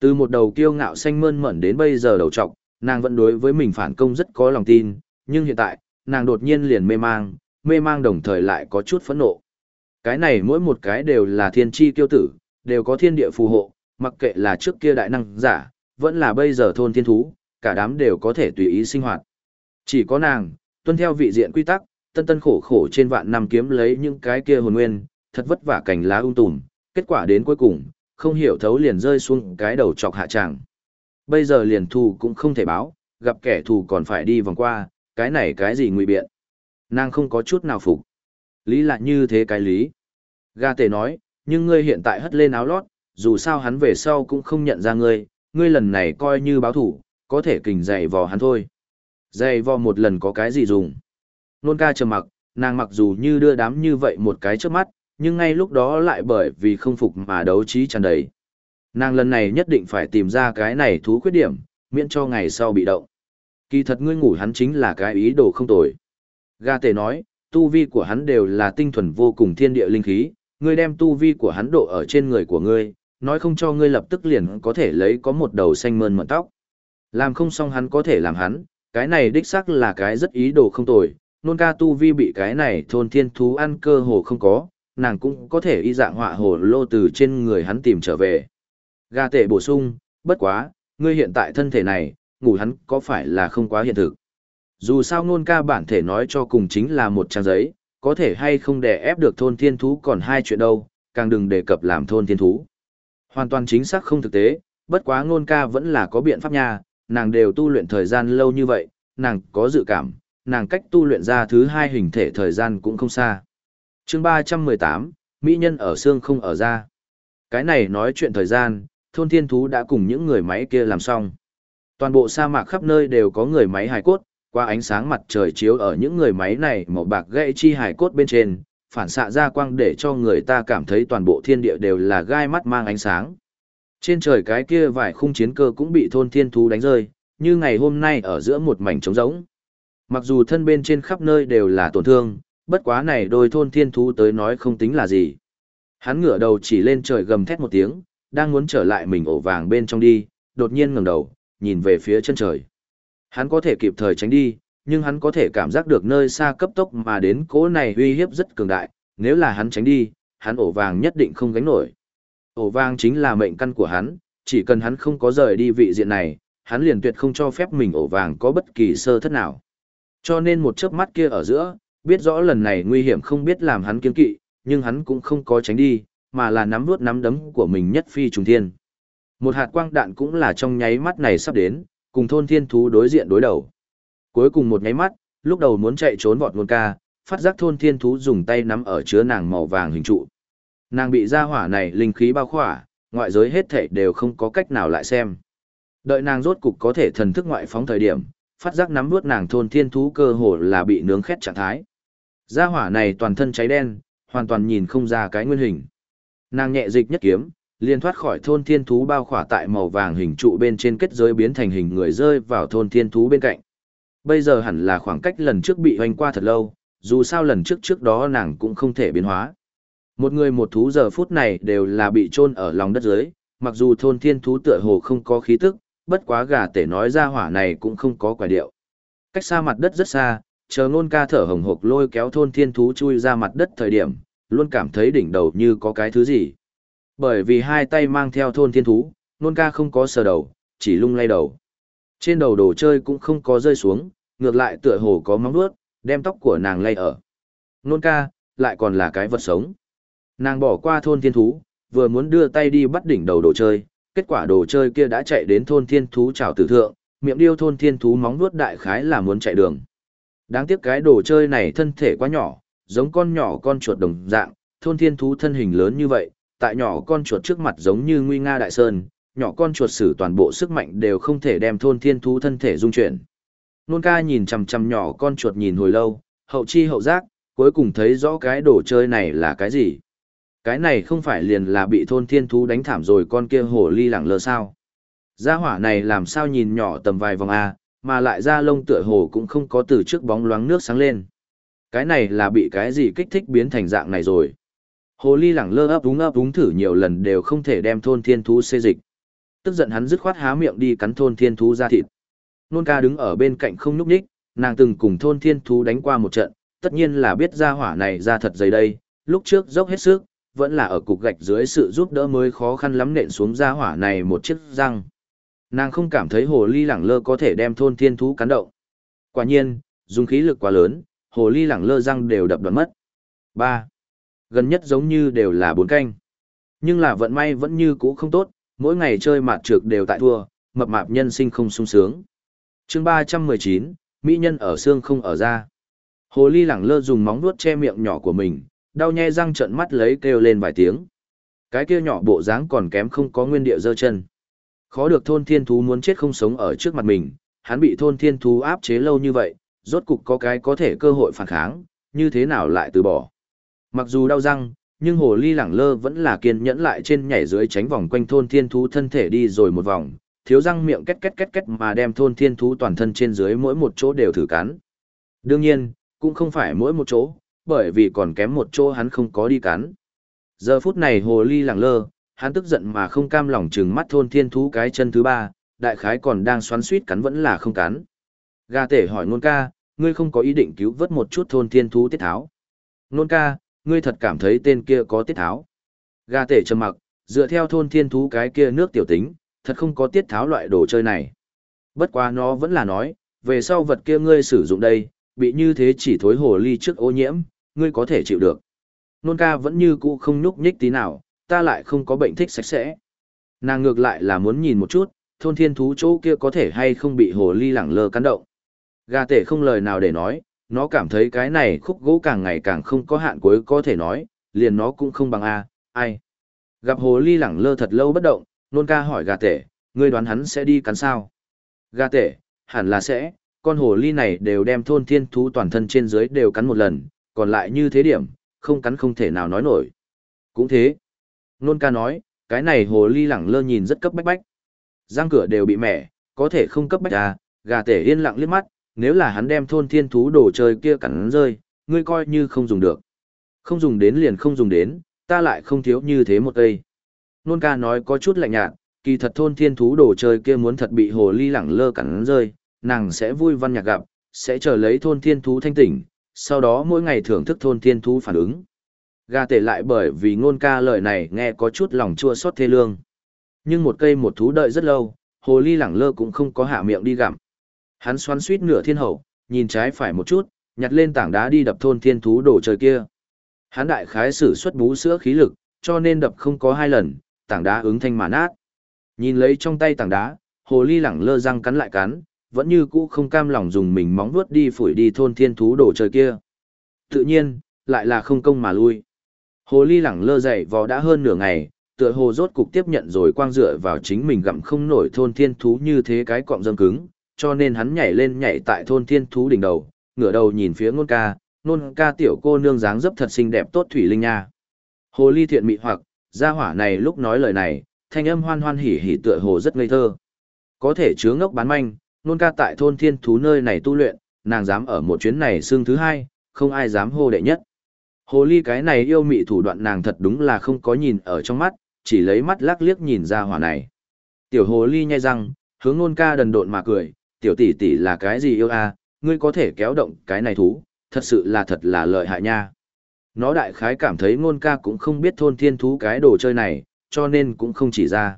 Từ một đầu kiêu ngạo xanh mơn mởn đến bây giờ đầu trọc, nàng vẫn đối với mình phản công rất có lòng tin, nhưng hiện tại, nàng đột nhiên liền mê mang, mê mang đồng thời lại có chút phẫn nộ. Cái này mỗi một cái đều là thiên chi kiêu tử, đều có thiên địa phù hộ, mặc kệ là trước kia đại năng giả, vẫn là bây giờ thôn thiên thú, cả đám đều có thể tùy ý sinh hoạt. Chỉ có nàng, tuân theo vị diện quy tắc, tân tân khổ khổ trên vạn năm kiếm lấy những cái kia hồn nguyên, thật vất vả cành lá ung tùm, kết quả đến cuối cùng, không hiểu thấu liền rơi xuống cái đầu chọc hạ tràng. Bây giờ liền thù cũng không thể báo, gặp kẻ thù còn phải đi vòng qua, cái này cái gì ngụy biện. Nàng không có chút nào phục. Lý là như thế cái lý. Ga tề nói, nhưng ngươi hiện tại hất lên áo lót, dù sao hắn về sau cũng không nhận ra ngươi, ngươi lần này coi như báo thủ, có thể kình dạy vò hắn thôi. Dạy vò một lần có cái gì dùng. Nôn ca trầm mặc, nàng mặc dù như đưa đám như vậy một cái trước mắt, nhưng ngay lúc đó lại bởi vì không phục mà đấu trí tràn đầy. Nàng lần này nhất định phải tìm ra cái này thú khuyết điểm, miễn cho ngày sau bị động. Kỳ thật ngươi ngủ hắn chính là cái ý đồ không tồi. Ga tề nói, tu vi của hắn đều là tinh thuần vô cùng thiên địa linh khí, ngươi đem tu vi của hắn độ ở trên người của ngươi, nói không cho ngươi lập tức liền có thể lấy có một đầu xanh mơn mận tóc. Làm không xong hắn có thể làm hắn, cái này đích xác là cái rất ý đồ không tồi, nôn ca tu vi bị cái này thôn thiên thú ăn cơ hồ không có, nàng cũng có thể y dạng họa hồ lô từ trên người hắn tìm trở về. Gà tệ bổ sung, bất quá, ngươi hiện tại thân thể này, ngủ hắn có phải là không quá hiện thực. Dù sao nôn ca bản thể nói cho cùng chính là một trang giấy, có thể hay không đè ép được thôn thiên thú còn hai chuyện đâu, càng đừng đề cập làm thôn thiên thú. Hoàn toàn chính xác không thực tế, bất quá ngôn ca vẫn là có biện pháp nha, nàng đều tu luyện thời gian lâu như vậy, nàng có dự cảm, nàng cách tu luyện ra thứ hai hình thể thời gian cũng không xa chương 318, Mỹ nhân ở xương không ở ra. Cái này nói chuyện thời gian, thôn thiên thú đã cùng những người máy kia làm xong. Toàn bộ sa mạc khắp nơi đều có người máy hài cốt, qua ánh sáng mặt trời chiếu ở những người máy này màu bạc gãy chi hài cốt bên trên, phản xạ ra quang để cho người ta cảm thấy toàn bộ thiên địa đều là gai mắt mang ánh sáng. Trên trời cái kia vài khung chiến cơ cũng bị thôn thiên thú đánh rơi, như ngày hôm nay ở giữa một mảnh trống rỗng. Mặc dù thân bên trên khắp nơi đều là tổn thương, bất quá này đôi thôn thiên thú tới nói không tính là gì. Hắn ngửa đầu chỉ lên trời gầm thét một tiếng, đang muốn trở lại mình ổ vàng bên trong đi, đột nhiên ngẩng đầu, nhìn về phía chân trời. Hắn có thể kịp thời tránh đi, nhưng hắn có thể cảm giác được nơi xa cấp tốc mà đến cỗ này uy hiếp rất cường đại, nếu là hắn tránh đi, hắn ổ vàng nhất định không gánh nổi. Ổ vàng chính là mệnh căn của hắn, chỉ cần hắn không có rời đi vị diện này, hắn liền tuyệt không cho phép mình ổ vàng có bất kỳ sơ thất nào. Cho nên một chớp mắt kia ở giữa, biết rõ lần này nguy hiểm không biết làm hắn kiên kỵ, nhưng hắn cũng không có tránh đi, mà là nắm vuốt nắm đấm của mình nhất phi trùng thiên. Một hạt quang đạn cũng là trong nháy mắt này sắp đến, cùng thôn thiên thú đối diện đối đầu. Cuối cùng một nháy mắt, lúc đầu muốn chạy trốn vọt ngôn ca, phát giác thôn thiên thú dùng tay nắm ở chứa nàng màu vàng hình trụ. Nàng bị ra hỏa này linh khí bao khỏa, ngoại giới hết thảy đều không có cách nào lại xem. Đợi nàng rốt cục có thể thần thức ngoại phóng thời điểm, phát giác nắm nuốt nàng thôn thiên thú cơ hồ là bị nướng khét trạng thái. Gia hỏa này toàn thân cháy đen, hoàn toàn nhìn không ra cái nguyên hình. Nàng nhẹ dịch nhất kiếm, liền thoát khỏi thôn thiên thú bao khỏa tại màu vàng hình trụ bên trên kết giới biến thành hình người rơi vào thôn thiên thú bên cạnh. Bây giờ hẳn là khoảng cách lần trước bị hoành qua thật lâu, dù sao lần trước trước đó nàng cũng không thể biến hóa. Một người một thú giờ phút này đều là bị chôn ở lòng đất dưới, mặc dù thôn thiên thú tựa hồ không có khí tức, bất quá gà tể nói ra hỏa này cũng không có quả điệu. Cách xa mặt đất rất xa, chờ ngôn ca thở hồng hộc lôi kéo thôn thiên thú chui ra mặt đất thời điểm, luôn cảm thấy đỉnh đầu như có cái thứ gì. Bởi vì hai tay mang theo thôn thiên thú, ngôn ca không có sờ đầu, chỉ lung lay đầu. Trên đầu đồ chơi cũng không có rơi xuống, ngược lại tựa hồ có móng vuốt, đem tóc của nàng lay ở. Ngôn ca, lại còn là cái vật sống. Nàng bỏ qua thôn thiên thú, vừa muốn đưa tay đi bắt đỉnh đầu đồ chơi, kết quả đồ chơi kia đã chạy đến thôn thiên thú chào tử thượng, miệng điêu thôn thiên thú móng vuốt đại khái là muốn chạy đường. Đáng tiếc cái đồ chơi này thân thể quá nhỏ, giống con nhỏ con chuột đồng dạng, thôn thiên thú thân hình lớn như vậy, tại nhỏ con chuột trước mặt giống như nguy nga đại sơn, nhỏ con chuột sử toàn bộ sức mạnh đều không thể đem thôn thiên thú thân thể dung chuyển. Nôn ca nhìn chằm chằm nhỏ con chuột nhìn hồi lâu, hậu chi hậu giác, cuối cùng thấy rõ cái đồ chơi này là cái gì. Cái này không phải liền là bị thôn thiên thú đánh thảm rồi con kia hồ ly lẳng lơ sao. Gia hỏa này làm sao nhìn nhỏ tầm vài vòng A, mà lại da lông tựa hồ cũng không có từ trước bóng loáng nước sáng lên. Cái này là bị cái gì kích thích biến thành dạng này rồi. Hồ ly lẳng lơ ấp úng ấp úng thử nhiều lần đều không thể đem thôn thiên thú xê dịch. Tức giận hắn dứt khoát há miệng đi cắn thôn thiên thú ra thịt. Nôn ca đứng ở bên cạnh không nhúc nhích, nàng từng cùng thôn thiên thú đánh qua một trận, tất nhiên là biết ra hỏa này ra thật dày đây, lúc trước dốc hết sức, vẫn là ở cục gạch dưới sự giúp đỡ mới khó khăn lắm nện xuống ra hỏa này một chiếc răng. Nàng không cảm thấy hồ ly lẳng lơ có thể đem thôn thiên thú cắn động. Quả nhiên, dùng khí lực quá lớn, hồ ly lẳng lơ răng đều đập đoạn mất. Ba, Gần nhất giống như đều là bốn canh. Nhưng là vận may vẫn như cũ không tốt, mỗi ngày chơi mạt trược đều tại thua, mập mạp nhân sinh không sung sướng. chương 319, Mỹ nhân ở xương không ở da. Hồ ly lẳng lơ dùng móng vuốt che miệng nhỏ của mình, đau nhe răng trợn mắt lấy kêu lên vài tiếng. Cái kia nhỏ bộ dáng còn kém không có nguyên địa dơ chân. Khó được thôn thiên thú muốn chết không sống ở trước mặt mình, hắn bị thôn thiên thú áp chế lâu như vậy, rốt cục có cái có thể cơ hội phản kháng, như thế nào lại từ bỏ. Mặc dù đau răng, nhưng hồ ly lẳng lơ vẫn là kiên nhẫn lại trên nhảy dưới tránh vòng quanh thôn thiên thú thân thể đi rồi một vòng, thiếu răng miệng két két két két mà đem thôn thiên thú toàn thân trên dưới mỗi một chỗ đều thử cắn. Đương nhiên, cũng không phải mỗi một chỗ, bởi vì còn kém một chỗ hắn không có đi cắn. Giờ phút này hồ ly lẳng lơ, hắn tức giận mà không cam lòng chừng mắt thôn thiên thú cái chân thứ ba, đại khái còn đang xoắn suýt cắn vẫn là không cắn. Gà tể hỏi nôn ca, ngươi không có ý định cứu vớt một chút thôn thiên thú tiết tháo. Nôn ca, ngươi thật cảm thấy tên kia có tiết tháo. Gà tể trầm mặc, dựa theo thôn thiên thú cái kia nước tiểu tính, thật không có tiết tháo loại đồ chơi này. Bất quá nó vẫn là nói, về sau vật kia ngươi sử dụng đây, bị như thế chỉ thối hồ ly trước ô nhiễm, ngươi có thể chịu được. Nôn ca vẫn như cũ không nhúc nhích tí nào, ta lại không có bệnh thích sạch sẽ. Nàng ngược lại là muốn nhìn một chút, thôn thiên thú chỗ kia có thể hay không bị hồ ly lẳng lơ cắn động. Gà tể không lời nào để nói, nó cảm thấy cái này khúc gỗ càng ngày càng không có hạn cuối có thể nói, liền nó cũng không bằng A, ai. Gặp hồ ly lẳng lơ thật lâu bất động, nôn ca hỏi gà tể, ngươi đoán hắn sẽ đi cắn sao? Gà tể, hẳn là sẽ, con hồ ly này đều đem thôn thiên thú toàn thân trên dưới đều cắn một lần, còn lại như thế điểm, không cắn không thể nào nói nổi. Cũng thế. Nôn ca nói, cái này hồ ly lẳng lơ nhìn rất cấp bách bách. Giang cửa đều bị mẻ, có thể không cấp bách à, gà tể yên lặng liếc mắt, nếu là hắn đem thôn thiên thú đồ chơi kia cắn rơi, ngươi coi như không dùng được. Không dùng đến liền không dùng đến, ta lại không thiếu như thế một cây. Nôn ca nói có chút lạnh nhạt, kỳ thật thôn thiên thú đồ chơi kia muốn thật bị hồ ly lẳng lơ cắn rơi, nàng sẽ vui văn nhạc gặp, sẽ chờ lấy thôn thiên thú thanh tỉnh, sau đó mỗi ngày thưởng thức thôn thiên thú phản ứng. Gà tể lại bởi vì ngôn ca lời này nghe có chút lòng chua xót thê lương. Nhưng một cây một thú đợi rất lâu, hồ ly lẳng lơ cũng không có hạ miệng đi gặm. Hắn xoắn suýt nửa thiên hậu, nhìn trái phải một chút, nhặt lên tảng đá đi đập thôn thiên thú đổ trời kia. Hắn đại khái sử xuất bú sữa khí lực, cho nên đập không có hai lần, tảng đá ứng thanh mà nát. Nhìn lấy trong tay tảng đá, hồ ly lẳng lơ răng cắn lại cắn, vẫn như cũ không cam lòng dùng mình móng vuốt đi phủi đi thôn thiên thú đổ trời kia. Tự nhiên, lại là không công mà lui. Hồ ly lẳng lơ dậy vò đã hơn nửa ngày, tựa hồ rốt cục tiếp nhận rồi quang dựa vào chính mình gặm không nổi thôn thiên thú như thế cái cọng dâm cứng, cho nên hắn nhảy lên nhảy tại thôn thiên thú đỉnh đầu, ngửa đầu nhìn phía ngôn ca, ngôn ca tiểu cô nương dáng dấp thật xinh đẹp tốt thủy linh nha. Hồ ly thiện mị hoặc, gia hỏa này lúc nói lời này, thanh âm hoan hoan hỉ hỉ tựa hồ rất ngây thơ. Có thể chứa ngốc bán manh, nôn ca tại thôn thiên thú nơi này tu luyện, nàng dám ở một chuyến này xương thứ hai, không ai dám hô đệ nhất. Hồ ly cái này yêu mị thủ đoạn nàng thật đúng là không có nhìn ở trong mắt, chỉ lấy mắt lắc liếc nhìn ra hỏa này. Tiểu hồ ly nhai răng, hướng nôn ca đần độn mà cười, tiểu tỷ tỷ là cái gì yêu a à? ngươi có thể kéo động cái này thú, thật sự là thật là lợi hại nha. Nó đại khái cảm thấy nôn ca cũng không biết thôn thiên thú cái đồ chơi này, cho nên cũng không chỉ ra.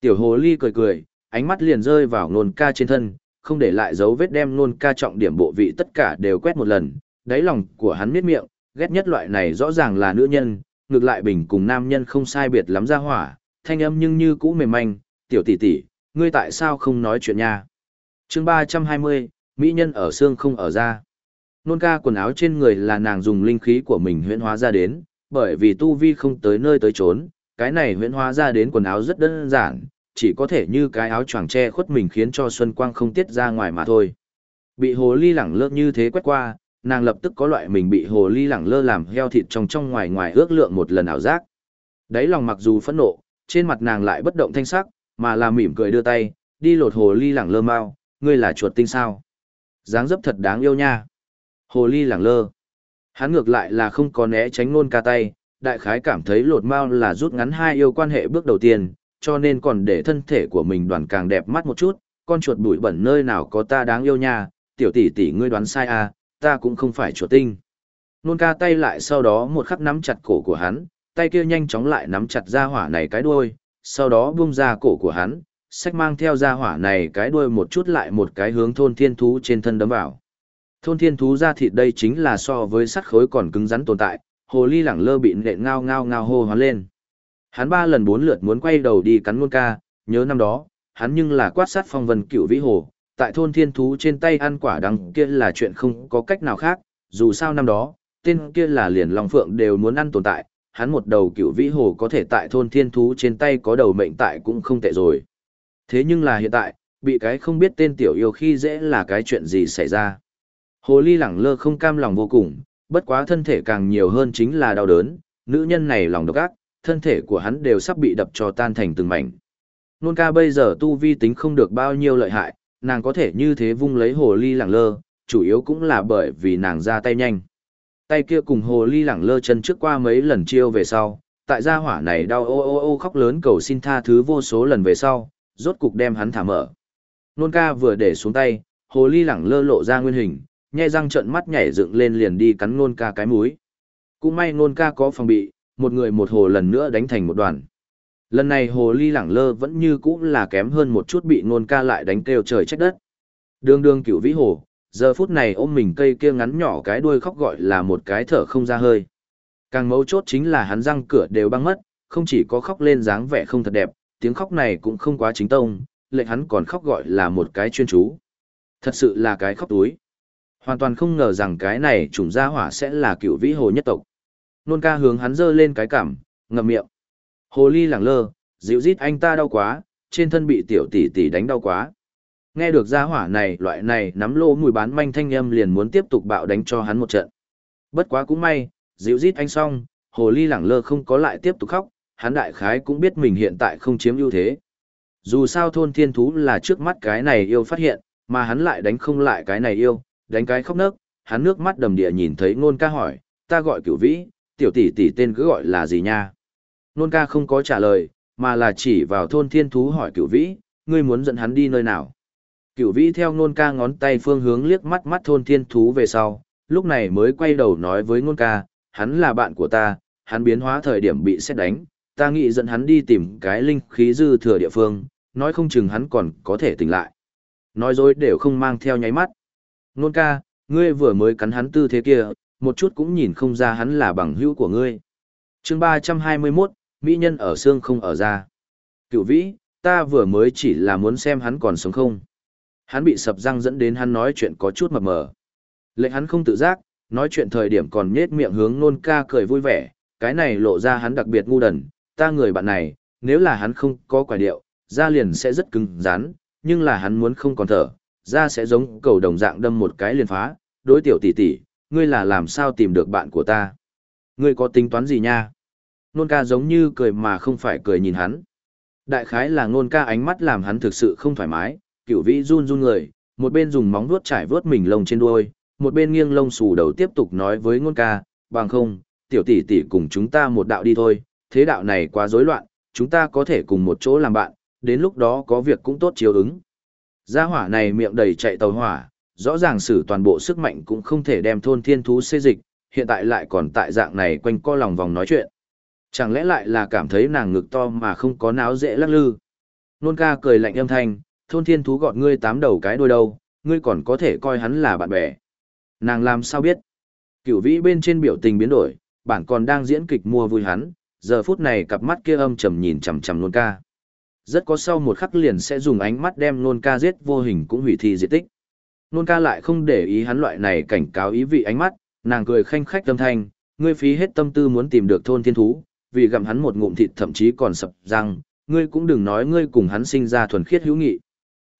Tiểu hồ ly cười cười, ánh mắt liền rơi vào nôn ca trên thân, không để lại dấu vết đem nôn ca trọng điểm bộ vị tất cả đều quét một lần, đáy lòng của hắn miết miệng, ghét nhất loại này rõ ràng là nữ nhân, ngược lại bình cùng nam nhân không sai biệt lắm ra hỏa, thanh âm nhưng như cũ mềm manh, tiểu tỷ tỷ, ngươi tại sao không nói chuyện nha? chương 320, Mỹ nhân ở xương không ở da. Nôn ca quần áo trên người là nàng dùng linh khí của mình huyễn hóa ra đến, bởi vì tu vi không tới nơi tới trốn, cái này huyễn hóa ra đến quần áo rất đơn giản, chỉ có thể như cái áo choàng che khuất mình khiến cho xuân quang không tiết ra ngoài mà thôi. Bị hồ ly lẳng lơ như thế quét qua, nàng lập tức có loại mình bị hồ ly lẳng lơ làm heo thịt trong trong ngoài ngoài ước lượng một lần ảo giác. Đấy lòng mặc dù phẫn nộ, trên mặt nàng lại bất động thanh sắc, mà là mỉm cười đưa tay, đi lột hồ ly lẳng lơ mau, ngươi là chuột tinh sao. dáng dấp thật đáng yêu nha. Hồ ly lẳng lơ. Hắn ngược lại là không có né tránh nôn ca tay, đại khái cảm thấy lột mau là rút ngắn hai yêu quan hệ bước đầu tiên, cho nên còn để thân thể của mình đoàn càng đẹp mắt một chút, con chuột bụi bẩn nơi nào có ta đáng yêu nha, tiểu tỷ tỷ ngươi đoán sai à, ta cũng không phải chuột tinh. Nôn ca tay lại sau đó một khắc nắm chặt cổ của hắn, tay kia nhanh chóng lại nắm chặt ra hỏa này cái đuôi, sau đó buông ra cổ của hắn, sách mang theo ra hỏa này cái đuôi một chút lại một cái hướng thôn thiên thú trên thân đấm vào. Thôn thiên thú ra thịt đây chính là so với sắt khối còn cứng rắn tồn tại, hồ ly lẳng lơ bị nện ngao ngao ngao hô hoán lên. Hắn ba lần bốn lượt muốn quay đầu đi cắn nôn ca, nhớ năm đó, hắn nhưng là quát sát phong vân cựu vĩ hồ, tại thôn thiên thú trên tay ăn quả đắng kia là chuyện không có cách nào khác, dù sao năm đó, tên kia là liền long phượng đều muốn ăn tồn tại, hắn một đầu cựu vĩ hồ có thể tại thôn thiên thú trên tay có đầu mệnh tại cũng không tệ rồi. Thế nhưng là hiện tại, bị cái không biết tên tiểu yêu khi dễ là cái chuyện gì xảy ra. Hồ ly lẳng lơ không cam lòng vô cùng, bất quá thân thể càng nhiều hơn chính là đau đớn, nữ nhân này lòng độc ác, thân thể của hắn đều sắp bị đập cho tan thành từng mảnh. Nôn ca bây giờ tu vi tính không được bao nhiêu lợi hại, nàng có thể như thế vung lấy hồ ly lẳng lơ, chủ yếu cũng là bởi vì nàng ra tay nhanh. Tay kia cùng hồ ly lẳng lơ chân trước qua mấy lần chiêu về sau, tại gia hỏa này đau ô ô ô khóc lớn cầu xin tha thứ vô số lần về sau, rốt cục đem hắn thả mở. Nôn ca vừa để xuống tay, hồ ly lẳng lơ lộ ra nguyên hình, nhai răng trợn mắt nhảy dựng lên liền đi cắn nôn ca cái mũi Cũng may nôn ca có phòng bị, một người một hồ lần nữa đánh thành một đoàn. Lần này hồ ly lẳng lơ vẫn như cũ là kém hơn một chút bị nôn ca lại đánh kêu trời trách đất. Đường đường cửu vĩ hồ, giờ phút này ôm mình cây kia ngắn nhỏ cái đuôi khóc gọi là một cái thở không ra hơi. Càng mấu chốt chính là hắn răng cửa đều băng mất, không chỉ có khóc lên dáng vẻ không thật đẹp, tiếng khóc này cũng không quá chính tông, lệnh hắn còn khóc gọi là một cái chuyên chú. Thật sự là cái khóc túi. Hoàn toàn không ngờ rằng cái này trùng gia hỏa sẽ là cựu vĩ hồ nhất tộc. Nôn ca hướng hắn dơ lên cái cảm, ngậm miệng. Hồ ly lẳng lơ, dịu rít anh ta đau quá, trên thân bị tiểu tỷ tỷ đánh đau quá. Nghe được gia hỏa này, loại này nắm lô mùi bán manh thanh âm liền muốn tiếp tục bạo đánh cho hắn một trận. Bất quá cũng may, dịu rít anh xong, hồ ly lẳng lơ không có lại tiếp tục khóc, hắn đại khái cũng biết mình hiện tại không chiếm ưu thế. Dù sao thôn thiên thú là trước mắt cái này yêu phát hiện, mà hắn lại đánh không lại cái này yêu, đánh cái khóc nấc, hắn nước mắt đầm địa nhìn thấy ngôn ca hỏi, ta gọi cửu vĩ, tiểu tỷ tỷ tên cứ gọi là gì nha? Ngôn ca không có trả lời, mà là chỉ vào thôn thiên thú hỏi cửu vĩ, ngươi muốn dẫn hắn đi nơi nào? Cửu vĩ theo ngôn ca ngón tay phương hướng liếc mắt mắt thôn thiên thú về sau, lúc này mới quay đầu nói với ngôn ca, hắn là bạn của ta, hắn biến hóa thời điểm bị xét đánh, ta nghĩ dẫn hắn đi tìm cái linh khí dư thừa địa phương, nói không chừng hắn còn có thể tỉnh lại. Nói dối đều không mang theo nháy mắt. Nôn ca, ngươi vừa mới cắn hắn tư thế kia, một chút cũng nhìn không ra hắn là bằng hữu của ngươi. chương 321, Mỹ nhân ở xương không ở ra. Cựu vĩ, ta vừa mới chỉ là muốn xem hắn còn sống không. Hắn bị sập răng dẫn đến hắn nói chuyện có chút mập mờ. Lệnh hắn không tự giác, nói chuyện thời điểm còn nhết miệng hướng nôn ca cười vui vẻ, cái này lộ ra hắn đặc biệt ngu đần, ta người bạn này, nếu là hắn không có quả điệu, da liền sẽ rất cứng rắn, nhưng là hắn muốn không còn thở, da sẽ giống cầu đồng dạng đâm một cái liền phá, đối tiểu tỷ tỷ, ngươi là làm sao tìm được bạn của ta? Ngươi có tính toán gì nha? Nôn ca giống như cười mà không phải cười nhìn hắn. Đại khái là nôn ca ánh mắt làm hắn thực sự không thoải mái, cửu vĩ run run người, một bên dùng móng vuốt trải vớt mình lông trên đuôi, một bên nghiêng lông xù đầu tiếp tục nói với nôn ca, bằng không, tiểu tỷ tỷ cùng chúng ta một đạo đi thôi, thế đạo này quá rối loạn, chúng ta có thể cùng một chỗ làm bạn, đến lúc đó có việc cũng tốt chiếu ứng. Gia hỏa này miệng đầy chạy tàu hỏa, rõ ràng sử toàn bộ sức mạnh cũng không thể đem thôn thiên thú xê dịch, hiện tại lại còn tại dạng này quanh co lòng vòng nói chuyện. Chẳng lẽ lại là cảm thấy nàng ngực to mà không có náo dễ lắc lư. Nôn ca cười lạnh âm thanh, thôn thiên thú gọt ngươi tám đầu cái đôi đâu, ngươi còn có thể coi hắn là bạn bè. Nàng làm sao biết? Cửu vĩ bên trên biểu tình biến đổi, bản còn đang diễn kịch mua vui hắn, giờ phút này cặp mắt kia âm trầm nhìn chằm chằm nôn ca. Rất có sau một khắc liền sẽ dùng ánh mắt đem nôn ca giết vô hình cũng hủy thi diệt tích. Nôn ca lại không để ý hắn loại này cảnh cáo ý vị ánh mắt, nàng cười khanh khách tâm thanh, ngươi phí hết tâm tư muốn tìm được thôn thiên thú, vì gặm hắn một ngụm thịt thậm chí còn sập răng, ngươi cũng đừng nói ngươi cùng hắn sinh ra thuần khiết hữu nghị.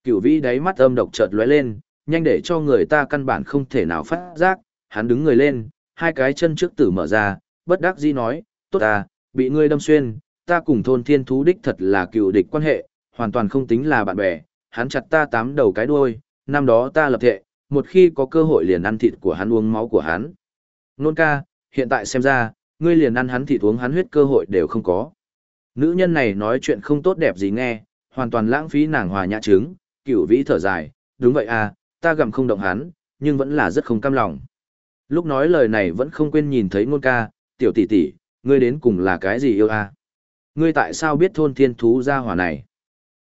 Cửu vĩ đáy mắt âm độc chợt lóe lên, nhanh để cho người ta căn bản không thể nào phát giác, hắn đứng người lên, hai cái chân trước tử mở ra, bất đắc dĩ nói, tốt à, bị ngươi đâm xuyên, ta cùng thôn thiên thú đích thật là cựu địch quan hệ, hoàn toàn không tính là bạn bè, hắn chặt ta tám đầu cái đuôi, năm đó ta lập thệ, một khi có cơ hội liền ăn thịt của hắn uống máu của hắn. Nôn ca, hiện tại xem ra, ngươi liền ăn hắn thịt uống hắn huyết cơ hội đều không có. Nữ nhân này nói chuyện không tốt đẹp gì nghe, hoàn toàn lãng phí nàng hòa nhã trứng, cửu vĩ thở dài, đúng vậy à, ta gặm không động hắn, nhưng vẫn là rất không cam lòng. Lúc nói lời này vẫn không quên nhìn thấy ngôn ca, tiểu tỷ tỷ, ngươi đến cùng là cái gì yêu à? Ngươi tại sao biết thôn thiên thú gia hỏa này?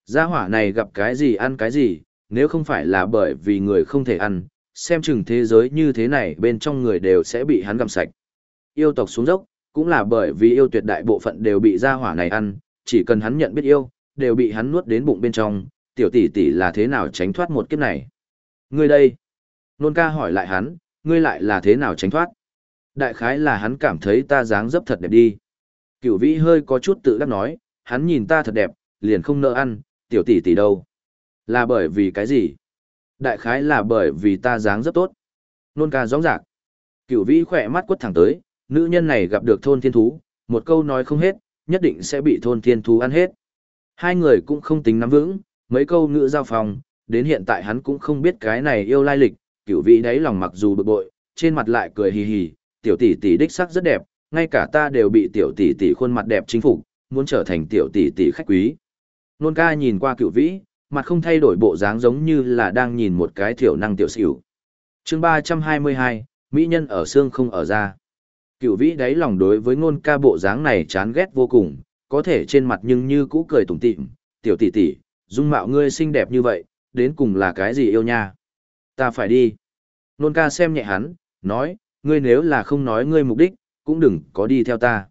Gia hỏa này gặp cái gì ăn cái gì, nếu không phải là bởi vì người không thể ăn, xem chừng thế giới như thế này bên trong người đều sẽ bị hắn gặm sạch. Yêu tộc xuống dốc, cũng là bởi vì yêu tuyệt đại bộ phận đều bị gia hỏa này ăn, chỉ cần hắn nhận biết yêu, đều bị hắn nuốt đến bụng bên trong, tiểu tỷ tỷ là thế nào tránh thoát một kiếp này. Ngươi đây, nôn ca hỏi lại hắn, ngươi lại là thế nào tránh thoát. Đại khái là hắn cảm thấy ta dáng dấp thật đẹp đi. Cửu vĩ hơi có chút tự đắc nói, hắn nhìn ta thật đẹp, liền không nỡ ăn, tiểu tỷ tỷ đâu. Là bởi vì cái gì? Đại khái là bởi vì ta dáng dấp tốt. Nôn ca rõ rạc. Cửu vĩ khỏe mắt quất thẳng tới, nữ nhân này gặp được thôn thiên thú, một câu nói không hết, nhất định sẽ bị thôn thiên thú ăn hết. Hai người cũng không tính nắm vững, mấy câu ngữ giao phòng, đến hiện tại hắn cũng không biết cái này yêu lai lịch, cửu vĩ đấy lòng mặc dù bực bội, trên mặt lại cười hì hì, tiểu tỷ tỷ đích sắc rất đẹp, ngay cả ta đều bị tiểu tỷ tỷ khuôn mặt đẹp chính phục, muốn trở thành tiểu tỷ tỷ khách quý. Nôn ca nhìn qua cửu vĩ, mặt không thay đổi bộ dáng giống như là đang nhìn một cái thiểu năng tiểu xỉu. chương 322, Mỹ nhân ở xương không ở da. Cửu vĩ đáy lòng đối với ngôn ca bộ dáng này chán ghét vô cùng, có thể trên mặt nhưng như cũ cười tủm tỉm, tiểu tỷ tỷ, dung mạo ngươi xinh đẹp như vậy, đến cùng là cái gì yêu nha? Ta phải đi. Nôn ca xem nhẹ hắn, nói, ngươi nếu là không nói ngươi mục đích, cũng đừng có đi theo ta.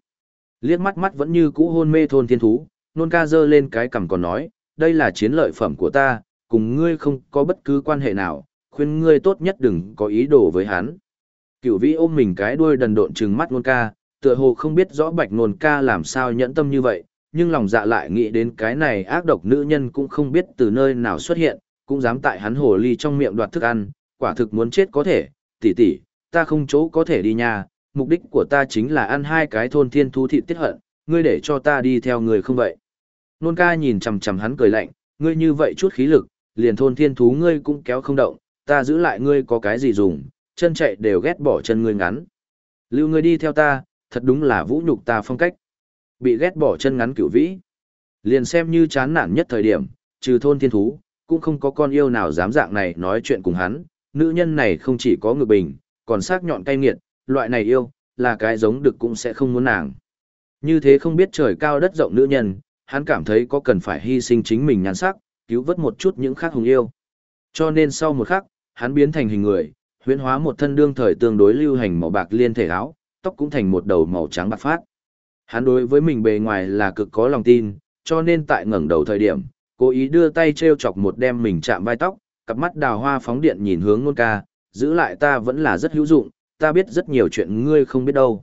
Liếc mắt mắt vẫn như cũ hôn mê thôn thiên thú, nôn ca giơ lên cái cằm còn nói, đây là chiến lợi phẩm của ta, cùng ngươi không có bất cứ quan hệ nào, khuyên ngươi tốt nhất đừng có ý đồ với hắn. Cửu vĩ ôm mình cái đuôi đần độn trừng mắt nôn ca, tựa hồ không biết rõ bạch nôn ca làm sao nhẫn tâm như vậy, nhưng lòng dạ lại nghĩ đến cái này ác độc nữ nhân cũng không biết từ nơi nào xuất hiện, cũng dám tại hắn hồ ly trong miệng đoạt thức ăn, quả thực muốn chết có thể, tỷ tỷ, ta không chỗ có thể đi nha, mục đích của ta chính là ăn hai cái thôn thiên thú thịt tiết hận, ngươi để cho ta đi theo người không vậy. Nôn ca nhìn chằm chằm hắn cười lạnh, ngươi như vậy chút khí lực, liền thôn thiên thú ngươi cũng kéo không động, ta giữ lại ngươi có cái gì dùng, chân chạy đều ghét bỏ chân ngươi ngắn. Lưu ngươi đi theo ta, thật đúng là vũ nhục ta phong cách. Bị ghét bỏ chân ngắn cửu vĩ. Liền xem như chán nản nhất thời điểm, trừ thôn thiên thú, cũng không có con yêu nào dám dạng này nói chuyện cùng hắn. Nữ nhân này không chỉ có ngược bình, còn sắc nhọn cay nghiệt, loại này yêu, là cái giống được cũng sẽ không muốn nàng. Như thế không biết trời cao đất rộng nữ nhân, hắn cảm thấy có cần phải hy sinh chính mình nhàn sắc, cứu vớt một chút những khác hùng yêu. Cho nên sau một khắc, hắn biến thành hình người, huyễn hóa một thân đương thời tương đối lưu hành màu bạc liên thể áo, tóc cũng thành một đầu màu trắng bạc phát. Hắn đối với mình bề ngoài là cực có lòng tin, cho nên tại ngẩng đầu thời điểm, cố ý đưa tay treo chọc một đem mình chạm vai tóc, cặp mắt đào hoa phóng điện nhìn hướng nôn ca, giữ lại ta vẫn là rất hữu dụng, ta biết rất nhiều chuyện ngươi không biết đâu.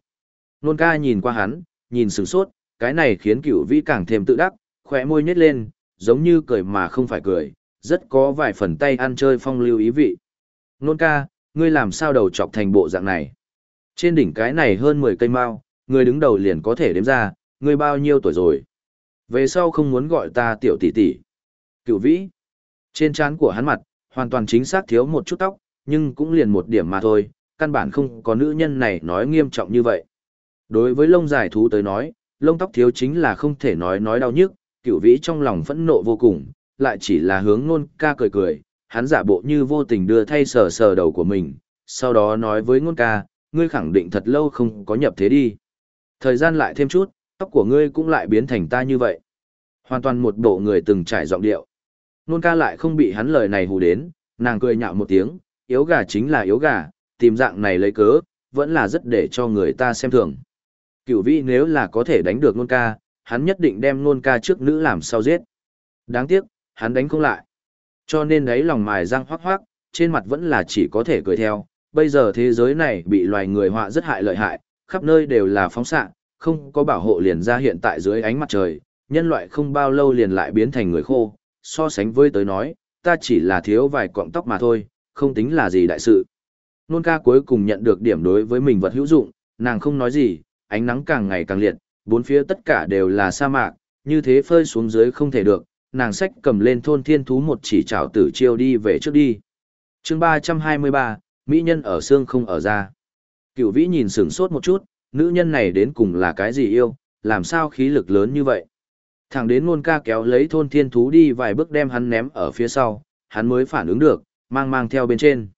Nôn ca nhìn qua hắn, nhìn sửng sốt, cái này khiến cửu vĩ càng thêm tự đắc, khỏe môi nhếch lên, giống như cười mà không phải cười, rất có vài phần tay ăn chơi phong lưu ý vị. Nôn ca, ngươi làm sao đầu chọc thành bộ dạng này? Trên đỉnh cái này hơn 10 cây mao, ngươi đứng đầu liền có thể đếm ra, ngươi bao nhiêu tuổi rồi? Về sau không muốn gọi ta tiểu tỷ tỷ. Cửu vĩ. Trên trán của hắn mặt, hoàn toàn chính xác thiếu một chút tóc, nhưng cũng liền một điểm mà thôi, căn bản không có nữ nhân này nói nghiêm trọng như vậy. Đối với lông dài thú tới nói, lông tóc thiếu chính là không thể nói nói đau nhức, cửu vĩ trong lòng phẫn nộ vô cùng, lại chỉ là hướng nôn ca cười cười, hắn giả bộ như vô tình đưa thay sờ sờ đầu của mình, sau đó nói với nôn ca, ngươi khẳng định thật lâu không có nhập thế đi. Thời gian lại thêm chút, tóc của ngươi cũng lại biến thành ta như vậy. Hoàn toàn một bộ người từng trải giọng điệu. Nôn ca lại không bị hắn lời này hù đến, nàng cười nhạo một tiếng, yếu gà chính là yếu gà, tìm dạng này lấy cớ, vẫn là rất để cho người ta xem thường. Cửu vĩ nếu là có thể đánh được nôn ca, hắn nhất định đem nôn ca trước nữ làm sao giết. Đáng tiếc, hắn đánh không lại. Cho nên đấy lòng mài răng hoác hoác, trên mặt vẫn là chỉ có thể cười theo. Bây giờ thế giới này bị loài người họa rất hại lợi hại, khắp nơi đều là phóng xạ, không có bảo hộ liền ra hiện tại dưới ánh mặt trời, nhân loại không bao lâu liền lại biến thành người khô. So sánh với tới nói, ta chỉ là thiếu vài cọng tóc mà thôi, không tính là gì đại sự. Nôn ca cuối cùng nhận được điểm đối với mình vật hữu dụng, nàng không nói gì, ánh nắng càng ngày càng liệt, Bốn phía tất cả đều là sa mạc, như thế phơi xuống dưới không thể được, nàng sách cầm lên thôn thiên thú một chỉ trảo tử chiêu đi về trước đi. chương ba trăm hai mươi ba Mỹ nhân ở xương không ở ra. Cựu vĩ nhìn sửng sốt một chút, nữ nhân này đến cùng là cái gì yêu, làm sao khí lực lớn như vậy. thằng đến ngôn ca kéo lấy thôn thiên thú đi vài bước đem hắn ném ở phía sau, hắn mới phản ứng được, mang mang theo bên trên.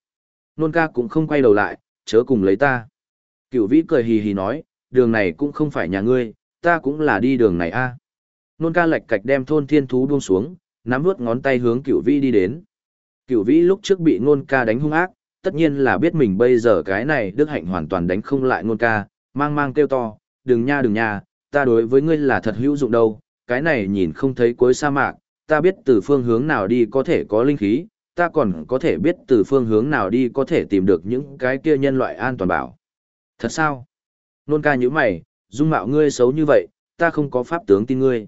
Nôn ca cũng không quay đầu lại, chớ cùng lấy ta. Cựu vĩ cười hì hì nói, đường này cũng không phải nhà ngươi, ta cũng là đi đường này a. Nôn ca lạch cạch đem thôn thiên thú buông xuống, nắm vuốt ngón tay hướng cửu vĩ đi đến. Cửu vĩ lúc trước bị nôn ca đánh hung ác, tất nhiên là biết mình bây giờ cái này đức hạnh hoàn toàn đánh không lại nôn ca, mang mang kêu to, đừng nha đừng nha, ta đối với ngươi là thật hữu dụng đâu, cái này nhìn không thấy cuối sa mạc, ta biết từ phương hướng nào đi có thể có linh khí, ta còn có thể biết từ phương hướng nào đi có thể tìm được những cái kia nhân loại an toàn bảo. Thật sao? Nôn ca như mày, dung mạo ngươi xấu như vậy, ta không có pháp tướng tin ngươi.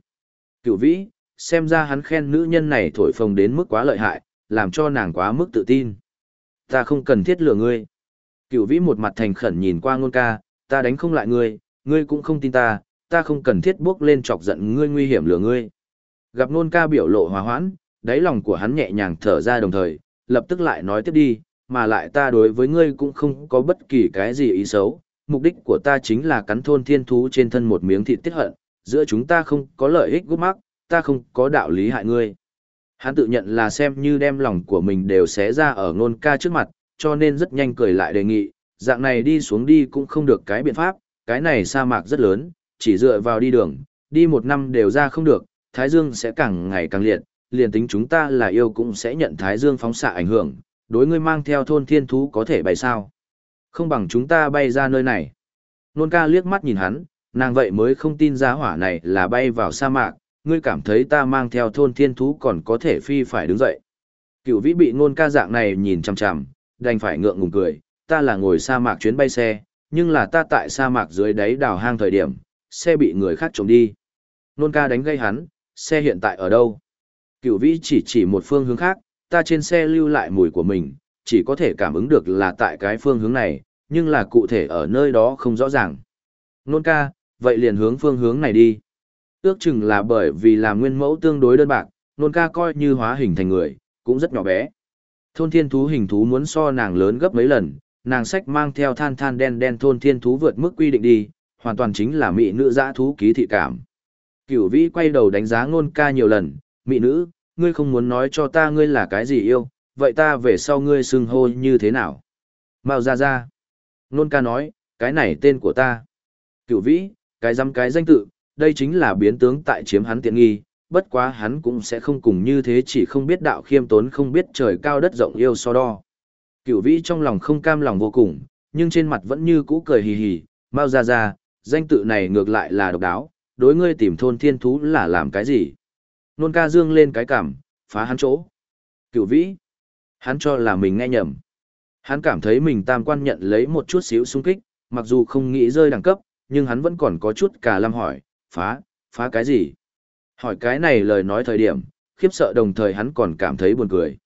Cựu vĩ, xem ra hắn khen nữ nhân này thổi phồng đến mức quá lợi hại, làm cho nàng quá mức tự tin. Ta không cần thiết lừa ngươi. Cựu vĩ một mặt thành khẩn nhìn qua nôn ca, ta đánh không lại ngươi, ngươi cũng không tin ta, ta không cần thiết bước lên chọc giận ngươi nguy hiểm lừa ngươi. Gặp nôn ca biểu lộ hòa hoãn, đáy lòng của hắn nhẹ nhàng thở ra đồng thời, lập tức lại nói tiếp đi, mà lại ta đối với ngươi cũng không có bất kỳ cái gì ý xấu, mục đích của ta chính là cắn thôn thiên thú trên thân một miếng thịt tiết hận, giữa chúng ta không có lợi ích gút mắc, ta không có đạo lý hại ngươi. Hắn tự nhận là xem như đem lòng của mình đều xé ra ở nôn ca trước mặt, cho nên rất nhanh cười lại đề nghị, dạng này đi xuống đi cũng không được cái biện pháp, cái này sa mạc rất lớn, chỉ dựa vào đi đường, đi một năm đều ra không được, Thái Dương sẽ càng ngày càng liệt, liền tính chúng ta là yêu cũng sẽ nhận Thái Dương phóng xạ ảnh hưởng, đối ngươi mang theo thôn thiên thú có thể bay sao. Không bằng chúng ta bay ra nơi này. Nôn ca liếc mắt nhìn hắn, nàng vậy mới không tin giá hỏa này là bay vào sa mạc, ngươi cảm thấy ta mang theo thôn thiên thú còn có thể phi phải đứng dậy. Cựu vĩ bị nôn ca dạng này nhìn chằm chằm, đành phải ngượng ngùng cười, ta là ngồi sa mạc chuyến bay xe, nhưng là ta tại sa mạc dưới đáy đào hang thời điểm, xe bị người khác trộm đi. Nôn ca đánh gây hắn, xe hiện tại ở đâu? Cựu vĩ chỉ chỉ một phương hướng khác, ta trên xe lưu lại mùi của mình, chỉ có thể cảm ứng được là tại cái phương hướng này, nhưng là cụ thể ở nơi đó không rõ ràng. Nôn ca, vậy liền hướng phương hướng này đi. Ước chừng là bởi vì là nguyên mẫu tương đối đơn bạc, nôn ca coi như hóa hình thành người, cũng rất nhỏ bé. Thôn thiên thú hình thú muốn so nàng lớn gấp mấy lần, nàng sách mang theo than than đen đen thôn thiên thú vượt mức quy định đi, hoàn toàn chính là mỹ nữ dã thú ký thị cảm. Cửu vĩ quay đầu đánh giá ngôn ca nhiều lần, mỹ nữ, ngươi không muốn nói cho ta ngươi là cái gì yêu, vậy ta về sau ngươi xưng hô như thế nào? Mao ra ra. Ngôn ca nói, cái này tên của ta. Cửu vĩ, cái dám cái danh tự, đây chính là biến tướng tại chiếm hắn tiện nghi, bất quá hắn cũng sẽ không cùng như thế chỉ không biết đạo khiêm tốn không biết trời cao đất rộng yêu so đo. Cửu vĩ trong lòng không cam lòng vô cùng, nhưng trên mặt vẫn như cũ cười hì hì, mau ra ra, danh tự này ngược lại là độc đáo, đối ngươi tìm thôn thiên thú là làm cái gì? Nôn ca dương lên cái cảm, phá hắn chỗ. cửu vĩ. Hắn cho là mình nghe nhầm. Hắn cảm thấy mình tam quan nhận lấy một chút xíu sung kích, mặc dù không nghĩ rơi đẳng cấp, nhưng hắn vẫn còn có chút cả lăm hỏi, phá, phá cái gì? Hỏi cái này lời nói thời điểm, khiếp sợ đồng thời hắn còn cảm thấy buồn cười.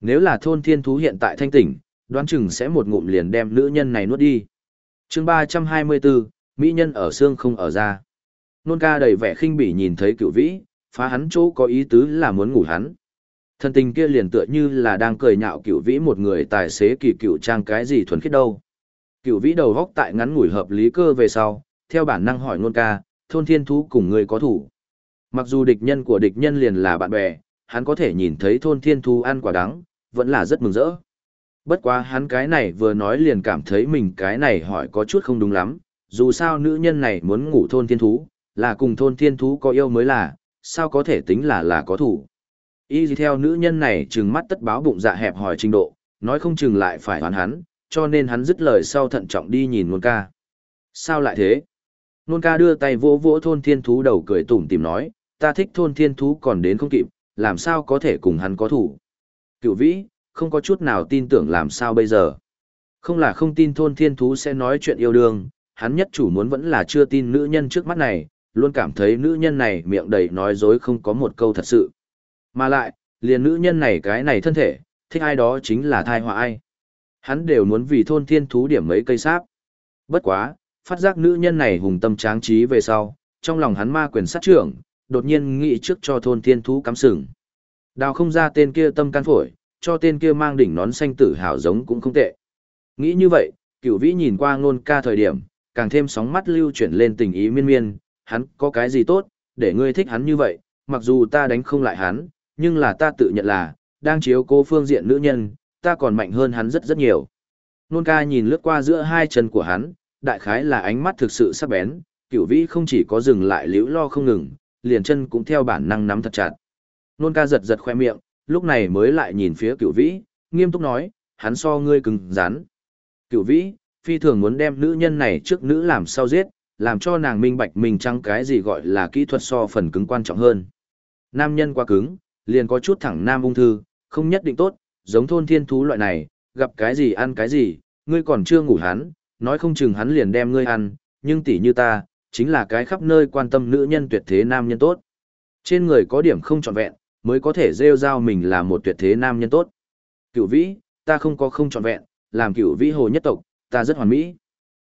Nếu là thôn thiên thú hiện tại thanh tỉnh, đoán chừng sẽ một ngụm liền đem nữ nhân này nuốt đi. chương 324, Mỹ nhân ở xương không ở ra. Nôn ca đầy vẻ khinh bỉ nhìn thấy cựu vĩ, phá hắn chỗ có ý tứ là muốn ngủ hắn. Thân tình kia liền tựa như là đang cười nhạo cựu vĩ một người tài xế kỳ cựu trang cái gì thuần khiết đâu. Cựu vĩ đầu góc tại ngắn ngủi hợp lý cơ về sau, theo bản năng hỏi nôn ca, thôn thiên thú cùng người có thủ. Mặc dù địch nhân của địch nhân liền là bạn bè, hắn có thể nhìn thấy thôn thiên thú ăn quả đắng, vẫn là rất mừng rỡ. Bất quá hắn cái này vừa nói liền cảm thấy mình cái này hỏi có chút không đúng lắm, dù sao nữ nhân này muốn ngủ thôn thiên thú, là cùng thôn thiên thú có yêu mới là, sao có thể tính là là có thủ. Y theo nữ nhân này trừng mắt tất báo bụng dạ hẹp hỏi trình độ, nói không chừng lại phải hoàn hắn, cho nên hắn dứt lời sau thận trọng đi nhìn nôn ca. Sao lại thế? Nôn ca đưa tay vỗ vỗ thôn thiên thú đầu cười tủm tìm nói, ta thích thôn thiên thú còn đến không kịp, làm sao có thể cùng hắn có thủ. Cựu vĩ, không có chút nào tin tưởng làm sao bây giờ. Không là không tin thôn thiên thú sẽ nói chuyện yêu đương, hắn nhất chủ muốn vẫn là chưa tin nữ nhân trước mắt này, luôn cảm thấy nữ nhân này miệng đầy nói dối không có một câu thật sự. Mà lại, liền nữ nhân này cái này thân thể, thích ai đó chính là thai họa ai. Hắn đều muốn vì thôn thiên thú điểm mấy cây sáp. Bất quá, phát giác nữ nhân này hùng tâm tráng trí về sau, trong lòng hắn ma quyền sát trưởng, đột nhiên nghĩ trước cho thôn thiên thú cắm sừng. Đào không ra tên kia tâm can phổi, cho tên kia mang đỉnh nón xanh tử hào giống cũng không tệ. Nghĩ như vậy, cửu vĩ nhìn qua ngôn ca thời điểm, càng thêm sóng mắt lưu chuyển lên tình ý miên miên, hắn có cái gì tốt, để ngươi thích hắn như vậy, mặc dù ta đánh không lại hắn, nhưng là ta tự nhận là, đang chiếu cố phương diện nữ nhân, ta còn mạnh hơn hắn rất rất nhiều. Nôn ca nhìn lướt qua giữa hai chân của hắn, đại khái là ánh mắt thực sự sắc bén, cửu vĩ không chỉ có dừng lại liễu lo không ngừng, liền chân cũng theo bản năng nắm thật chặt. Nôn ca giật giật khoe miệng, lúc này mới lại nhìn phía cửu vĩ, nghiêm túc nói, hắn so ngươi cứng rắn. Cửu vĩ, phi thường muốn đem nữ nhân này trước nữ làm sao giết, làm cho nàng minh bạch mình trăng cái gì gọi là kỹ thuật so phần cứng quan trọng hơn. Nam nhân quá cứng, liền có chút thẳng nam ung thư, không nhất định tốt, giống thôn thiên thú loại này, gặp cái gì ăn cái gì, ngươi còn chưa ngủ hắn, nói không chừng hắn liền đem ngươi ăn, nhưng tỷ như ta, chính là cái khắp nơi quan tâm nữ nhân tuyệt thế nam nhân tốt. Trên người có điểm không trọn vẹn, mới có thể rêu rao mình là một tuyệt thế nam nhân tốt. Cửu vĩ, ta không có không trọn vẹn, làm cửu vĩ hồ nhất tộc, ta rất hoàn mỹ.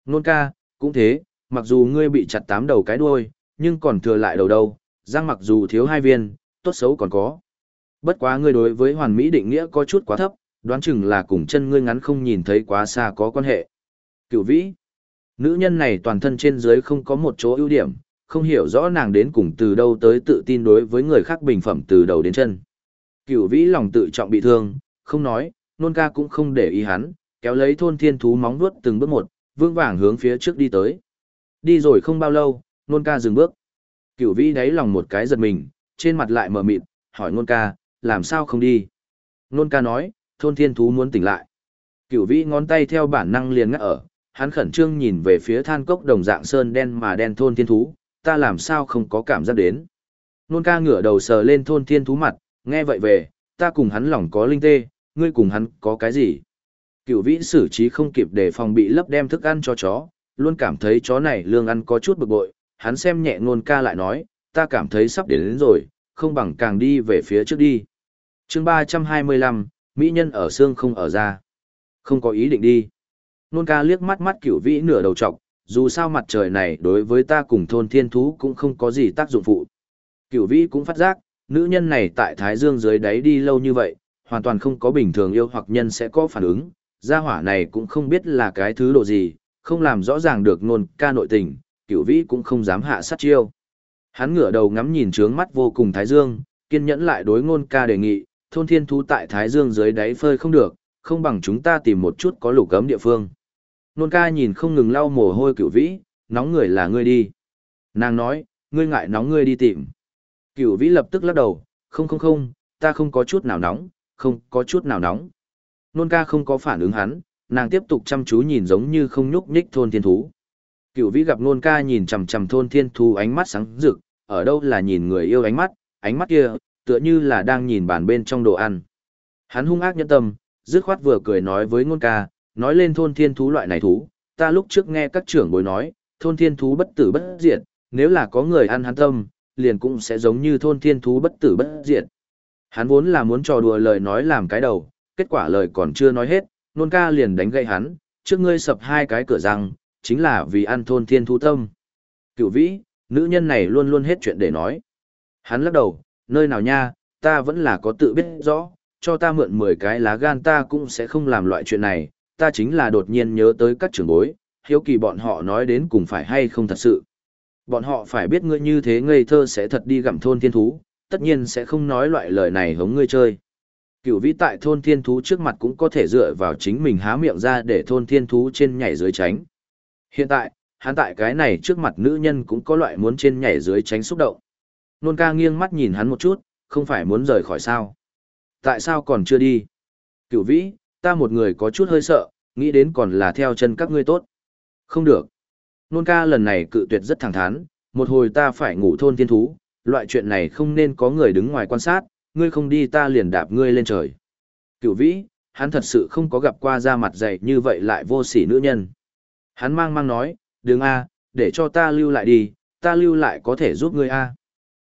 Nôn ca, cũng thế, mặc dù ngươi bị chặt tám đầu cái đuôi, nhưng còn thừa lại đầu đâu, răng mặc dù thiếu hai viên, tốt xấu còn có. Bất quá ngươi đối với hoàn mỹ định nghĩa có chút quá thấp, đoán chừng là cùng chân ngươi ngắn không nhìn thấy quá xa có quan hệ. Cửu vĩ, nữ nhân này toàn thân trên dưới không có một chỗ ưu điểm, không hiểu rõ nàng đến cùng từ đâu tới tự tin đối với người khác bình phẩm từ đầu đến chân. Cửu vĩ lòng tự trọng bị thương, không nói, nôn ca cũng không để ý hắn, kéo lấy thôn thiên thú móng vuốt từng bước một, vương vàng hướng phía trước đi tới. Đi rồi không bao lâu, nôn ca dừng bước. Cửu vĩ đáy lòng một cái giật mình, trên mặt lại mờ mịt, hỏi nôn ca, làm sao không đi? Nôn ca nói, thôn thiên thú muốn tỉnh lại. Cửu vĩ ngón tay theo bản năng liền ngắt ở, hắn khẩn trương nhìn về phía than cốc đồng dạng sơn đen mà đen thôn thiên thú, ta làm sao không có cảm giác đến. Nôn ca ngửa đầu sờ lên thôn thiên thú mặt, nghe vậy về, ta cùng hắn lòng có linh tê, ngươi cùng hắn có cái gì? Cửu vĩ xử trí không kịp để phòng bị lấp đem thức ăn cho chó, luôn cảm thấy chó này lương ăn có chút bực bội, hắn xem nhẹ nôn ca lại nói, ta cảm thấy sắp đến, đến rồi, không bằng càng đi về phía trước đi chương 325, Mỹ nhân ở xương không ở ra. Không có ý định đi. Nôn ca liếc mắt mắt cửu vĩ nửa đầu trọc, dù sao mặt trời này đối với ta cùng thôn thiên thú cũng không có gì tác dụng phụ. Cửu vĩ cũng phát giác, nữ nhân này tại Thái Dương dưới đáy đi lâu như vậy, hoàn toàn không có bình thường yêu hoặc nhân sẽ có phản ứng, gia hỏa này cũng không biết là cái thứ độ gì, không làm rõ ràng được nôn ca nội tình, cửu vĩ cũng không dám hạ sát chiêu. Hắn ngửa đầu ngắm nhìn trướng mắt vô cùng Thái Dương, kiên nhẫn lại đối ngôn ca đề nghị, thôn thiên thú tại Thái Dương dưới đáy phơi không được, không bằng chúng ta tìm một chút có lục cấm địa phương. Nôn ca nhìn không ngừng lau mồ hôi cửu vĩ, nóng người là ngươi đi. Nàng nói, ngươi ngại nóng ngươi đi tìm. Cửu vĩ lập tức lắc đầu, không không không, ta không có chút nào nóng, không có chút nào nóng. Nôn ca không có phản ứng hắn, nàng tiếp tục chăm chú nhìn giống như không nhúc nhích thôn thiên thú. Cửu vĩ gặp nôn ca nhìn chằm chằm thôn thiên thú ánh mắt sáng rực, ở đâu là nhìn người yêu ánh mắt, ánh mắt kia, tựa như là đang nhìn bàn bên trong đồ ăn. Hắn hung ác nhẫn tâm, dứt khoát vừa cười nói với ngôn ca, nói lên thôn thiên thú loại này thú, ta lúc trước nghe các trưởng bối nói, thôn thiên thú bất tử bất diệt, nếu là có người ăn hắn tâm, liền cũng sẽ giống như thôn thiên thú bất tử bất diệt. Hắn vốn là muốn trò đùa lời nói làm cái đầu, kết quả lời còn chưa nói hết, nôn ca liền đánh gậy hắn, trước ngươi sập hai cái cửa răng, chính là vì ăn thôn thiên thú tâm. Cựu vĩ, nữ nhân này luôn luôn hết chuyện để nói. Hắn lắc đầu, nơi nào nha, ta vẫn là có tự biết rõ, cho ta mượn 10 cái lá gan ta cũng sẽ không làm loại chuyện này, ta chính là đột nhiên nhớ tới các trưởng bối, hiếu kỳ bọn họ nói đến cùng phải hay không thật sự. Bọn họ phải biết ngươi như thế ngây thơ sẽ thật đi gặm thôn thiên thú, tất nhiên sẽ không nói loại lời này hống ngươi chơi. Cửu vĩ tại thôn thiên thú trước mặt cũng có thể dựa vào chính mình há miệng ra để thôn thiên thú trên nhảy dưới tránh. Hiện tại, hắn tại cái này trước mặt nữ nhân cũng có loại muốn trên nhảy dưới tránh xúc động. Nôn ca nghiêng mắt nhìn hắn một chút, không phải muốn rời khỏi sao. Tại sao còn chưa đi? Cửu vĩ, ta một người có chút hơi sợ, nghĩ đến còn là theo chân các ngươi tốt. Không được. Nôn ca lần này cự tuyệt rất thẳng thắn, một hồi ta phải ngủ thôn thiên thú, loại chuyện này không nên có người đứng ngoài quan sát, ngươi không đi ta liền đạp ngươi lên trời. Cửu vĩ, hắn thật sự không có gặp qua da mặt dày như vậy lại vô sỉ nữ nhân. Hắn mang mang nói, đừng a, để cho ta lưu lại đi, ta lưu lại có thể giúp ngươi a.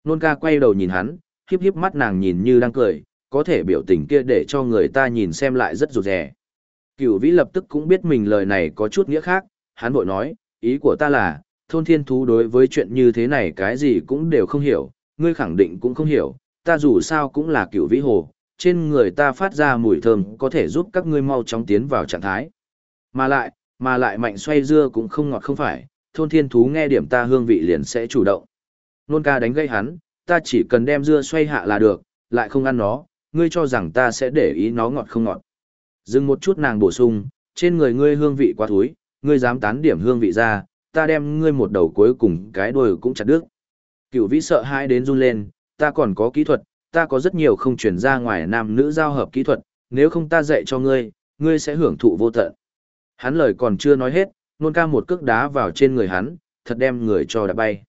Nôn ca quay đầu nhìn hắn, hiếp hiếp mắt nàng nhìn như đang cười, có thể biểu tình kia để cho người ta nhìn xem lại rất rụt rè. Cửu vĩ lập tức cũng biết mình lời này có chút nghĩa khác, hắn bội nói, ý của ta là, thôn thiên thú đối với chuyện như thế này cái gì cũng đều không hiểu, ngươi khẳng định cũng không hiểu, ta dù sao cũng là cựu vĩ hồ, trên người ta phát ra mùi thơm có thể giúp các ngươi mau chóng tiến vào trạng thái. Mà lại, mà lại mạnh xoay dưa cũng không ngọt không phải, thôn thiên thú nghe điểm ta hương vị liền sẽ chủ động. Nôn ca đánh gây hắn, ta chỉ cần đem dưa xoay hạ là được, lại không ăn nó, ngươi cho rằng ta sẽ để ý nó ngọt không ngọt. Dừng một chút nàng bổ sung, trên người ngươi hương vị quá thúi, ngươi dám tán điểm hương vị ra, ta đem ngươi một đầu cuối cùng cái đuôi cũng chặt đứt. Cửu vĩ sợ hãi đến run lên, ta còn có kỹ thuật, ta có rất nhiều không chuyển ra ngoài nam nữ giao hợp kỹ thuật, nếu không ta dạy cho ngươi, ngươi sẽ hưởng thụ vô tận. Hắn lời còn chưa nói hết, nôn ca một cước đá vào trên người hắn, thật đem người cho đã bay.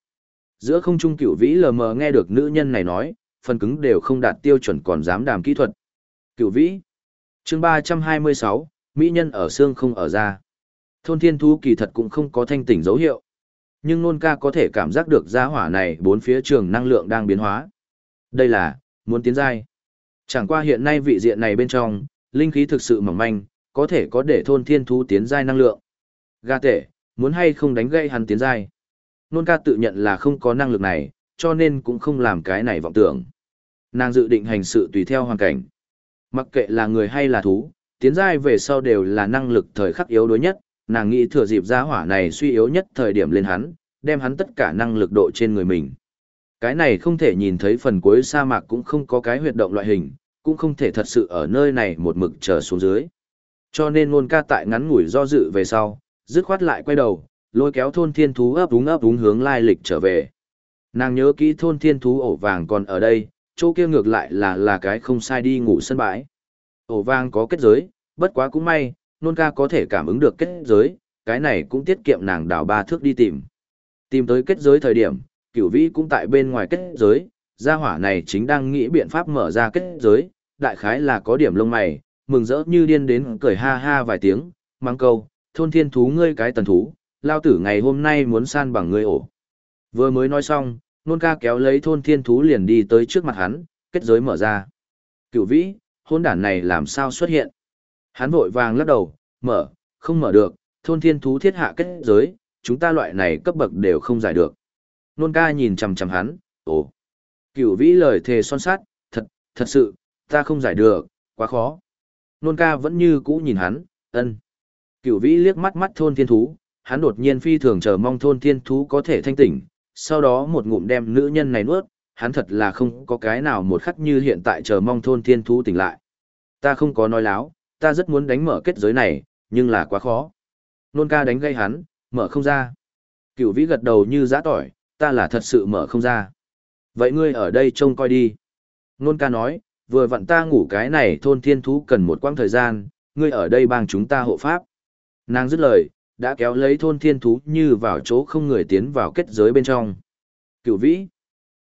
Giữa không trung cửu vĩ lờ mờ nghe được nữ nhân này nói, phần cứng đều không đạt tiêu chuẩn còn dám đàm kỹ thuật. Cửu vĩ. chương 326, Mỹ nhân ở xương không ở da. Thôn thiên thú kỳ thật cũng không có thanh tỉnh dấu hiệu. Nhưng nôn ca có thể cảm giác được gia hỏa này bốn phía trường năng lượng đang biến hóa. Đây là, muốn tiến giai. Chẳng qua hiện nay vị diện này bên trong, linh khí thực sự mỏng manh, có thể có để thôn thiên thú tiến giai năng lượng. Ga tể, muốn hay không đánh gây hắn tiến giai. Nôn ca tự nhận là không có năng lực này, cho nên cũng không làm cái này vọng tưởng. Nàng dự định hành sự tùy theo hoàn cảnh. Mặc kệ là người hay là thú, tiến giai về sau đều là năng lực thời khắc yếu đối nhất, nàng nghĩ thừa dịp gia hỏa này suy yếu nhất thời điểm lên hắn, đem hắn tất cả năng lực độ trên người mình. Cái này không thể nhìn thấy phần cuối sa mạc cũng không có cái huyệt động loại hình, cũng không thể thật sự ở nơi này một mực chờ xuống dưới. Cho nên ngôn ca tại ngắn ngủi do dự về sau, dứt khoát lại quay đầu, lôi kéo thôn thiên thú ấp úng ấp úng hướng lai lịch trở về. Nàng nhớ kỹ thôn thiên thú ổ vàng còn ở đây, chỗ kia ngược lại là là cái không sai đi ngủ sân bãi. Ổ vàng có kết giới, bất quá cũng may, nôn ca có thể cảm ứng được kết giới, cái này cũng tiết kiệm nàng đào ba thước đi tìm. Tìm tới kết giới thời điểm, cửu vĩ cũng tại bên ngoài kết giới, gia hỏa này chính đang nghĩ biện pháp mở ra kết giới, đại khái là có điểm lông mày, mừng rỡ như điên đến cười ha ha vài tiếng, mang câu, thôn thiên thú ngươi cái tần thú, lao tử ngày hôm nay muốn san bằng ngươi ổ. Vừa mới nói xong, nôn ca kéo lấy thôn thiên thú liền đi tới trước mặt hắn, kết giới mở ra. Cửu vĩ, hôn đản này làm sao xuất hiện? Hắn vội vàng lắc đầu, mở, không mở được, thôn thiên thú thiết hạ kết giới, chúng ta loại này cấp bậc đều không giải được. Nôn ca nhìn chằm chằm hắn, ồ. Cửu vĩ lời thề son sát, thật, thật sự, ta không giải được, quá khó. Nôn ca vẫn như cũ nhìn hắn, ân. Cửu vĩ liếc mắt mắt thôn thiên thú, hắn đột nhiên phi thường chờ mong thôn thiên thú có thể thanh tỉnh, sau đó một ngụm đem nữ nhân này nuốt, hắn thật là không có cái nào một khắc như hiện tại chờ mong thôn thiên thú tỉnh lại. Ta không có nói láo, ta rất muốn đánh mở kết giới này, nhưng là quá khó. Nôn ca đánh gây hắn, mở không ra. Cửu vĩ gật đầu như giã tỏi, ta là thật sự mở không ra. Vậy ngươi ở đây trông coi đi. Nôn ca nói, vừa vặn ta ngủ cái này thôn thiên thú cần một quãng thời gian, ngươi ở đây bằng chúng ta hộ pháp. Nàng dứt lời, đã kéo lấy thôn thiên thú như vào chỗ không người tiến vào kết giới bên trong. Cửu vĩ,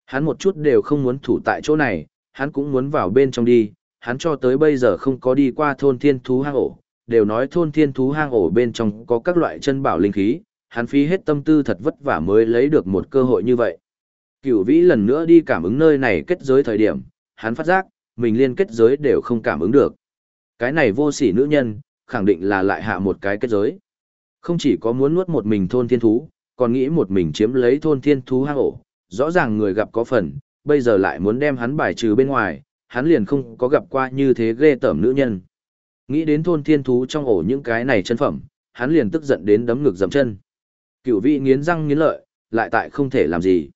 hắn một chút đều không muốn thủ tại chỗ này, hắn cũng muốn vào bên trong đi, hắn cho tới bây giờ không có đi qua thôn thiên thú hang ổ, đều nói thôn thiên thú hang ổ bên trong có các loại chân bảo linh khí, hắn phí hết tâm tư thật vất vả mới lấy được một cơ hội như vậy. Cửu vĩ lần nữa đi cảm ứng nơi này kết giới thời điểm, hắn phát giác, mình liên kết giới đều không cảm ứng được. Cái này vô sỉ nữ nhân, khẳng định là lại hạ một cái kết giới. Không chỉ có muốn nuốt một mình thôn thiên thú, còn nghĩ một mình chiếm lấy thôn thiên thú hang ổ, rõ ràng người gặp có phần, bây giờ lại muốn đem hắn bài trừ bên ngoài, hắn liền không có gặp qua như thế ghê tởm nữ nhân. Nghĩ đến thôn thiên thú trong ổ những cái này chân phẩm, hắn liền tức giận đến đấm ngực dậm chân. Cửu vị nghiến răng nghiến lợi, lại tại không thể làm gì.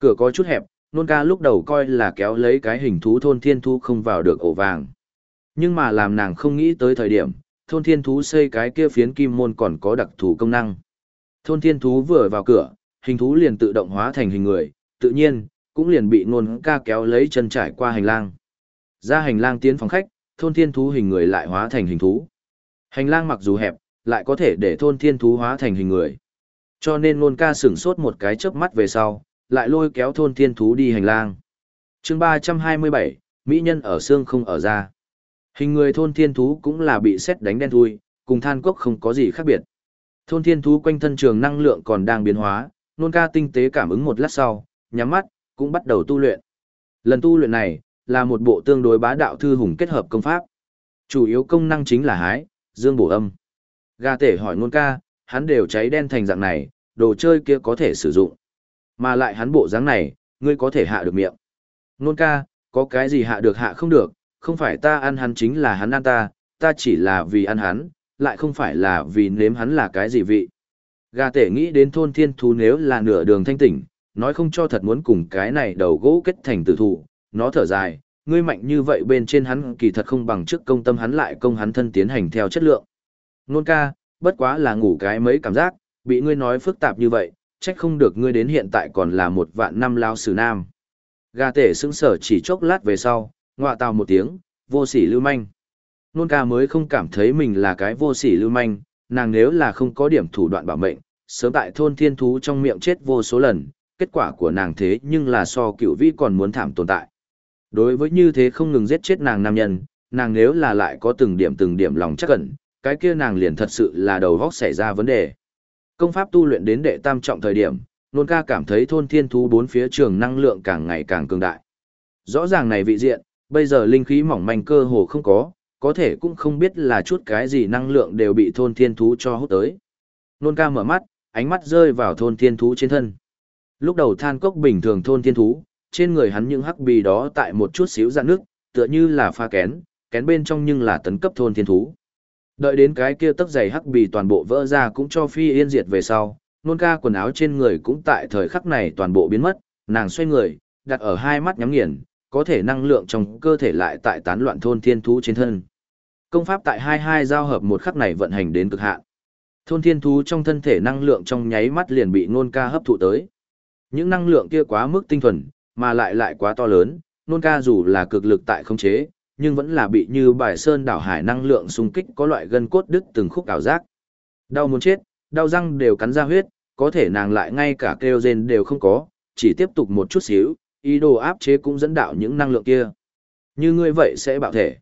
Cửa có chút hẹp, nôn ca lúc đầu coi là kéo lấy cái hình thú thôn thiên thú không vào được ổ vàng. Nhưng mà làm nàng không nghĩ tới thời điểm, thôn thiên thú xây cái kia phiến kim môn còn có đặc thù công năng. Thôn thiên thú vừa vào cửa, hình thú liền tự động hóa thành hình người, tự nhiên, cũng liền bị nôn ca kéo lấy chân trải qua hành lang. Ra hành lang tiến phòng khách, thôn thiên thú hình người lại hóa thành hình thú. Hành lang mặc dù hẹp, lại có thể để thôn thiên thú hóa thành hình người. Cho nên nôn ca sửng sốt một cái chớp mắt về sau, lại lôi kéo thôn thiên thú đi hành lang. chương 327, Mỹ nhân ở xương không ở da. Hình người thôn thiên thú cũng là bị xét đánh đen thui, cùng than cốc không có gì khác biệt. Thôn thiên thú quanh thân trường năng lượng còn đang biến hóa, nôn ca tinh tế cảm ứng một lát sau, nhắm mắt, cũng bắt đầu tu luyện. Lần tu luyện này, là một bộ tương đối bá đạo thư hùng kết hợp công pháp. Chủ yếu công năng chính là hái, dương bổ âm. Gà tể hỏi nôn ca, hắn đều cháy đen thành dạng này, đồ chơi kia có thể sử dụng. Mà lại hắn bộ dáng này, ngươi có thể hạ được miệng. Nôn ca, có cái gì hạ được hạ không được, không phải ta ăn hắn chính là hắn ăn ta, ta chỉ là vì ăn hắn, lại không phải là vì nếm hắn là cái gì vị. Gà tể nghĩ đến thôn thiên thú nếu là nửa đường thanh tỉnh, nói không cho thật muốn cùng cái này đầu gỗ kết thành tử thủ, nó thở dài, ngươi mạnh như vậy bên trên hắn kỳ thật không bằng trước công tâm hắn lại công hắn thân tiến hành theo chất lượng. Nôn ca, bất quá là ngủ cái mấy cảm giác, bị ngươi nói phức tạp như vậy, trách không được ngươi đến hiện tại còn là một vạn năm lao sử nam. Gà tể sững sở chỉ chốc lát về sau, ngọa tào một tiếng, vô sỉ lưu manh. Nôn ca mới không cảm thấy mình là cái vô sỉ lưu manh, nàng nếu là không có điểm thủ đoạn bảo mệnh, sớm tại thôn thiên thú trong miệng chết vô số lần, kết quả của nàng thế nhưng là so cựu vĩ còn muốn thảm tồn tại. Đối với như thế không ngừng giết chết nàng nam nhân, nàng nếu là lại có từng điểm từng điểm lòng chắc cẩn cái kia nàng liền thật sự là đầu vóc xảy ra vấn đề. Công pháp tu luyện đến đệ tam trọng thời điểm, nôn ca cảm thấy thôn thiên thú bốn phía trường năng lượng càng ngày càng cường đại. Rõ ràng này vị diện, bây giờ linh khí mỏng manh cơ hồ không có, có thể cũng không biết là chút cái gì năng lượng đều bị thôn thiên thú cho hút tới. Nôn ca mở mắt, ánh mắt rơi vào thôn thiên thú trên thân. Lúc đầu than cốc bình thường thôn thiên thú, trên người hắn những hắc bì đó tại một chút xíu dạng nước, tựa như là pha kén, kén bên trong nhưng là tấn cấp thôn thiên thú. Đợi đến cái kia tấc giày hắc bì toàn bộ vỡ ra cũng cho phi yên diệt về sau, nôn ca quần áo trên người cũng tại thời khắc này toàn bộ biến mất, nàng xoay người, đặt ở hai mắt nhắm nghiền, có thể năng lượng trong cơ thể lại tại tán loạn thôn thiên thú trên thân. Công pháp tại hai hai giao hợp một khắc này vận hành đến cực hạn. Thôn thiên thú trong thân thể năng lượng trong nháy mắt liền bị nôn ca hấp thụ tới. Những năng lượng kia quá mức tinh thuần, mà lại lại quá to lớn, nôn ca dù là cực lực tại không chế, nhưng vẫn là bị như bài sơn đảo hải năng lượng xung kích có loại gân cốt đứt từng khúc ảo giác. Đau muốn chết, đau răng đều cắn ra huyết, có thể nàng lại ngay cả kêu rên đều không có, chỉ tiếp tục một chút xíu, ý đồ áp chế cũng dẫn đạo những năng lượng kia. Như ngươi vậy sẽ bạo thể.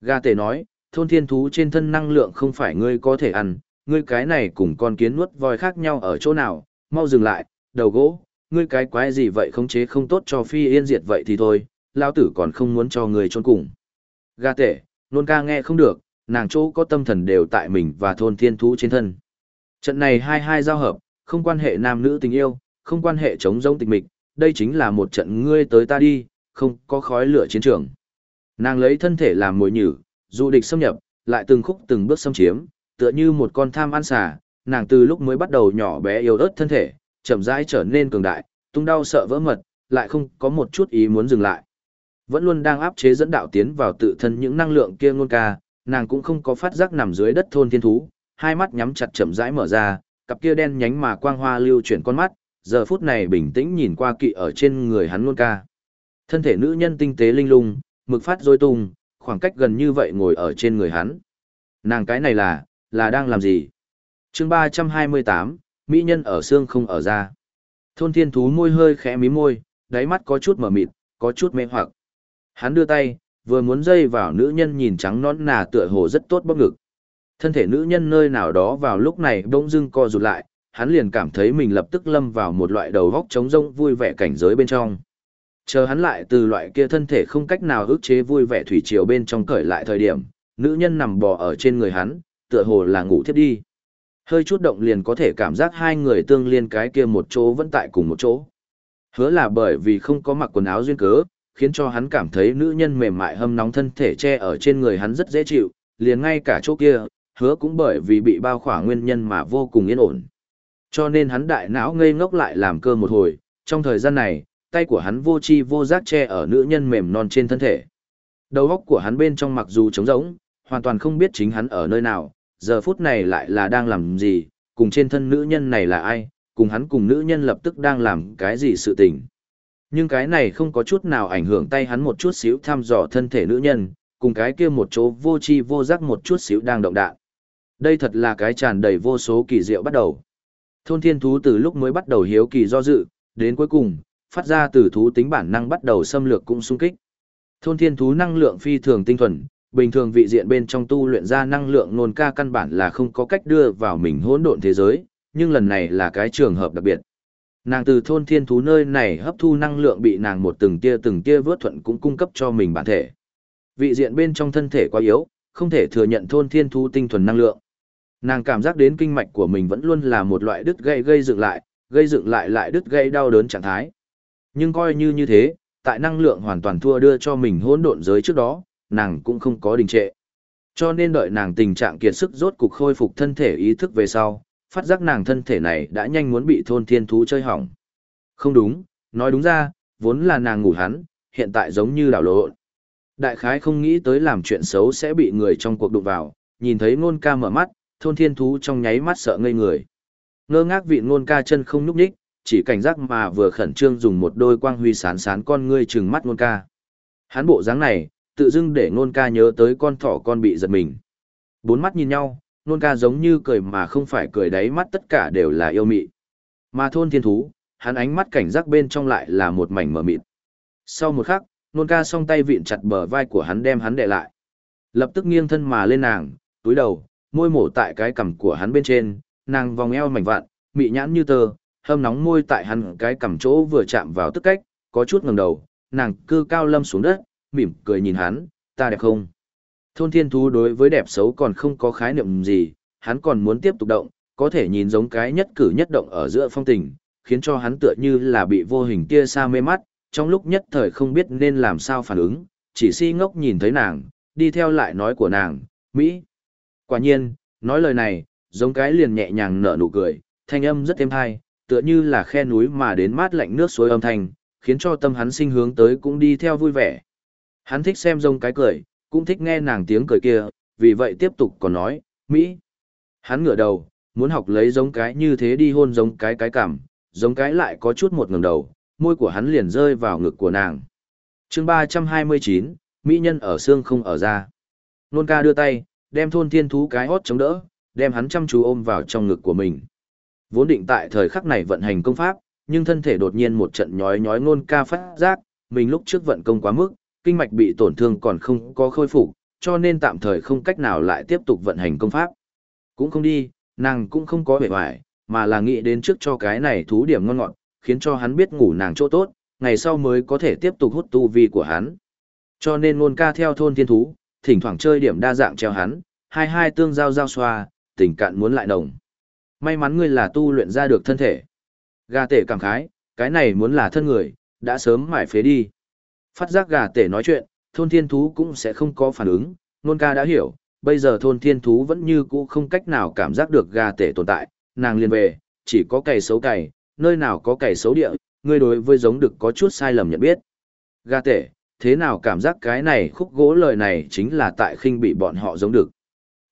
Ga tề nói, thôn thiên thú trên thân năng lượng không phải ngươi có thể ăn, ngươi cái này cùng con kiến nuốt voi khác nhau ở chỗ nào, mau dừng lại, đầu gỗ, ngươi cái quái gì vậy khống chế không tốt cho phi yên diệt vậy thì thôi, lao tử còn không muốn cho ngươi trôn cùng. Ga tể, nôn ca nghe không được, nàng chỗ có tâm thần đều tại mình và thôn thiên thú trên thân. Trận này hai hai giao hợp, không quan hệ nam nữ tình yêu, không quan hệ chống giống tịch mịch, đây chính là một trận ngươi tới ta đi, không có khói lửa chiến trường. Nàng lấy thân thể làm mồi nhử, dụ địch xâm nhập, lại từng khúc từng bước xâm chiếm, tựa như một con tham ăn xà, nàng từ lúc mới bắt đầu nhỏ bé yếu ớt thân thể, chậm rãi trở nên cường đại, tung đau sợ vỡ mật, lại không có một chút ý muốn dừng lại. Vẫn luôn đang áp chế dẫn đạo tiến vào tự thân những năng lượng kia ngôn ca, nàng cũng không có phát giác nằm dưới đất thôn thiên thú, hai mắt nhắm chặt chậm rãi mở ra, cặp kia đen nhánh mà quang hoa lưu chuyển con mắt, giờ phút này bình tĩnh nhìn qua kỵ ở trên người hắn luôn ca. Thân thể nữ nhân tinh tế linh lung, mực phát rối tung, khoảng cách gần như vậy ngồi ở trên người hắn. Nàng cái này là, là đang làm gì? chương 328, Mỹ nhân ở xương không ở da. Thôn thiên thú môi hơi khẽ mí môi, đáy mắt có chút mở mịt, có chút mê hoặc. Hắn đưa tay, vừa muốn dây vào nữ nhân nhìn trắng nón nà tựa hồ rất tốt bóp ngực. Thân thể nữ nhân nơi nào đó vào lúc này bỗng dưng co rụt lại, hắn liền cảm thấy mình lập tức lâm vào một loại đầu góc trống rông vui vẻ cảnh giới bên trong. Chờ hắn lại từ loại kia thân thể không cách nào ức chế vui vẻ thủy triều bên trong cởi lại thời điểm, nữ nhân nằm bò ở trên người hắn, tựa hồ là ngủ thiếp đi. Hơi chút động liền có thể cảm giác hai người tương liên cái kia một chỗ vẫn tại cùng một chỗ. Hứa là bởi vì không có mặc quần áo duyên cớ, khiến cho hắn cảm thấy nữ nhân mềm mại hâm nóng thân thể che ở trên người hắn rất dễ chịu, liền ngay cả chỗ kia, hứa cũng bởi vì bị bao khỏa nguyên nhân mà vô cùng yên ổn. Cho nên hắn đại não ngây ngốc lại làm cơ một hồi, trong thời gian này, tay của hắn vô chi vô giác che ở nữ nhân mềm non trên thân thể. Đầu óc của hắn bên trong mặc dù trống rỗng, hoàn toàn không biết chính hắn ở nơi nào, giờ phút này lại là đang làm gì, cùng trên thân nữ nhân này là ai, cùng hắn cùng nữ nhân lập tức đang làm cái gì sự tình. Nhưng cái này không có chút nào ảnh hưởng tay hắn một chút xíu thăm dò thân thể nữ nhân, cùng cái kia một chỗ vô chi vô giác một chút xíu đang động đạn. Đây thật là cái tràn đầy vô số kỳ diệu bắt đầu. Thôn thiên thú từ lúc mới bắt đầu hiếu kỳ do dự, đến cuối cùng, phát ra từ thú tính bản năng bắt đầu xâm lược cũng xung kích. Thôn thiên thú năng lượng phi thường tinh thuần, bình thường vị diện bên trong tu luyện ra năng lượng nôn ca căn bản là không có cách đưa vào mình hỗn độn thế giới, nhưng lần này là cái trường hợp đặc biệt. Nàng từ thôn thiên thú nơi này hấp thu năng lượng bị nàng một từng tia từng tia vớt thuận cũng cung cấp cho mình bản thể. Vị diện bên trong thân thể quá yếu, không thể thừa nhận thôn thiên thú tinh thuần năng lượng. Nàng cảm giác đến kinh mạch của mình vẫn luôn là một loại đứt gây gây dựng lại, gây dựng lại lại đứt gây đau đớn trạng thái. Nhưng coi như như thế, tại năng lượng hoàn toàn thua đưa cho mình hỗn độn giới trước đó, nàng cũng không có đình trệ. Cho nên đợi nàng tình trạng kiệt sức rốt cục khôi phục thân thể ý thức về sau, phát giác nàng thân thể này đã nhanh muốn bị thôn thiên thú chơi hỏng. Không đúng, nói đúng ra, vốn là nàng ngủ hắn, hiện tại giống như đảo lộn. Đại khái không nghĩ tới làm chuyện xấu sẽ bị người trong cuộc đụng vào, nhìn thấy ngôn ca mở mắt, thôn thiên thú trong nháy mắt sợ ngây người. Ngơ ngác vị ngôn ca chân không nhúc nhích, chỉ cảnh giác mà vừa khẩn trương dùng một đôi quang huy sán sán con ngươi trừng mắt ngôn ca. Hắn bộ dáng này, tự dưng để ngôn ca nhớ tới con thỏ con bị giật mình. Bốn mắt nhìn nhau, ngôn ca giống như cười mà không phải cười đáy mắt tất cả đều là yêu mị. Mà thôn thiên thú, hắn ánh mắt cảnh giác bên trong lại là một mảnh mờ mịt. Sau một khắc, nôn ca song tay vịn chặt bờ vai của hắn đem hắn đè lại. Lập tức nghiêng thân mà lên nàng, túi đầu, môi mổ tại cái cằm của hắn bên trên, nàng vòng eo mảnh vạn, mị nhãn như tơ, hâm nóng môi tại hắn cái cằm chỗ vừa chạm vào tức cách, có chút ngẩng đầu, nàng cư cao lâm xuống đất, mỉm cười nhìn hắn, ta đẹp không? Thôn thiên thú đối với đẹp xấu còn không có khái niệm gì, hắn còn muốn tiếp tục động, có thể nhìn giống cái nhất cử nhất động ở giữa phong tình, khiến cho hắn tựa như là bị vô hình tia xa mê mắt, trong lúc nhất thời không biết nên làm sao phản ứng, chỉ si ngốc nhìn thấy nàng, đi theo lại nói của nàng, Mỹ. Quả nhiên, nói lời này, giống cái liền nhẹ nhàng nở nụ cười, thanh âm rất êm hay, tựa như là khe núi mà đến mát lạnh nước suối âm thanh, khiến cho tâm hắn sinh hướng tới cũng đi theo vui vẻ. Hắn thích xem giống cái cười, cũng thích nghe nàng tiếng cười kia, vì vậy tiếp tục còn nói, Mỹ. Hắn ngửa đầu, muốn học lấy giống cái như thế đi hôn giống cái cái cảm, giống cái lại có chút một ngừng đầu, môi của hắn liền rơi vào ngực của nàng. chương 329, Mỹ nhân ở xương không ở ra. Nôn ca đưa tay, đem thôn thiên thú cái hót chống đỡ, đem hắn chăm chú ôm vào trong ngực của mình. Vốn định tại thời khắc này vận hành công pháp, nhưng thân thể đột nhiên một trận nhói nhói nôn ca phát giác, mình lúc trước vận công quá mức, kinh mạch bị tổn thương còn không có khôi phục, cho nên tạm thời không cách nào lại tiếp tục vận hành công pháp. Cũng không đi, nàng cũng không có vẻ hoài, mà là nghĩ đến trước cho cái này thú điểm ngon ngọt, khiến cho hắn biết ngủ nàng chỗ tốt, ngày sau mới có thể tiếp tục hút tu vi của hắn. Cho nên ngôn ca theo thôn thiên thú, thỉnh thoảng chơi điểm đa dạng treo hắn, hai hai tương giao giao xoa, tình cạn muốn lại đồng. May mắn ngươi là tu luyện ra được thân thể. Gà tể cảm khái, cái này muốn là thân người, đã sớm mải phế đi. Phát giác gà tể nói chuyện, thôn thiên thú cũng sẽ không có phản ứng, nôn ca đã hiểu, bây giờ thôn thiên thú vẫn như cũ không cách nào cảm giác được gà tể tồn tại, nàng liền về, chỉ có cày xấu cày, nơi nào có cày xấu địa, ngươi đối với giống được có chút sai lầm nhận biết. Gà tể, thế nào cảm giác cái này khúc gỗ lời này chính là tại khinh bị bọn họ giống được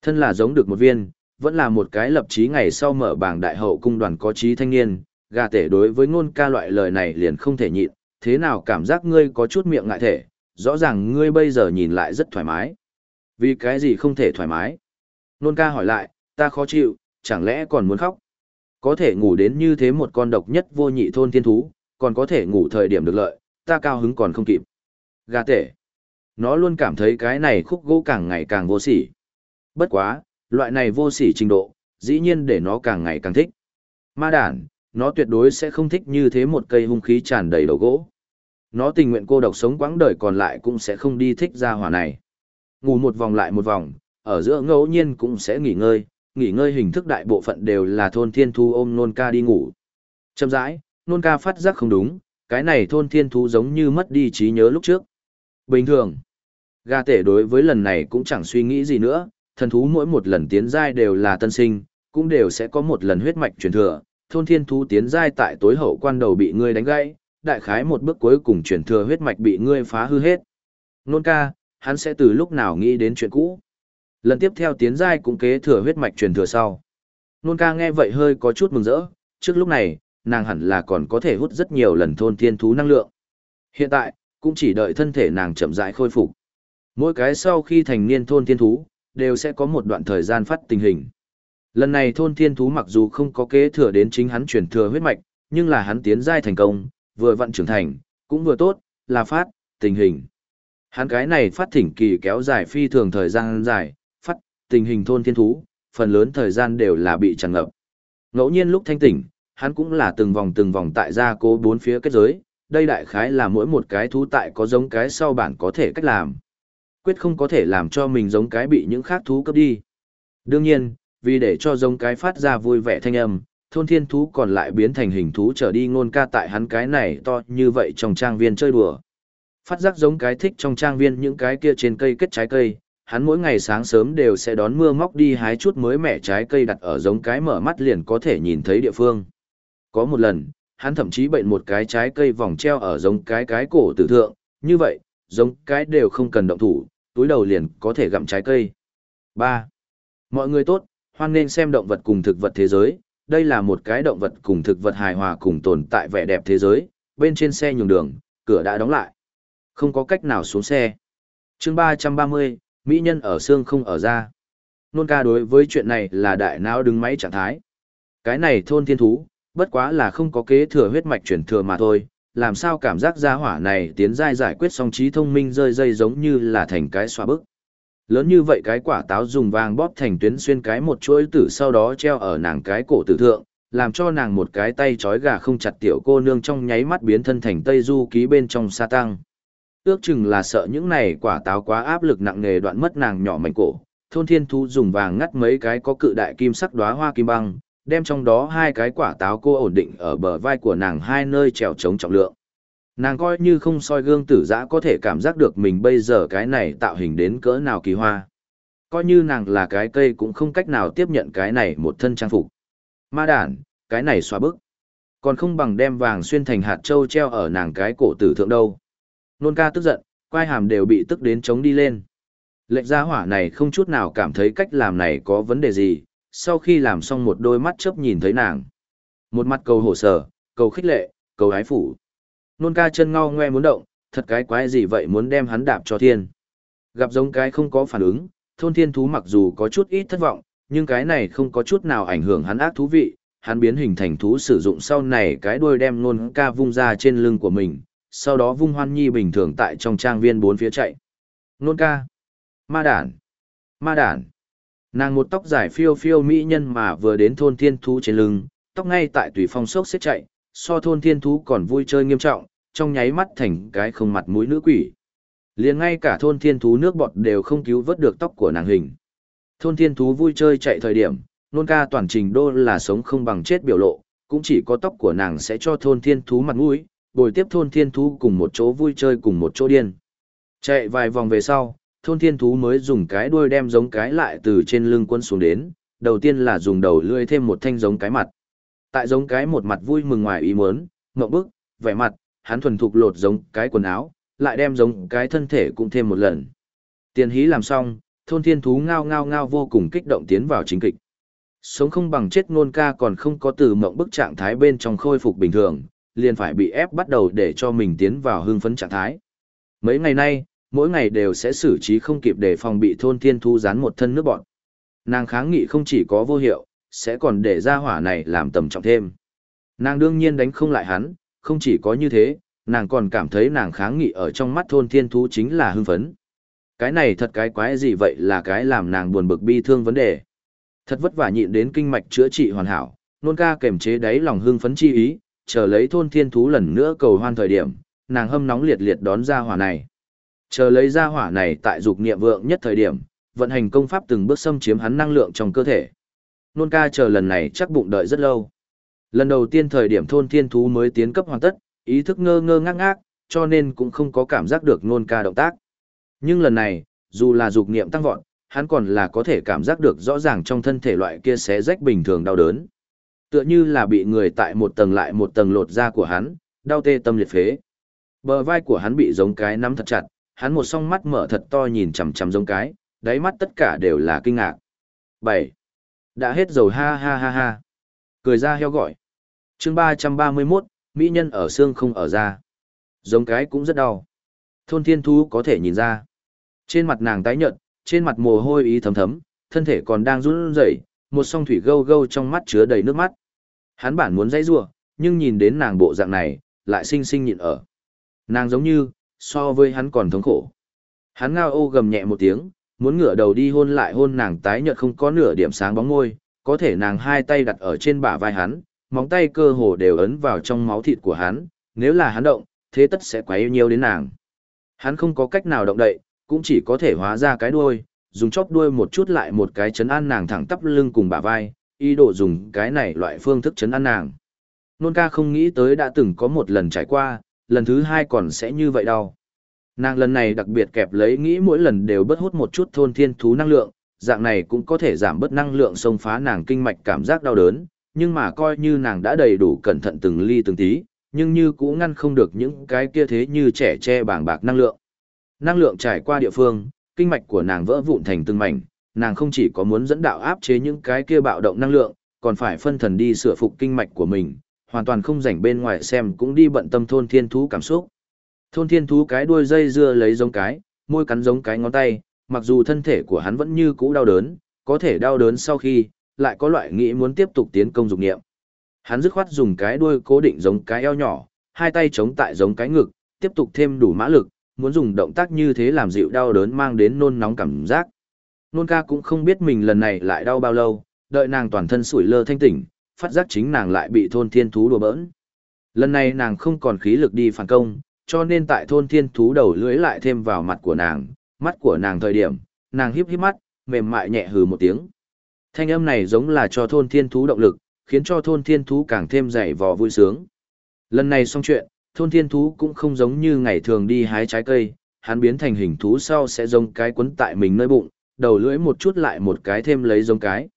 Thân là giống được một viên, vẫn là một cái lập chí ngày sau mở bảng đại hậu cung đoàn có trí thanh niên, gà tể đối với ngôn ca loại lời này liền không thể nhịn, thế nào cảm giác ngươi có chút miệng ngại thể, rõ ràng ngươi bây giờ nhìn lại rất thoải mái. Vì cái gì không thể thoải mái? Nôn ca hỏi lại, ta khó chịu, chẳng lẽ còn muốn khóc? Có thể ngủ đến như thế một con độc nhất vô nhị thôn thiên thú, còn có thể ngủ thời điểm được lợi, ta cao hứng còn không kịp. Gà tể. Nó luôn cảm thấy cái này khúc gỗ càng ngày càng vô sỉ. Bất quá, loại này vô sỉ trình độ, dĩ nhiên để nó càng ngày càng thích. Ma đản, nó tuyệt đối sẽ không thích như thế một cây hung khí tràn đầy đầu gỗ. Nó tình nguyện cô độc sống quãng đời còn lại cũng sẽ không đi thích ra hỏa này. Ngủ một vòng lại một vòng, ở giữa ngẫu nhiên cũng sẽ nghỉ ngơi, nghỉ ngơi hình thức đại bộ phận đều là thôn thiên thu ôm nôn ca đi ngủ. Chậm rãi, nôn ca phát giác không đúng, cái này thôn thiên thu giống như mất đi trí nhớ lúc trước. Bình thường, gà tể đối với lần này cũng chẳng suy nghĩ gì nữa, thần thú mỗi một lần tiến giai đều là tân sinh, cũng đều sẽ có một lần huyết mạch truyền thừa. Thôn thiên thú tiến giai tại tối hậu quan đầu bị ngươi đánh gãy, đại khái một bước cuối cùng truyền thừa huyết mạch bị ngươi phá hư hết. Nôn ca, hắn sẽ từ lúc nào nghĩ đến chuyện cũ. Lần tiếp theo tiến giai cũng kế thừa huyết mạch truyền thừa sau. Nôn ca nghe vậy hơi có chút mừng rỡ, trước lúc này, nàng hẳn là còn có thể hút rất nhiều lần thôn thiên thú năng lượng. Hiện tại, cũng chỉ đợi thân thể nàng chậm rãi khôi phục. Mỗi cái sau khi thành niên thôn thiên thú, đều sẽ có một đoạn thời gian phát tình hình. Lần này thôn thiên thú mặc dù không có kế thừa đến chính hắn truyền thừa huyết mạch, nhưng là hắn tiến giai thành công, vừa vận trưởng thành, cũng vừa tốt, là phát, tình hình. Hắn cái này phát thỉnh kỳ kéo dài phi thường thời gian dài, phát tình hình thôn thiên thú, phần lớn thời gian đều là bị tràn ngập. Ngẫu nhiên lúc thanh tỉnh, hắn cũng là từng vòng từng vòng tại gia cố bốn phía kết giới, đây đại khái là mỗi một cái thú tại có giống cái sau bản có thể cách làm. Quyết không có thể làm cho mình giống cái bị những khác thú cấp đi. Đương nhiên, vì để cho giống cái phát ra vui vẻ thanh âm, thôn thiên thú còn lại biến thành hình thú trở đi ngôn ca tại hắn cái này to như vậy trong trang viên chơi đùa. Phát giác giống cái thích trong trang viên những cái kia trên cây kết trái cây, hắn mỗi ngày sáng sớm đều sẽ đón mưa móc đi hái chút mới mẻ trái cây đặt ở giống cái mở mắt liền có thể nhìn thấy địa phương. Có một lần, hắn thậm chí bệnh một cái trái cây vòng treo ở giống cái cái cổ tử thượng, như vậy, giống cái đều không cần động thủ, túi đầu liền có thể gặm trái cây. 3. Mọi người tốt, hoan nên xem động vật cùng thực vật thế giới, đây là một cái động vật cùng thực vật hài hòa cùng tồn tại vẻ đẹp thế giới, bên trên xe nhường đường, cửa đã đóng lại. Không có cách nào xuống xe. chương 330, Mỹ nhân ở xương không ở ra. Nôn ca đối với chuyện này là đại não đứng máy trạng thái. Cái này thôn thiên thú, bất quá là không có kế thừa huyết mạch chuyển thừa mà thôi, làm sao cảm giác gia hỏa này tiến giai giải quyết song trí thông minh rơi dây giống như là thành cái xoa bức. Lớn như vậy cái quả táo dùng vàng bóp thành tuyến xuyên cái một chuỗi tử sau đó treo ở nàng cái cổ tử thượng, làm cho nàng một cái tay trói gà không chặt tiểu cô nương trong nháy mắt biến thân thành tây du ký bên trong sa tăng. Ước chừng là sợ những này quả táo quá áp lực nặng nề đoạn mất nàng nhỏ mảnh cổ, thôn thiên thú dùng vàng ngắt mấy cái có cự đại kim sắc đóa hoa kim băng, đem trong đó hai cái quả táo cô ổn định ở bờ vai của nàng hai nơi trèo chống trọng lượng. Nàng coi như không soi gương tử giã có thể cảm giác được mình bây giờ cái này tạo hình đến cỡ nào kỳ hoa. Coi như nàng là cái cây cũng không cách nào tiếp nhận cái này một thân trang phục. Ma đản, cái này xóa bức. Còn không bằng đem vàng xuyên thành hạt trâu treo ở nàng cái cổ tử thượng đâu. Nôn ca tức giận, quai hàm đều bị tức đến chống đi lên. Lệnh gia hỏa này không chút nào cảm thấy cách làm này có vấn đề gì, sau khi làm xong một đôi mắt chớp nhìn thấy nàng. Một mặt cầu hổ sở, cầu khích lệ, cầu hái phủ. Nôn ca chân ngao ngoe muốn động, thật cái quái gì vậy muốn đem hắn đạp cho thiên. Gặp giống cái không có phản ứng, thôn thiên thú mặc dù có chút ít thất vọng, nhưng cái này không có chút nào ảnh hưởng hắn ác thú vị, hắn biến hình thành thú sử dụng sau này cái đuôi đem nôn ca vung ra trên lưng của mình, sau đó vung hoan nhi bình thường tại trong trang viên bốn phía chạy. Nôn ca. Ma đản. Ma đản. Nàng một tóc dài phiêu phiêu mỹ nhân mà vừa đến thôn thiên thú trên lưng, tóc ngay tại tùy phong sốc xếp chạy, so thôn thiên thú còn vui chơi nghiêm trọng, trong nháy mắt thành cái không mặt mũi nữ quỷ. liền ngay cả thôn thiên thú nước bọt đều không cứu vớt được tóc của nàng hình. Thôn thiên thú vui chơi chạy thời điểm, nôn ca toàn trình đô là sống không bằng chết biểu lộ, cũng chỉ có tóc của nàng sẽ cho thôn thiên thú mặt mũi, bồi tiếp thôn thiên thú cùng một chỗ vui chơi cùng một chỗ điên. Chạy vài vòng về sau, thôn thiên thú mới dùng cái đuôi đem giống cái lại từ trên lưng quân xuống đến, đầu tiên là dùng đầu lưỡi thêm một thanh giống cái mặt. Tại giống cái một mặt vui mừng ngoài ý muốn, ngậm bức, vẻ mặt, hắn thuần thục lột giống cái quần áo, lại đem giống cái thân thể cũng thêm một lần. Tiền hí làm xong, thôn thiên thú ngao ngao ngao vô cùng kích động tiến vào chính kịch. Sống không bằng chết ngôn ca còn không có từ mộng bức trạng thái bên trong khôi phục bình thường, liền phải bị ép bắt đầu để cho mình tiến vào hưng phấn trạng thái. Mấy ngày nay, mỗi ngày đều sẽ xử trí không kịp để phòng bị thôn thiên thu rán một thân nước bọn. Nàng kháng nghị không chỉ có vô hiệu, sẽ còn để ra hỏa này làm tầm trọng thêm. Nàng đương nhiên đánh không lại hắn, không chỉ có như thế, nàng còn cảm thấy nàng kháng nghị ở trong mắt thôn thiên thú chính là hưng phấn. Cái này thật cái quái gì vậy là cái làm nàng buồn bực bi thương vấn đề. Thật vất vả nhịn đến kinh mạch chữa trị hoàn hảo, nôn ca kềm chế đáy lòng hưng phấn chi ý, chờ lấy thôn thiên thú lần nữa cầu hoan thời điểm, nàng hâm nóng liệt liệt đón ra hỏa này. Chờ lấy ra hỏa này tại dục niệm vượng nhất thời điểm, vận hành công pháp từng bước xâm chiếm hắn năng lượng trong cơ thể. Nôn ca chờ lần này chắc bụng đợi rất lâu. Lần đầu tiên thời điểm thôn thiên thú mới tiến cấp hoàn tất, ý thức ngơ ngơ ngác ngác, cho nên cũng không có cảm giác được nôn ca động tác. Nhưng lần này, dù là dục niệm tăng vọt, hắn còn là có thể cảm giác được rõ ràng trong thân thể loại kia xé rách bình thường đau đớn. Tựa như là bị người tại một tầng lại một tầng lột da của hắn, đau tê tâm liệt phế. Bờ vai của hắn bị giống cái nắm thật chặt, hắn một song mắt mở thật to nhìn chằm chằm giống cái, đáy mắt tất cả đều là kinh ngạc. 7. Đã hết dầu ha ha ha ha. Cười ra heo gọi. chương 331, Mỹ nhân ở xương không ở da. Giống cái cũng rất đau. Thôn thiên thú có thể nhìn ra. Trên mặt nàng tái nhợt, trên mặt mồ hôi ý thấm thấm, thân thể còn đang run rẩy, một song thủy gâu gâu trong mắt chứa đầy nước mắt. Hắn bản muốn dãy rủa, nhưng nhìn đến nàng bộ dạng này, lại sinh sinh nhịn ở. Nàng giống như, so với hắn còn thống khổ. Hắn ngao ô gầm nhẹ một tiếng, muốn ngửa đầu đi hôn lại hôn nàng tái nhợt không có nửa điểm sáng bóng môi, có thể nàng hai tay đặt ở trên bả vai hắn, móng tay cơ hồ đều ấn vào trong máu thịt của hắn, nếu là hắn động, thế tất sẽ quấy nhiều đến nàng. Hắn không có cách nào động đậy, cũng chỉ có thể hóa ra cái đuôi, dùng chóp đuôi một chút lại một cái chấn an nàng thẳng tắp lưng cùng bả vai, ý đồ dùng cái này loại phương thức chấn an nàng. Nôn ca không nghĩ tới đã từng có một lần trải qua, lần thứ hai còn sẽ như vậy đâu. Nàng lần này đặc biệt kẹp lấy nghĩ mỗi lần đều bớt hút một chút thôn thiên thú năng lượng, dạng này cũng có thể giảm bớt năng lượng xông phá nàng kinh mạch cảm giác đau đớn, nhưng mà coi như nàng đã đầy đủ cẩn thận từng ly từng tí, nhưng như cũng ngăn không được những cái kia thế như trẻ che bảng bạc năng lượng. Năng lượng trải qua địa phương, kinh mạch của nàng vỡ vụn thành từng mảnh, nàng không chỉ có muốn dẫn đạo áp chế những cái kia bạo động năng lượng, còn phải phân thần đi sửa phục kinh mạch của mình, hoàn toàn không rảnh bên ngoài xem cũng đi bận tâm thôn thiên thú cảm xúc. Thôn thiên thú cái đuôi dây dưa lấy giống cái, môi cắn giống cái ngón tay, mặc dù thân thể của hắn vẫn như cũ đau đớn, có thể đau đớn sau khi, lại có loại nghĩ muốn tiếp tục tiến công dục nghiệm. Hắn dứt khoát dùng cái đuôi cố định giống cái eo nhỏ, hai tay chống tại giống cái ngực, tiếp tục thêm đủ mã lực, muốn dùng động tác như thế làm dịu đau đớn mang đến nôn nóng cảm giác. Nôn ca cũng không biết mình lần này lại đau bao lâu, đợi nàng toàn thân sủi lơ thanh tỉnh, phát giác chính nàng lại bị thôn thiên thú đùa bỡn. Lần này nàng không còn khí lực đi phản công, cho nên tại thôn thiên thú đầu lưỡi lại thêm vào mặt của nàng, mắt của nàng thời điểm, nàng híp híp mắt, mềm mại nhẹ hừ một tiếng. Thanh âm này giống là cho thôn thiên thú động lực, khiến cho thôn thiên thú càng thêm dày vò vui sướng. Lần này xong chuyện, thôn thiên thú cũng không giống như ngày thường đi hái trái cây, hắn biến thành hình thú sau sẽ giống cái quấn tại mình nơi bụng, đầu lưỡi một chút lại một cái thêm lấy giống cái.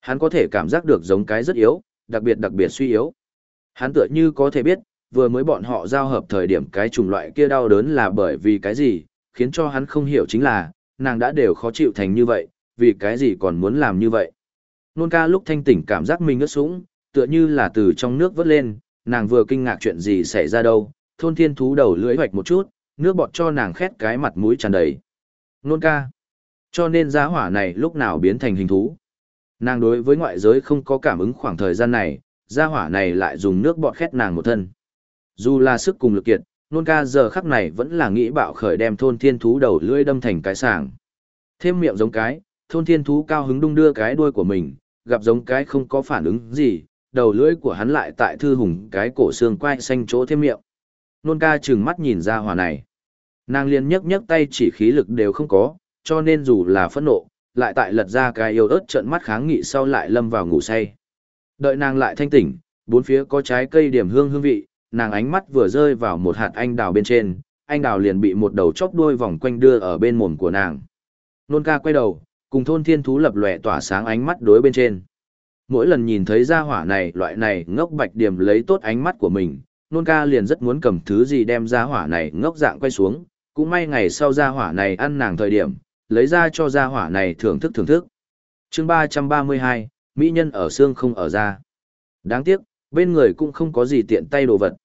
Hắn có thể cảm giác được giống cái rất yếu, đặc biệt đặc biệt suy yếu. Hắn tựa như có thể biết, vừa mới bọn họ giao hợp thời điểm cái chủng loại kia đau đớn là bởi vì cái gì, khiến cho hắn không hiểu chính là, nàng đã đều khó chịu thành như vậy, vì cái gì còn muốn làm như vậy. Nôn ca lúc thanh tỉnh cảm giác mình ướt sũng, tựa như là từ trong nước vớt lên, nàng vừa kinh ngạc chuyện gì xảy ra đâu, thôn thiên thú đầu lưỡi hoạch một chút, nước bọt cho nàng khét cái mặt mũi tràn đầy. Nôn ca. Cho nên giá hỏa này lúc nào biến thành hình thú. Nàng đối với ngoại giới không có cảm ứng khoảng thời gian này, gia hỏa này lại dùng nước bọt khét nàng một thân. Dù là sức cùng lực kiệt, nôn ca giờ khắc này vẫn là nghĩ bạo khởi đem thôn thiên thú đầu lưỡi đâm thành cái sàng. Thêm miệng giống cái, thôn thiên thú cao hứng đung đưa cái đuôi của mình, gặp giống cái không có phản ứng gì, đầu lưỡi của hắn lại tại thư hùng cái cổ xương quai xanh chỗ thêm miệng. Nôn ca trừng mắt nhìn ra hỏa này. Nàng liền nhấc nhấc tay chỉ khí lực đều không có, cho nên dù là phẫn nộ, lại tại lật ra cái yêu ớt trợn mắt kháng nghị sau lại lâm vào ngủ say. Đợi nàng lại thanh tỉnh, bốn phía có trái cây điểm hương hương vị, nàng ánh mắt vừa rơi vào một hạt anh đào bên trên, anh đào liền bị một đầu chóp đuôi vòng quanh đưa ở bên mồm của nàng. Nôn ca quay đầu, cùng thôn thiên thú lập lòe tỏa sáng ánh mắt đối bên trên. Mỗi lần nhìn thấy ra hỏa này loại này ngốc bạch điểm lấy tốt ánh mắt của mình, nôn ca liền rất muốn cầm thứ gì đem ra hỏa này ngốc dạng quay xuống, cũng may ngày sau ra hỏa này ăn nàng thời điểm, lấy ra cho gia hỏa này thưởng thức thưởng thức. chương 332, Mỹ nhân ở xương không ở da. Đáng tiếc, bên người cũng không có gì tiện tay đồ vật.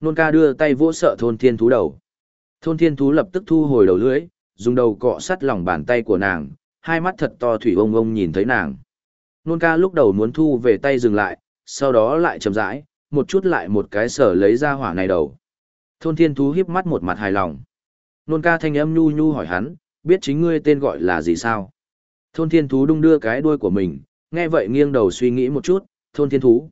Nôn ca đưa tay vỗ sợ thôn thiên thú đầu. Thôn thiên thú lập tức thu hồi đầu lưỡi, dùng đầu cọ sắt lòng bàn tay của nàng, hai mắt thật to thủy ông ông nhìn thấy nàng. Nôn ca lúc đầu muốn thu về tay dừng lại, sau đó lại chậm rãi, một chút lại một cái sở lấy ra hỏa này đầu. Thôn thiên thú hiếp mắt một mặt hài lòng. Nôn ca thanh âm nhu nhu hỏi hắn, biết chính ngươi tên gọi là gì sao? Thôn thiên thú đung đưa cái đuôi của mình, nghe vậy nghiêng đầu suy nghĩ một chút, thôn thiên thú.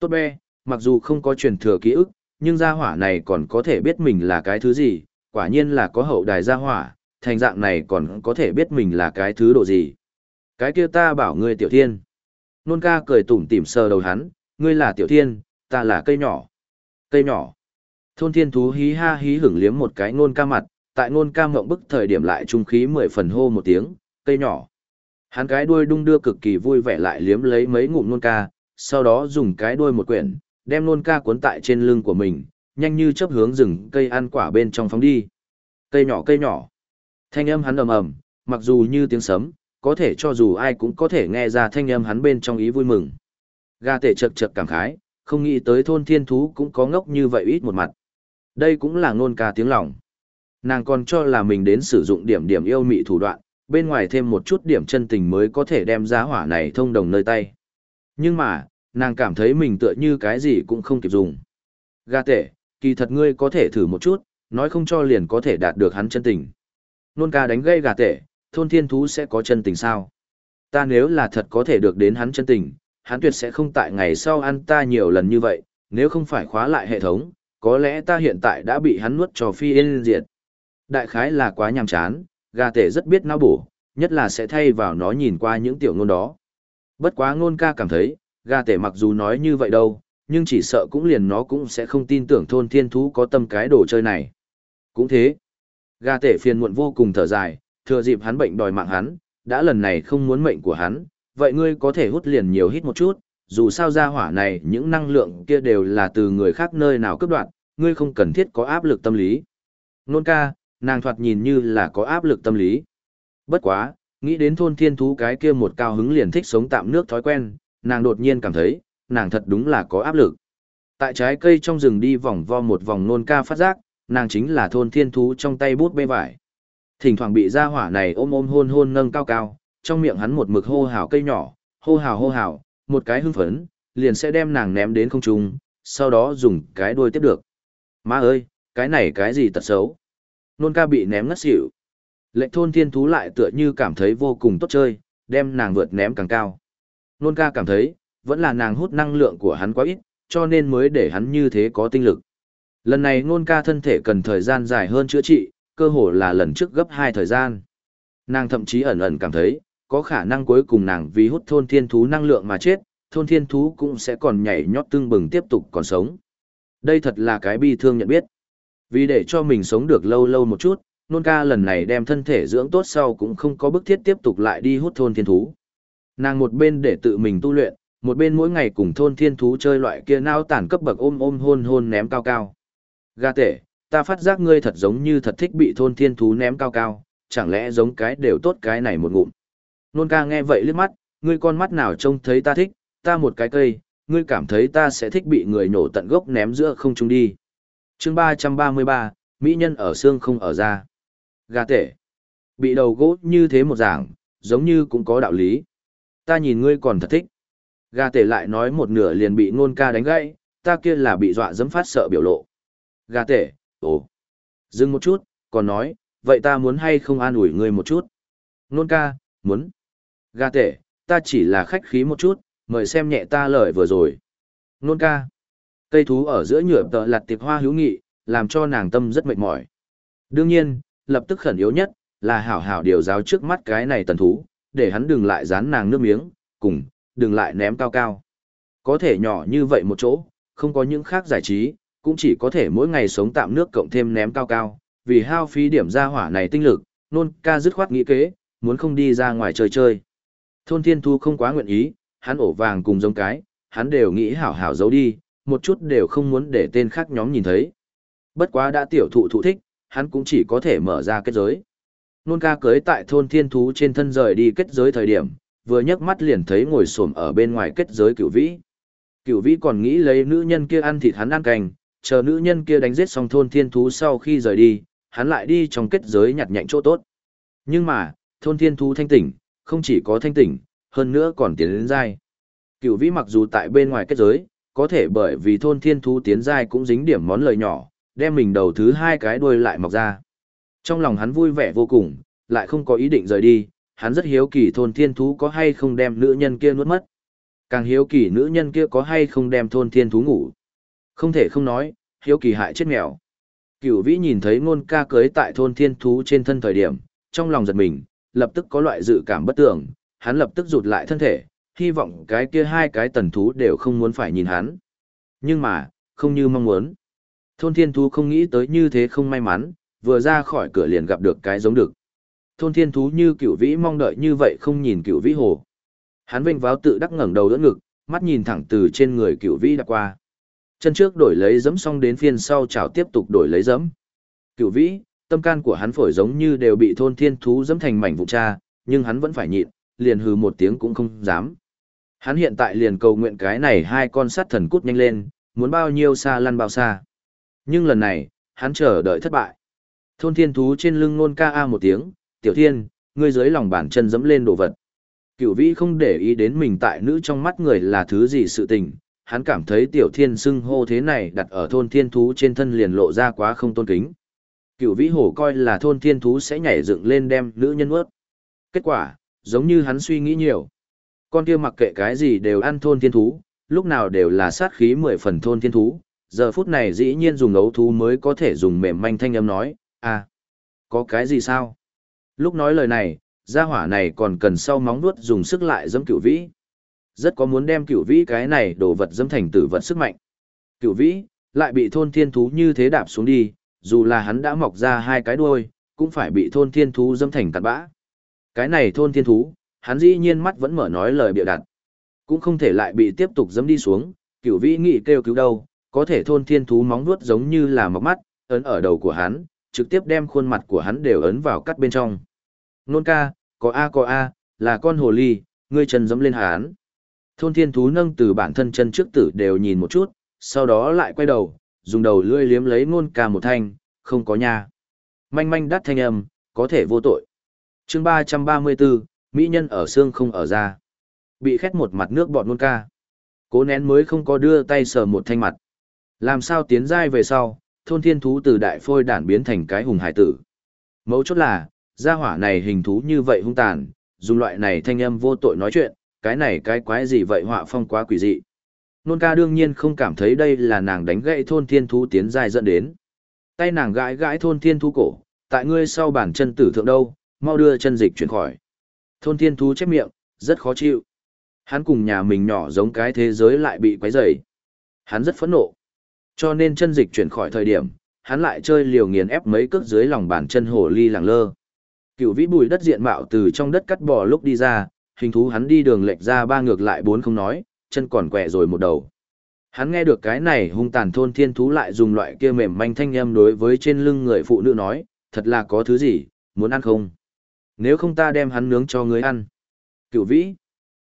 Tốt be, mặc dù không có truyền thừa ký ức, nhưng gia hỏa này còn có thể biết mình là cái thứ gì, quả nhiên là có hậu đài gia hỏa, thành dạng này còn có thể biết mình là cái thứ độ gì. Cái kia ta bảo ngươi tiểu thiên. Nôn ca cười tủm tỉm sờ đầu hắn, ngươi là tiểu thiên, ta là cây nhỏ. Cây nhỏ. Thôn thiên thú hí ha hí hửng liếm một cái nôn ca mặt, tại nôn ca mộng bức thời điểm lại trung khí mười phần hô một tiếng, cây nhỏ. Hắn cái đuôi đung đưa cực kỳ vui vẻ lại liếm lấy mấy ngụm nôn ca, sau đó dùng cái đuôi một quyển, đem nôn ca cuốn tại trên lưng của mình, nhanh như chấp hướng rừng cây ăn quả bên trong phóng đi. Cây nhỏ cây nhỏ. Thanh âm hắn ầm ầm, mặc dù như tiếng sấm, có thể cho dù ai cũng có thể nghe ra thanh âm hắn bên trong ý vui mừng. Gà tể chật chật cảm khái, không nghĩ tới thôn thiên thú cũng có ngốc như vậy ít một mặt. Đây cũng là ngôn ca tiếng lòng. Nàng còn cho là mình đến sử dụng điểm điểm yêu mị thủ đoạn, bên ngoài thêm một chút điểm chân tình mới có thể đem giá hỏa này thông đồng nơi tay. Nhưng mà, nàng cảm thấy mình tựa như cái gì cũng không kịp dùng. Gà tệ, kỳ thật ngươi có thể thử một chút, nói không cho liền có thể đạt được hắn chân tình. Nôn ca đánh gây gà tệ, thôn thiên thú sẽ có chân tình sao? Ta nếu là thật có thể được đến hắn chân tình, hắn tuyệt sẽ không tại ngày sau ăn ta nhiều lần như vậy, nếu không phải khóa lại hệ thống, có lẽ ta hiện tại đã bị hắn nuốt cho phi yên diệt. Đại khái là quá nhàm chán, gà tể rất biết não bổ, nhất là sẽ thay vào nó nhìn qua những tiểu ngôn đó. Bất quá ngôn ca cảm thấy, gà tể mặc dù nói như vậy đâu, nhưng chỉ sợ cũng liền nó cũng sẽ không tin tưởng thôn thiên thú có tâm cái đồ chơi này. Cũng thế, gà tể phiền muộn vô cùng thở dài, thừa dịp hắn bệnh đòi mạng hắn, đã lần này không muốn mệnh của hắn, vậy ngươi có thể hút liền nhiều hít một chút, dù sao ra hỏa này những năng lượng kia đều là từ người khác nơi nào cướp đoạt, ngươi không cần thiết có áp lực tâm lý. Nôn ca, nàng thoạt nhìn như là có áp lực tâm lý. Bất quá, nghĩ đến thôn thiên thú cái kia một cao hứng liền thích sống tạm nước thói quen, nàng đột nhiên cảm thấy, nàng thật đúng là có áp lực. Tại trái cây trong rừng đi vòng vo một vòng nôn ca phát giác, nàng chính là thôn thiên thú trong tay bút bê vải. Thỉnh thoảng bị ra hỏa này ôm ôm hôn hôn nâng cao cao, trong miệng hắn một mực hô hào cây nhỏ, hô hào hô hào, một cái hưng phấn, liền sẽ đem nàng ném đến không trung, sau đó dùng cái đuôi tiếp được. Má ơi, cái này cái gì tật xấu? Nôn ca bị ném ngất xỉu. Lệnh thôn thiên thú lại tựa như cảm thấy vô cùng tốt chơi, đem nàng vượt ném càng cao. Nôn ca cảm thấy, vẫn là nàng hút năng lượng của hắn quá ít, cho nên mới để hắn như thế có tinh lực. Lần này nôn ca thân thể cần thời gian dài hơn chữa trị, cơ hồ là lần trước gấp hai thời gian. Nàng thậm chí ẩn ẩn cảm thấy, có khả năng cuối cùng nàng vì hút thôn thiên thú năng lượng mà chết, thôn thiên thú cũng sẽ còn nhảy nhót tương bừng tiếp tục còn sống. Đây thật là cái bi thương nhận biết. Vì để cho mình sống được lâu lâu một chút, nôn ca lần này đem thân thể dưỡng tốt sau cũng không có bức thiết tiếp tục lại đi hút thôn thiên thú. Nàng một bên để tự mình tu luyện, một bên mỗi ngày cùng thôn thiên thú chơi loại kia nao tản cấp bậc ôm ôm hôn hôn ném cao cao. Gà tể, ta phát giác ngươi thật giống như thật thích bị thôn thiên thú ném cao cao, chẳng lẽ giống cái đều tốt cái này một ngụm. Nôn ca nghe vậy liếc mắt, ngươi con mắt nào trông thấy ta thích, ta một cái cây, ngươi cảm thấy ta sẽ thích bị người nổ tận gốc ném giữa không trung đi chương ba trăm ba mươi ba, Mỹ nhân ở xương không ở ra. Gà tể. Bị đầu gỗ như thế một giảng, giống như cũng có đạo lý. Ta nhìn ngươi còn thật thích. Gà tể lại nói một nửa liền bị ngôn ca đánh gãy, ta kia là bị dọa dẫm phát sợ biểu lộ. Gà tể, ồ. Dừng một chút, còn nói, vậy ta muốn hay không an ủi ngươi một chút. Ngôn ca, muốn. Gà tể, ta chỉ là khách khí một chút, mời xem nhẹ ta lời vừa rồi. Nôn ca. Cây thú ở giữa nhựa tợ lặt tiệp hoa hữu nghị, làm cho nàng tâm rất mệt mỏi. Đương nhiên, lập tức khẩn yếu nhất, là hảo hảo điều giáo trước mắt cái này tần thú, để hắn đừng lại dán nàng nước miếng, cùng, đừng lại ném cao cao. Có thể nhỏ như vậy một chỗ, không có những khác giải trí, cũng chỉ có thể mỗi ngày sống tạm nước cộng thêm ném cao cao, vì hao phí điểm ra hỏa này tinh lực, nôn ca dứt khoát nghĩ kế, muốn không đi ra ngoài chơi chơi. Thôn thiên thu không quá nguyện ý, hắn ổ vàng cùng giống cái, hắn đều nghĩ hảo hảo giấu đi, một chút đều không muốn để tên khác nhóm nhìn thấy. Bất quá đã tiểu thụ thụ thích, hắn cũng chỉ có thể mở ra kết giới. Nôn ca cưới tại thôn thiên thú trên thân rời đi kết giới thời điểm, vừa nhấc mắt liền thấy ngồi xổm ở bên ngoài kết giới cửu vĩ. Cửu vĩ còn nghĩ lấy nữ nhân kia ăn thịt hắn ăn cành, chờ nữ nhân kia đánh giết xong thôn thiên thú sau khi rời đi, hắn lại đi trong kết giới nhặt nhạnh chỗ tốt. Nhưng mà, thôn thiên thú thanh tỉnh, không chỉ có thanh tỉnh, hơn nữa còn tiến đến dai. Cửu vĩ mặc dù tại bên ngoài kết giới, có thể bởi vì thôn thiên thú tiến giai cũng dính điểm món lời nhỏ, đem mình đầu thứ hai cái đuôi lại mọc ra. Trong lòng hắn vui vẻ vô cùng, lại không có ý định rời đi, hắn rất hiếu kỳ thôn thiên thú có hay không đem nữ nhân kia nuốt mất. Càng hiếu kỳ nữ nhân kia có hay không đem thôn thiên thú ngủ. Không thể không nói, hiếu kỳ hại chết mèo. Cửu vĩ nhìn thấy ngôn ca cưới tại thôn thiên thú trên thân thời điểm, trong lòng giật mình, lập tức có loại dự cảm bất tưởng, hắn lập tức rụt lại thân thể, hy vọng cái kia hai cái tần thú đều không muốn phải nhìn hắn. Nhưng mà, không như mong muốn. Thôn thiên thú không nghĩ tới như thế không may mắn, vừa ra khỏi cửa liền gặp được cái giống được. Thôn thiên thú như cửu vĩ mong đợi như vậy không nhìn cửu vĩ hồ. Hắn vinh váo tự đắc ngẩng đầu đỡ ngực, mắt nhìn thẳng từ trên người cửu vĩ đã qua. Chân trước đổi lấy giấm xong đến phiên sau chảo tiếp tục đổi lấy giấm. Cửu vĩ, tâm can của hắn phổi giống như đều bị thôn thiên thú giấm thành mảnh vụn cha, nhưng hắn vẫn phải nhịn, liền hừ một tiếng cũng không dám. Hắn hiện tại liền cầu nguyện cái này hai con sát thần cút nhanh lên, muốn bao nhiêu xa lăn bao xa. Nhưng lần này, hắn chờ đợi thất bại. Thôn thiên thú trên lưng nôn ca a một tiếng, tiểu thiên, ngươi dưới lòng bàn chân dẫm lên đồ vật. Cửu vĩ không để ý đến mình tại nữ trong mắt người là thứ gì sự tình, hắn cảm thấy tiểu thiên xưng hô thế này đặt ở thôn thiên thú trên thân liền lộ ra quá không tôn kính. Cửu vĩ hổ coi là thôn thiên thú sẽ nhảy dựng lên đem nữ nhân ướt. Kết quả, giống như hắn suy nghĩ nhiều. Con kia mặc kệ cái gì đều ăn thôn thiên thú, lúc nào đều là sát khí mười phần thôn thiên thú, giờ phút này dĩ nhiên dùng ấu thú mới có thể dùng mềm manh thanh âm nói, à, có cái gì sao? Lúc nói lời này, gia hỏa này còn cần sau móng nuốt dùng sức lại dẫm cửu vĩ. Rất có muốn đem cửu vĩ cái này đồ vật dẫm thành tử vật sức mạnh. Cửu vĩ, lại bị thôn thiên thú như thế đạp xuống đi, dù là hắn đã mọc ra hai cái đuôi, cũng phải bị thôn thiên thú dẫm thành tạt bã. Cái này thôn thiên thú, hắn dĩ nhiên mắt vẫn mở nói lời bịa đặt. Cũng không thể lại bị tiếp tục dẫm đi xuống, cửu vĩ nghị kêu cứu đâu, có thể thôn thiên thú móng vuốt giống như là mọc mắt, ấn ở đầu của hắn, trực tiếp đem khuôn mặt của hắn đều ấn vào cắt bên trong. Nôn ca, có A có A, là con hồ ly, ngươi chân dẫm lên hắn. Thôn thiên thú nâng từ bản thân chân trước tử đều nhìn một chút, sau đó lại quay đầu, dùng đầu lưỡi liếm lấy ngôn ca một thanh, không có nha. Manh manh đắt thanh âm, có thể vô tội chương 334, Mỹ nhân ở xương không ở ra. Bị khét một mặt nước bọt nôn ca. Cố nén mới không có đưa tay sờ một thanh mặt. Làm sao tiến giai về sau, thôn thiên thú từ đại phôi đản biến thành cái hùng hải tử. Mấu chốt là, gia hỏa này hình thú như vậy hung tàn, dùng loại này thanh âm vô tội nói chuyện, cái này cái quái gì vậy họa phong quá quỷ dị. Nôn ca đương nhiên không cảm thấy đây là nàng đánh gãy thôn thiên thú tiến dài dẫn đến. Tay nàng gãi gãi thôn thiên thú cổ, tại ngươi sau bản chân tử thượng đâu, mau đưa chân dịch chuyển khỏi. Thôn thiên thú chép miệng, rất khó chịu. Hắn cùng nhà mình nhỏ giống cái thế giới lại bị quấy rầy. Hắn rất phẫn nộ. Cho nên chân dịch chuyển khỏi thời điểm, hắn lại chơi liều nghiền ép mấy cước dưới lòng bàn chân hồ ly lẳng lơ. Cựu vĩ bùi đất diện mạo từ trong đất cắt bò lúc đi ra, hình thú hắn đi đường lệch ra ba ngược lại bốn không nói, chân còn quẹ rồi một đầu. Hắn nghe được cái này hung tàn thôn thiên thú lại dùng loại kia mềm manh thanh âm đối với trên lưng người phụ nữ nói, thật là có thứ gì, muốn ăn không? Nếu không ta đem hắn nướng cho ngươi ăn. Cựu vĩ,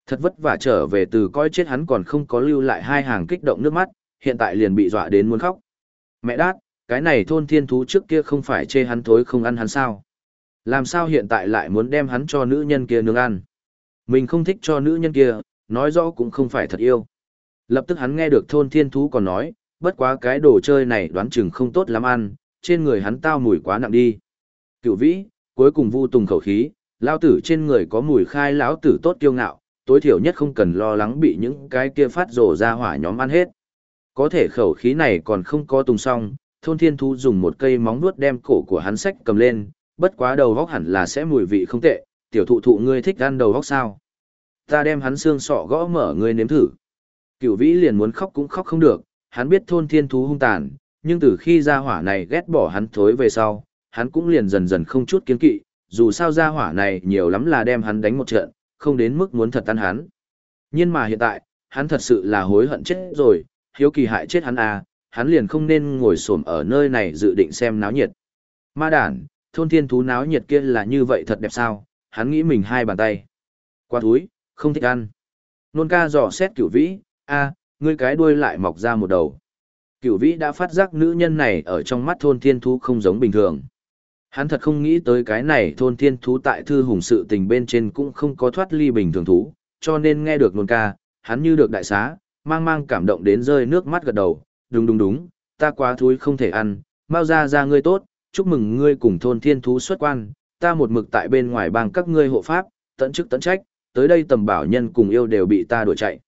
thật vất vả trở về từ coi chết hắn còn không có lưu lại hai hàng kích động nước mắt, hiện tại liền bị dọa đến muốn khóc. Mẹ đát, cái này thôn thiên thú trước kia không phải chê hắn thối không ăn hắn sao? Làm sao hiện tại lại muốn đem hắn cho nữ nhân kia nướng ăn? Mình không thích cho nữ nhân kia, nói rõ cũng không phải thật yêu. Lập tức hắn nghe được thôn thiên thú còn nói, bất quá cái đồ chơi này đoán chừng không tốt lắm ăn, trên người hắn tao mùi quá nặng đi. Cựu vĩ, cuối cùng vu tùng khẩu khí, lao tử trên người có mùi khai lão tử tốt kiêu ngạo, tối thiểu nhất không cần lo lắng bị những cái kia phát rổ ra hỏa nhóm ăn hết. Có thể khẩu khí này còn không có tùng xong, thôn thiên Thu dùng một cây móng nuốt đem cổ của hắn sách cầm lên, bất quá đầu góc hẳn là sẽ mùi vị không tệ, tiểu thụ thụ ngươi thích ăn đầu góc sao. Ta đem hắn xương sọ gõ mở ngươi nếm thử. Cửu vĩ liền muốn khóc cũng khóc không được, hắn biết thôn thiên thú hung tàn, nhưng từ khi ra hỏa này ghét bỏ hắn thối về sau, hắn cũng liền dần dần không chút kiến kỵ, dù sao gia hỏa này nhiều lắm là đem hắn đánh một trận, không đến mức muốn thật tan hắn. Nhưng mà hiện tại, hắn thật sự là hối hận chết rồi, hiếu kỳ hại chết hắn à, hắn liền không nên ngồi xổm ở nơi này dự định xem náo nhiệt. Ma đản, thôn thiên thú náo nhiệt kia là như vậy thật đẹp sao, hắn nghĩ mình hai bàn tay. Qua túi, không thích ăn. Nôn ca dò xét cửu vĩ, a ngươi cái đuôi lại mọc ra một đầu. Cửu vĩ đã phát giác nữ nhân này ở trong mắt thôn thiên thú không giống bình thường. Hắn thật không nghĩ tới cái này thôn thiên thú tại thư hùng sự tình bên trên cũng không có thoát ly bình thường thú, cho nên nghe được nôn ca, hắn như được đại xá, mang mang cảm động đến rơi nước mắt gật đầu, đúng đúng đúng, ta quá thúi không thể ăn, mau ra ra ngươi tốt, chúc mừng ngươi cùng thôn thiên thú xuất quan, ta một mực tại bên ngoài bang các ngươi hộ pháp, tận chức tận trách, tới đây tầm bảo nhân cùng yêu đều bị ta đuổi chạy.